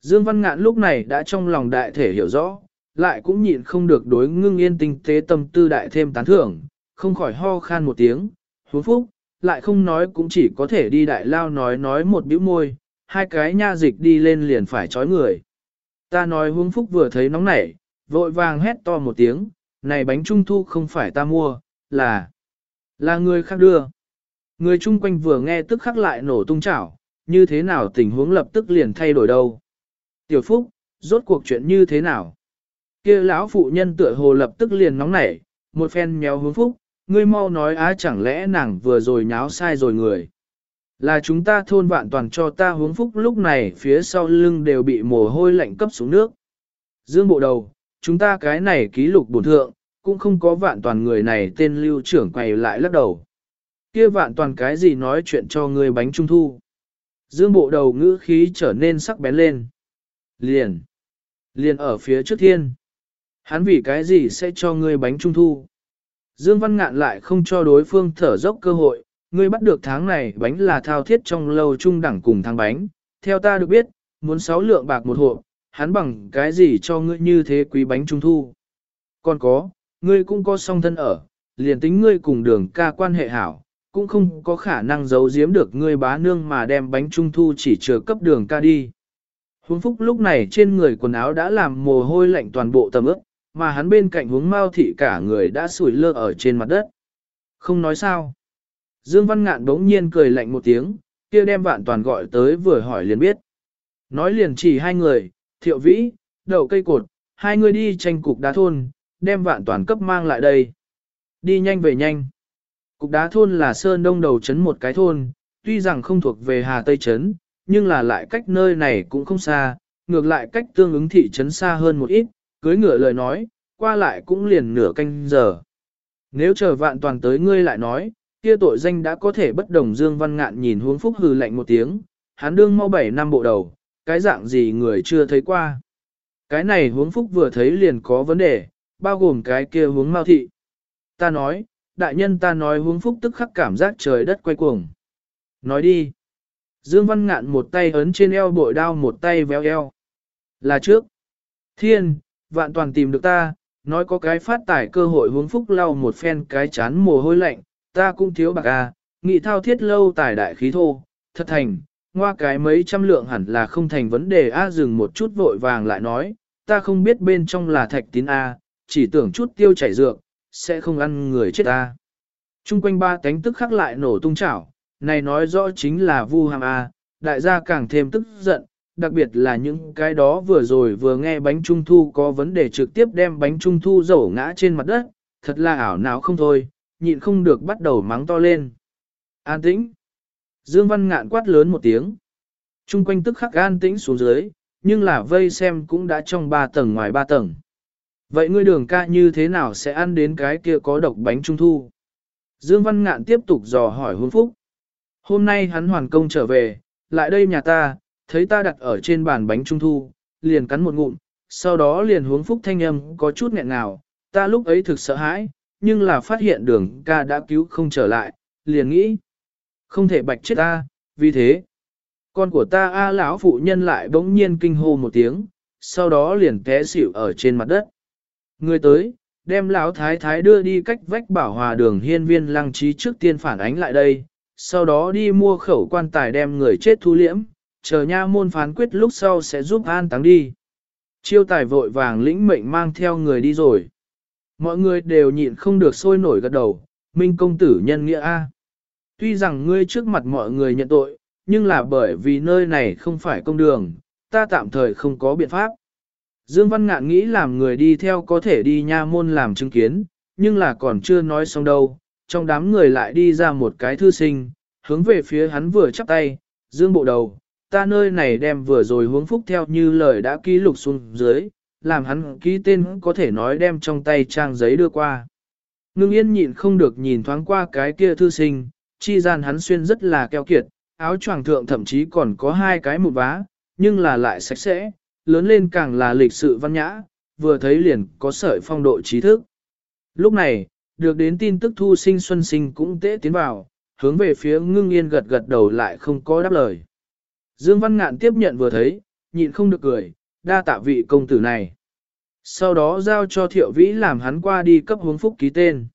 Dương Văn Ngạn lúc này đã trong lòng đại thể hiểu rõ, lại cũng nhịn không được đối ngưng yên tinh tế tâm tư đại thêm tán thưởng, không khỏi ho khan một tiếng, hướng phúc, lại không nói cũng chỉ có thể đi đại lao nói nói một bĩu môi, hai cái nha dịch đi lên liền phải chói người. Ta nói hướng phúc vừa thấy nóng nảy, vội vàng hét to một tiếng, này bánh trung thu không phải ta mua, là, là người khác đưa. Người chung quanh vừa nghe tức khắc lại nổ tung chảo, như thế nào tình huống lập tức liền thay đổi đâu. Tiểu Phúc, rốt cuộc chuyện như thế nào? kia lão phụ nhân tựa hồ lập tức liền nóng nảy, một phen méo hướng Phúc, ngươi mau nói á chẳng lẽ nàng vừa rồi nháo sai rồi người. Là chúng ta thôn vạn toàn cho ta hướng Phúc lúc này phía sau lưng đều bị mồ hôi lạnh cấp xuống nước. Dương bộ đầu, chúng ta cái này ký lục bổn thượng, cũng không có vạn toàn người này tên lưu trưởng quay lại lắc đầu. Kia vạn toàn cái gì nói chuyện cho người bánh trung thu. Dương bộ đầu ngữ khí trở nên sắc bén lên. Liền. Liền ở phía trước thiên. Hắn vì cái gì sẽ cho ngươi bánh trung thu. Dương Văn Ngạn lại không cho đối phương thở dốc cơ hội, ngươi bắt được tháng này bánh là thao thiết trong lâu trung đẳng cùng thang bánh, theo ta được biết, muốn 6 lượng bạc một hộp, hắn bằng cái gì cho ngươi như thế quý bánh trung thu. Còn có, ngươi cũng có song thân ở, liền tính ngươi cùng đường ca quan hệ hảo, cũng không có khả năng giấu giếm được ngươi bá nương mà đem bánh trung thu chỉ chờ cấp đường ca đi. Huống phúc lúc này trên người quần áo đã làm mồ hôi lạnh toàn bộ tầm ướp, mà hắn bên cạnh hướng mao thị cả người đã sủi lơ ở trên mặt đất. Không nói sao. Dương Văn Ngạn đống nhiên cười lạnh một tiếng, kia đem vạn toàn gọi tới vừa hỏi liền biết. Nói liền chỉ hai người, thiệu vĩ, đậu cây cột, hai người đi tranh cục đá thôn, đem vạn toàn cấp mang lại đây. Đi nhanh về nhanh. Cục đá thôn là sơn đông đầu trấn một cái thôn, tuy rằng không thuộc về Hà Tây trấn, nhưng là lại cách nơi này cũng không xa, ngược lại cách tương ứng thị trấn xa hơn một ít, cưới ngựa lời nói, qua lại cũng liền nửa canh giờ. Nếu chờ vạn toàn tới ngươi lại nói, kia tội danh đã có thể bất đồng Dương Văn Ngạn nhìn hướng phúc hừ lạnh một tiếng, hắn đương mau bảy năm bộ đầu, cái dạng gì người chưa thấy qua. Cái này hướng phúc vừa thấy liền có vấn đề, bao gồm cái kia hướng mao thị. Ta nói, đại nhân ta nói hướng phúc tức khắc cảm giác trời đất quay cuồng. Nói đi. Dương Văn Ngạn một tay ấn trên eo bội đao một tay véo eo. Là trước. Thiên, vạn toàn tìm được ta, nói có cái phát tải cơ hội hướng phúc lau một phen cái chán mồ hôi lạnh, ta cũng thiếu bạc à, nghị thao thiết lâu tài đại khí thô, thật thành, ngoa cái mấy trăm lượng hẳn là không thành vấn đề a dừng một chút vội vàng lại nói, ta không biết bên trong là thạch tín a, chỉ tưởng chút tiêu chảy dược, sẽ không ăn người chết a. Trung quanh ba cánh tức khắc lại nổ tung chảo, này nói rõ chính là vu hàm a, đại gia càng thêm tức giận, đặc biệt là những cái đó vừa rồi vừa nghe bánh trung thu có vấn đề trực tiếp đem bánh trung thu rổ ngã trên mặt đất, thật là ảo não không thôi, nhịn không được bắt đầu mắng to lên. An tĩnh. Dương Văn Ngạn quát lớn một tiếng. Trung quanh tức khắc an tĩnh xuống dưới, nhưng là vây xem cũng đã trong ba tầng ngoài ba tầng. Vậy ngươi đường ca như thế nào sẽ ăn đến cái kia có độc bánh trung thu? Dương Văn Ngạn tiếp tục dò hỏi hôn phúc. Hôm nay hắn hoàn công trở về, lại đây nhà ta, thấy ta đặt ở trên bàn bánh trung thu, liền cắn một ngụm, sau đó liền hướng phúc thanh âm có chút nghẹn ngào, ta lúc ấy thực sợ hãi, nhưng là phát hiện đường ca đã cứu không trở lại, liền nghĩ, không thể bạch chết ta, vì thế, con của ta A lão phụ nhân lại bỗng nhiên kinh hô một tiếng, sau đó liền té xỉu ở trên mặt đất. Người tới, đem lão thái thái đưa đi cách vách bảo hòa đường hiên viên lăng trí trước tiên phản ánh lại đây, sau đó đi mua khẩu quan tài đem người chết thu liễm, chờ nha môn phán quyết lúc sau sẽ giúp an táng đi. Chiêu tài vội vàng lĩnh mệnh mang theo người đi rồi. Mọi người đều nhịn không được sôi nổi gật đầu, minh công tử nhân nghĩa A. Tuy rằng ngươi trước mặt mọi người nhận tội, nhưng là bởi vì nơi này không phải công đường, ta tạm thời không có biện pháp. Dương Văn Ngạn nghĩ làm người đi theo có thể đi nha môn làm chứng kiến, nhưng là còn chưa nói xong đâu, trong đám người lại đi ra một cái thư sinh, hướng về phía hắn vừa chắp tay, dương bộ đầu, ta nơi này đem vừa rồi hướng phúc theo như lời đã ký lục xuống dưới, làm hắn ký tên có thể nói đem trong tay trang giấy đưa qua. Ngưng yên nhịn không được nhìn thoáng qua cái kia thư sinh, chi gian hắn xuyên rất là keo kiệt, áo choàng thượng thậm chí còn có hai cái một vá, nhưng là lại sạch sẽ, lớn lên càng là lịch sự văn nhã, vừa thấy liền có sợi phong độ trí thức. Lúc này, được đến tin tức thu sinh xuân sinh cũng tế tiến vào, hướng về phía ngưng yên gật gật đầu lại không có đáp lời. Dương Văn Ngạn tiếp nhận vừa thấy, nhịn không được cười, đa tạ vị công tử này. Sau đó giao cho thiệu vĩ làm hắn qua đi cấp hướng phúc ký tên.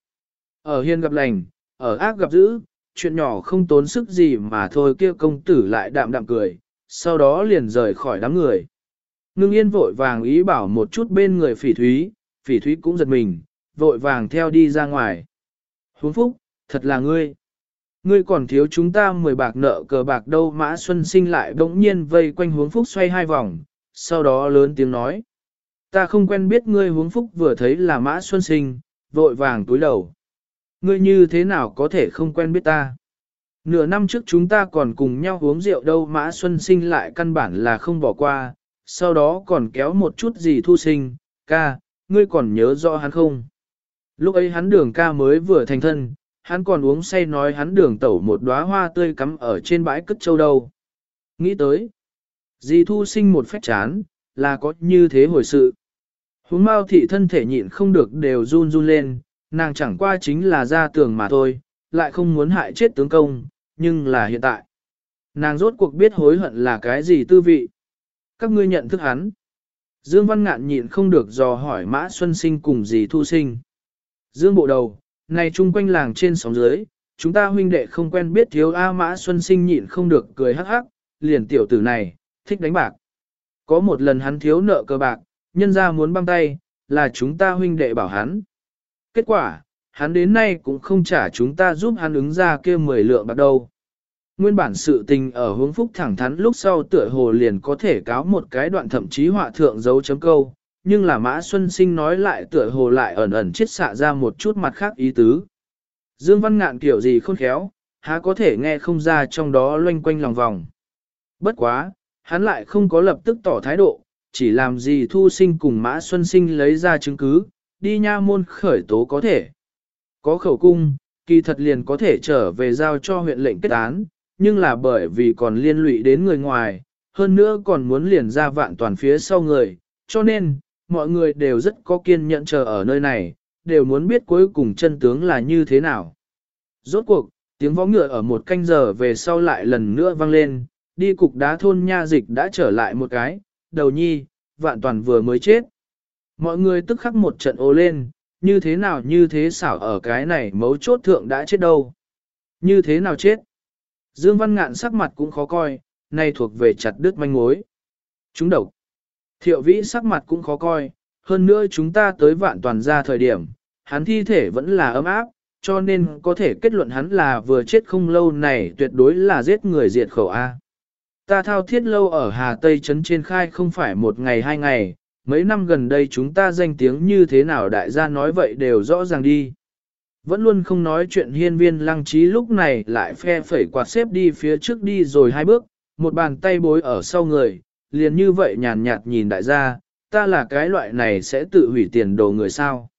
Ở hiên gặp lành, ở ác gặp dữ, chuyện nhỏ không tốn sức gì mà thôi kia công tử lại đạm đạm cười, sau đó liền rời khỏi đám người. Ngưng yên vội vàng ý bảo một chút bên người phỉ thúy, phỉ thúy cũng giật mình, vội vàng theo đi ra ngoài. Hướng phúc, thật là ngươi. Ngươi còn thiếu chúng ta mười bạc nợ cờ bạc đâu mã xuân sinh lại bỗng nhiên vây quanh huống phúc xoay hai vòng, sau đó lớn tiếng nói. Ta không quen biết ngươi huống phúc vừa thấy là mã xuân sinh, vội vàng túi đầu. Ngươi như thế nào có thể không quen biết ta? Nửa năm trước chúng ta còn cùng nhau uống rượu đâu mã xuân sinh lại căn bản là không bỏ qua, sau đó còn kéo một chút gì thu sinh, ca, ngươi còn nhớ rõ hắn không? Lúc ấy hắn đường ca mới vừa thành thân, hắn còn uống say nói hắn đường tẩu một đóa hoa tươi cắm ở trên bãi cất châu đâu. Nghĩ tới, dì thu sinh một phép chán, là có như thế hồi sự. Huống mau thị thân thể nhịn không được đều run run lên, nàng chẳng qua chính là ra tường mà thôi, lại không muốn hại chết tướng công, nhưng là hiện tại. Nàng rốt cuộc biết hối hận là cái gì tư vị. Các ngươi nhận thức hắn. Dương Văn Ngạn nhịn không được dò hỏi Mã Xuân Sinh cùng Dì thu sinh. Dương bộ đầu, này chung quanh làng trên sóng dưới, chúng ta huynh đệ không quen biết thiếu A Mã Xuân Sinh nhịn không được cười hắc hắc, liền tiểu tử này, thích đánh bạc. Có một lần hắn thiếu nợ cơ bạc, nhân ra muốn băng tay, là chúng ta huynh đệ bảo hắn. Kết quả, hắn đến nay cũng không trả chúng ta giúp hắn ứng ra kia 10 lượng bạc đâu. Nguyên bản sự tình ở hướng phúc thẳng thắn lúc sau tựa hồ liền có thể cáo một cái đoạn thậm chí họa thượng dấu chấm câu, nhưng là Mã Xuân Sinh nói lại tựa hồ lại ẩn ẩn chết xạ ra một chút mặt khác ý tứ. Dương Văn Ngạn kiểu gì khôn khéo, há có thể nghe không ra trong đó loanh quanh lòng vòng. Bất quá, hắn lại không có lập tức tỏ thái độ, chỉ làm gì thu sinh cùng Mã Xuân Sinh lấy ra chứng cứ, đi nha môn khởi tố có thể. Có khẩu cung, kỳ thật liền có thể trở về giao cho huyện lệnh kết án, nhưng là bởi vì còn liên lụy đến người ngoài, hơn nữa còn muốn liền ra vạn toàn phía sau người, cho nên, mọi người đều rất có kiên nhẫn chờ ở nơi này, đều muốn biết cuối cùng chân tướng là như thế nào. Rốt cuộc, tiếng võ ngựa ở một canh giờ về sau lại lần nữa vang lên, đi cục đá thôn nha dịch đã trở lại một cái, đầu nhi, vạn toàn vừa mới chết. Mọi người tức khắc một trận ô lên, như thế nào như thế xảo ở cái này mấu chốt thượng đã chết đâu. Như thế nào chết? Dương Văn Ngạn sắc mặt cũng khó coi, nay thuộc về chặt đứt manh mối. Chúng độc. Thiệu vĩ sắc mặt cũng khó coi, hơn nữa chúng ta tới vạn toàn ra thời điểm, hắn thi thể vẫn là ấm áp, cho nên có thể kết luận hắn là vừa chết không lâu này tuyệt đối là giết người diệt khẩu A. Ta thao thiết lâu ở Hà Tây Trấn trên khai không phải một ngày hai ngày, mấy năm gần đây chúng ta danh tiếng như thế nào đại gia nói vậy đều rõ ràng đi. Vẫn luôn không nói chuyện hiên viên lăng trí lúc này lại phe phẩy quạt xếp đi phía trước đi rồi hai bước, một bàn tay bối ở sau người, liền như vậy nhàn nhạt nhìn đại gia, ta là cái loại này sẽ tự hủy tiền đồ người sao.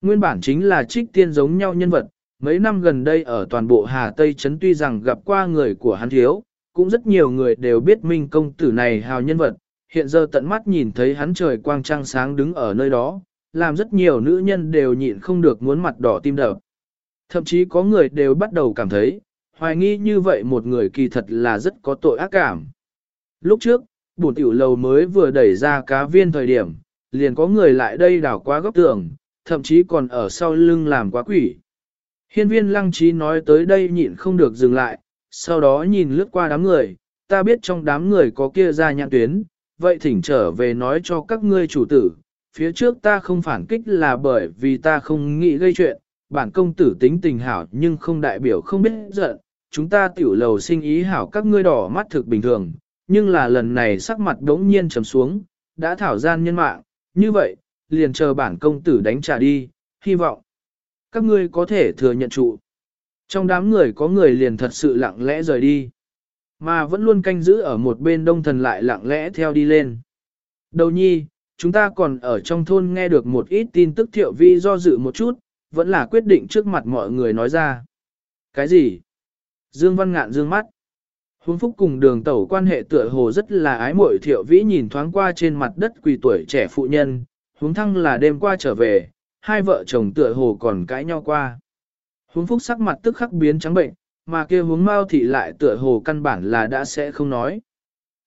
Nguyên bản chính là trích tiên giống nhau nhân vật, mấy năm gần đây ở toàn bộ Hà Tây Trấn tuy rằng gặp qua người của hắn thiếu, cũng rất nhiều người đều biết minh công tử này hào nhân vật, hiện giờ tận mắt nhìn thấy hắn trời quang trăng sáng đứng ở nơi đó, làm rất nhiều nữ nhân đều nhịn không được muốn mặt đỏ tim đập. Thậm chí có người đều bắt đầu cảm thấy, hoài nghi như vậy một người kỳ thật là rất có tội ác cảm. Lúc trước, bổn tiểu lầu mới vừa đẩy ra cá viên thời điểm, liền có người lại đây đảo qua góc tường, thậm chí còn ở sau lưng làm quá quỷ. Hiên viên lăng trí nói tới đây nhịn không được dừng lại, sau đó nhìn lướt qua đám người, ta biết trong đám người có kia ra nhãn tuyến, vậy thỉnh trở về nói cho các ngươi chủ tử, phía trước ta không phản kích là bởi vì ta không nghĩ gây chuyện, bản công tử tính tình hảo nhưng không đại biểu không biết giận, chúng ta tiểu lầu sinh ý hảo các ngươi đỏ mắt thực bình thường, nhưng là lần này sắc mặt đống nhiên trầm xuống, đã thảo gian nhân mạng, như vậy, liền chờ bản công tử đánh trả đi, hy vọng các ngươi có thể thừa nhận trụ. Trong đám người có người liền thật sự lặng lẽ rời đi, mà vẫn luôn canh giữ ở một bên đông thần lại lặng lẽ theo đi lên. Đầu nhi, chúng ta còn ở trong thôn nghe được một ít tin tức thiệu vi do dự một chút, vẫn là quyết định trước mặt mọi người nói ra. Cái gì? Dương Văn Ngạn dương mắt. Huống phúc cùng đường tẩu quan hệ tựa hồ rất là ái muội thiệu vĩ nhìn thoáng qua trên mặt đất quỳ tuổi trẻ phụ nhân, huống thăng là đêm qua trở về, hai vợ chồng tựa hồ còn cãi nhau qua. Huống phúc sắc mặt tức khắc biến trắng bệnh, mà kia huống mau thì lại tựa hồ căn bản là đã sẽ không nói.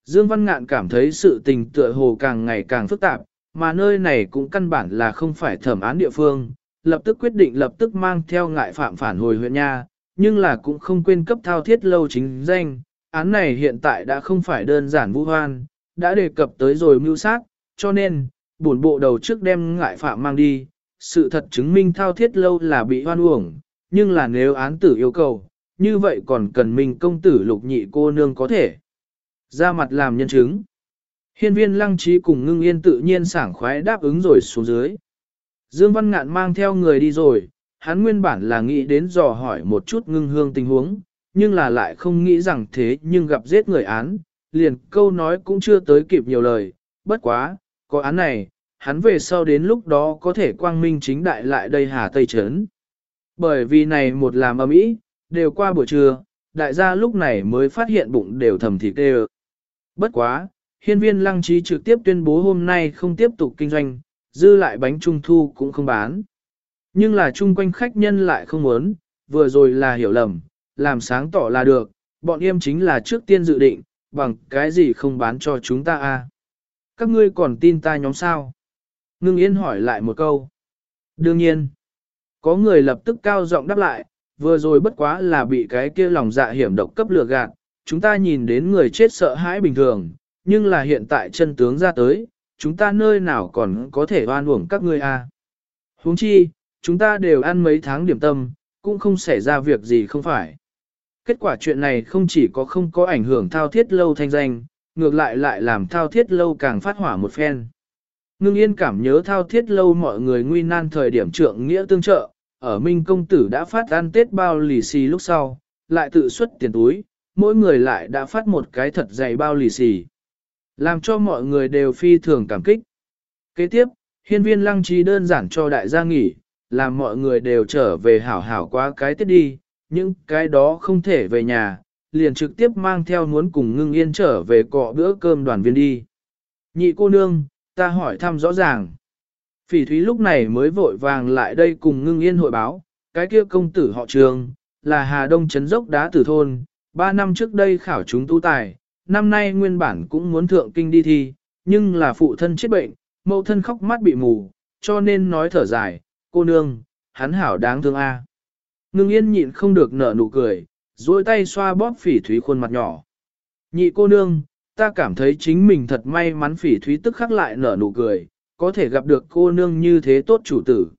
Dương Văn Ngạn cảm thấy sự tình tựa hồ càng ngày càng phức tạp, mà nơi này cũng căn bản là không phải thẩm án địa phương, lập tức quyết định lập tức mang theo ngại phạm phản hồi huyện nha, nhưng là cũng không quên cấp thao thiết lâu chính danh, án này hiện tại đã không phải đơn giản vũ hoan, đã đề cập tới rồi mưu sát, cho nên, bổn bộ đầu trước đem ngại phạm mang đi, sự thật chứng minh thao thiết lâu là bị hoan uổng, nhưng là nếu án tử yêu cầu, như vậy còn cần mình công tử lục nhị cô nương có thể ra mặt làm nhân chứng. Hiên viên lăng trí cùng ngưng yên tự nhiên sảng khoái đáp ứng rồi xuống dưới. Dương Văn Ngạn mang theo người đi rồi, hắn nguyên bản là nghĩ đến dò hỏi một chút ngưng hương tình huống, nhưng là lại không nghĩ rằng thế nhưng gặp giết người án, liền câu nói cũng chưa tới kịp nhiều lời, bất quá, có án này, hắn về sau đến lúc đó có thể quang minh chính đại lại đây Hà Tây Trấn. Bởi vì này một làm ấm ý, đều qua buổi trưa, đại gia lúc này mới phát hiện bụng đều thầm thịt đều. Bất quá, hiên viên lăng trí trực tiếp tuyên bố hôm nay không tiếp tục kinh doanh, dư lại bánh trung thu cũng không bán. Nhưng là chung quanh khách nhân lại không muốn, vừa rồi là hiểu lầm, làm sáng tỏ là được, bọn em chính là trước tiên dự định, bằng cái gì không bán cho chúng ta a? Các ngươi còn tin ta nhóm sao? Ngưng yên hỏi lại một câu. Đương nhiên, có người lập tức cao giọng đáp lại, vừa rồi bất quá là bị cái kia lòng dạ hiểm độc cấp lừa gạt, chúng ta nhìn đến người chết sợ hãi bình thường, nhưng là hiện tại chân tướng ra tới, chúng ta nơi nào còn có thể oan uổng các ngươi a? Huống chi, chúng ta đều ăn mấy tháng điểm tâm, cũng không xảy ra việc gì không phải. Kết quả chuyện này không chỉ có không có ảnh hưởng thao thiết lâu thanh danh, ngược lại lại làm thao thiết lâu càng phát hỏa một phen. Ngưng yên cảm nhớ thao thiết lâu mọi người nguy nan thời điểm trượng nghĩa tương trợ, ở Minh Công Tử đã phát ăn tết bao lì xì lúc sau, lại tự xuất tiền túi, mỗi người lại đã phát một cái thật dày bao lì xì. Làm cho mọi người đều phi thường cảm kích. Kế tiếp, hiên viên lăng trí đơn giản cho đại gia nghỉ, làm mọi người đều trở về hảo hảo qua cái tết đi, những cái đó không thể về nhà, liền trực tiếp mang theo muốn cùng ngưng yên trở về cọ bữa cơm đoàn viên đi. Nhị cô nương, ta hỏi thăm rõ ràng. Phỉ thúy lúc này mới vội vàng lại đây cùng ngưng yên hội báo, cái kia công tử họ trường, là Hà Đông Trấn Dốc Đá Tử Thôn, ba năm trước đây khảo chúng tu tài, năm nay nguyên bản cũng muốn thượng kinh đi thi, nhưng là phụ thân chết bệnh, mẫu thân khóc mắt bị mù, cho nên nói thở dài, cô nương, hắn hảo đáng thương a. Ngưng yên nhịn không được nở nụ cười, duỗi tay xoa bóp phỉ thúy khuôn mặt nhỏ. Nhị cô nương, ta cảm thấy chính mình thật may mắn phỉ thúy tức khắc lại nở nụ cười, có thể gặp được cô nương như thế tốt chủ tử.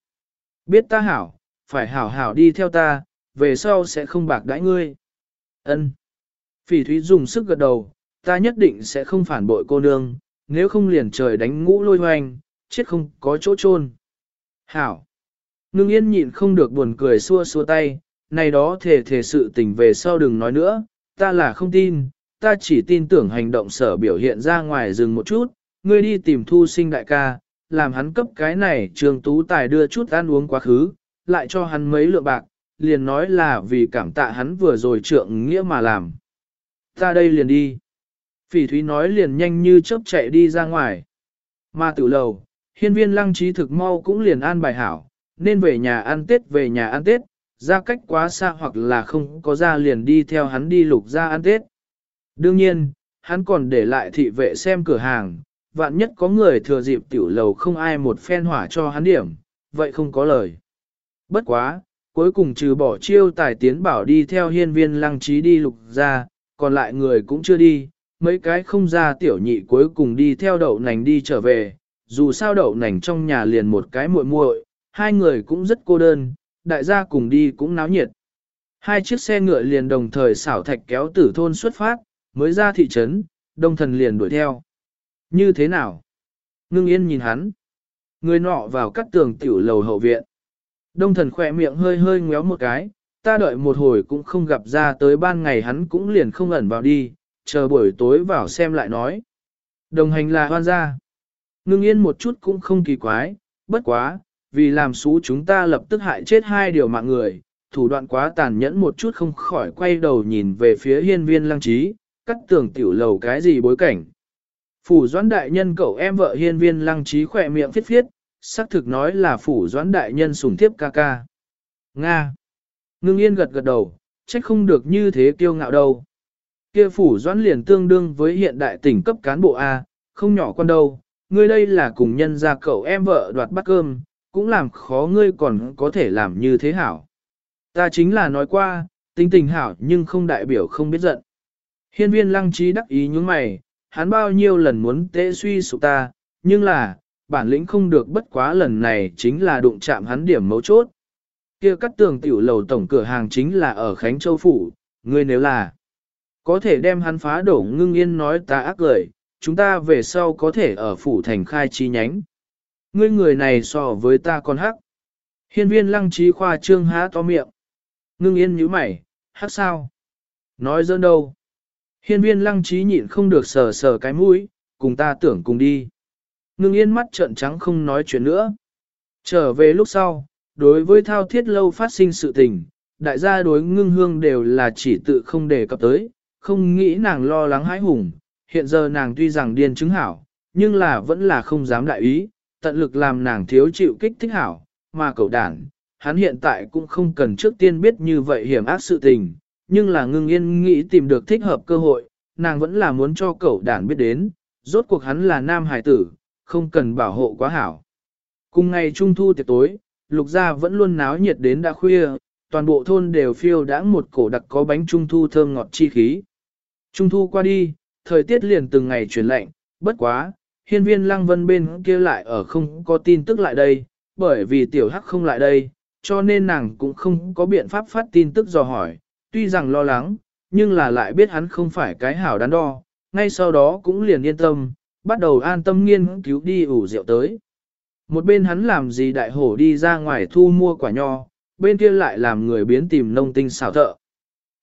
Biết ta hảo, phải hảo hảo đi theo ta, về sau sẽ không bạc đãi ngươi. Ân. Phỉ thúy dùng sức gật đầu, ta nhất định sẽ không phản bội cô nương, nếu không liền trời đánh ngũ lôi hoành, chết không có chỗ chôn. Hảo. Ngưng yên nhịn không được buồn cười xua xua tay, này đó thể thể sự tình về sau đừng nói nữa, ta là không tin, ta chỉ tin tưởng hành động sở biểu hiện ra ngoài rừng một chút, ngươi đi tìm thu sinh đại ca, làm hắn cấp cái này trường tú tài đưa chút ăn uống quá khứ, lại cho hắn mấy lượng bạc, liền nói là vì cảm tạ hắn vừa rồi trượng nghĩa mà làm. Ta đây liền đi. Phỉ thúy nói liền nhanh như chớp chạy đi ra ngoài. Mà tử lầu, hiên viên lăng trí thực mau cũng liền an bài hảo, nên về nhà ăn Tết về nhà ăn Tết, ra cách quá xa hoặc là không có ra liền đi theo hắn đi lục ra ăn Tết. Đương nhiên, hắn còn để lại thị vệ xem cửa hàng, vạn nhất có người thừa dịp tiểu lầu không ai một phen hỏa cho hắn điểm, vậy không có lời. Bất quá, cuối cùng trừ bỏ chiêu tài tiến bảo đi theo hiên viên lăng trí đi lục ra, còn lại người cũng chưa đi, mấy cái không ra tiểu nhị cuối cùng đi theo đậu nành đi trở về, dù sao đậu nành trong nhà liền một cái muội muội, hai người cũng rất cô đơn, đại gia cùng đi cũng náo nhiệt. Hai chiếc xe ngựa liền đồng thời xảo thạch kéo tử thôn xuất phát, mới ra thị trấn, đông thần liền đuổi theo. Như thế nào? Ngưng yên nhìn hắn. Người nọ vào cắt tường tiểu lầu hậu viện. Đông thần khỏe miệng hơi hơi ngéo một cái, ta đợi một hồi cũng không gặp ra tới ban ngày hắn cũng liền không ẩn vào đi, chờ buổi tối vào xem lại nói. Đồng hành là hoan gia. Ngưng yên một chút cũng không kỳ quái, bất quá, vì làm xú chúng ta lập tức hại chết hai điều mạng người, thủ đoạn quá tàn nhẫn một chút không khỏi quay đầu nhìn về phía hiên viên lăng trí, cắt tường tiểu lầu cái gì bối cảnh. Phủ doãn đại nhân cậu em vợ hiên viên lăng trí khỏe miệng phiết phiết, xác thực nói là phủ doãn đại nhân sùng thiếp ca ca. Nga. Ngưng yên gật gật đầu, trách không được như thế kiêu ngạo đâu. Kia phủ doãn liền tương đương với hiện đại tỉnh cấp cán bộ A, không nhỏ con đâu, ngươi đây là cùng nhân gia cậu em vợ đoạt bát cơm, cũng làm khó ngươi còn có thể làm như thế hảo. Ta chính là nói qua, tính tình hảo nhưng không đại biểu không biết giận. Hiên viên lăng trí đắc ý những mày, hắn bao nhiêu lần muốn tệ suy sụp ta, nhưng là, bản lĩnh không được bất quá lần này chính là đụng chạm hắn điểm mấu chốt. Kia cắt tường tiểu lầu tổng cửa hàng chính là ở Khánh Châu Phủ, ngươi nếu là có thể đem hắn phá đổ ngưng yên nói ta ác lời, chúng ta về sau có thể ở phủ thành khai chi nhánh. Ngươi người này so với ta còn hắc. Hiên viên lăng trí khoa trương há to miệng. Ngưng yên nhíu mày, hắc sao? Nói dơn đâu? Hiên viên lăng trí nhịn không được sờ sờ cái mũi, cùng ta tưởng cùng đi. Ngưng yên mắt trợn trắng không nói chuyện nữa. Trở về lúc sau, đối với thao thiết lâu phát sinh sự tình, đại gia đối ngưng hương đều là chỉ tự không đề cập tới, không nghĩ nàng lo lắng hãi hùng. Hiện giờ nàng tuy rằng điên chứng hảo, nhưng là vẫn là không dám đại ý, tận lực làm nàng thiếu chịu kích thích hảo, mà cậu đản, hắn hiện tại cũng không cần trước tiên biết như vậy hiểm ác sự tình, nhưng là ngưng yên nghĩ tìm được thích hợp cơ hội, nàng vẫn là muốn cho cậu đàn biết đến, rốt cuộc hắn là nam hải tử, không cần bảo hộ quá hảo. Cùng ngày trung thu tiệc tối, lục gia vẫn luôn náo nhiệt đến đã khuya, toàn bộ thôn đều phiêu đãng một cổ đặc có bánh trung thu thơm ngọt chi khí. Trung thu qua đi, thời tiết liền từng ngày chuyển lạnh, bất quá, hiên viên lăng vân bên kia lại ở không có tin tức lại đây, bởi vì tiểu hắc không lại đây, cho nên nàng cũng không có biện pháp phát tin tức dò hỏi, tuy rằng lo lắng, nhưng là lại biết hắn không phải cái hảo đắn đo, ngay sau đó cũng liền yên tâm, bắt đầu an tâm nghiên cứu đi ủ rượu tới. Một bên hắn làm gì đại hổ đi ra ngoài thu mua quả nho, bên kia lại làm người biến tìm nông tinh xảo thợ.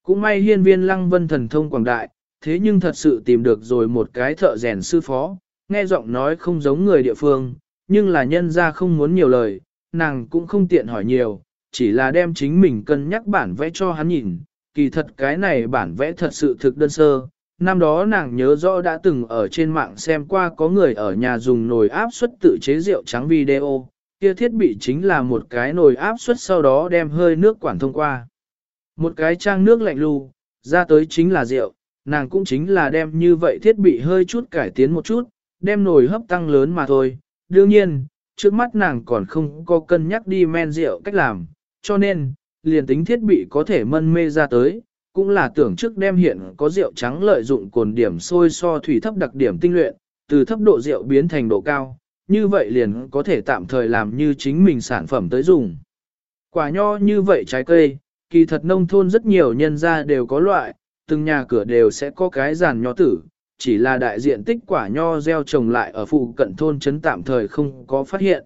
Cũng may hiên viên lăng vân thần thông quảng đại, thế nhưng thật sự tìm được rồi một cái thợ rèn sư phó, nghe giọng nói không giống người địa phương, nhưng là nhân ra không muốn nhiều lời, nàng cũng không tiện hỏi nhiều, chỉ là đem chính mình cân nhắc bản vẽ cho hắn nhìn, kỳ thật cái này bản vẽ thật sự thực đơn sơ. Năm đó nàng nhớ rõ đã từng ở trên mạng xem qua có người ở nhà dùng nồi áp suất tự chế rượu trắng video, kia thiết bị chính là một cái nồi áp suất sau đó đem hơi nước quản thông qua. Một cái trang nước lạnh lưu, ra tới chính là rượu, nàng cũng chính là đem như vậy thiết bị hơi chút cải tiến một chút, đem nồi hấp tăng lớn mà thôi. Đương nhiên, trước mắt nàng còn không có cân nhắc đi men rượu cách làm, cho nên, liền tính thiết bị có thể mân mê ra tới, cũng là tưởng trước đem hiện có rượu trắng lợi dụng cồn điểm sôi so thủy thấp đặc điểm tinh luyện, từ thấp độ rượu biến thành độ cao, như vậy liền có thể tạm thời làm như chính mình sản phẩm tới dùng. Quả nho như vậy trái cây, kỳ thật nông thôn rất nhiều nhân gia đều có loại, từng nhà cửa đều sẽ có cái giàn nho tử, chỉ là đại diện tích quả nho gieo trồng lại ở phụ cận thôn trấn tạm thời không có phát hiện.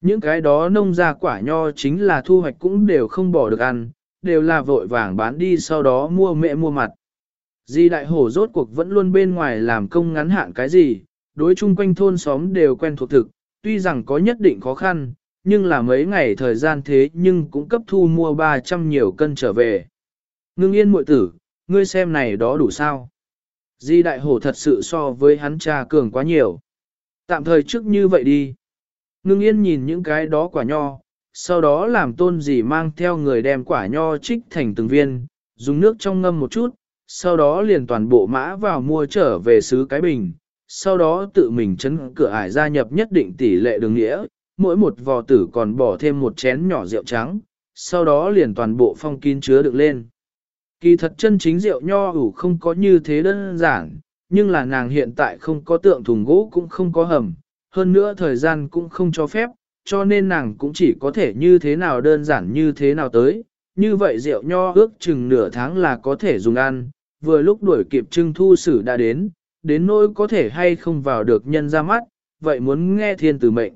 Những cái đó nông ra quả nho chính là thu hoạch cũng đều không bỏ được ăn, đều là vội vàng bán đi sau đó mua mẹ mua mặt. Di đại hổ rốt cuộc vẫn luôn bên ngoài làm công ngắn hạn cái gì, đối chung quanh thôn xóm đều quen thuộc thực, tuy rằng có nhất định khó khăn, nhưng là mấy ngày thời gian thế nhưng cũng cấp thu mua 300 nhiều cân trở về. Ngưng yên muội tử, ngươi xem này đó đủ sao? Di đại hổ thật sự so với hắn cha cường quá nhiều. Tạm thời trước như vậy đi. Ngưng yên nhìn những cái đó quả nho, sau đó làm tôn gì mang theo người đem quả nho trích thành từng viên, dùng nước trong ngâm một chút, sau đó liền toàn bộ mã vào mua trở về xứ cái bình, sau đó tự mình chấn cửa ải gia nhập nhất định tỷ lệ đường nghĩa, mỗi một vò tử còn bỏ thêm một chén nhỏ rượu trắng, sau đó liền toàn bộ phong kín chứa được lên. Kỳ thật chân chính rượu nho ủ không có như thế đơn giản, nhưng là nàng hiện tại không có tượng thùng gỗ cũng không có hầm, hơn nữa thời gian cũng không cho phép, cho nên nàng cũng chỉ có thể như thế nào đơn giản như thế nào tới. Như vậy rượu nho ước chừng nửa tháng là có thể dùng ăn, vừa lúc đuổi kịp trưng thu sử đã đến, đến nỗi có thể hay không vào được nhân ra mắt, vậy muốn nghe thiên tử mệnh.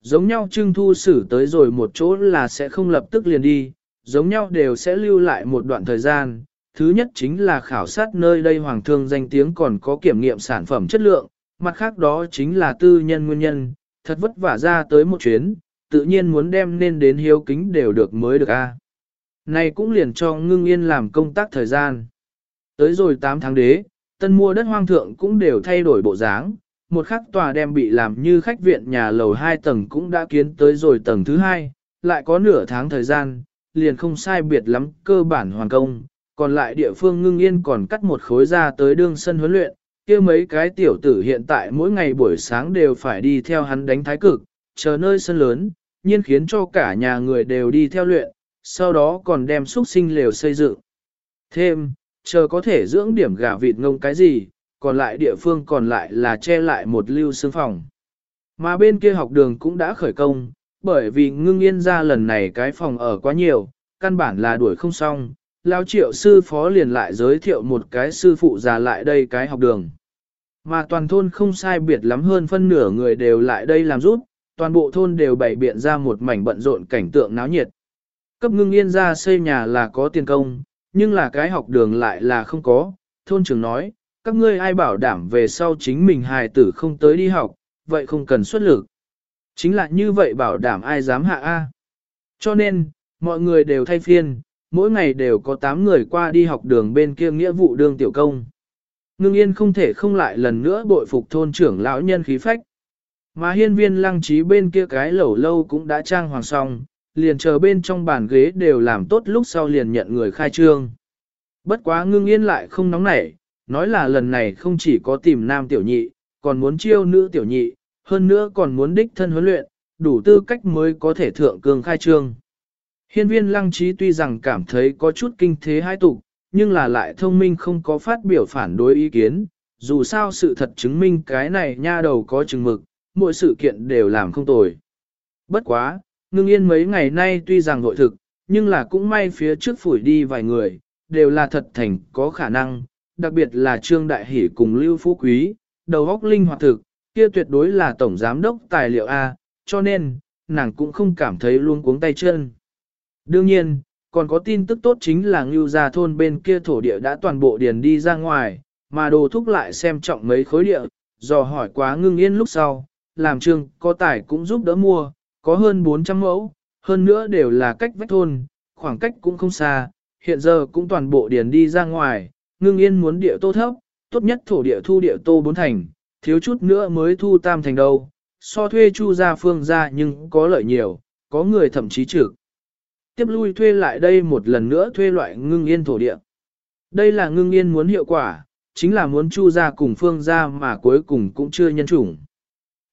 Giống nhau trưng thu sử tới rồi một chỗ là sẽ không lập tức liền đi, giống nhau đều sẽ lưu lại một đoạn thời gian. Thứ nhất chính là khảo sát nơi đây hoàng thương danh tiếng còn có kiểm nghiệm sản phẩm chất lượng, mặt khác đó chính là tư nhân nguyên nhân, thật vất vả ra tới một chuyến, tự nhiên muốn đem nên đến hiếu kính đều được mới được a. Này cũng liền cho ngưng yên làm công tác thời gian. Tới rồi 8 tháng đế, tân mua đất hoang thượng cũng đều thay đổi bộ dáng, một khắc tòa đem bị làm như khách viện nhà lầu 2 tầng cũng đã kiến tới rồi tầng thứ 2, lại có nửa tháng thời gian, liền không sai biệt lắm cơ bản hoàn công, còn lại địa phương ngưng yên còn cắt một khối ra tới đương sân huấn luyện, kia mấy cái tiểu tử hiện tại mỗi ngày buổi sáng đều phải đi theo hắn đánh thái cực, chờ nơi sân lớn, nhiên khiến cho cả nhà người đều đi theo luyện, sau đó còn đem xúc sinh lều xây dựng. Thêm, chờ có thể dưỡng điểm gà vịt ngông cái gì, còn lại địa phương còn lại là che lại một lưu xương phòng. Mà bên kia học đường cũng đã khởi công, bởi vì ngưng yên ra lần này cái phòng ở quá nhiều, căn bản là đuổi không xong, lao triệu sư phó liền lại giới thiệu một cái sư phụ già lại đây cái học đường. Mà toàn thôn không sai biệt lắm hơn phân nửa người đều lại đây làm rút, toàn bộ thôn đều bày biện ra một mảnh bận rộn cảnh tượng náo nhiệt. Cấp ngưng yên ra xây nhà là có tiền công, nhưng là cái học đường lại là không có, thôn trưởng nói, các ngươi ai bảo đảm về sau chính mình hài tử không tới đi học, vậy không cần xuất lực. Chính là như vậy bảo đảm ai dám hạ A. Cho nên, mọi người đều thay phiên, mỗi ngày đều có 8 người qua đi học đường bên kia nghĩa vụ đường tiểu công. Ngưng yên không thể không lại lần nữa bội phục thôn trưởng lão nhân khí phách. Mà hiên viên lăng trí bên kia cái lẩu lâu cũng đã trang hoàng xong, liền chờ bên trong bàn ghế đều làm tốt lúc sau liền nhận người khai trương. Bất quá ngưng yên lại không nóng nảy, nói là lần này không chỉ có tìm nam tiểu nhị, còn muốn chiêu nữ tiểu nhị, hơn nữa còn muốn đích thân huấn luyện, đủ tư cách mới có thể thượng cường khai trương. Hiên viên lăng trí tuy rằng cảm thấy có chút kinh thế hai tục, nhưng là lại thông minh không có phát biểu phản đối ý kiến, dù sao sự thật chứng minh cái này nha đầu có chừng mực, mỗi sự kiện đều làm không tồi. Bất quá, ngưng yên mấy ngày nay tuy rằng nội thực, nhưng là cũng may phía trước phủi đi vài người, đều là thật thành có khả năng, đặc biệt là Trương Đại Hỷ cùng Lưu Phú Quý, đầu óc linh hoạt thực, kia tuyệt đối là tổng giám đốc tài liệu A, cho nên, nàng cũng không cảm thấy luôn cuống tay chân. Đương nhiên, còn có tin tức tốt chính là ngưu gia thôn bên kia thổ địa đã toàn bộ điền đi ra ngoài, mà đồ thúc lại xem trọng mấy khối địa, dò hỏi quá ngưng yên lúc sau, làm trường có tài cũng giúp đỡ mua, có hơn 400 mẫu, hơn nữa đều là cách vách thôn, khoảng cách cũng không xa, hiện giờ cũng toàn bộ điền đi ra ngoài, ngưng yên muốn địa tô thấp, tốt nhất thổ địa thu địa tô bốn thành, thiếu chút nữa mới thu tam thành đâu, so thuê chu gia phương ra nhưng có lợi nhiều, có người thậm chí trực. Tiếp lui thuê lại đây một lần nữa thuê loại ngưng yên thổ địa. Đây là ngưng yên muốn hiệu quả, chính là muốn chu gia cùng phương gia mà cuối cùng cũng chưa nhân chủng.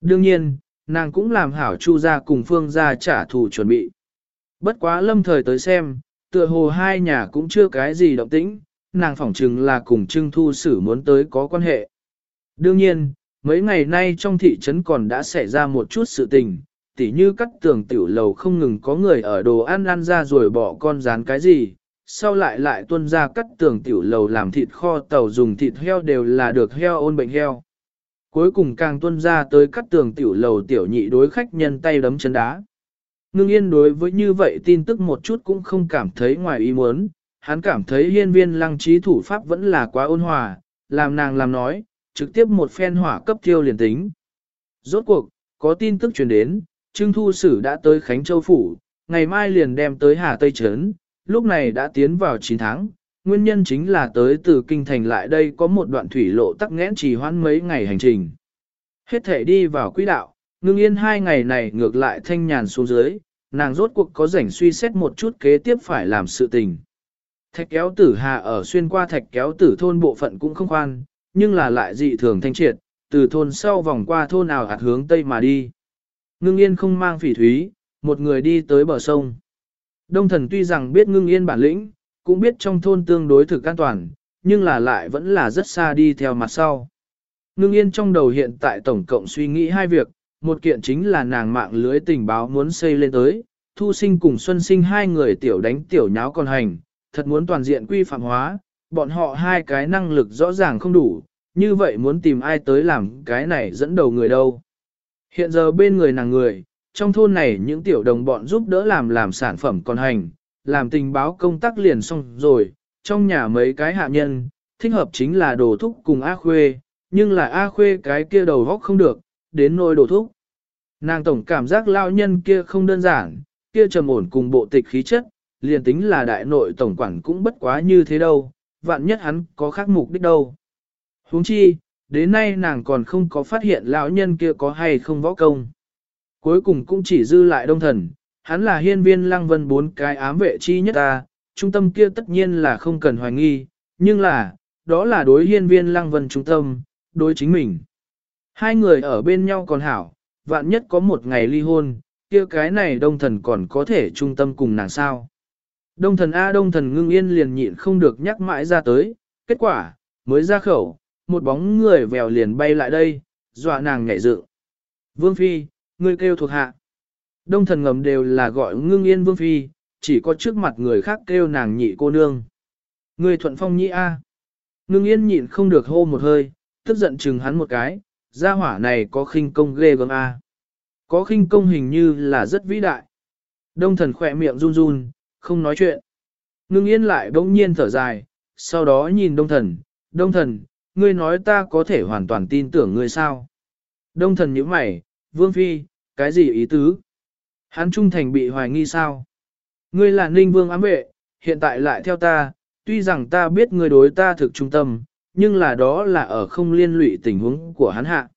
Đương nhiên, nàng cũng làm hảo chu gia cùng phương gia trả thù chuẩn bị. Bất quá lâm thời tới xem, tựa hồ hai nhà cũng chưa cái gì động tĩnh, nàng phỏng chừng là cùng trưng thu sử muốn tới có quan hệ. Đương nhiên, mấy ngày nay trong thị trấn còn đã xảy ra một chút sự tình, tỉ như cắt tường tiểu lầu không ngừng có người ở đồ ăn ăn ra rồi bỏ con rán cái gì, sau lại lại tuân ra cắt tường tiểu lầu làm thịt kho tàu dùng thịt heo đều là được heo ôn bệnh heo. Cuối cùng càng tuân ra tới cắt tường tiểu lầu tiểu nhị đối khách nhân tay đấm chân đá. Ngưng yên đối với như vậy tin tức một chút cũng không cảm thấy ngoài ý muốn, hắn cảm thấy hiên viên lăng trí thủ pháp vẫn là quá ôn hòa, làm nàng làm nói, trực tiếp một phen hỏa cấp thiêu liền tính. Rốt cuộc, có tin tức truyền đến, trương Thu Sử đã tới Khánh Châu Phủ, ngày mai liền đem tới Hà Tây Trấn, lúc này đã tiến vào 9 tháng, nguyên nhân chính là tới từ Kinh Thành lại đây có một đoạn thủy lộ tắc nghẽn trì hoãn mấy ngày hành trình. Hết thể đi vào quỹ đạo, ngưng yên hai ngày này ngược lại thanh nhàn xuống dưới, nàng rốt cuộc có rảnh suy xét một chút kế tiếp phải làm sự tình. Thạch kéo tử hà ở xuyên qua thạch kéo tử thôn bộ phận cũng không khoan, nhưng là lại dị thường thanh triệt, từ thôn sau vòng qua thôn nào hạt hướng tây mà đi. Ngưng yên không mang phỉ thúy, một người đi tới bờ sông. Đông thần tuy rằng biết ngưng yên bản lĩnh, cũng biết trong thôn tương đối thực an toàn, nhưng là lại vẫn là rất xa đi theo mặt sau. Ngưng yên trong đầu hiện tại tổng cộng suy nghĩ hai việc, một kiện chính là nàng mạng lưới tình báo muốn xây lên tới, thu sinh cùng xuân sinh hai người tiểu đánh tiểu nháo con hành, thật muốn toàn diện quy phạm hóa, bọn họ hai cái năng lực rõ ràng không đủ, như vậy muốn tìm ai tới làm cái này dẫn đầu người đâu. Hiện giờ bên người nàng người, trong thôn này những tiểu đồng bọn giúp đỡ làm làm sản phẩm còn hành, làm tình báo công tác liền xong rồi, trong nhà mấy cái hạ nhân, thích hợp chính là đồ thúc cùng A Khuê, nhưng là A Khuê cái kia đầu góc không được, đến nôi đồ thúc. Nàng tổng cảm giác lao nhân kia không đơn giản, kia trầm ổn cùng bộ tịch khí chất, liền tính là đại nội tổng quản cũng bất quá như thế đâu, vạn nhất hắn có khác mục đích đâu. huống chi, đến nay nàng còn không có phát hiện lão nhân kia có hay không võ công. Cuối cùng cũng chỉ dư lại đông thần, hắn là hiên viên lăng vân bốn cái ám vệ chi nhất ta, trung tâm kia tất nhiên là không cần hoài nghi, nhưng là, đó là đối hiên viên lăng vân trung tâm, đối chính mình. Hai người ở bên nhau còn hảo, vạn nhất có một ngày ly hôn, kia cái này đông thần còn có thể trung tâm cùng nàng sao. Đông thần A đông thần ngưng yên liền nhịn không được nhắc mãi ra tới, kết quả, mới ra khẩu, một bóng người vèo liền bay lại đây, dọa nàng nhảy dựng. Vương Phi, ngươi kêu thuộc hạ. Đông thần ngầm đều là gọi ngưng yên Vương Phi, chỉ có trước mặt người khác kêu nàng nhị cô nương. Ngươi thuận phong nhị A. Ngưng yên nhịn không được hô một hơi, tức giận chừng hắn một cái, gia hỏa này có khinh công ghê gớm A. Có khinh công hình như là rất vĩ đại. Đông thần khỏe miệng run run, không nói chuyện. Ngưng yên lại bỗng nhiên thở dài, sau đó nhìn đông thần, đông thần, ngươi nói ta có thể hoàn toàn tin tưởng ngươi sao. Đông thần nhíu mày, vương phi, cái gì ý tứ? Hắn trung thành bị hoài nghi sao? Ngươi là ninh vương ám vệ, hiện tại lại theo ta, tuy rằng ta biết ngươi đối ta thực trung tâm, nhưng là đó là ở không liên lụy tình huống của hắn hạ.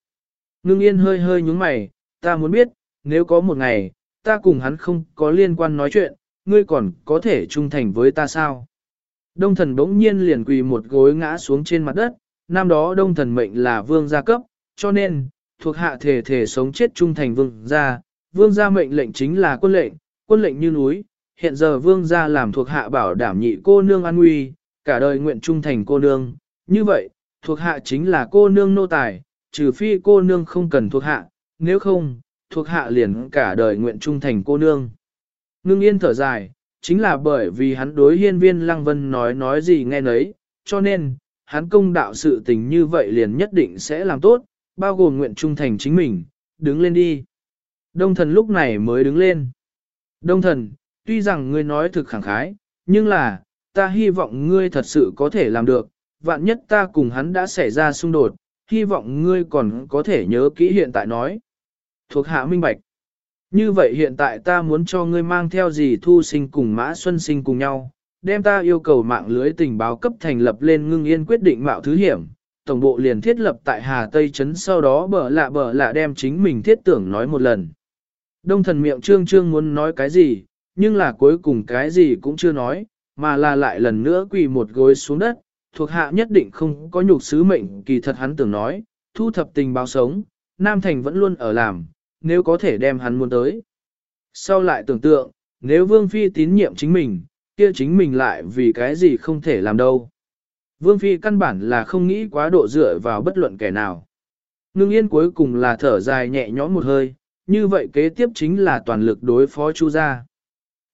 Ngưng yên hơi hơi nhúng mày, ta muốn biết, nếu có một ngày, ta cùng hắn không có liên quan nói chuyện, ngươi còn có thể trung thành với ta sao? Đông thần bỗng nhiên liền quỳ một gối ngã xuống trên mặt đất, năm đó đông thần mệnh là vương gia cấp, cho nên, thuộc hạ thể thể sống chết trung thành vương gia, vương gia mệnh lệnh chính là quân lệnh, quân lệnh như núi, hiện giờ vương gia làm thuộc hạ bảo đảm nhị cô nương an nguy, cả đời nguyện trung thành cô nương, như vậy, thuộc hạ chính là cô nương nô tài, trừ phi cô nương không cần thuộc hạ, nếu không, thuộc hạ liền cả đời nguyện trung thành cô nương. Ngưng yên thở dài, chính là bởi vì hắn đối hiên viên lăng vân nói nói gì nghe nấy, cho nên, hắn công đạo sự tình như vậy liền nhất định sẽ làm tốt, bao gồm nguyện trung thành chính mình, đứng lên đi. Đông thần lúc này mới đứng lên. Đông thần, tuy rằng ngươi nói thực khẳng khái, nhưng là, ta hy vọng ngươi thật sự có thể làm được, vạn nhất ta cùng hắn đã xảy ra xung đột, hy vọng ngươi còn có thể nhớ kỹ hiện tại nói. Thuộc hạ minh bạch. Như vậy hiện tại ta muốn cho ngươi mang theo gì thu sinh cùng mã xuân sinh cùng nhau, đem ta yêu cầu mạng lưới tình báo cấp thành lập lên ngưng yên quyết định mạo thứ hiểm. Tổng bộ liền thiết lập tại Hà Tây Trấn sau đó bở lạ bở lạ đem chính mình thiết tưởng nói một lần. Đông thần miệng trương trương muốn nói cái gì, nhưng là cuối cùng cái gì cũng chưa nói, mà là lại lần nữa quỳ một gối xuống đất, thuộc hạ nhất định không có nhục sứ mệnh kỳ thật hắn tưởng nói, thu thập tình báo sống, Nam Thành vẫn luôn ở làm, nếu có thể đem hắn muốn tới. Sau lại tưởng tượng, nếu Vương Phi tín nhiệm chính mình, kia chính mình lại vì cái gì không thể làm đâu. Vương Phi căn bản là không nghĩ quá độ dựa vào bất luận kẻ nào. Ngưng yên cuối cùng là thở dài nhẹ nhõm một hơi, như vậy kế tiếp chính là toàn lực đối phó Chu gia.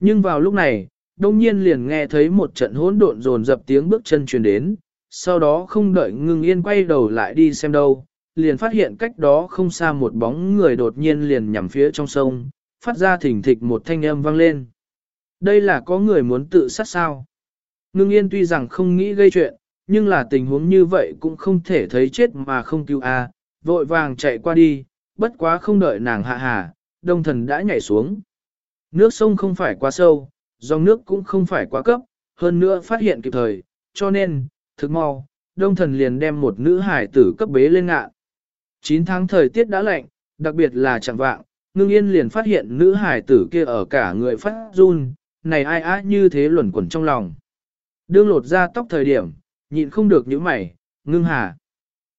Nhưng vào lúc này, đông nhiên liền nghe thấy một trận hỗn độn rồn dập tiếng bước chân truyền đến, sau đó không đợi ngưng yên quay đầu lại đi xem đâu, liền phát hiện cách đó không xa một bóng người đột nhiên liền nhằm phía trong sông, phát ra thỉnh thịch một thanh âm vang lên. Đây là có người muốn tự sát sao? Ngưng yên tuy rằng không nghĩ gây chuyện, nhưng là tình huống như vậy cũng không thể thấy chết mà không cứu a vội vàng chạy qua đi, bất quá không đợi nàng hạ hà, đông thần đã nhảy xuống. Nước sông không phải quá sâu, dòng nước cũng không phải quá cấp, hơn nữa phát hiện kịp thời, cho nên, thực mau, đông thần liền đem một nữ hải tử cấp bế lên ngạ. 9 tháng thời tiết đã lạnh, đặc biệt là chẳng vạng, ngưng yên liền phát hiện nữ hải tử kia ở cả người phát run, này ai á như thế luẩn quẩn trong lòng. Đương lột ra tóc thời điểm, nhịn không được những mày, ngưng hà.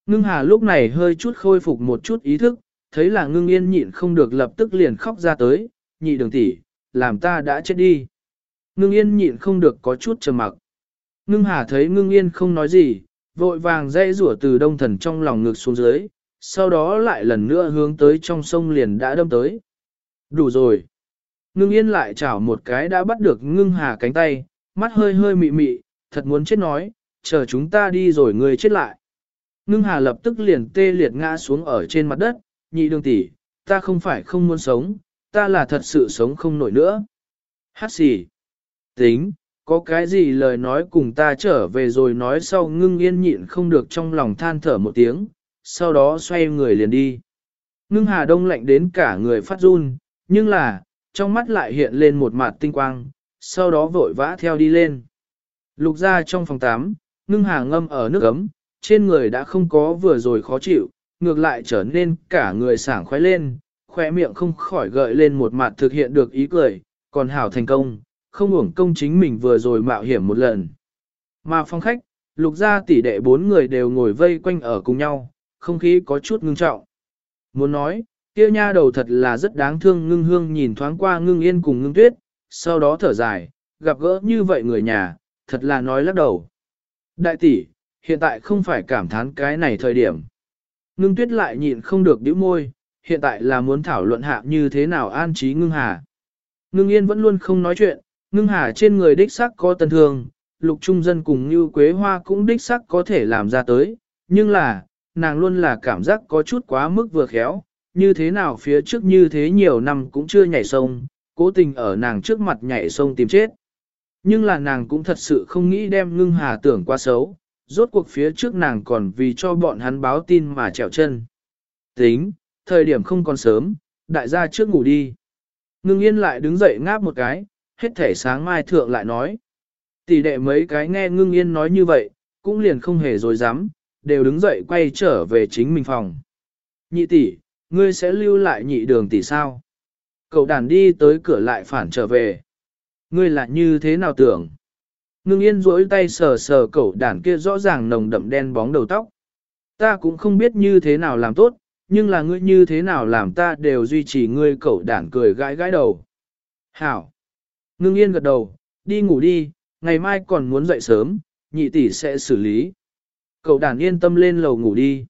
Ngưng hà lúc này hơi chút khôi phục một chút ý thức, thấy là ngưng yên nhịn không được lập tức liền khóc ra tới, nhị đường tỷ, làm ta đã chết đi. Ngưng yên nhịn không được có chút trầm mặc. Ngưng hà thấy ngưng yên không nói gì, vội vàng dây rủa từ đông thần trong lòng ngực xuống dưới, sau đó lại lần nữa hướng tới trong sông liền đã đâm tới. Đủ rồi. Ngưng yên lại chảo một cái đã bắt được ngưng hà cánh tay, mắt hơi hơi mị mị, thật muốn chết nói, chờ chúng ta đi rồi người chết lại. Ngưng hà lập tức liền tê liệt ngã xuống ở trên mặt đất, nhị đường tỷ, ta không phải không muốn sống, ta là thật sự sống không nổi nữa. Hát xì. Tính, có cái gì lời nói cùng ta trở về rồi nói sau ngưng yên nhịn không được trong lòng than thở một tiếng, sau đó xoay người liền đi. Ngưng hà đông lạnh đến cả người phát run, nhưng là, trong mắt lại hiện lên một mặt tinh quang, sau đó vội vã theo đi lên. Lục ra trong phòng 8, ngưng hà ngâm ở nước ấm, trên người đã không có vừa rồi khó chịu, ngược lại trở nên cả người sảng khoái lên, khoe miệng không khỏi gợi lên một mặt thực hiện được ý cười, còn hảo thành công, không uổng công chính mình vừa rồi mạo hiểm một lần. Mà phong khách, lục gia tỷ đệ bốn người đều ngồi vây quanh ở cùng nhau, không khí có chút ngưng trọng. Muốn nói, kia nha đầu thật là rất đáng thương ngưng hương nhìn thoáng qua ngưng yên cùng ngưng tuyết, sau đó thở dài, gặp gỡ như vậy người nhà, thật là nói lắc đầu. Đại tỷ, hiện tại không phải cảm thán cái này thời điểm. Ngưng tuyết lại nhịn không được đĩu môi, hiện tại là muốn thảo luận hạ như thế nào an trí ngưng hà. Ngưng yên vẫn luôn không nói chuyện, ngưng hà trên người đích sắc có tân thương, lục trung dân cùng như quế hoa cũng đích sắc có thể làm ra tới, nhưng là, nàng luôn là cảm giác có chút quá mức vừa khéo, như thế nào phía trước như thế nhiều năm cũng chưa nhảy sông, cố tình ở nàng trước mặt nhảy sông tìm chết. Nhưng là nàng cũng thật sự không nghĩ đem ngưng hà tưởng quá xấu, rốt cuộc phía trước nàng còn vì cho bọn hắn báo tin mà trèo chân. Tính, thời điểm không còn sớm, đại gia trước ngủ đi. Ngưng yên lại đứng dậy ngáp một cái, hết thể sáng mai thượng lại nói. Tỷ đệ mấy cái nghe ngưng yên nói như vậy, cũng liền không hề dối dám, đều đứng dậy quay trở về chính mình phòng. Nhị tỷ, ngươi sẽ lưu lại nhị đường tỷ sao? Cậu đàn đi tới cửa lại phản trở về. Ngươi là như thế nào tưởng? Ngưng yên rỗi tay sờ sờ cậu đàn kia rõ ràng nồng đậm đen bóng đầu tóc. Ta cũng không biết như thế nào làm tốt, nhưng là ngươi như thế nào làm ta đều duy trì ngươi cậu đàn cười gãi gãi đầu. Hảo! Ngưng yên gật đầu, đi ngủ đi, ngày mai còn muốn dậy sớm, nhị tỷ sẽ xử lý. Cậu đàn yên tâm lên lầu ngủ đi.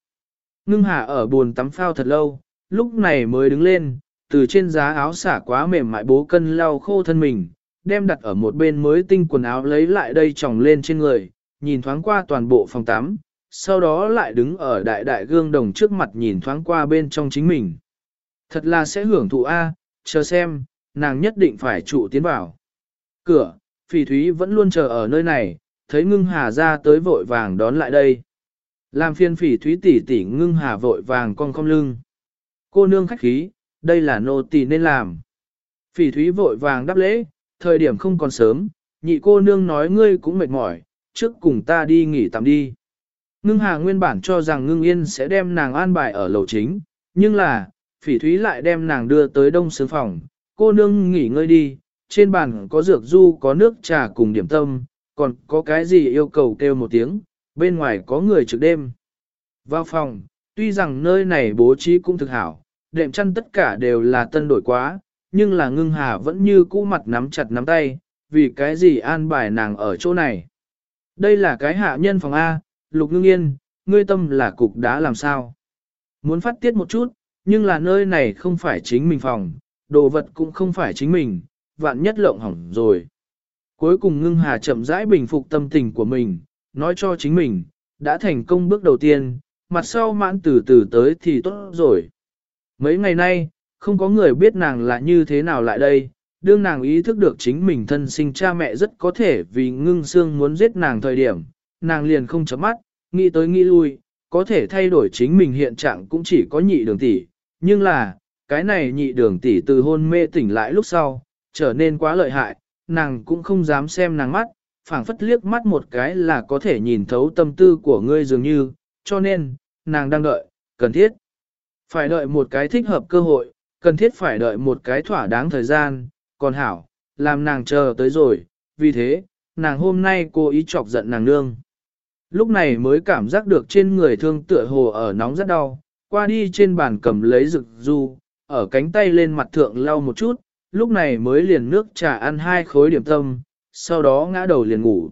Ngưng hà ở buồn tắm phao thật lâu, lúc này mới đứng lên, từ trên giá áo xả quá mềm mại bố cân lau khô thân mình, đem đặt ở một bên mới tinh quần áo lấy lại đây tròng lên trên người, nhìn thoáng qua toàn bộ phòng tắm, sau đó lại đứng ở đại đại gương đồng trước mặt nhìn thoáng qua bên trong chính mình. Thật là sẽ hưởng thụ A, chờ xem, nàng nhất định phải trụ tiến vào. Cửa, phỉ thúy vẫn luôn chờ ở nơi này, thấy ngưng hà ra tới vội vàng đón lại đây. Làm phiên phỉ thúy tỷ tỷ ngưng hà vội vàng cong cong lưng. Cô nương khách khí, đây là nô tỳ nên làm. Phỉ thúy vội vàng đáp lễ, thời điểm không còn sớm, nhị cô nương nói ngươi cũng mệt mỏi, trước cùng ta đi nghỉ tạm đi. Ngưng hà nguyên bản cho rằng ngưng yên sẽ đem nàng an bài ở lầu chính, nhưng là, phỉ thúy lại đem nàng đưa tới đông sướng phòng, cô nương nghỉ ngơi đi, trên bàn có dược du có nước trà cùng điểm tâm, còn có cái gì yêu cầu kêu một tiếng, bên ngoài có người trực đêm. Vào phòng, tuy rằng nơi này bố trí cũng thực hảo, đệm chăn tất cả đều là tân đổi quá, nhưng là ngưng hà vẫn như cũ mặt nắm chặt nắm tay, vì cái gì an bài nàng ở chỗ này. Đây là cái hạ nhân phòng A, lục ngưng yên, ngươi tâm là cục đã làm sao. Muốn phát tiết một chút, nhưng là nơi này không phải chính mình phòng, đồ vật cũng không phải chính mình, vạn nhất lộng hỏng rồi. Cuối cùng ngưng hà chậm rãi bình phục tâm tình của mình, nói cho chính mình, đã thành công bước đầu tiên, mặt sau mãn từ từ tới thì tốt rồi. Mấy ngày nay, không có người biết nàng là như thế nào lại đây, đương nàng ý thức được chính mình thân sinh cha mẹ rất có thể vì ngưng xương muốn giết nàng thời điểm, nàng liền không chấm mắt, nghĩ tới nghĩ lui, có thể thay đổi chính mình hiện trạng cũng chỉ có nhị đường tỷ, nhưng là, cái này nhị đường tỷ từ hôn mê tỉnh lại lúc sau, trở nên quá lợi hại, nàng cũng không dám xem nàng mắt, phảng phất liếc mắt một cái là có thể nhìn thấu tâm tư của ngươi dường như, cho nên, nàng đang đợi, cần thiết. Phải đợi một cái thích hợp cơ hội, cần thiết phải đợi một cái thỏa đáng thời gian, còn hảo, làm nàng chờ tới rồi, vì thế, nàng hôm nay cố ý chọc giận nàng nương. Lúc này mới cảm giác được trên người thương tựa hồ ở nóng rất đau, qua đi trên bàn cầm lấy rực du, ở cánh tay lên mặt thượng lau một chút, lúc này mới liền nước trà ăn hai khối điểm tâm, sau đó ngã đầu liền ngủ.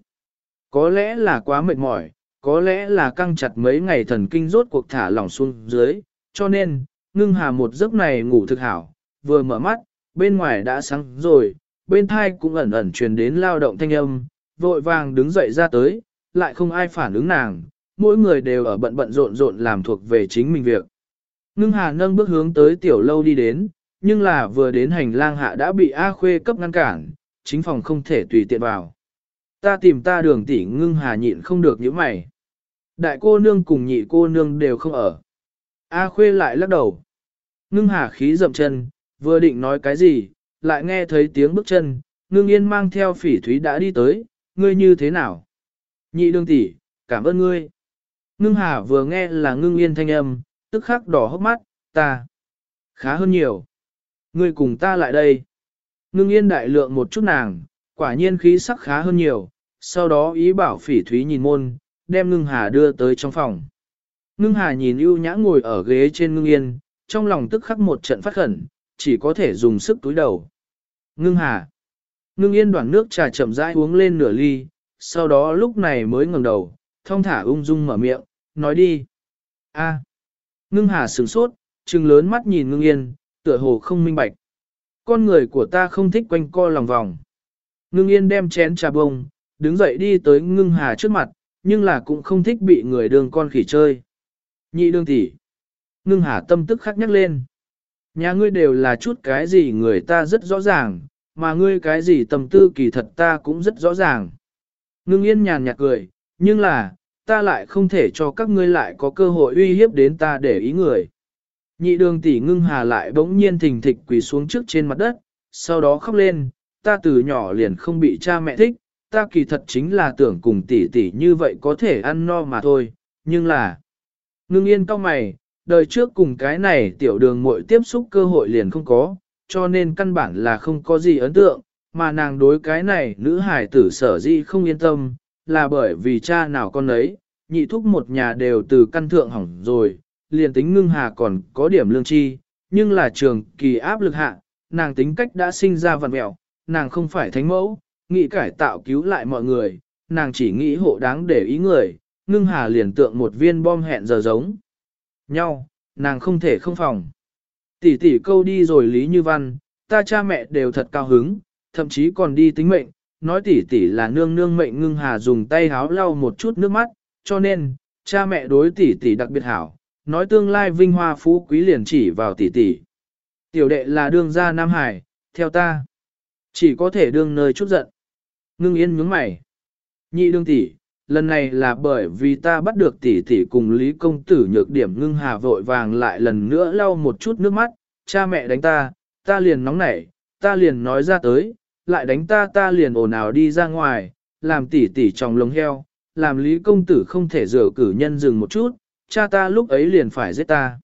Có lẽ là quá mệt mỏi, có lẽ là căng chặt mấy ngày thần kinh rốt cuộc thả lỏng xuống dưới, cho nên, ngưng hà một giấc này ngủ thực hảo, vừa mở mắt, bên ngoài đã sáng rồi, bên thai cũng ẩn ẩn truyền đến lao động thanh âm, vội vàng đứng dậy ra tới, lại không ai phản ứng nàng, mỗi người đều ở bận bận rộn rộn làm thuộc về chính mình việc. Ngưng hà nâng bước hướng tới tiểu lâu đi đến, nhưng là vừa đến hành lang hạ đã bị A Khuê cấp ngăn cản, chính phòng không thể tùy tiện vào. Ta tìm ta đường tỷ ngưng hà nhịn không được những mày. Đại cô nương cùng nhị cô nương đều không ở. A Khuê lại lắc đầu. Ngưng hà khí dậm chân, vừa định nói cái gì, lại nghe thấy tiếng bước chân, ngưng yên mang theo phỉ thúy đã đi tới, ngươi như thế nào? Nhị đường tỷ, cảm ơn ngươi. Ngưng hà vừa nghe là ngưng yên thanh âm, tức khắc đỏ hốc mắt, ta. Khá hơn nhiều. Ngươi cùng ta lại đây. Ngưng yên đại lượng một chút nàng, quả nhiên khí sắc khá hơn nhiều, sau đó ý bảo phỉ thúy nhìn môn, đem ngưng hà đưa tới trong phòng. Ngưng hà nhìn ưu nhã ngồi ở ghế trên ngưng yên, trong lòng tức khắc một trận phát khẩn, chỉ có thể dùng sức túi đầu. Ngưng hà. Ngưng yên đoạn nước trà chậm rãi uống lên nửa ly, sau đó lúc này mới ngẩng đầu, thong thả ung dung mở miệng, nói đi. A. Ngưng hà sửng sốt, trừng lớn mắt nhìn ngưng yên, tựa hồ không minh bạch. Con người của ta không thích quanh co lòng vòng. Ngưng yên đem chén trà bông, đứng dậy đi tới ngưng hà trước mặt, nhưng là cũng không thích bị người đường con khỉ chơi. Nhị đương tỷ. Ngưng hà tâm tức khắc nhắc lên. Nhà ngươi đều là chút cái gì người ta rất rõ ràng, mà ngươi cái gì tâm tư kỳ thật ta cũng rất rõ ràng. Ngưng yên nhàn nhạt cười, nhưng là, ta lại không thể cho các ngươi lại có cơ hội uy hiếp đến ta để ý người. Nhị đường tỷ ngưng hà lại bỗng nhiên thình thịch quỳ xuống trước trên mặt đất, sau đó khóc lên, ta từ nhỏ liền không bị cha mẹ thích, ta kỳ thật chính là tưởng cùng tỷ tỷ như vậy có thể ăn no mà thôi, nhưng là... Ngưng yên cao mày, đời trước cùng cái này tiểu đường muội tiếp xúc cơ hội liền không có, cho nên căn bản là không có gì ấn tượng, mà nàng đối cái này nữ hải tử sở di không yên tâm, là bởi vì cha nào con ấy, nhị thúc một nhà đều từ căn thượng hỏng rồi, liền tính ngưng hà còn có điểm lương chi, nhưng là trường kỳ áp lực hạ, nàng tính cách đã sinh ra vằn mẹo, nàng không phải thánh mẫu, nghĩ cải tạo cứu lại mọi người, nàng chỉ nghĩ hộ đáng để ý người, ngưng hà liền tượng một viên bom hẹn giờ giống nhau, nàng không thể không phòng. Tỷ tỷ câu đi rồi Lý Như Văn, ta cha mẹ đều thật cao hứng, thậm chí còn đi tính mệnh, nói tỷ tỷ là nương nương mệnh ngưng hà dùng tay háo lau một chút nước mắt, cho nên, cha mẹ đối tỷ tỷ đặc biệt hảo, nói tương lai vinh hoa phú quý liền chỉ vào tỷ tỷ. Tiểu đệ là đương gia Nam Hải, theo ta, chỉ có thể đương nơi chút giận. Ngưng yên nhướng mày. Nhị đương tỷ, lần này là bởi vì ta bắt được tỷ tỷ cùng Lý công tử nhược điểm ngưng hà vội vàng lại lần nữa lau một chút nước mắt, cha mẹ đánh ta, ta liền nóng nảy, ta liền nói ra tới, lại đánh ta ta liền ồn ào đi ra ngoài, làm tỷ tỷ trong lồng heo, làm Lý công tử không thể rửa cử nhân dừng một chút, cha ta lúc ấy liền phải giết ta.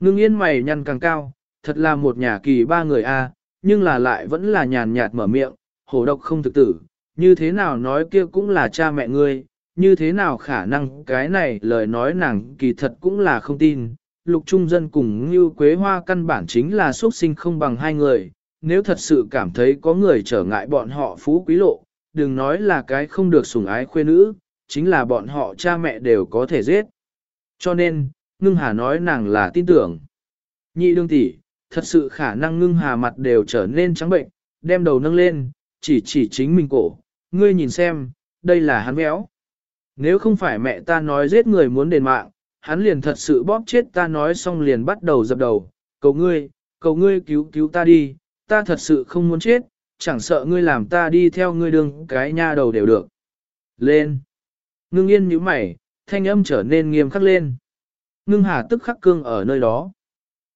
Ngưng yên mày nhăn càng cao, thật là một nhà kỳ ba người a, nhưng là lại vẫn là nhàn nhạt mở miệng, hổ độc không thực tử, như thế nào nói kia cũng là cha mẹ ngươi, như thế nào khả năng cái này lời nói nàng kỳ thật cũng là không tin. Lục trung dân cùng Ngưu Quế Hoa căn bản chính là xuất sinh không bằng hai người, nếu thật sự cảm thấy có người trở ngại bọn họ phú quý lộ, đừng nói là cái không được sủng ái khuê nữ, chính là bọn họ cha mẹ đều có thể giết. Cho nên, ngưng hà nói nàng là tin tưởng. Nhị đương tỷ, thật sự khả năng ngưng hà mặt đều trở nên trắng bệnh, đem đầu nâng lên, chỉ chỉ chính mình cổ, ngươi nhìn xem, đây là hắn béo. Nếu không phải mẹ ta nói giết người muốn đền mạng, hắn liền thật sự bóp chết ta nói xong liền bắt đầu dập đầu, cầu ngươi, cầu ngươi cứu cứu ta đi, ta thật sự không muốn chết, chẳng sợ ngươi làm ta đi theo ngươi đường cái nha đầu đều được. Lên! Ngưng yên như mày, thanh âm trở nên nghiêm khắc lên. Ngưng hà tức khắc cương ở nơi đó.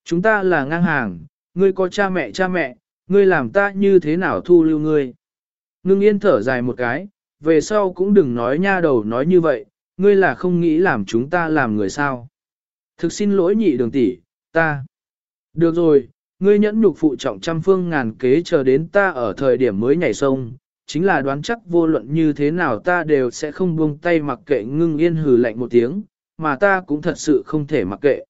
Chúng ta là ngang hàng, ngươi có cha mẹ cha mẹ, ngươi làm ta như thế nào thu lưu ngươi. Ngưng yên thở dài một cái, về sau cũng đừng nói nha đầu nói như vậy, ngươi là không nghĩ làm chúng ta làm người sao. Thực xin lỗi nhị đường tỷ, ta. Được rồi, ngươi nhẫn nhục phụ trọng trăm phương ngàn kế chờ đến ta ở thời điểm mới nhảy sông, chính là đoán chắc vô luận như thế nào ta đều sẽ không buông tay mặc kệ ngưng yên hừ lạnh một tiếng, mà ta cũng thật sự không thể mặc kệ.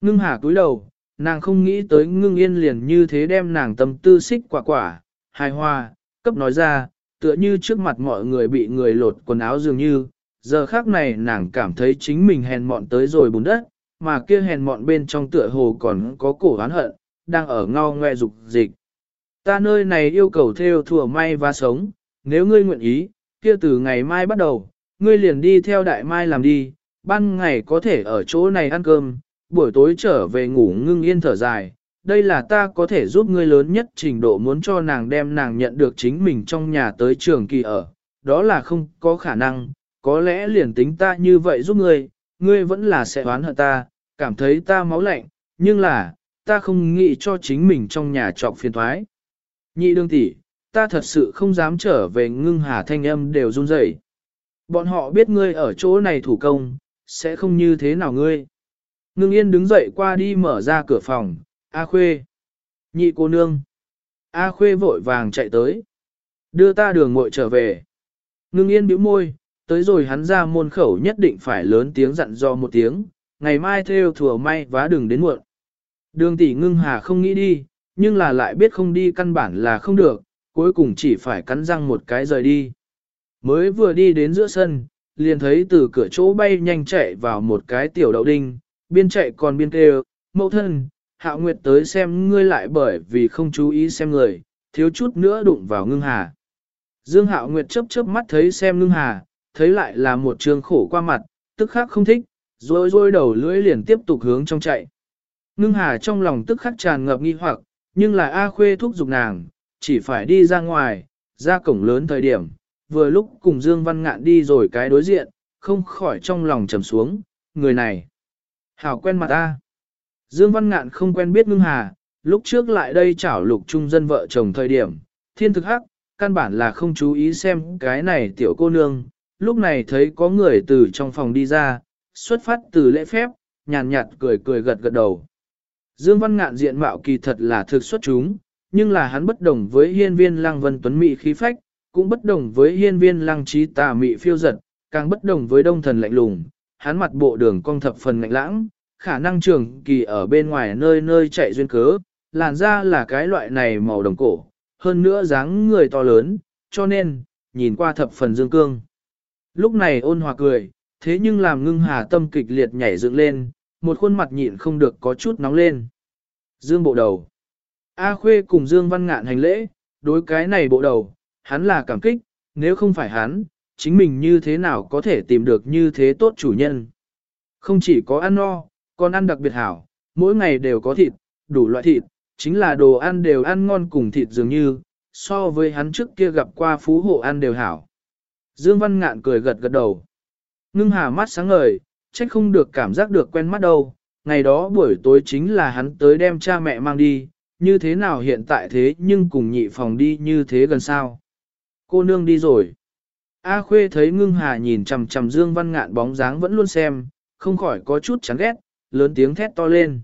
Ngưng hà cúi đầu, nàng không nghĩ tới ngưng yên liền như thế đem nàng tâm tư xích quả quả, hài hòa, cấp nói ra, tựa như trước mặt mọi người bị người lột quần áo dường như, giờ khác này nàng cảm thấy chính mình hèn mọn tới rồi bùn đất, mà kia hèn mọn bên trong tựa hồ còn có cổ oán hận, đang ở ngao ngoe dục dịch. Ta nơi này yêu cầu theo thừa may và sống, nếu ngươi nguyện ý, kia từ ngày mai bắt đầu, ngươi liền đi theo đại mai làm đi, ban ngày có thể ở chỗ này ăn cơm, buổi tối trở về ngủ ngưng yên thở dài. Đây là ta có thể giúp ngươi lớn nhất trình độ muốn cho nàng đem nàng nhận được chính mình trong nhà tới trường kỳ ở. Đó là không có khả năng, có lẽ liền tính ta như vậy giúp ngươi, ngươi vẫn là sẽ oán hận ta, cảm thấy ta máu lạnh, nhưng là, ta không nghĩ cho chính mình trong nhà trọc phiền thoái. Nhị đương tỷ, ta thật sự không dám trở về ngưng hà thanh âm đều run rẩy. Bọn họ biết ngươi ở chỗ này thủ công, sẽ không như thế nào ngươi. Ngưng yên đứng dậy qua đi mở ra cửa phòng, A Khuê. Nhị cô nương. A Khuê vội vàng chạy tới. Đưa ta đường muội trở về. Ngưng yên bĩu môi, tới rồi hắn ra môn khẩu nhất định phải lớn tiếng dặn dò một tiếng, ngày mai theo thừa may vá đừng đến muộn. Đường tỷ ngưng hà không nghĩ đi, nhưng là lại biết không đi căn bản là không được, cuối cùng chỉ phải cắn răng một cái rời đi. Mới vừa đi đến giữa sân, liền thấy từ cửa chỗ bay nhanh chạy vào một cái tiểu đậu đinh, biên chạy còn biên kêu, mẫu thân, hạo nguyệt tới xem ngươi lại bởi vì không chú ý xem người, thiếu chút nữa đụng vào ngưng hà. Dương hạo nguyệt chớp chớp mắt thấy xem ngưng hà, thấy lại là một trường khổ qua mặt, tức khắc không thích, rồi rồi đầu lưỡi liền tiếp tục hướng trong chạy. Ngưng hà trong lòng tức khắc tràn ngập nghi hoặc, nhưng là A Khuê thúc giục nàng, chỉ phải đi ra ngoài, ra cổng lớn thời điểm, vừa lúc cùng Dương Văn Ngạn đi rồi cái đối diện, không khỏi trong lòng trầm xuống, người này. Hảo quen mặt A. Dương Văn Ngạn không quen biết ngưng hà, lúc trước lại đây chảo lục trung dân vợ chồng thời điểm, thiên thực hắc, căn bản là không chú ý xem cái này tiểu cô nương, lúc này thấy có người từ trong phòng đi ra, xuất phát từ lễ phép, nhàn nhạt cười cười gật gật đầu. Dương Văn Ngạn diện mạo kỳ thật là thực xuất chúng, nhưng là hắn bất đồng với hiên viên lăng vân tuấn Mị khí phách, cũng bất đồng với hiên viên lăng trí tà mị phiêu giật, càng bất đồng với đông thần lạnh lùng, hắn mặt bộ đường cong thập phần ngạnh lãng, khả năng trường kỳ ở bên ngoài nơi nơi chạy duyên cớ, làn da là cái loại này màu đồng cổ, hơn nữa dáng người to lớn, cho nên, nhìn qua thập phần dương cương. Lúc này ôn hòa cười, thế nhưng làm ngưng hà tâm kịch liệt nhảy dựng lên, một khuôn mặt nhịn không được có chút nóng lên. Dương bộ đầu. A Khuê cùng Dương Văn Ngạn hành lễ, đối cái này bộ đầu, hắn là cảm kích, nếu không phải hắn, chính mình như thế nào có thể tìm được như thế tốt chủ nhân. Không chỉ có ăn no, còn ăn đặc biệt hảo, mỗi ngày đều có thịt, đủ loại thịt, chính là đồ ăn đều ăn ngon cùng thịt dường như, so với hắn trước kia gặp qua phú hộ ăn đều hảo. Dương Văn Ngạn cười gật gật đầu. Ngưng hà mắt sáng ngời, trách không được cảm giác được quen mắt đâu, ngày đó buổi tối chính là hắn tới đem cha mẹ mang đi, như thế nào hiện tại thế nhưng cùng nhị phòng đi như thế gần sao. Cô nương đi rồi. A Khuê thấy ngưng hà nhìn chằm chằm Dương Văn Ngạn bóng dáng vẫn luôn xem, không khỏi có chút chán ghét, lớn tiếng thét to lên.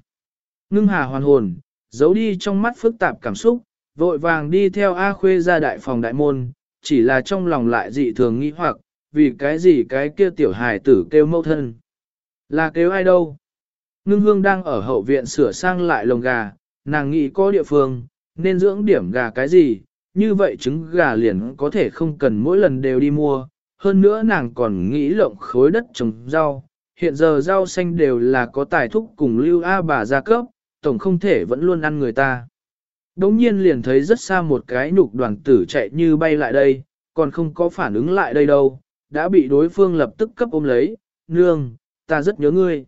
Ngưng hà hoàn hồn, giấu đi trong mắt phức tạp cảm xúc, vội vàng đi theo A Khuê ra đại phòng đại môn, chỉ là trong lòng lại dị thường nghi hoặc, vì cái gì cái kia tiểu hài tử kêu mâu thân. Là kêu ai đâu? Ngưng hương đang ở hậu viện sửa sang lại lồng gà, nàng nghĩ có địa phương, nên dưỡng điểm gà cái gì, như vậy trứng gà liền có thể không cần mỗi lần đều đi mua. Hơn nữa nàng còn nghĩ lộng khối đất trồng rau, hiện giờ rau xanh đều là có tài thúc cùng lưu A bà gia cấp, tổng không thể vẫn luôn ăn người ta. Đống nhiên liền thấy rất xa một cái nhục đoàn tử chạy như bay lại đây, còn không có phản ứng lại đây đâu, đã bị đối phương lập tức cấp ôm lấy, nương, ta rất nhớ ngươi.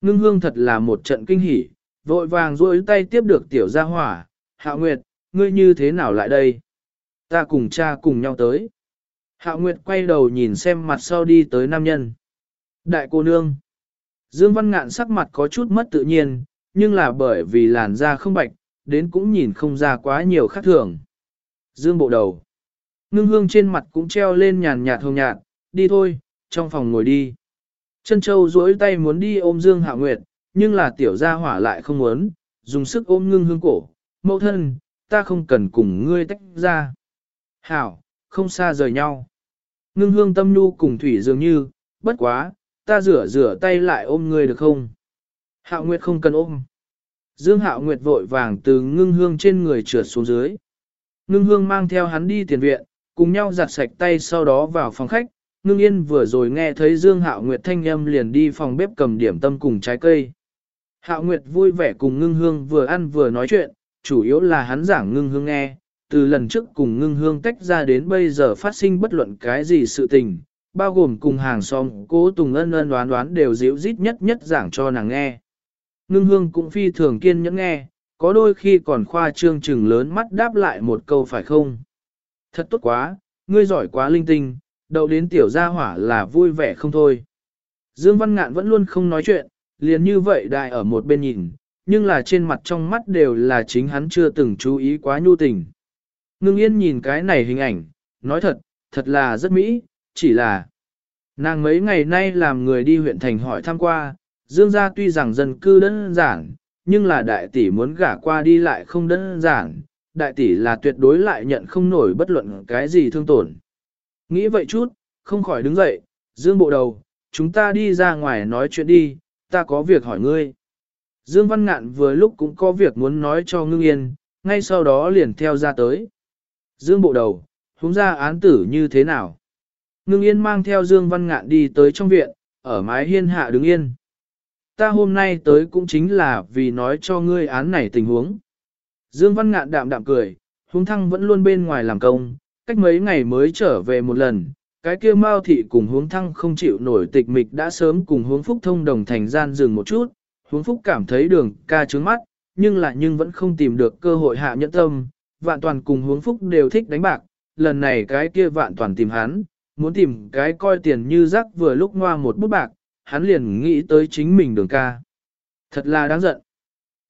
Ngưng hương thật là một trận kinh hỉ, vội vàng duỗi tay tiếp được tiểu gia hỏa, hạ nguyệt, ngươi như thế nào lại đây? Ta cùng cha cùng nhau tới. Hạ nguyệt quay đầu nhìn xem mặt sau đi tới nam nhân. Đại cô nương. Dương Văn Ngạn sắc mặt có chút mất tự nhiên, nhưng là bởi vì làn da không bạch, đến cũng nhìn không ra quá nhiều khác thường. Dương bộ đầu. Ngưng hương trên mặt cũng treo lên nhàn nhạt hồng nhạt, đi thôi, trong phòng ngồi đi. Chân châu duỗi tay muốn đi ôm Dương Hạ Nguyệt, nhưng là tiểu gia hỏa lại không muốn, dùng sức ôm ngưng hương cổ. Mẫu thân, ta không cần cùng ngươi tách ra. Hảo, không xa rời nhau. Ngưng hương tâm nhu cùng thủy dường như, bất quá, ta rửa rửa tay lại ôm ngươi được không? Hạo Nguyệt không cần ôm. Dương Hạo Nguyệt vội vàng từ ngưng hương trên người trượt xuống dưới. Ngưng hương mang theo hắn đi tiền viện, cùng nhau giặt sạch tay sau đó vào phòng khách. Ngưng yên vừa rồi nghe thấy Dương Hạo Nguyệt thanh âm liền đi phòng bếp cầm điểm tâm cùng trái cây. Hạo Nguyệt vui vẻ cùng ngưng hương vừa ăn vừa nói chuyện, chủ yếu là hắn giảng ngưng hương nghe. Từ lần trước cùng ngưng hương tách ra đến bây giờ phát sinh bất luận cái gì sự tình, bao gồm cùng hàng xóm cố tùng ân ân đoán đoán đều dịu rít nhất nhất giảng cho nàng nghe. Ngưng hương cũng phi thường kiên nhẫn nghe, có đôi khi còn khoa trương trừng lớn mắt đáp lại một câu phải không. Thật tốt quá, ngươi giỏi quá linh tinh, đậu đến tiểu gia hỏa là vui vẻ không thôi. Dương Văn Ngạn vẫn luôn không nói chuyện, liền như vậy đại ở một bên nhìn, nhưng là trên mặt trong mắt đều là chính hắn chưa từng chú ý quá nhu tình. Ngưng yên nhìn cái này hình ảnh, nói thật, thật là rất mỹ, chỉ là nàng mấy ngày nay làm người đi huyện thành hỏi thăm qua, Dương gia tuy rằng dân cư đơn giản, nhưng là đại tỷ muốn gả qua đi lại không đơn giản, đại tỷ là tuyệt đối lại nhận không nổi bất luận cái gì thương tổn. Nghĩ vậy chút, không khỏi đứng dậy, Dương bộ đầu, chúng ta đi ra ngoài nói chuyện đi, ta có việc hỏi ngươi. Dương Văn Ngạn vừa lúc cũng có việc muốn nói cho ngưng yên, ngay sau đó liền theo ra tới. Dương bộ đầu, húng ra án tử như thế nào? Ngưng yên mang theo Dương Văn Ngạn đi tới trong viện, ở mái hiên hạ đứng yên ta hôm nay tới cũng chính là vì nói cho ngươi án này tình huống. Dương Văn Ngạn đạm đạm cười, húng thăng vẫn luôn bên ngoài làm công, cách mấy ngày mới trở về một lần, cái kia Mao thị cùng hướng thăng không chịu nổi tịch mịch đã sớm cùng hướng phúc thông đồng thành gian dừng một chút, hướng phúc cảm thấy đường ca trướng mắt, nhưng lại nhưng vẫn không tìm được cơ hội hạ nhẫn tâm, vạn toàn cùng hướng phúc đều thích đánh bạc, lần này cái kia vạn toàn tìm hắn, muốn tìm cái coi tiền như rắc vừa lúc ngoa một bút bạc, hắn liền nghĩ tới chính mình đường ca. Thật là đáng giận.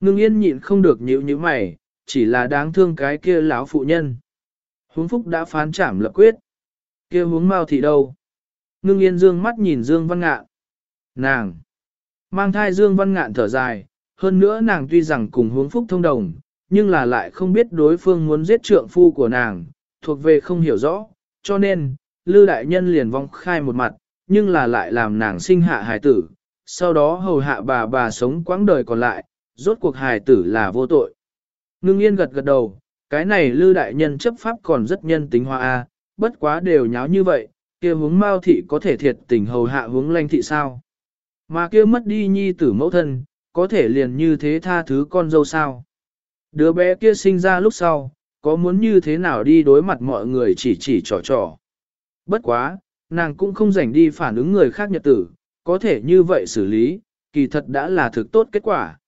Ngưng yên nhịn không được nhíu như mày, chỉ là đáng thương cái kia lão phụ nhân. Huống phúc đã phán trảm lập quyết. kia huống mau thị đâu? Ngưng yên dương mắt nhìn Dương Văn Ngạn. Nàng! Mang thai Dương Văn Ngạn thở dài, hơn nữa nàng tuy rằng cùng huống phúc thông đồng, nhưng là lại không biết đối phương muốn giết trượng phu của nàng, thuộc về không hiểu rõ, cho nên, Lư Đại Nhân liền vong khai một mặt, nhưng là lại làm nàng sinh hạ hài tử, sau đó hầu hạ bà bà sống quãng đời còn lại, rốt cuộc hài tử là vô tội. Ngưng yên gật gật đầu, cái này Lư Đại Nhân chấp pháp còn rất nhân tính hoa a, bất quá đều nháo như vậy, kia hướng mao thị có thể thiệt tình hầu hạ hướng lanh thị sao. Mà kia mất đi nhi tử mẫu thân, có thể liền như thế tha thứ con dâu sao. Đứa bé kia sinh ra lúc sau, có muốn như thế nào đi đối mặt mọi người chỉ chỉ trò trò. Bất quá, nàng cũng không rảnh đi phản ứng người khác nhật tử, có thể như vậy xử lý, kỳ thật đã là thực tốt kết quả.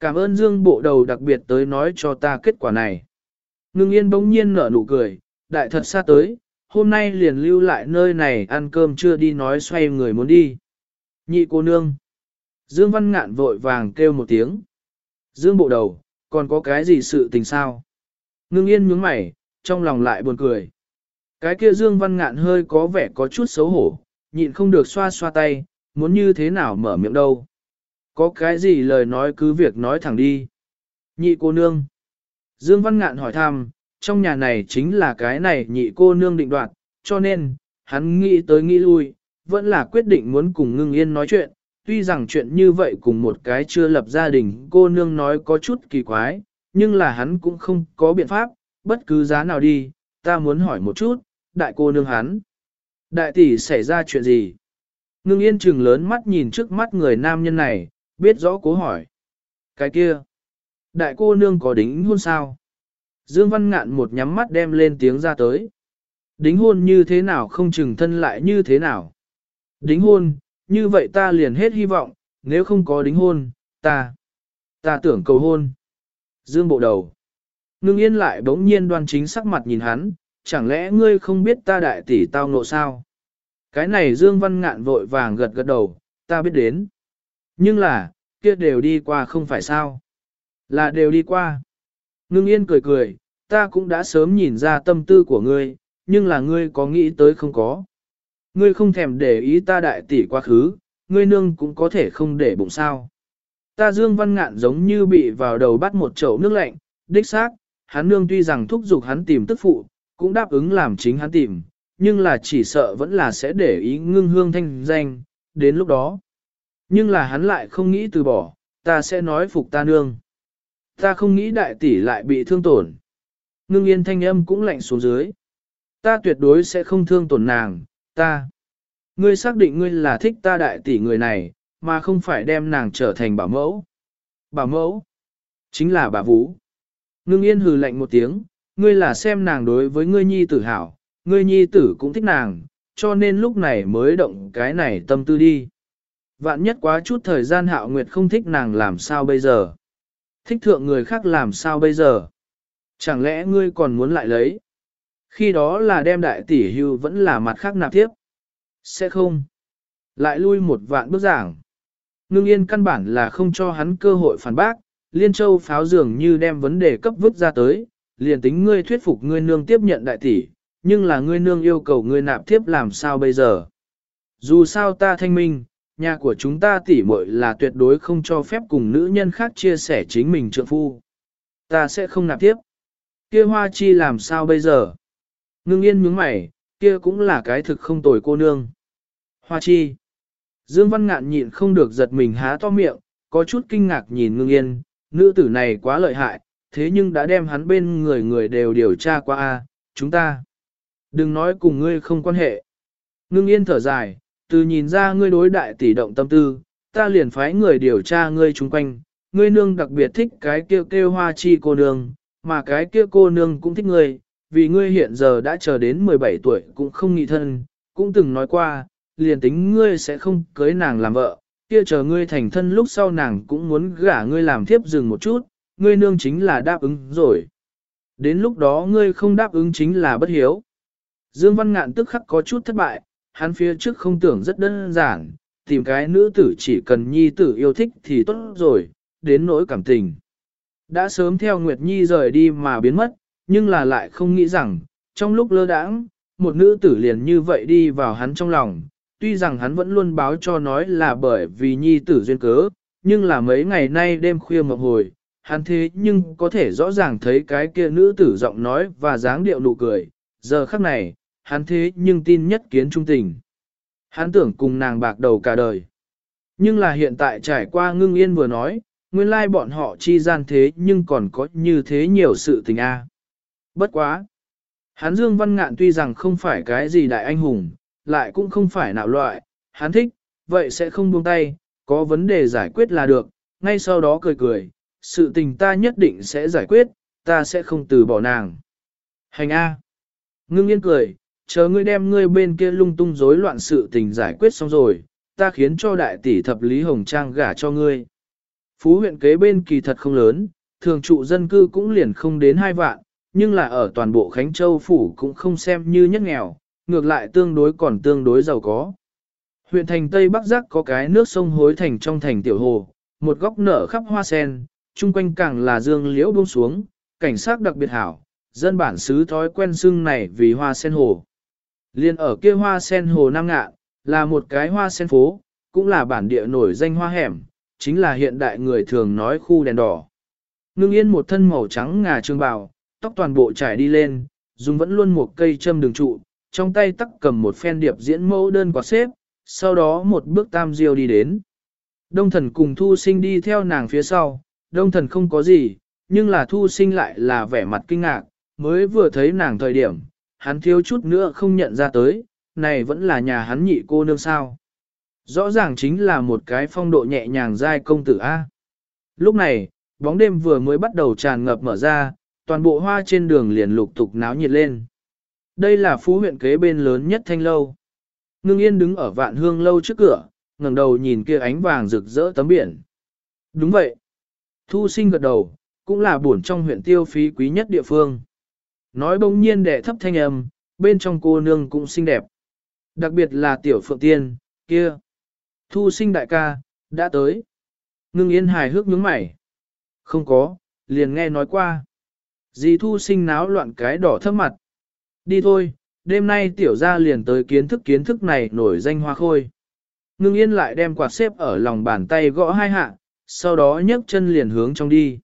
Cảm ơn Dương bộ đầu đặc biệt tới nói cho ta kết quả này. Ngưng yên bỗng nhiên nở nụ cười, đại thật xa tới, hôm nay liền lưu lại nơi này ăn cơm chưa đi nói xoay người muốn đi. Nhị cô nương. Dương Văn Ngạn vội vàng kêu một tiếng. Dương bộ đầu, còn có cái gì sự tình sao? Ngưng yên nhướng mày, trong lòng lại buồn cười. Cái kia Dương Văn Ngạn hơi có vẻ có chút xấu hổ, nhịn không được xoa xoa tay, muốn như thế nào mở miệng đâu. Có cái gì lời nói cứ việc nói thẳng đi. Nhị cô nương. Dương Văn Ngạn hỏi thăm, trong nhà này chính là cái này nhị cô nương định đoạt, cho nên, hắn nghĩ tới nghĩ lui, vẫn là quyết định muốn cùng ngưng yên nói chuyện, tuy rằng chuyện như vậy cùng một cái chưa lập gia đình cô nương nói có chút kỳ quái, nhưng là hắn cũng không có biện pháp, bất cứ giá nào đi, ta muốn hỏi một chút, đại cô nương hắn. Đại tỷ xảy ra chuyện gì? Ngưng yên trừng lớn mắt nhìn trước mắt người nam nhân này, biết rõ cố hỏi. Cái kia, đại cô nương có đính hôn sao? Dương Văn Ngạn một nhắm mắt đem lên tiếng ra tới. Đính hôn như thế nào không chừng thân lại như thế nào? Đính hôn, như vậy ta liền hết hy vọng, nếu không có đính hôn, ta, ta tưởng cầu hôn. Dương bộ đầu. Ngưng yên lại bỗng nhiên đoan chính sắc mặt nhìn hắn, chẳng lẽ ngươi không biết ta đại tỷ tao nộ sao? Cái này Dương Văn Ngạn vội vàng gật gật đầu, ta biết đến. Nhưng là, kia đều đi qua không phải sao? Là đều đi qua. Ngưng yên cười cười, ta cũng đã sớm nhìn ra tâm tư của ngươi, nhưng là ngươi có nghĩ tới không có. Ngươi không thèm để ý ta đại tỷ quá khứ, ngươi nương cũng có thể không để bụng sao. Ta Dương Văn Ngạn giống như bị vào đầu bắt một chậu nước lạnh, đích xác, hắn nương tuy rằng thúc giục hắn tìm tức phụ, cũng đáp ứng làm chính hắn tìm, nhưng là chỉ sợ vẫn là sẽ để ý ngưng hương thanh danh, đến lúc đó. Nhưng là hắn lại không nghĩ từ bỏ, ta sẽ nói phục ta nương. Ta không nghĩ đại tỷ lại bị thương tổn. Ngưng yên thanh âm cũng lạnh xuống dưới. Ta tuyệt đối sẽ không thương tổn nàng, ta. Ngươi xác định ngươi là thích ta đại tỷ người này, mà không phải đem nàng trở thành bảo mẫu. Bảo mẫu, chính là bà Vũ. Ngưng yên hừ lạnh một tiếng, ngươi là xem nàng đối với ngươi nhi tử hảo, ngươi nhi tử cũng thích nàng, cho nên lúc này mới động cái này tâm tư đi. Vạn nhất quá chút thời gian hạo nguyệt không thích nàng làm sao bây giờ? Thích thượng người khác làm sao bây giờ? Chẳng lẽ ngươi còn muốn lại lấy? Khi đó là đem đại tỷ hưu vẫn là mặt khác nạp tiếp. Sẽ không. Lại lui một vạn bước giảng. Ngưng yên căn bản là không cho hắn cơ hội phản bác, liên châu pháo dường như đem vấn đề cấp vứt ra tới, liền tính ngươi thuyết phục ngươi nương tiếp nhận đại tỷ, nhưng là ngươi nương yêu cầu ngươi nạp tiếp làm sao bây giờ. Dù sao ta thanh minh, nhà của chúng ta tỷ muội là tuyệt đối không cho phép cùng nữ nhân khác chia sẻ chính mình trượng phu. Ta sẽ không nạp tiếp. Kia hoa chi làm sao bây giờ? Ngưng yên nhướng mày, kia cũng là cái thực không tồi cô nương. Hoa chi. Dương Văn Ngạn nhịn không được giật mình há to miệng, có chút kinh ngạc nhìn ngưng yên, nữ tử này quá lợi hại, thế nhưng đã đem hắn bên người người đều điều tra qua a chúng ta. Đừng nói cùng ngươi không quan hệ. Ngưng yên thở dài, từ nhìn ra ngươi đối đại tỷ động tâm tư, ta liền phái người điều tra ngươi chung quanh, ngươi nương đặc biệt thích cái kêu kêu hoa chi cô nương, mà cái kia cô nương cũng thích ngươi, vì ngươi hiện giờ đã chờ đến 17 tuổi cũng không nghị thân, cũng từng nói qua, liền tính ngươi sẽ không cưới nàng làm vợ, kia chờ ngươi thành thân lúc sau nàng cũng muốn gả ngươi làm thiếp dừng một chút, ngươi nương chính là đáp ứng rồi. Đến lúc đó ngươi không đáp ứng chính là bất hiếu. Dương Văn Ngạn tức khắc có chút thất bại, hắn phía trước không tưởng rất đơn giản, tìm cái nữ tử chỉ cần nhi tử yêu thích thì tốt rồi, đến nỗi cảm tình. Đã sớm theo Nguyệt Nhi rời đi mà biến mất, nhưng là lại không nghĩ rằng, trong lúc lơ đãng, một nữ tử liền như vậy đi vào hắn trong lòng, tuy rằng hắn vẫn luôn báo cho nói là bởi vì Nhi tử duyên cớ, nhưng là mấy ngày nay đêm khuya mộng hồi, hắn thế nhưng có thể rõ ràng thấy cái kia nữ tử giọng nói và dáng điệu nụ cười, giờ khắc này, hắn thế nhưng tin nhất kiến trung tình. Hắn tưởng cùng nàng bạc đầu cả đời. Nhưng là hiện tại trải qua ngưng yên vừa nói, nguyên lai bọn họ chi gian thế nhưng còn có như thế nhiều sự tình a. Bất quá. Hắn Dương Văn Ngạn tuy rằng không phải cái gì đại anh hùng, lại cũng không phải nạo loại, hắn thích, vậy sẽ không buông tay, có vấn đề giải quyết là được, ngay sau đó cười cười, sự tình ta nhất định sẽ giải quyết, ta sẽ không từ bỏ nàng. Hành A. Ngưng yên cười, chờ ngươi đem ngươi bên kia lung tung rối loạn sự tình giải quyết xong rồi, ta khiến cho đại tỷ thập Lý Hồng Trang gả cho ngươi. Phú huyện kế bên kỳ thật không lớn, thường trụ dân cư cũng liền không đến hai vạn, nhưng là ở toàn bộ Khánh Châu Phủ cũng không xem như nhất nghèo, ngược lại tương đối còn tương đối giàu có. Huyện thành Tây Bắc Giác có cái nước sông hối thành trong thành tiểu hồ, một góc nở khắp hoa sen, chung quanh càng là dương liễu buông xuống, cảnh sát đặc biệt hảo, dân bản xứ thói quen xưng này vì hoa sen hồ. Liên ở kia hoa sen hồ Nam Ngạ, là một cái hoa sen phố, cũng là bản địa nổi danh hoa hẻm, chính là hiện đại người thường nói khu đèn đỏ. Ngưng yên một thân màu trắng ngà trương bào, tóc toàn bộ trải đi lên, dùng vẫn luôn một cây châm đường trụ, trong tay tắc cầm một phen điệp diễn mẫu đơn quạt xếp, sau đó một bước tam diêu đi đến. Đông thần cùng thu sinh đi theo nàng phía sau, đông thần không có gì, nhưng là thu sinh lại là vẻ mặt kinh ngạc, mới vừa thấy nàng thời điểm, hắn thiếu chút nữa không nhận ra tới, này vẫn là nhà hắn nhị cô nương sao. Rõ ràng chính là một cái phong độ nhẹ nhàng dai công tử A. Lúc này, bóng đêm vừa mới bắt đầu tràn ngập mở ra, toàn bộ hoa trên đường liền lục tục náo nhiệt lên. Đây là phú huyện kế bên lớn nhất thanh lâu. Ngưng yên đứng ở vạn hương lâu trước cửa, ngẩng đầu nhìn kia ánh vàng rực rỡ tấm biển. Đúng vậy. Thu sinh gật đầu, cũng là buồn trong huyện tiêu phí quý nhất địa phương. Nói bỗng nhiên đệ thấp thanh âm, bên trong cô nương cũng xinh đẹp. Đặc biệt là tiểu phượng tiên, kia. Thu sinh đại ca, đã tới. Ngưng yên hài hước nhướng mày. Không có, liền nghe nói qua. Dì thu sinh náo loạn cái đỏ thấp mặt. Đi thôi, đêm nay tiểu gia liền tới kiến thức kiến thức này nổi danh hoa khôi. Ngưng yên lại đem quạt xếp ở lòng bàn tay gõ hai hạ, sau đó nhấc chân liền hướng trong đi.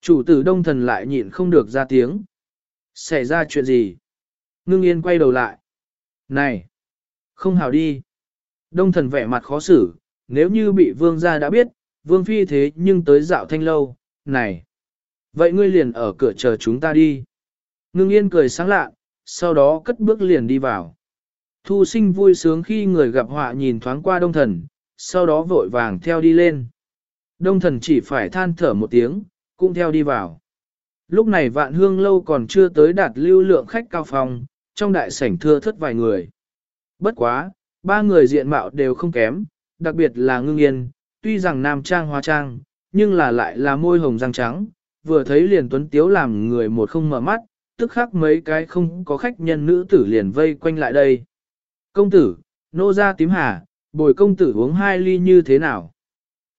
Chủ tử đông thần lại nhịn không được ra tiếng. Xảy ra chuyện gì? Ngưng yên quay đầu lại. Này! Không hào đi. Đông thần vẻ mặt khó xử, nếu như bị vương gia đã biết, vương phi thế nhưng tới dạo thanh lâu, này. Vậy ngươi liền ở cửa chờ chúng ta đi. Ngưng yên cười sáng lạ, sau đó cất bước liền đi vào. Thu sinh vui sướng khi người gặp họa nhìn thoáng qua đông thần, sau đó vội vàng theo đi lên. Đông thần chỉ phải than thở một tiếng, cũng theo đi vào. Lúc này vạn hương lâu còn chưa tới đạt lưu lượng khách cao phòng, trong đại sảnh thưa thất vài người. Bất quá, ba người diện mạo đều không kém, đặc biệt là ngưng yên, tuy rằng nam trang hóa trang, nhưng là lại là môi hồng răng trắng, vừa thấy liền tuấn tiếu làm người một không mở mắt, tức khắc mấy cái không có khách nhân nữ tử liền vây quanh lại đây. Công tử, nô ra tím hà, bồi công tử uống hai ly như thế nào?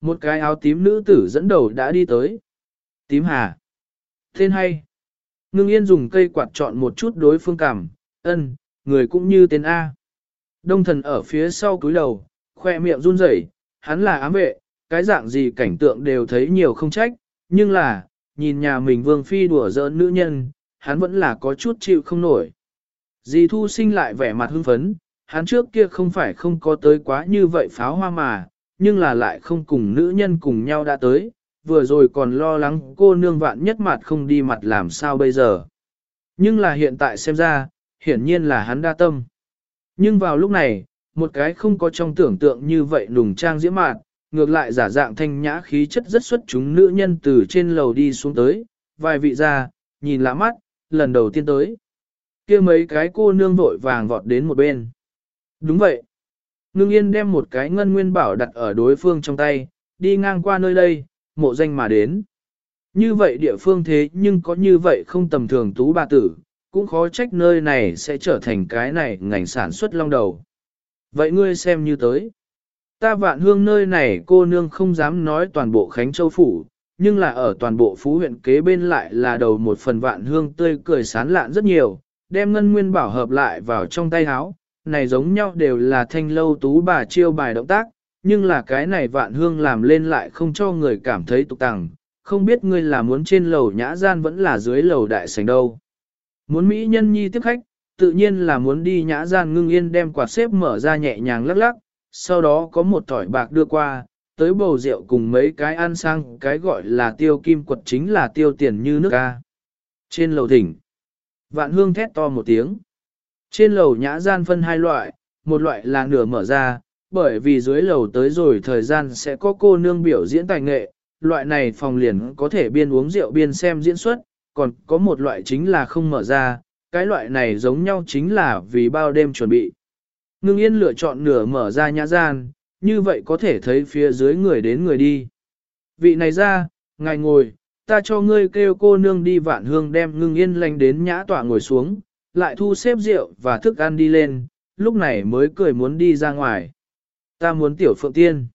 Một cái áo tím nữ tử dẫn đầu đã đi tới. Tím hà. Tên hay. Ngưng yên dùng cây quạt chọn một chút đối phương cảm, ân, người cũng như tên A. Đông thần ở phía sau cúi đầu, khoe miệng run rẩy, hắn là ám vệ, cái dạng gì cảnh tượng đều thấy nhiều không trách, nhưng là, nhìn nhà mình vương phi đùa giỡn nữ nhân, hắn vẫn là có chút chịu không nổi. Dì thu sinh lại vẻ mặt hưng phấn, hắn trước kia không phải không có tới quá như vậy pháo hoa mà, nhưng là lại không cùng nữ nhân cùng nhau đã tới, vừa rồi còn lo lắng cô nương vạn nhất mặt không đi mặt làm sao bây giờ. Nhưng là hiện tại xem ra, hiển nhiên là hắn đa tâm. Nhưng vào lúc này, một cái không có trong tưởng tượng như vậy nùng trang diễm mạn, ngược lại giả dạng thanh nhã khí chất rất xuất chúng nữ nhân từ trên lầu đi xuống tới, vài vị ra, nhìn lạ mắt, lần đầu tiên tới. kia mấy cái cô nương vội vàng vọt đến một bên. Đúng vậy. Ngưng yên đem một cái ngân nguyên bảo đặt ở đối phương trong tay, đi ngang qua nơi đây, mộ danh mà đến. Như vậy địa phương thế nhưng có như vậy không tầm thường tú bà tử, cũng khó trách nơi này sẽ trở thành cái này ngành sản xuất long đầu. Vậy ngươi xem như tới. Ta vạn hương nơi này cô nương không dám nói toàn bộ Khánh Châu Phủ, nhưng là ở toàn bộ phú huyện kế bên lại là đầu một phần vạn hương tươi cười sán lạn rất nhiều, đem ngân nguyên bảo hợp lại vào trong tay áo, này giống nhau đều là thanh lâu tú bà chiêu bài động tác, nhưng là cái này vạn hương làm lên lại không cho người cảm thấy tục tằng, không biết ngươi là muốn trên lầu nhã gian vẫn là dưới lầu đại sảnh đâu. Muốn Mỹ nhân nhi tiếp khách, tự nhiên là muốn đi nhã gian ngưng yên đem quạt xếp mở ra nhẹ nhàng lắc lắc, sau đó có một tỏi bạc đưa qua, tới bầu rượu cùng mấy cái ăn sang cái gọi là tiêu kim quật chính là tiêu tiền như nước ca. Trên lầu thỉnh, vạn hương thét to một tiếng. Trên lầu nhã gian phân hai loại, một loại là nửa mở ra, bởi vì dưới lầu tới rồi thời gian sẽ có cô nương biểu diễn tài nghệ, loại này phòng liền có thể biên uống rượu biên xem diễn xuất, còn có một loại chính là không mở ra, cái loại này giống nhau chính là vì bao đêm chuẩn bị. Ngưng yên lựa chọn nửa mở ra nhã gian, như vậy có thể thấy phía dưới người đến người đi. Vị này ra, ngài ngồi, ta cho ngươi kêu cô nương đi vạn hương đem ngưng yên lành đến nhã tọa ngồi xuống, lại thu xếp rượu và thức ăn đi lên, lúc này mới cười muốn đi ra ngoài. Ta muốn tiểu phượng tiên.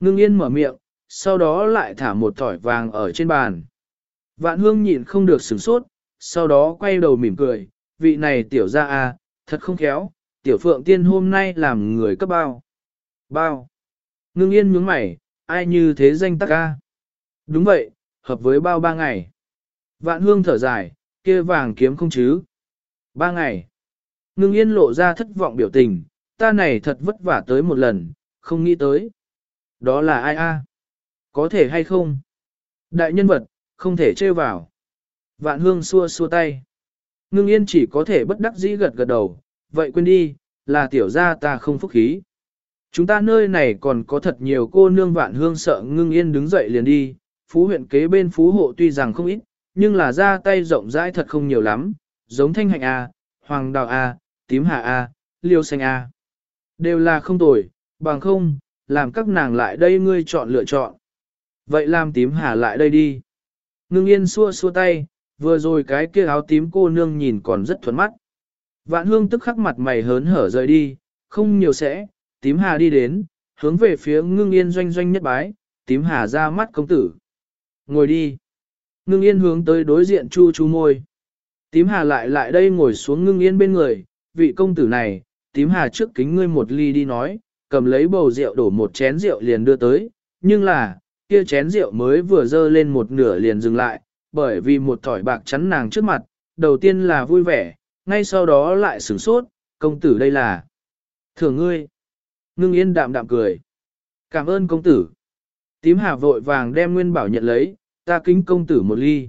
Ngưng yên mở miệng, sau đó lại thả một thỏi vàng ở trên bàn. Vạn hương nhịn không được sửng sốt, sau đó quay đầu mỉm cười, vị này tiểu ra à, thật không khéo, tiểu phượng tiên hôm nay làm người cấp bao. Bao. Ngưng yên nhướng mày, ai như thế danh tắc ca. Đúng vậy, hợp với bao ba ngày. Vạn hương thở dài, kia vàng kiếm không chứ. Ba ngày. Ngưng yên lộ ra thất vọng biểu tình, ta này thật vất vả tới một lần, không nghĩ tới. Đó là ai a? Có thể hay không? Đại nhân vật, không thể trêu vào. Vạn hương xua xua tay. Ngưng yên chỉ có thể bất đắc dĩ gật gật đầu, vậy quên đi, là tiểu gia ta không phúc khí. Chúng ta nơi này còn có thật nhiều cô nương vạn hương sợ ngưng yên đứng dậy liền đi, phú huyện kế bên phú hộ tuy rằng không ít, nhưng là ra tay rộng rãi thật không nhiều lắm, giống thanh hạnh A, hoàng đào A, tím hạ A, liêu xanh A. Đều là không tồi, bằng không, làm các nàng lại đây ngươi chọn lựa chọn. Vậy làm tím hà lại đây đi. Ngưng yên xua xua tay, vừa rồi cái kia áo tím cô nương nhìn còn rất thuần mắt. Vạn hương tức khắc mặt mày hớn hở rời đi, không nhiều sẽ, tím hà đi đến, hướng về phía ngưng yên doanh doanh nhất bái, tím hà ra mắt công tử. Ngồi đi. Ngưng yên hướng tới đối diện chu chu môi. Tím hà lại lại đây ngồi xuống ngưng yên bên người, vị công tử này, tím hà trước kính ngươi một ly đi nói, cầm lấy bầu rượu đổ một chén rượu liền đưa tới, nhưng là, kia chén rượu mới vừa dơ lên một nửa liền dừng lại, bởi vì một thỏi bạc chắn nàng trước mặt, đầu tiên là vui vẻ, ngay sau đó lại sửng sốt, công tử đây là thưởng ngươi. Ngưng yên đạm đạm cười. Cảm ơn công tử. Tím hà vội vàng đem nguyên bảo nhận lấy, ta kính công tử một ly.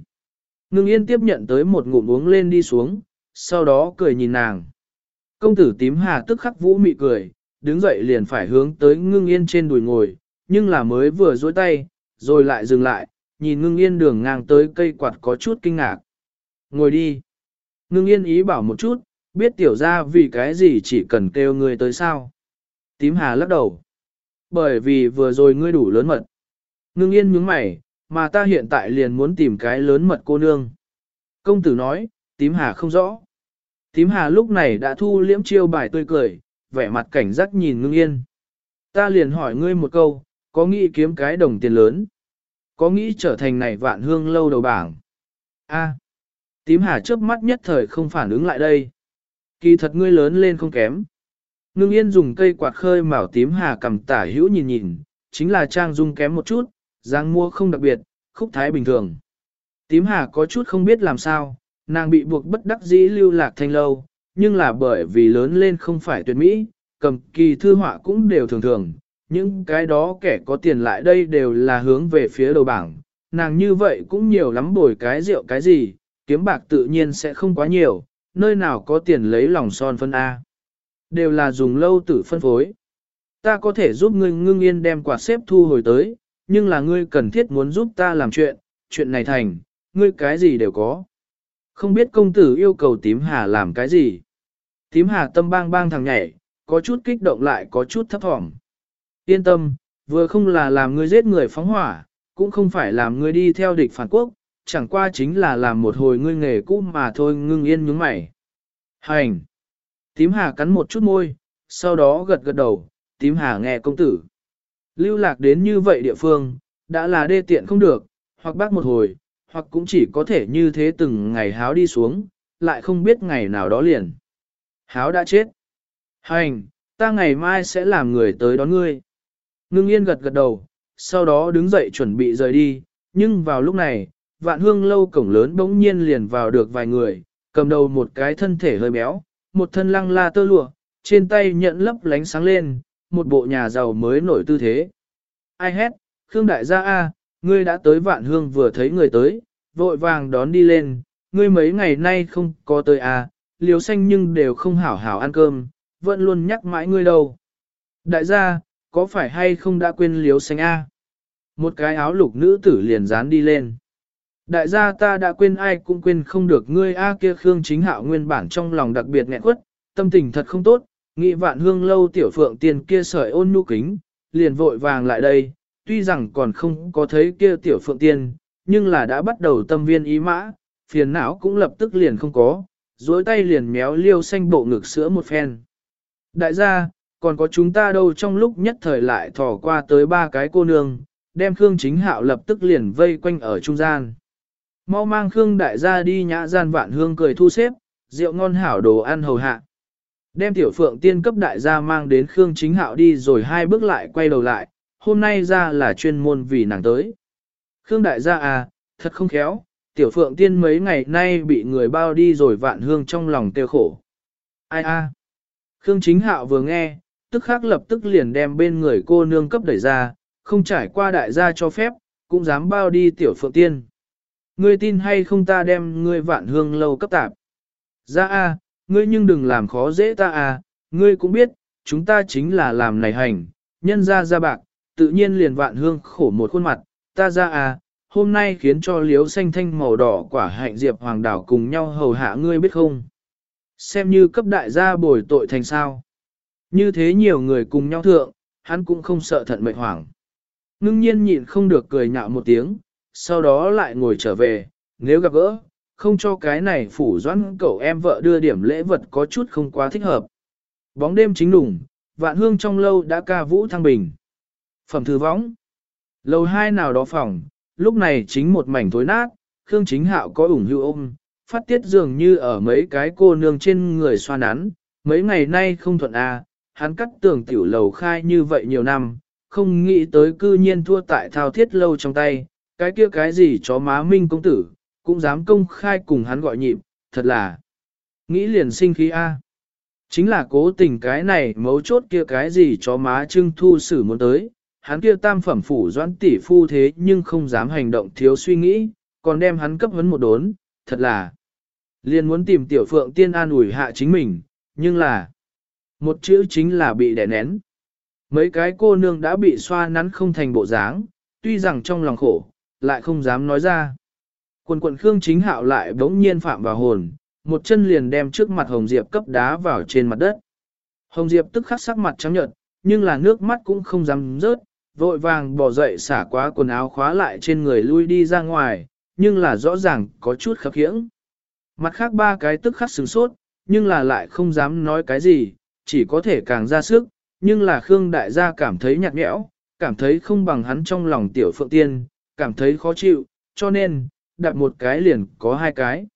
Ngưng yên tiếp nhận tới một ngụm uống lên đi xuống, sau đó cười nhìn nàng. Công tử tím hà tức khắc vũ mị cười, đứng dậy liền phải hướng tới ngưng yên trên đùi ngồi, nhưng là mới vừa dối tay, rồi lại dừng lại, nhìn ngưng yên đường ngang tới cây quạt có chút kinh ngạc. Ngồi đi. Ngưng yên ý bảo một chút, biết tiểu ra vì cái gì chỉ cần kêu người tới sao. Tím hà lắc đầu. Bởi vì vừa rồi ngươi đủ lớn mật. Ngưng yên nhướng mày, mà ta hiện tại liền muốn tìm cái lớn mật cô nương. Công tử nói, tím hà không rõ. Tím hà lúc này đã thu liễm chiêu bài tươi cười, vẻ mặt cảnh giác nhìn ngưng yên. Ta liền hỏi ngươi một câu, có nghĩ kiếm cái đồng tiền lớn? Có nghĩ trở thành này vạn hương lâu đầu bảng? A. tím hà trước mắt nhất thời không phản ứng lại đây. Kỳ thật ngươi lớn lên không kém. Ngưng yên dùng cây quạt khơi màu tím hà cầm tả hữu nhìn nhìn, chính là trang dung kém một chút, dáng mua không đặc biệt, khúc thái bình thường. Tím hà có chút không biết làm sao, nàng bị buộc bất đắc dĩ lưu lạc thanh lâu, nhưng là bởi vì lớn lên không phải tuyệt mỹ, cầm kỳ thư họa cũng đều thường thường, những cái đó kẻ có tiền lại đây đều là hướng về phía đầu bảng, nàng như vậy cũng nhiều lắm bồi cái rượu cái gì, kiếm bạc tự nhiên sẽ không quá nhiều, nơi nào có tiền lấy lòng son phân A. Đều là dùng lâu tử phân phối. Ta có thể giúp ngươi ngưng yên đem quạt xếp thu hồi tới, nhưng là ngươi cần thiết muốn giúp ta làm chuyện, chuyện này thành, ngươi cái gì đều có. Không biết công tử yêu cầu tím hà làm cái gì. Tím hà tâm bang bang thằng nhảy, có chút kích động lại có chút thấp thỏm. Yên tâm, vừa không là làm ngươi giết người phóng hỏa, cũng không phải làm ngươi đi theo địch phản quốc, chẳng qua chính là làm một hồi ngươi nghề cũ mà thôi ngưng yên nhướng mày. Hành! Tím hà cắn một chút môi, sau đó gật gật đầu, tím hà nghe công tử. Lưu lạc đến như vậy địa phương, đã là đê tiện không được, hoặc bác một hồi, hoặc cũng chỉ có thể như thế từng ngày háo đi xuống, lại không biết ngày nào đó liền. Háo đã chết. Hành, ta ngày mai sẽ làm người tới đón ngươi. Ngưng yên gật gật đầu, sau đó đứng dậy chuẩn bị rời đi, nhưng vào lúc này, vạn hương lâu cổng lớn bỗng nhiên liền vào được vài người, cầm đầu một cái thân thể hơi béo, một thân lăng la tơ lụa, trên tay nhận lấp lánh sáng lên, một bộ nhà giàu mới nổi tư thế. Ai hét, Khương đại gia A, ngươi đã tới vạn hương vừa thấy người tới, vội vàng đón đi lên, ngươi mấy ngày nay không có tới à? liều xanh nhưng đều không hảo hảo ăn cơm, vẫn luôn nhắc mãi ngươi đâu. Đại gia, có phải hay không đã quên liều xanh A? Một cái áo lục nữ tử liền dán đi lên. Đại gia ta đã quên ai cũng quên không được ngươi A kia Khương chính hạo nguyên bản trong lòng đặc biệt nghẹn quất, tâm tình thật không tốt, nghị vạn hương lâu tiểu phượng tiền kia sợi ôn nhu kính, liền vội vàng lại đây, tuy rằng còn không có thấy kia tiểu phượng tiên, nhưng là đã bắt đầu tâm viên ý mã, phiền não cũng lập tức liền không có, dối tay liền méo liêu xanh bộ ngực sữa một phen. Đại gia, còn có chúng ta đâu trong lúc nhất thời lại thò qua tới ba cái cô nương, đem Khương Chính Hạo lập tức liền vây quanh ở trung gian. Mau mang Khương đại gia đi nhã gian vạn hương cười thu xếp, rượu ngon hảo đồ ăn hầu hạ. Đem tiểu phượng tiên cấp đại gia mang đến Khương Chính Hạo đi rồi hai bước lại quay đầu lại, hôm nay ra là chuyên môn vì nàng tới. Khương đại gia à, thật không khéo, tiểu phượng tiên mấy ngày nay bị người bao đi rồi vạn hương trong lòng tiêu khổ. Ai a? Khương Chính Hạo vừa nghe, tức khắc lập tức liền đem bên người cô nương cấp đẩy ra, không trải qua đại gia cho phép, cũng dám bao đi tiểu phượng tiên. Ngươi tin hay không ta đem ngươi vạn hương lâu cấp tạp. Ra a, ngươi nhưng đừng làm khó dễ ta a, ngươi cũng biết, chúng ta chính là làm này hành, nhân ra ra bạc, tự nhiên liền vạn hương khổ một khuôn mặt, ta ra à, hôm nay khiến cho liếu xanh thanh màu đỏ quả hạnh diệp hoàng đảo cùng nhau hầu hạ ngươi biết không. Xem như cấp đại gia bồi tội thành sao. Như thế nhiều người cùng nhau thượng, hắn cũng không sợ thận mệnh hoảng. Ngưng nhiên nhịn không được cười nhạo một tiếng, sau đó lại ngồi trở về, nếu gặp gỡ, không cho cái này phủ doãn cậu em vợ đưa điểm lễ vật có chút không quá thích hợp. Bóng đêm chính đủng, vạn hương trong lâu đã ca vũ thăng bình. Phẩm thư võng. Lầu hai nào đó phòng, lúc này chính một mảnh thối nát, Khương Chính Hạo có ủng hưu ôm, phát tiết dường như ở mấy cái cô nương trên người xoa nắn, mấy ngày nay không thuận à, hắn cắt tường tiểu lầu khai như vậy nhiều năm, không nghĩ tới cư nhiên thua tại thao thiết lâu trong tay, cái kia cái gì chó má minh công tử, cũng dám công khai cùng hắn gọi nhịp, thật là nghĩ liền sinh khí a. Chính là cố tình cái này mấu chốt kia cái gì chó má trưng thu xử muốn tới, hắn kia tam phẩm phủ doãn tỷ phu thế nhưng không dám hành động thiếu suy nghĩ, còn đem hắn cấp vấn một đốn, thật là liền muốn tìm tiểu phượng tiên an ủi hạ chính mình, nhưng là một chữ chính là bị đè nén. Mấy cái cô nương đã bị xoa nắn không thành bộ dáng, tuy rằng trong lòng khổ, lại không dám nói ra. Quần quận Khương chính hạo lại bỗng nhiên phạm vào hồn, một chân liền đem trước mặt Hồng Diệp cấp đá vào trên mặt đất. Hồng Diệp tức khắc sắc mặt trắng nhợt, nhưng là nước mắt cũng không dám rớt, vội vàng bỏ dậy xả quá quần áo khóa lại trên người lui đi ra ngoài, nhưng là rõ ràng có chút khập khiễng. Mặt khác ba cái tức khắc sửng sốt, nhưng là lại không dám nói cái gì, chỉ có thể càng ra sức, nhưng là Khương đại gia cảm thấy nhạt nhẽo, cảm thấy không bằng hắn trong lòng tiểu phượng tiên, cảm thấy khó chịu, cho nên, đặt một cái liền có hai cái.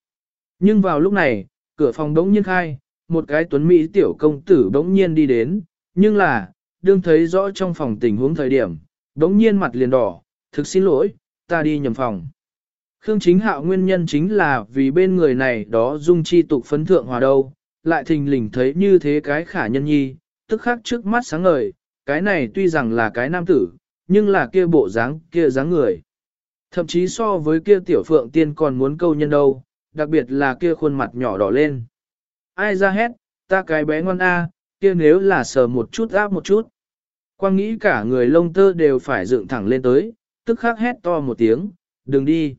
Nhưng vào lúc này, cửa phòng đống nhiên khai, một cái tuấn Mỹ tiểu công tử đống nhiên đi đến, nhưng là, đương thấy rõ trong phòng tình huống thời điểm, đống nhiên mặt liền đỏ, thực xin lỗi, ta đi nhầm phòng. Khương chính hạo nguyên nhân chính là vì bên người này đó dung chi tục phấn thượng hòa đâu, lại thình lình thấy như thế cái khả nhân nhi, tức khắc trước mắt sáng ngời, cái này tuy rằng là cái nam tử, nhưng là kia bộ dáng kia dáng người. Thậm chí so với kia tiểu phượng tiên còn muốn câu nhân đâu, đặc biệt là kia khuôn mặt nhỏ đỏ lên. Ai ra hét, ta cái bé ngon a, kia nếu là sờ một chút áp một chút. Quang nghĩ cả người lông tơ đều phải dựng thẳng lên tới, tức khắc hét to một tiếng, đừng đi.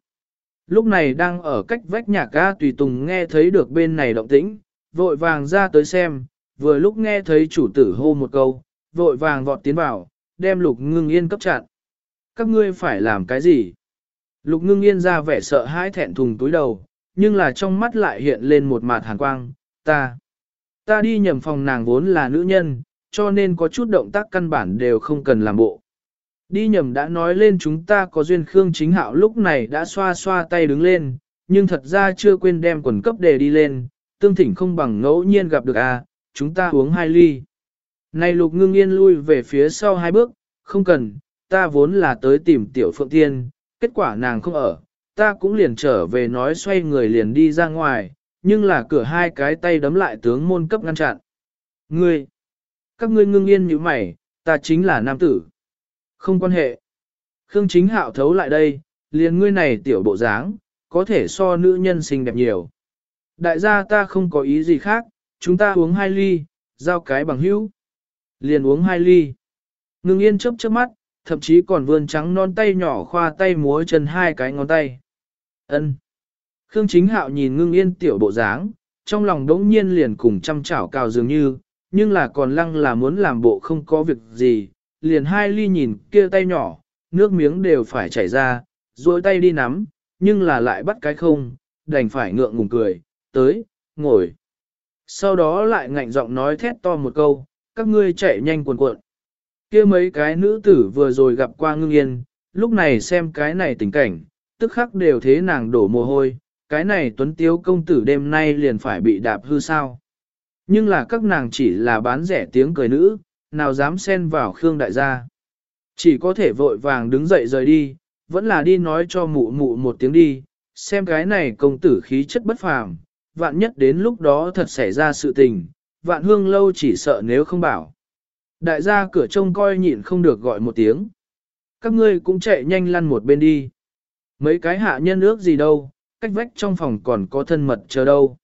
Lúc này đang ở cách vách nhà ca tùy tùng nghe thấy được bên này động tĩnh, vội vàng ra tới xem, vừa lúc nghe thấy chủ tử hô một câu, vội vàng vọt tiến vào, đem lục ngưng yên cấp chặn. Các ngươi phải làm cái gì? Lục ngưng yên ra vẻ sợ hãi thẹn thùng túi đầu, nhưng là trong mắt lại hiện lên một mặt hàn quang, ta. Ta đi nhầm phòng nàng vốn là nữ nhân, cho nên có chút động tác căn bản đều không cần làm bộ. Đi nhầm đã nói lên chúng ta có duyên Khương Chính Hạo lúc này đã xoa xoa tay đứng lên, nhưng thật ra chưa quên đem quần cấp đề đi lên, tương thỉnh không bằng ngẫu nhiên gặp được à, chúng ta uống hai ly. Này lục ngưng yên lui về phía sau hai bước, không cần, ta vốn là tới tìm tiểu phượng tiên, kết quả nàng không ở, ta cũng liền trở về nói xoay người liền đi ra ngoài, nhưng là cửa hai cái tay đấm lại tướng môn cấp ngăn chặn. Ngươi, các ngươi ngưng yên như mày, ta chính là nam tử. Không quan hệ. Khương chính hạo thấu lại đây, liền ngươi này tiểu bộ dáng, có thể so nữ nhân xinh đẹp nhiều. Đại gia ta không có ý gì khác, chúng ta uống hai ly, giao cái bằng hữu. Liền uống hai ly. Ngưng yên chớp chớp mắt, thậm chí còn vươn trắng non tay nhỏ khoa tay múa chân hai cái ngón tay. Ân. Khương chính hạo nhìn ngưng yên tiểu bộ dáng, trong lòng đống nhiên liền cùng chăm chảo cào dường như, nhưng là còn lăng là muốn làm bộ không có việc gì, liền hai ly nhìn kia tay nhỏ, nước miếng đều phải chảy ra, rồi tay đi nắm, nhưng là lại bắt cái không, đành phải ngượng ngùng cười, tới, ngồi. Sau đó lại ngạnh giọng nói thét to một câu, các ngươi chạy nhanh cuồn cuộn. kia mấy cái nữ tử vừa rồi gặp qua ngưng yên, lúc này xem cái này tình cảnh, tức khắc đều thế nàng đổ mồ hôi, cái này tuấn tiếu công tử đêm nay liền phải bị đạp hư sao. Nhưng là các nàng chỉ là bán rẻ tiếng cười nữ, nào dám xen vào Khương đại gia. Chỉ có thể vội vàng đứng dậy rời đi, vẫn là đi nói cho mụ mụ một tiếng đi, xem cái này công tử khí chất bất phàm, vạn nhất đến lúc đó thật xảy ra sự tình, vạn hương lâu chỉ sợ nếu không bảo. Đại gia cửa trông coi nhịn không được gọi một tiếng. Các ngươi cũng chạy nhanh lăn một bên đi. Mấy cái hạ nhân ước gì đâu, cách vách trong phòng còn có thân mật chờ đâu.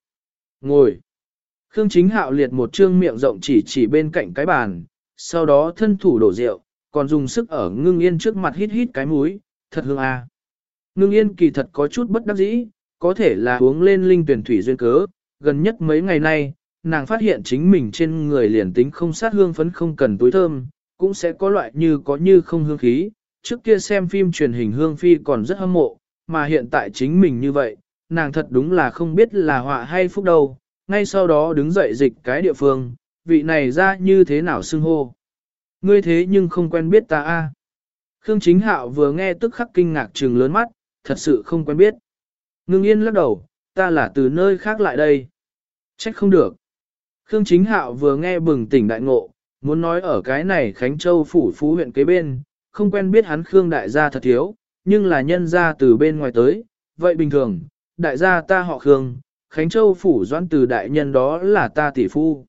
Ngồi. Khương chính hạo liệt một trương miệng rộng chỉ chỉ bên cạnh cái bàn, sau đó thân thủ đổ rượu, còn dùng sức ở ngưng yên trước mặt hít hít cái mũi, thật hương. À. Ngưng yên kỳ thật có chút bất đắc dĩ, có thể là uống lên linh tuyển thủy duyên cớ, gần nhất mấy ngày nay, nàng phát hiện chính mình trên người liền tính không sát hương phấn không cần túi thơm, cũng sẽ có loại như có như không hương khí. Trước kia xem phim truyền hình hương phi còn rất hâm mộ, mà hiện tại chính mình như vậy, nàng thật đúng là không biết là họa hay phúc đâu. Ngay sau đó đứng dậy dịch cái địa phương, vị này ra như thế nào xưng hô. Ngươi thế nhưng không quen biết ta a. Khương Chính Hạo vừa nghe tức khắc kinh ngạc trừng lớn mắt, thật sự không quen biết. Ngưng yên lắc đầu, ta là từ nơi khác lại đây. Trách không được. Khương Chính Hạo vừa nghe bừng tỉnh đại ngộ, muốn nói ở cái này Khánh Châu phủ phú huyện kế bên, không quen biết hắn Khương đại gia thật thiếu, nhưng là nhân gia từ bên ngoài tới, vậy bình thường, đại gia ta họ Khương, Khánh Châu phủ doãn từ đại nhân đó là ta tỷ phu.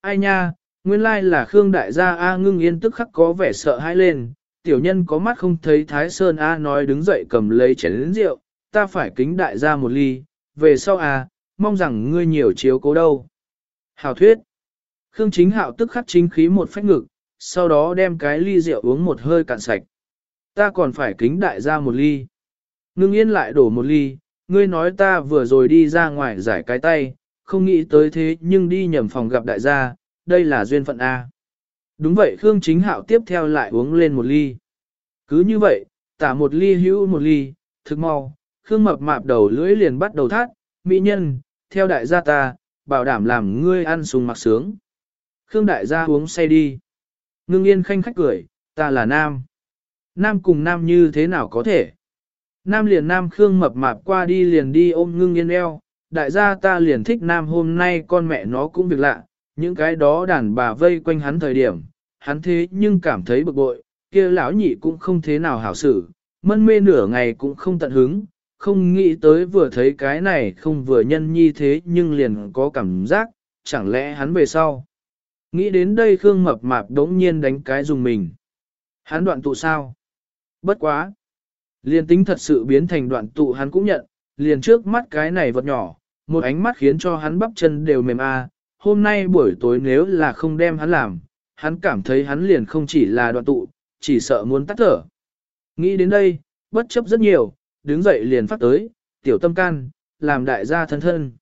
Ai nha, nguyên lai là Khương đại gia A ngưng yên tức khắc có vẻ sợ hãi lên, tiểu nhân có mắt không thấy Thái Sơn A nói đứng dậy cầm lấy chén rượu, ta phải kính đại gia một ly, về sau A, mong rằng ngươi nhiều chiếu cố đâu. Hào thuyết. Khương chính hạo tức khắc chính khí một phách ngực, sau đó đem cái ly rượu uống một hơi cạn sạch. Ta còn phải kính đại gia một ly. Ngưng yên lại đổ một ly, ngươi nói ta vừa rồi đi ra ngoài giải cái tay, không nghĩ tới thế nhưng đi nhầm phòng gặp đại gia, đây là duyên phận A. Đúng vậy Khương Chính Hạo tiếp theo lại uống lên một ly. Cứ như vậy, tả một ly hữu một ly, thực mau, Khương mập mạp đầu lưỡi liền bắt đầu thắt, mỹ nhân, theo đại gia ta, bảo đảm làm ngươi ăn sung mặc sướng. Khương đại gia uống say đi. Ngưng yên khanh khách cười, ta là nam. Nam cùng nam như thế nào có thể? Nam liền nam Khương mập mạp qua đi liền đi ôm ngưng yên eo, đại gia ta liền thích nam hôm nay con mẹ nó cũng việc lạ, những cái đó đàn bà vây quanh hắn thời điểm, hắn thế nhưng cảm thấy bực bội, kia lão nhị cũng không thế nào hảo xử, mân mê nửa ngày cũng không tận hứng, không nghĩ tới vừa thấy cái này không vừa nhân nhi thế nhưng liền có cảm giác, chẳng lẽ hắn về sau. Nghĩ đến đây Khương mập mạp đống nhiên đánh cái dùng mình. Hắn đoạn tụ sao? Bất quá. Liền tính thật sự biến thành đoạn tụ hắn cũng nhận, liền trước mắt cái này vật nhỏ, một ánh mắt khiến cho hắn bắp chân đều mềm a. hôm nay buổi tối nếu là không đem hắn làm, hắn cảm thấy hắn liền không chỉ là đoạn tụ, chỉ sợ muốn tắt thở. Nghĩ đến đây, bất chấp rất nhiều, đứng dậy liền phát tới, tiểu tâm can, làm đại gia thân thân.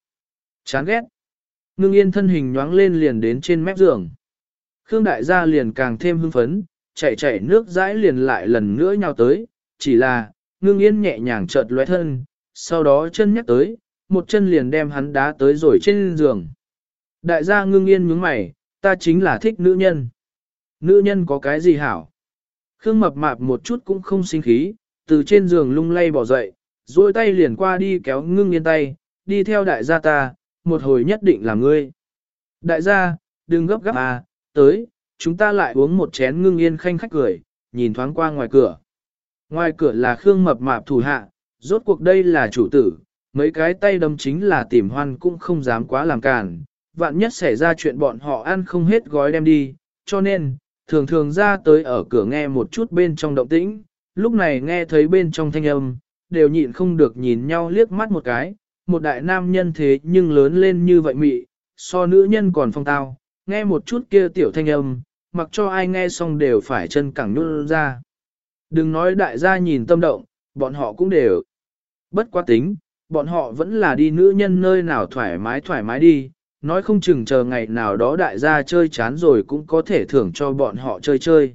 Chán ghét. Ngưng yên thân hình nhoáng lên liền đến trên mép giường. Khương đại gia liền càng thêm hưng phấn, chạy chạy nước dãi liền lại lần nữa nhau tới, chỉ là, ngưng yên nhẹ nhàng chợt lóe thân, sau đó chân nhắc tới, một chân liền đem hắn đá tới rồi trên giường. Đại gia ngưng yên nhướng mày, ta chính là thích nữ nhân. Nữ nhân có cái gì hảo? Khương mập mạp một chút cũng không sinh khí, từ trên giường lung lay bỏ dậy, duỗi tay liền qua đi kéo ngưng yên tay, đi theo đại gia ta, một hồi nhất định là ngươi. Đại gia, đừng gấp gáp à, tới, chúng ta lại uống một chén ngưng yên khanh khách cười, nhìn thoáng qua ngoài cửa. Ngoài cửa là Khương Mập Mạp thủ hạ, rốt cuộc đây là chủ tử, mấy cái tay đâm chính là tìm hoan cũng không dám quá làm cản, vạn nhất xảy ra chuyện bọn họ ăn không hết gói đem đi, cho nên, thường thường ra tới ở cửa nghe một chút bên trong động tĩnh, lúc này nghe thấy bên trong thanh âm, đều nhịn không được nhìn nhau liếc mắt một cái, một đại nam nhân thế nhưng lớn lên như vậy mị, so nữ nhân còn phong tao, nghe một chút kia tiểu thanh âm, mặc cho ai nghe xong đều phải chân cẳng nhún ra. Đừng nói đại gia nhìn tâm động, bọn họ cũng đều. Bất quá tính, bọn họ vẫn là đi nữ nhân nơi nào thoải mái thoải mái đi, nói không chừng chờ ngày nào đó đại gia chơi chán rồi cũng có thể thưởng cho bọn họ chơi chơi.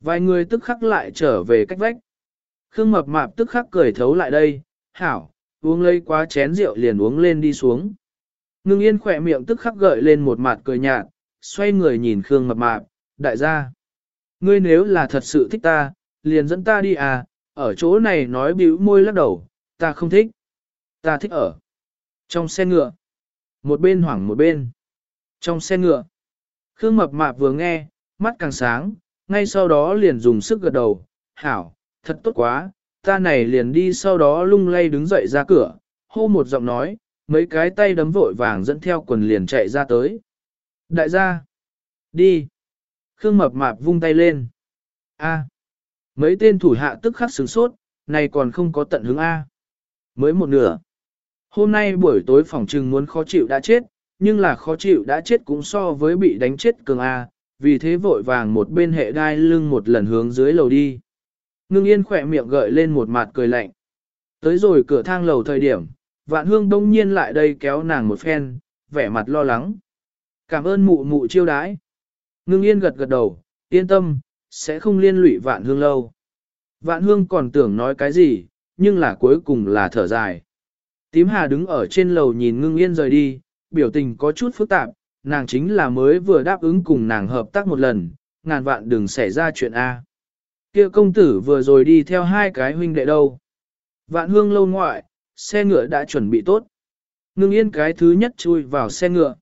Vài người tức khắc lại trở về cách vách. Khương mập mạp tức khắc cười thấu lại đây, hảo, uống lấy quá chén rượu liền uống lên đi xuống. Ngưng yên khỏe miệng tức khắc gợi lên một mặt cười nhạt, xoay người nhìn Khương mập mạp, đại gia. Ngươi nếu là thật sự thích ta, liền dẫn ta đi à, ở chỗ này nói bĩu môi lắc đầu, ta không thích. Ta thích ở. Trong xe ngựa. Một bên hoảng một bên. Trong xe ngựa. Khương mập mạp vừa nghe, mắt càng sáng, ngay sau đó liền dùng sức gật đầu, hảo, thật tốt quá, ta này liền đi sau đó lung lay đứng dậy ra cửa, hô một giọng nói, mấy cái tay đấm vội vàng dẫn theo quần liền chạy ra tới. Đại gia, đi. Khương mập mạp vung tay lên. A. Mấy tên thủ hạ tức khắc sửng sốt, này còn không có tận hướng A. Mới một nửa. Hôm nay buổi tối phòng trừng muốn khó chịu đã chết, nhưng là khó chịu đã chết cũng so với bị đánh chết cường A, vì thế vội vàng một bên hệ đai lưng một lần hướng dưới lầu đi. Ngưng yên khỏe miệng gợi lên một mặt cười lạnh. Tới rồi cửa thang lầu thời điểm, vạn hương đông nhiên lại đây kéo nàng một phen, vẻ mặt lo lắng. Cảm ơn mụ mụ chiêu đãi. Ngưng yên gật gật đầu, yên tâm, sẽ không liên lụy vạn hương lâu. Vạn hương còn tưởng nói cái gì, nhưng là cuối cùng là thở dài. Tím hà đứng ở trên lầu nhìn ngưng yên rời đi, biểu tình có chút phức tạp, nàng chính là mới vừa đáp ứng cùng nàng hợp tác một lần, ngàn vạn đừng xảy ra chuyện A. kia công tử vừa rồi đi theo hai cái huynh đệ đâu. Vạn hương lâu ngoại, xe ngựa đã chuẩn bị tốt. Ngưng yên cái thứ nhất chui vào xe ngựa.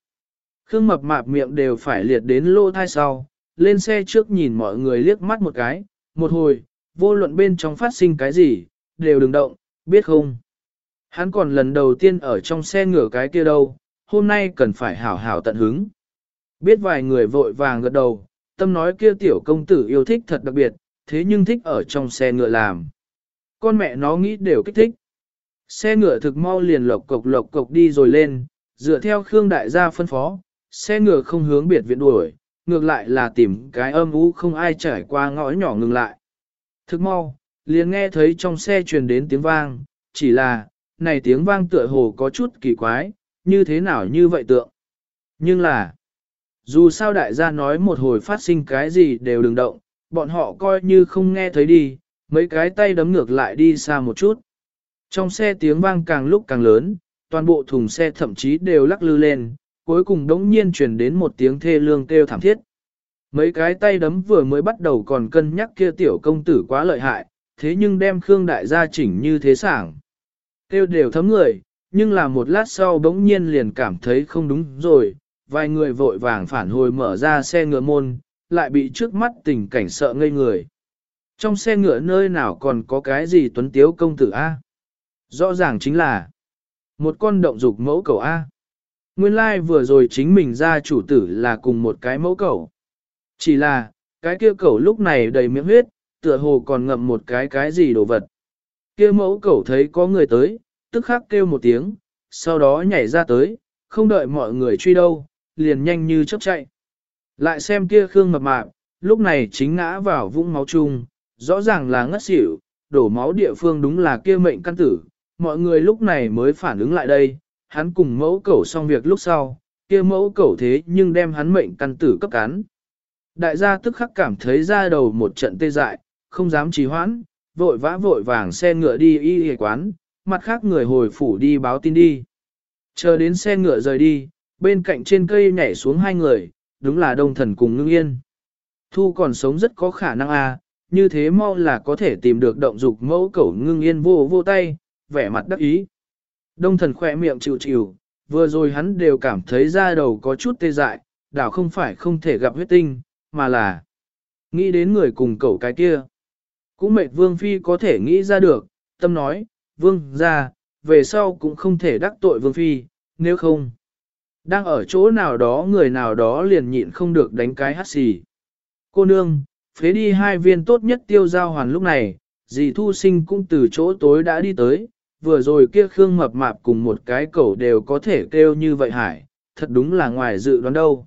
Khương mập mạp miệng đều phải liệt đến lô thai sau, lên xe trước nhìn mọi người liếc mắt một cái, một hồi, vô luận bên trong phát sinh cái gì, đều đừng động, biết không? Hắn còn lần đầu tiên ở trong xe ngựa cái kia đâu, hôm nay cần phải hảo hảo tận hứng. Biết vài người vội vàng gật đầu, tâm nói kia tiểu công tử yêu thích thật đặc biệt, thế nhưng thích ở trong xe ngựa làm. Con mẹ nó nghĩ đều kích thích. Xe ngựa thực mau liền lộc cộc lộc cộc đi rồi lên, dựa theo Khương Đại gia phân phó, xe ngựa không hướng biệt viện đuổi, ngược lại là tìm cái âm ú không ai trải qua ngõ nhỏ ngừng lại. thực mau, liền nghe thấy trong xe truyền đến tiếng vang, chỉ là, này tiếng vang tựa hồ có chút kỳ quái, như thế nào như vậy tượng. Nhưng là, dù sao đại gia nói một hồi phát sinh cái gì đều đừng động, bọn họ coi như không nghe thấy đi, mấy cái tay đấm ngược lại đi xa một chút. Trong xe tiếng vang càng lúc càng lớn, toàn bộ thùng xe thậm chí đều lắc lư lên, cuối cùng đống nhiên truyền đến một tiếng thê lương kêu thảm thiết. Mấy cái tay đấm vừa mới bắt đầu còn cân nhắc kia tiểu công tử quá lợi hại, thế nhưng đem Khương Đại gia chỉnh như thế sảng. Kêu đều thấm người, nhưng là một lát sau bỗng nhiên liền cảm thấy không đúng rồi, vài người vội vàng phản hồi mở ra xe ngựa môn, lại bị trước mắt tình cảnh sợ ngây người. Trong xe ngựa nơi nào còn có cái gì tuấn tiếu công tử A? Rõ ràng chính là một con động dục mẫu cầu A. Nguyên lai like vừa rồi chính mình ra chủ tử là cùng một cái mẫu cầu. Chỉ là, cái kia cầu lúc này đầy miệng huyết, tựa hồ còn ngậm một cái cái gì đồ vật. Kia mẫu cầu thấy có người tới, tức khắc kêu một tiếng, sau đó nhảy ra tới, không đợi mọi người truy đâu, liền nhanh như chớp chạy. Lại xem kia Khương mập mạp, lúc này chính ngã vào vũng máu chung, rõ ràng là ngất xỉu, đổ máu địa phương đúng là kia mệnh căn tử, mọi người lúc này mới phản ứng lại đây, hắn cùng mẫu cẩu xong việc lúc sau, kia mẫu cẩu thế nhưng đem hắn mệnh căn tử cấp cán. Đại gia tức khắc cảm thấy ra đầu một trận tê dại, không dám trì hoãn, vội vã vội vàng xe ngựa đi y y quán, mặt khác người hồi phủ đi báo tin đi. Chờ đến xe ngựa rời đi, bên cạnh trên cây nhảy xuống hai người, đúng là đông thần cùng ngưng yên. Thu còn sống rất có khả năng à, như thế mau là có thể tìm được động dục mẫu cẩu ngưng yên vô vô tay, vẻ mặt đắc ý. Đông thần khỏe miệng chịu chịu, vừa rồi hắn đều cảm thấy da đầu có chút tê dại, đảo không phải không thể gặp huyết tinh, mà là nghĩ đến người cùng cậu cái kia. Cũng mệt vương phi có thể nghĩ ra được, tâm nói, vương ra, về sau cũng không thể đắc tội vương phi, nếu không. Đang ở chỗ nào đó người nào đó liền nhịn không được đánh cái hát xì. Cô nương, phế đi hai viên tốt nhất tiêu giao hoàn lúc này, dì thu sinh cũng từ chỗ tối đã đi tới, vừa rồi kia khương mập mạp cùng một cái cẩu đều có thể kêu như vậy hải, thật đúng là ngoài dự đoán đâu.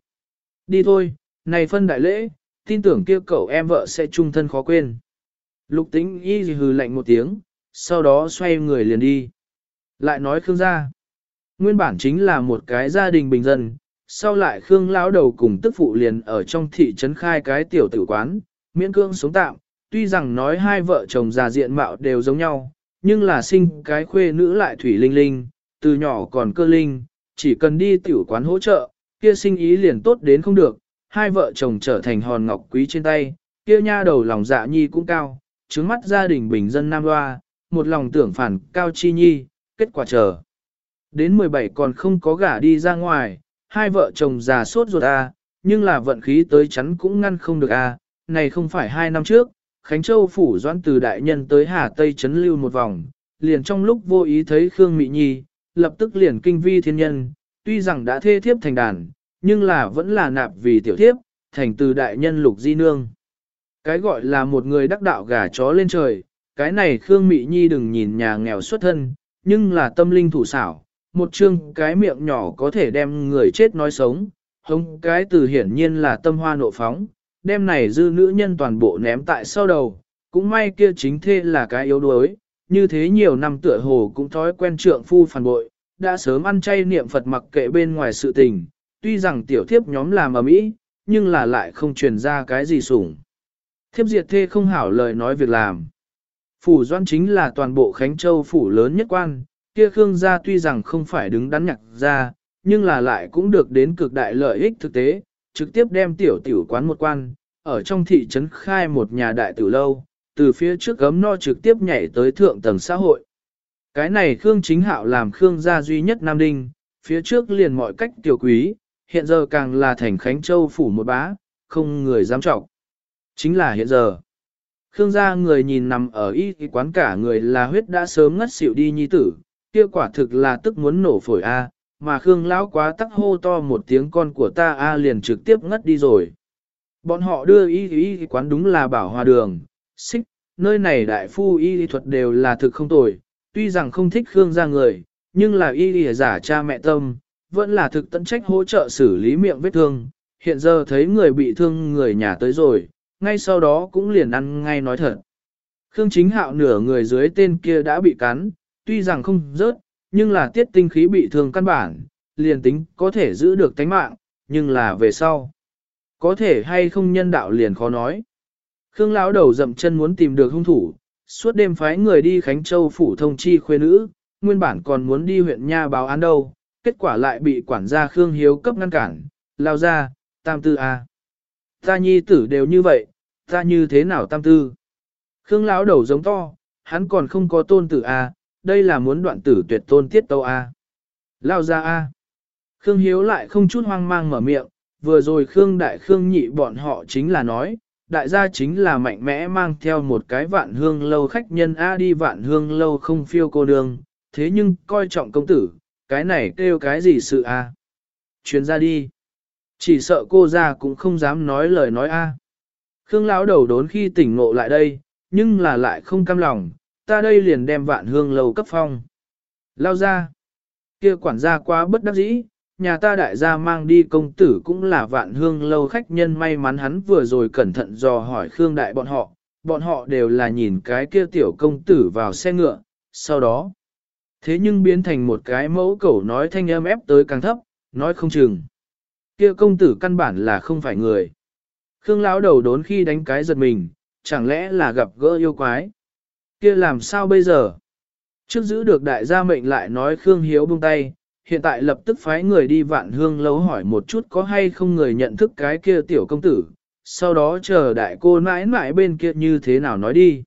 Đi thôi, này phân đại lễ, tin tưởng kia cậu em vợ sẽ trung thân khó quên. Lục tính y hừ lạnh một tiếng, sau đó xoay người liền đi. Lại nói Khương gia, nguyên bản chính là một cái gia đình bình dân, sau lại Khương lão đầu cùng tức phụ liền ở trong thị trấn khai cái tiểu tử quán, miễn cương sống tạm, tuy rằng nói hai vợ chồng già diện mạo đều giống nhau, nhưng là sinh cái khuê nữ lại thủy linh linh, từ nhỏ còn cơ linh, chỉ cần đi tiểu quán hỗ trợ, kia sinh ý liền tốt đến không được, hai vợ chồng trở thành hòn ngọc quý trên tay, kia nha đầu lòng dạ nhi cũng cao, trứng mắt gia đình bình dân Nam loa một lòng tưởng phản cao chi nhi, kết quả chờ. Đến 17 còn không có gả đi ra ngoài, hai vợ chồng già sốt ruột a, nhưng là vận khí tới chắn cũng ngăn không được a. này không phải hai năm trước, Khánh Châu phủ doãn từ đại nhân tới Hà Tây chấn lưu một vòng, liền trong lúc vô ý thấy Khương Mị Nhi, lập tức liền kinh vi thiên nhân, tuy rằng đã thê thiếp thành đàn, nhưng là vẫn là nạp vì tiểu thiếp, thành từ đại nhân lục di nương. Cái gọi là một người đắc đạo gà chó lên trời, cái này Khương Mị Nhi đừng nhìn nhà nghèo xuất thân, nhưng là tâm linh thủ xảo, một chương cái miệng nhỏ có thể đem người chết nói sống, hông cái từ hiển nhiên là tâm hoa nộ phóng, đem này dư nữ nhân toàn bộ ném tại sau đầu, cũng may kia chính thê là cái yếu đuối, như thế nhiều năm tựa hồ cũng thói quen trượng phu phản bội, đã sớm ăn chay niệm Phật mặc kệ bên ngoài sự tình, tuy rằng tiểu thiếp nhóm làm ở mỹ, nhưng là lại không truyền ra cái gì sủng. Thiếp diệt thê không hảo lời nói việc làm. Phủ doan chính là toàn bộ Khánh Châu phủ lớn nhất quan, kia Khương gia tuy rằng không phải đứng đắn nhặt ra, nhưng là lại cũng được đến cực đại lợi ích thực tế, trực tiếp đem tiểu tiểu quán một quan, ở trong thị trấn khai một nhà đại tử lâu, từ phía trước gấm no trực tiếp nhảy tới thượng tầng xã hội. Cái này Khương chính hạo làm Khương gia duy nhất Nam Đinh, phía trước liền mọi cách tiểu quý, hiện giờ càng là thành Khánh Châu phủ một bá, không người dám trọng. Chính là hiện giờ. Khương gia người nhìn nằm ở y quán cả người là huyết đã sớm ngất xỉu đi nhi tử, kia quả thực là tức muốn nổ phổi a, mà Khương lão quá tắc hô to một tiếng con của ta a liền trực tiếp ngất đi rồi. Bọn họ đưa y y quán đúng là bảo hòa đường, xích, nơi này đại phu y thuật đều là thực không tồi, tuy rằng không thích Khương ra người, nhưng là y y giả cha mẹ tâm, vẫn là thực tận trách hỗ trợ xử lý miệng vết thương, hiện giờ thấy người bị thương người nhà tới rồi, ngay sau đó cũng liền ăn ngay nói thật. Khương chính hạo nửa người dưới tên kia đã bị cắn, tuy rằng không rớt, nhưng là tiết tinh khí bị thương căn bản, liền tính có thể giữ được tánh mạng, nhưng là về sau. Có thể hay không nhân đạo liền khó nói. Khương lão đầu dậm chân muốn tìm được hung thủ, suốt đêm phái người đi Khánh Châu phủ thông chi khuê nữ, nguyên bản còn muốn đi huyện nha báo án đâu, kết quả lại bị quản gia Khương Hiếu cấp ngăn cản, lao ra, tam tư a. Ta nhi tử đều như vậy, ta như thế nào tam tư? Khương lão đầu giống to, hắn còn không có tôn tử a, đây là muốn đoạn tử tuyệt tôn tiết tâu a. Lao ra a. Khương Hiếu lại không chút hoang mang mở miệng, vừa rồi Khương Đại Khương nhị bọn họ chính là nói, đại gia chính là mạnh mẽ mang theo một cái vạn hương lâu khách nhân A đi vạn hương lâu không phiêu cô đường, thế nhưng coi trọng công tử, cái này kêu cái gì sự A. Chuyến ra đi. Chỉ sợ cô ra cũng không dám nói lời nói A. Khương lão đầu đốn khi tỉnh ngộ lại đây, nhưng là lại không cam lòng, ta đây liền đem vạn hương lâu cấp phong. Lao ra. kia quản gia quá bất đắc dĩ, nhà ta đại gia mang đi công tử cũng là vạn hương lâu khách nhân may mắn hắn vừa rồi cẩn thận dò hỏi Khương đại bọn họ, bọn họ đều là nhìn cái kia tiểu công tử vào xe ngựa, sau đó. Thế nhưng biến thành một cái mẫu cẩu nói thanh âm ép tới càng thấp, nói không chừng. Kia công tử căn bản là không phải người. Khương lão đầu đốn khi đánh cái giật mình, chẳng lẽ là gặp gỡ yêu quái. Kia làm sao bây giờ? Trước giữ được đại gia mệnh lại nói Khương Hiếu buông tay, hiện tại lập tức phái người đi vạn hương lâu hỏi một chút có hay không người nhận thức cái kia tiểu công tử, sau đó chờ đại cô mãi mãi bên kia như thế nào nói đi.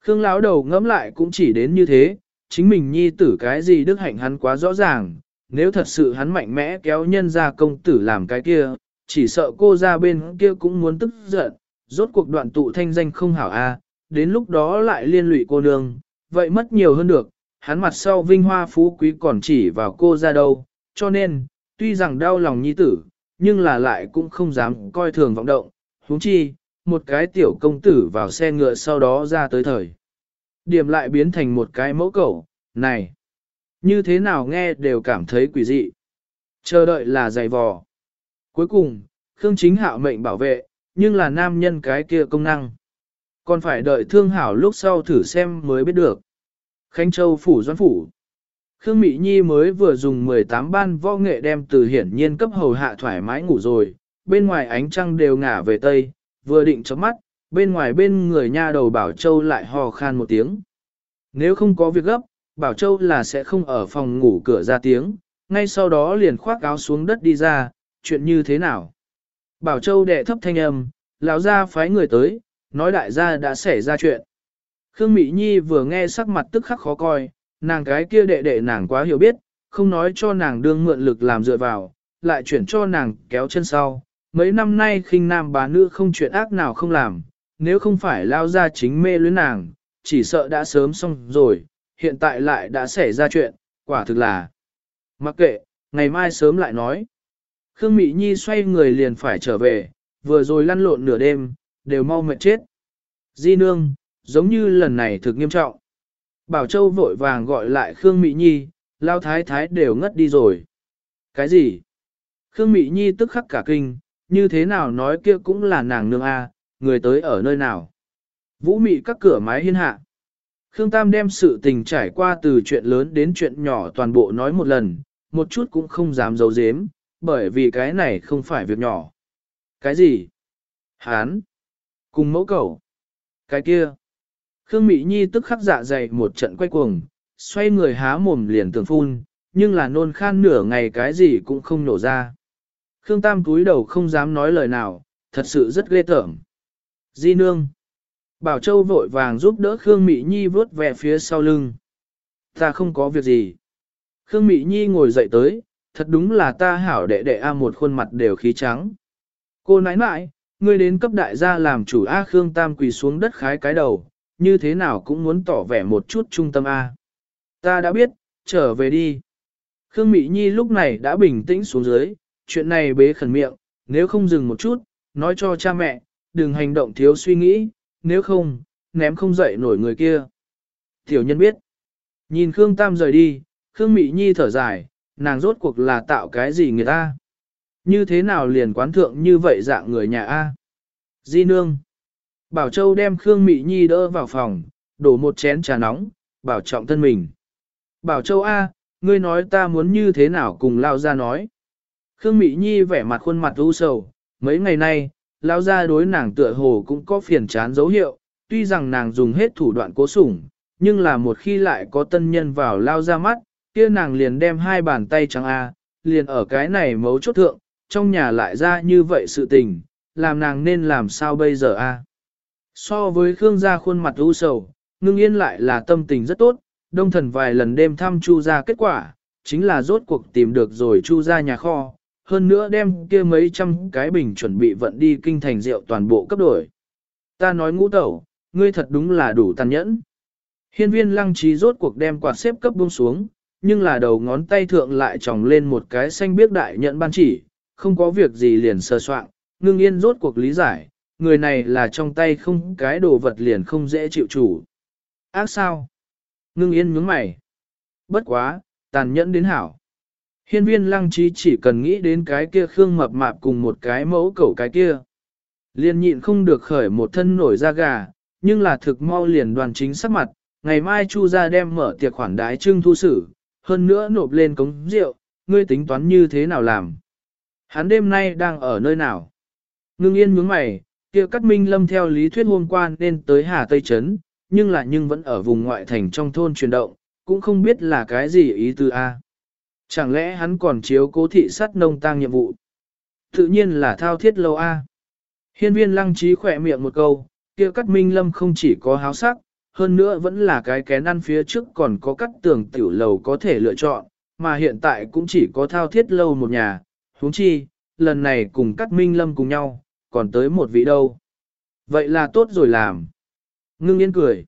Khương lão đầu ngẫm lại cũng chỉ đến như thế, chính mình nhi tử cái gì đức hạnh hắn quá rõ ràng, nếu thật sự hắn mạnh mẽ kéo nhân ra công tử làm cái kia, chỉ sợ cô ra bên kia cũng muốn tức giận, rốt cuộc đoạn tụ thanh danh không hảo a, đến lúc đó lại liên lụy cô nương, vậy mất nhiều hơn được, hắn mặt sau vinh hoa phú quý còn chỉ vào cô ra đâu, cho nên, tuy rằng đau lòng nhi tử, nhưng là lại cũng không dám coi thường vọng động, huống chi, một cái tiểu công tử vào xe ngựa sau đó ra tới thời. Điểm lại biến thành một cái mẫu cầu, này, như thế nào nghe đều cảm thấy quỷ dị. Chờ đợi là dày vò. Cuối cùng, Khương Chính Hạo mệnh bảo vệ, nhưng là nam nhân cái kia công năng. Còn phải đợi thương hảo lúc sau thử xem mới biết được. Khánh Châu Phủ Doan Phủ Khương Mỹ Nhi mới vừa dùng 18 ban võ nghệ đem từ hiển nhiên cấp hầu hạ thoải mái ngủ rồi, bên ngoài ánh trăng đều ngả về tây, vừa định chớp mắt, bên ngoài bên người nha đầu Bảo Châu lại hò khan một tiếng. Nếu không có việc gấp, Bảo Châu là sẽ không ở phòng ngủ cửa ra tiếng, ngay sau đó liền khoác áo xuống đất đi ra, chuyện như thế nào? Bảo Châu đệ thấp thanh âm, lão gia phái người tới, nói đại gia đã xảy ra chuyện. Khương Mỹ Nhi vừa nghe sắc mặt tức khắc khó coi, nàng cái kia đệ đệ nàng quá hiểu biết, không nói cho nàng đương mượn lực làm dựa vào, lại chuyển cho nàng kéo chân sau. Mấy năm nay khinh nam bà nữ không chuyện ác nào không làm, nếu không phải lao ra chính mê luyến nàng, chỉ sợ đã sớm xong rồi, hiện tại lại đã xảy ra chuyện, quả thực là. Mặc kệ, ngày mai sớm lại nói. Khương Mỹ Nhi xoay người liền phải trở về, vừa rồi lăn lộn nửa đêm, đều mau mệt chết. Di nương, giống như lần này thực nghiêm trọng. Bảo Châu vội vàng gọi lại Khương Mỹ Nhi, lao thái thái đều ngất đi rồi. Cái gì? Khương Mỹ Nhi tức khắc cả kinh, như thế nào nói kia cũng là nàng nương A, người tới ở nơi nào? Vũ Mị các cửa mái hiên hạ. Khương Tam đem sự tình trải qua từ chuyện lớn đến chuyện nhỏ toàn bộ nói một lần, một chút cũng không dám giấu giếm, bởi vì cái này không phải việc nhỏ. Cái gì? Hán? Cùng mẫu cầu? Cái kia? Khương Mỹ Nhi tức khắc dạ dày một trận quay cuồng, xoay người há mồm liền tường phun, nhưng là nôn khan nửa ngày cái gì cũng không nổ ra. Khương Tam cúi đầu không dám nói lời nào, thật sự rất ghê tởm. Di nương. Bảo Châu vội vàng giúp đỡ Khương Mỹ Nhi vớt về phía sau lưng. Ta không có việc gì. Khương Mỹ Nhi ngồi dậy tới, thật đúng là ta hảo đệ đệ A một khuôn mặt đều khí trắng. Cô nãi nãi, ngươi đến cấp đại gia làm chủ A Khương Tam quỳ xuống đất khái cái đầu, như thế nào cũng muốn tỏ vẻ một chút trung tâm A. Ta đã biết, trở về đi. Khương Mỹ Nhi lúc này đã bình tĩnh xuống dưới, chuyện này bế khẩn miệng, nếu không dừng một chút, nói cho cha mẹ, đừng hành động thiếu suy nghĩ, nếu không, ném không dậy nổi người kia. Tiểu nhân biết. Nhìn Khương Tam rời đi, Khương Mỹ Nhi thở dài, nàng rốt cuộc là tạo cái gì người ta? Như thế nào liền quán thượng như vậy dạng người nhà A? Di nương. Bảo Châu đem Khương Mị Nhi đỡ vào phòng, đổ một chén trà nóng, bảo trọng thân mình. Bảo Châu A, ngươi nói ta muốn như thế nào cùng Lao ra nói. Khương Mị Nhi vẻ mặt khuôn mặt u sầu, mấy ngày nay, Lao ra đối nàng tựa hồ cũng có phiền chán dấu hiệu, tuy rằng nàng dùng hết thủ đoạn cố sủng, nhưng là một khi lại có tân nhân vào Lao ra mắt, kia nàng liền đem hai bàn tay trắng A, liền ở cái này mấu chốt thượng, trong nhà lại ra như vậy sự tình, làm nàng nên làm sao bây giờ A. So với Khương gia khuôn mặt u sầu, ngưng yên lại là tâm tình rất tốt, đông thần vài lần đêm thăm Chu gia kết quả, chính là rốt cuộc tìm được rồi Chu gia nhà kho, hơn nữa đem kia mấy trăm cái bình chuẩn bị vận đi kinh thành rượu toàn bộ cấp đổi. Ta nói ngũ tẩu, ngươi thật đúng là đủ tàn nhẫn. Hiên viên lăng trí rốt cuộc đem quạt xếp cấp buông xuống, nhưng là đầu ngón tay thượng lại tròng lên một cái xanh biếc đại nhận ban chỉ, không có việc gì liền sơ soạn, ngưng yên rốt cuộc lý giải, người này là trong tay không cái đồ vật liền không dễ chịu chủ. Ác sao? Ngưng yên nhướng mày. Bất quá, tàn nhẫn đến hảo. Hiên viên lăng trí chỉ cần nghĩ đến cái kia khương mập mạp cùng một cái mẫu cẩu cái kia. Liền nhịn không được khởi một thân nổi da gà, nhưng là thực mau liền đoàn chính sắc mặt, ngày mai chu ra đem mở tiệc khoản đái trưng thu xử, hơn nữa nộp lên cống rượu, ngươi tính toán như thế nào làm. Hắn đêm nay đang ở nơi nào? Ngưng yên nhướng mày, kia Cát Minh Lâm theo lý thuyết hôm qua nên tới Hà Tây Trấn, nhưng là nhưng vẫn ở vùng ngoại thành trong thôn chuyển động, cũng không biết là cái gì ý tư A. Chẳng lẽ hắn còn chiếu cố thị sát nông tang nhiệm vụ? Tự nhiên là thao thiết lâu A. Hiên viên lăng trí khỏe miệng một câu, kia Cát Minh Lâm không chỉ có háo sắc, hơn nữa vẫn là cái kén ăn phía trước còn có cắt tường tiểu lầu có thể lựa chọn, mà hiện tại cũng chỉ có thao thiết lâu một nhà, huống chi, lần này cùng Cát Minh Lâm cùng nhau, còn tới một vị đâu. Vậy là tốt rồi làm. Ngưng yên cười.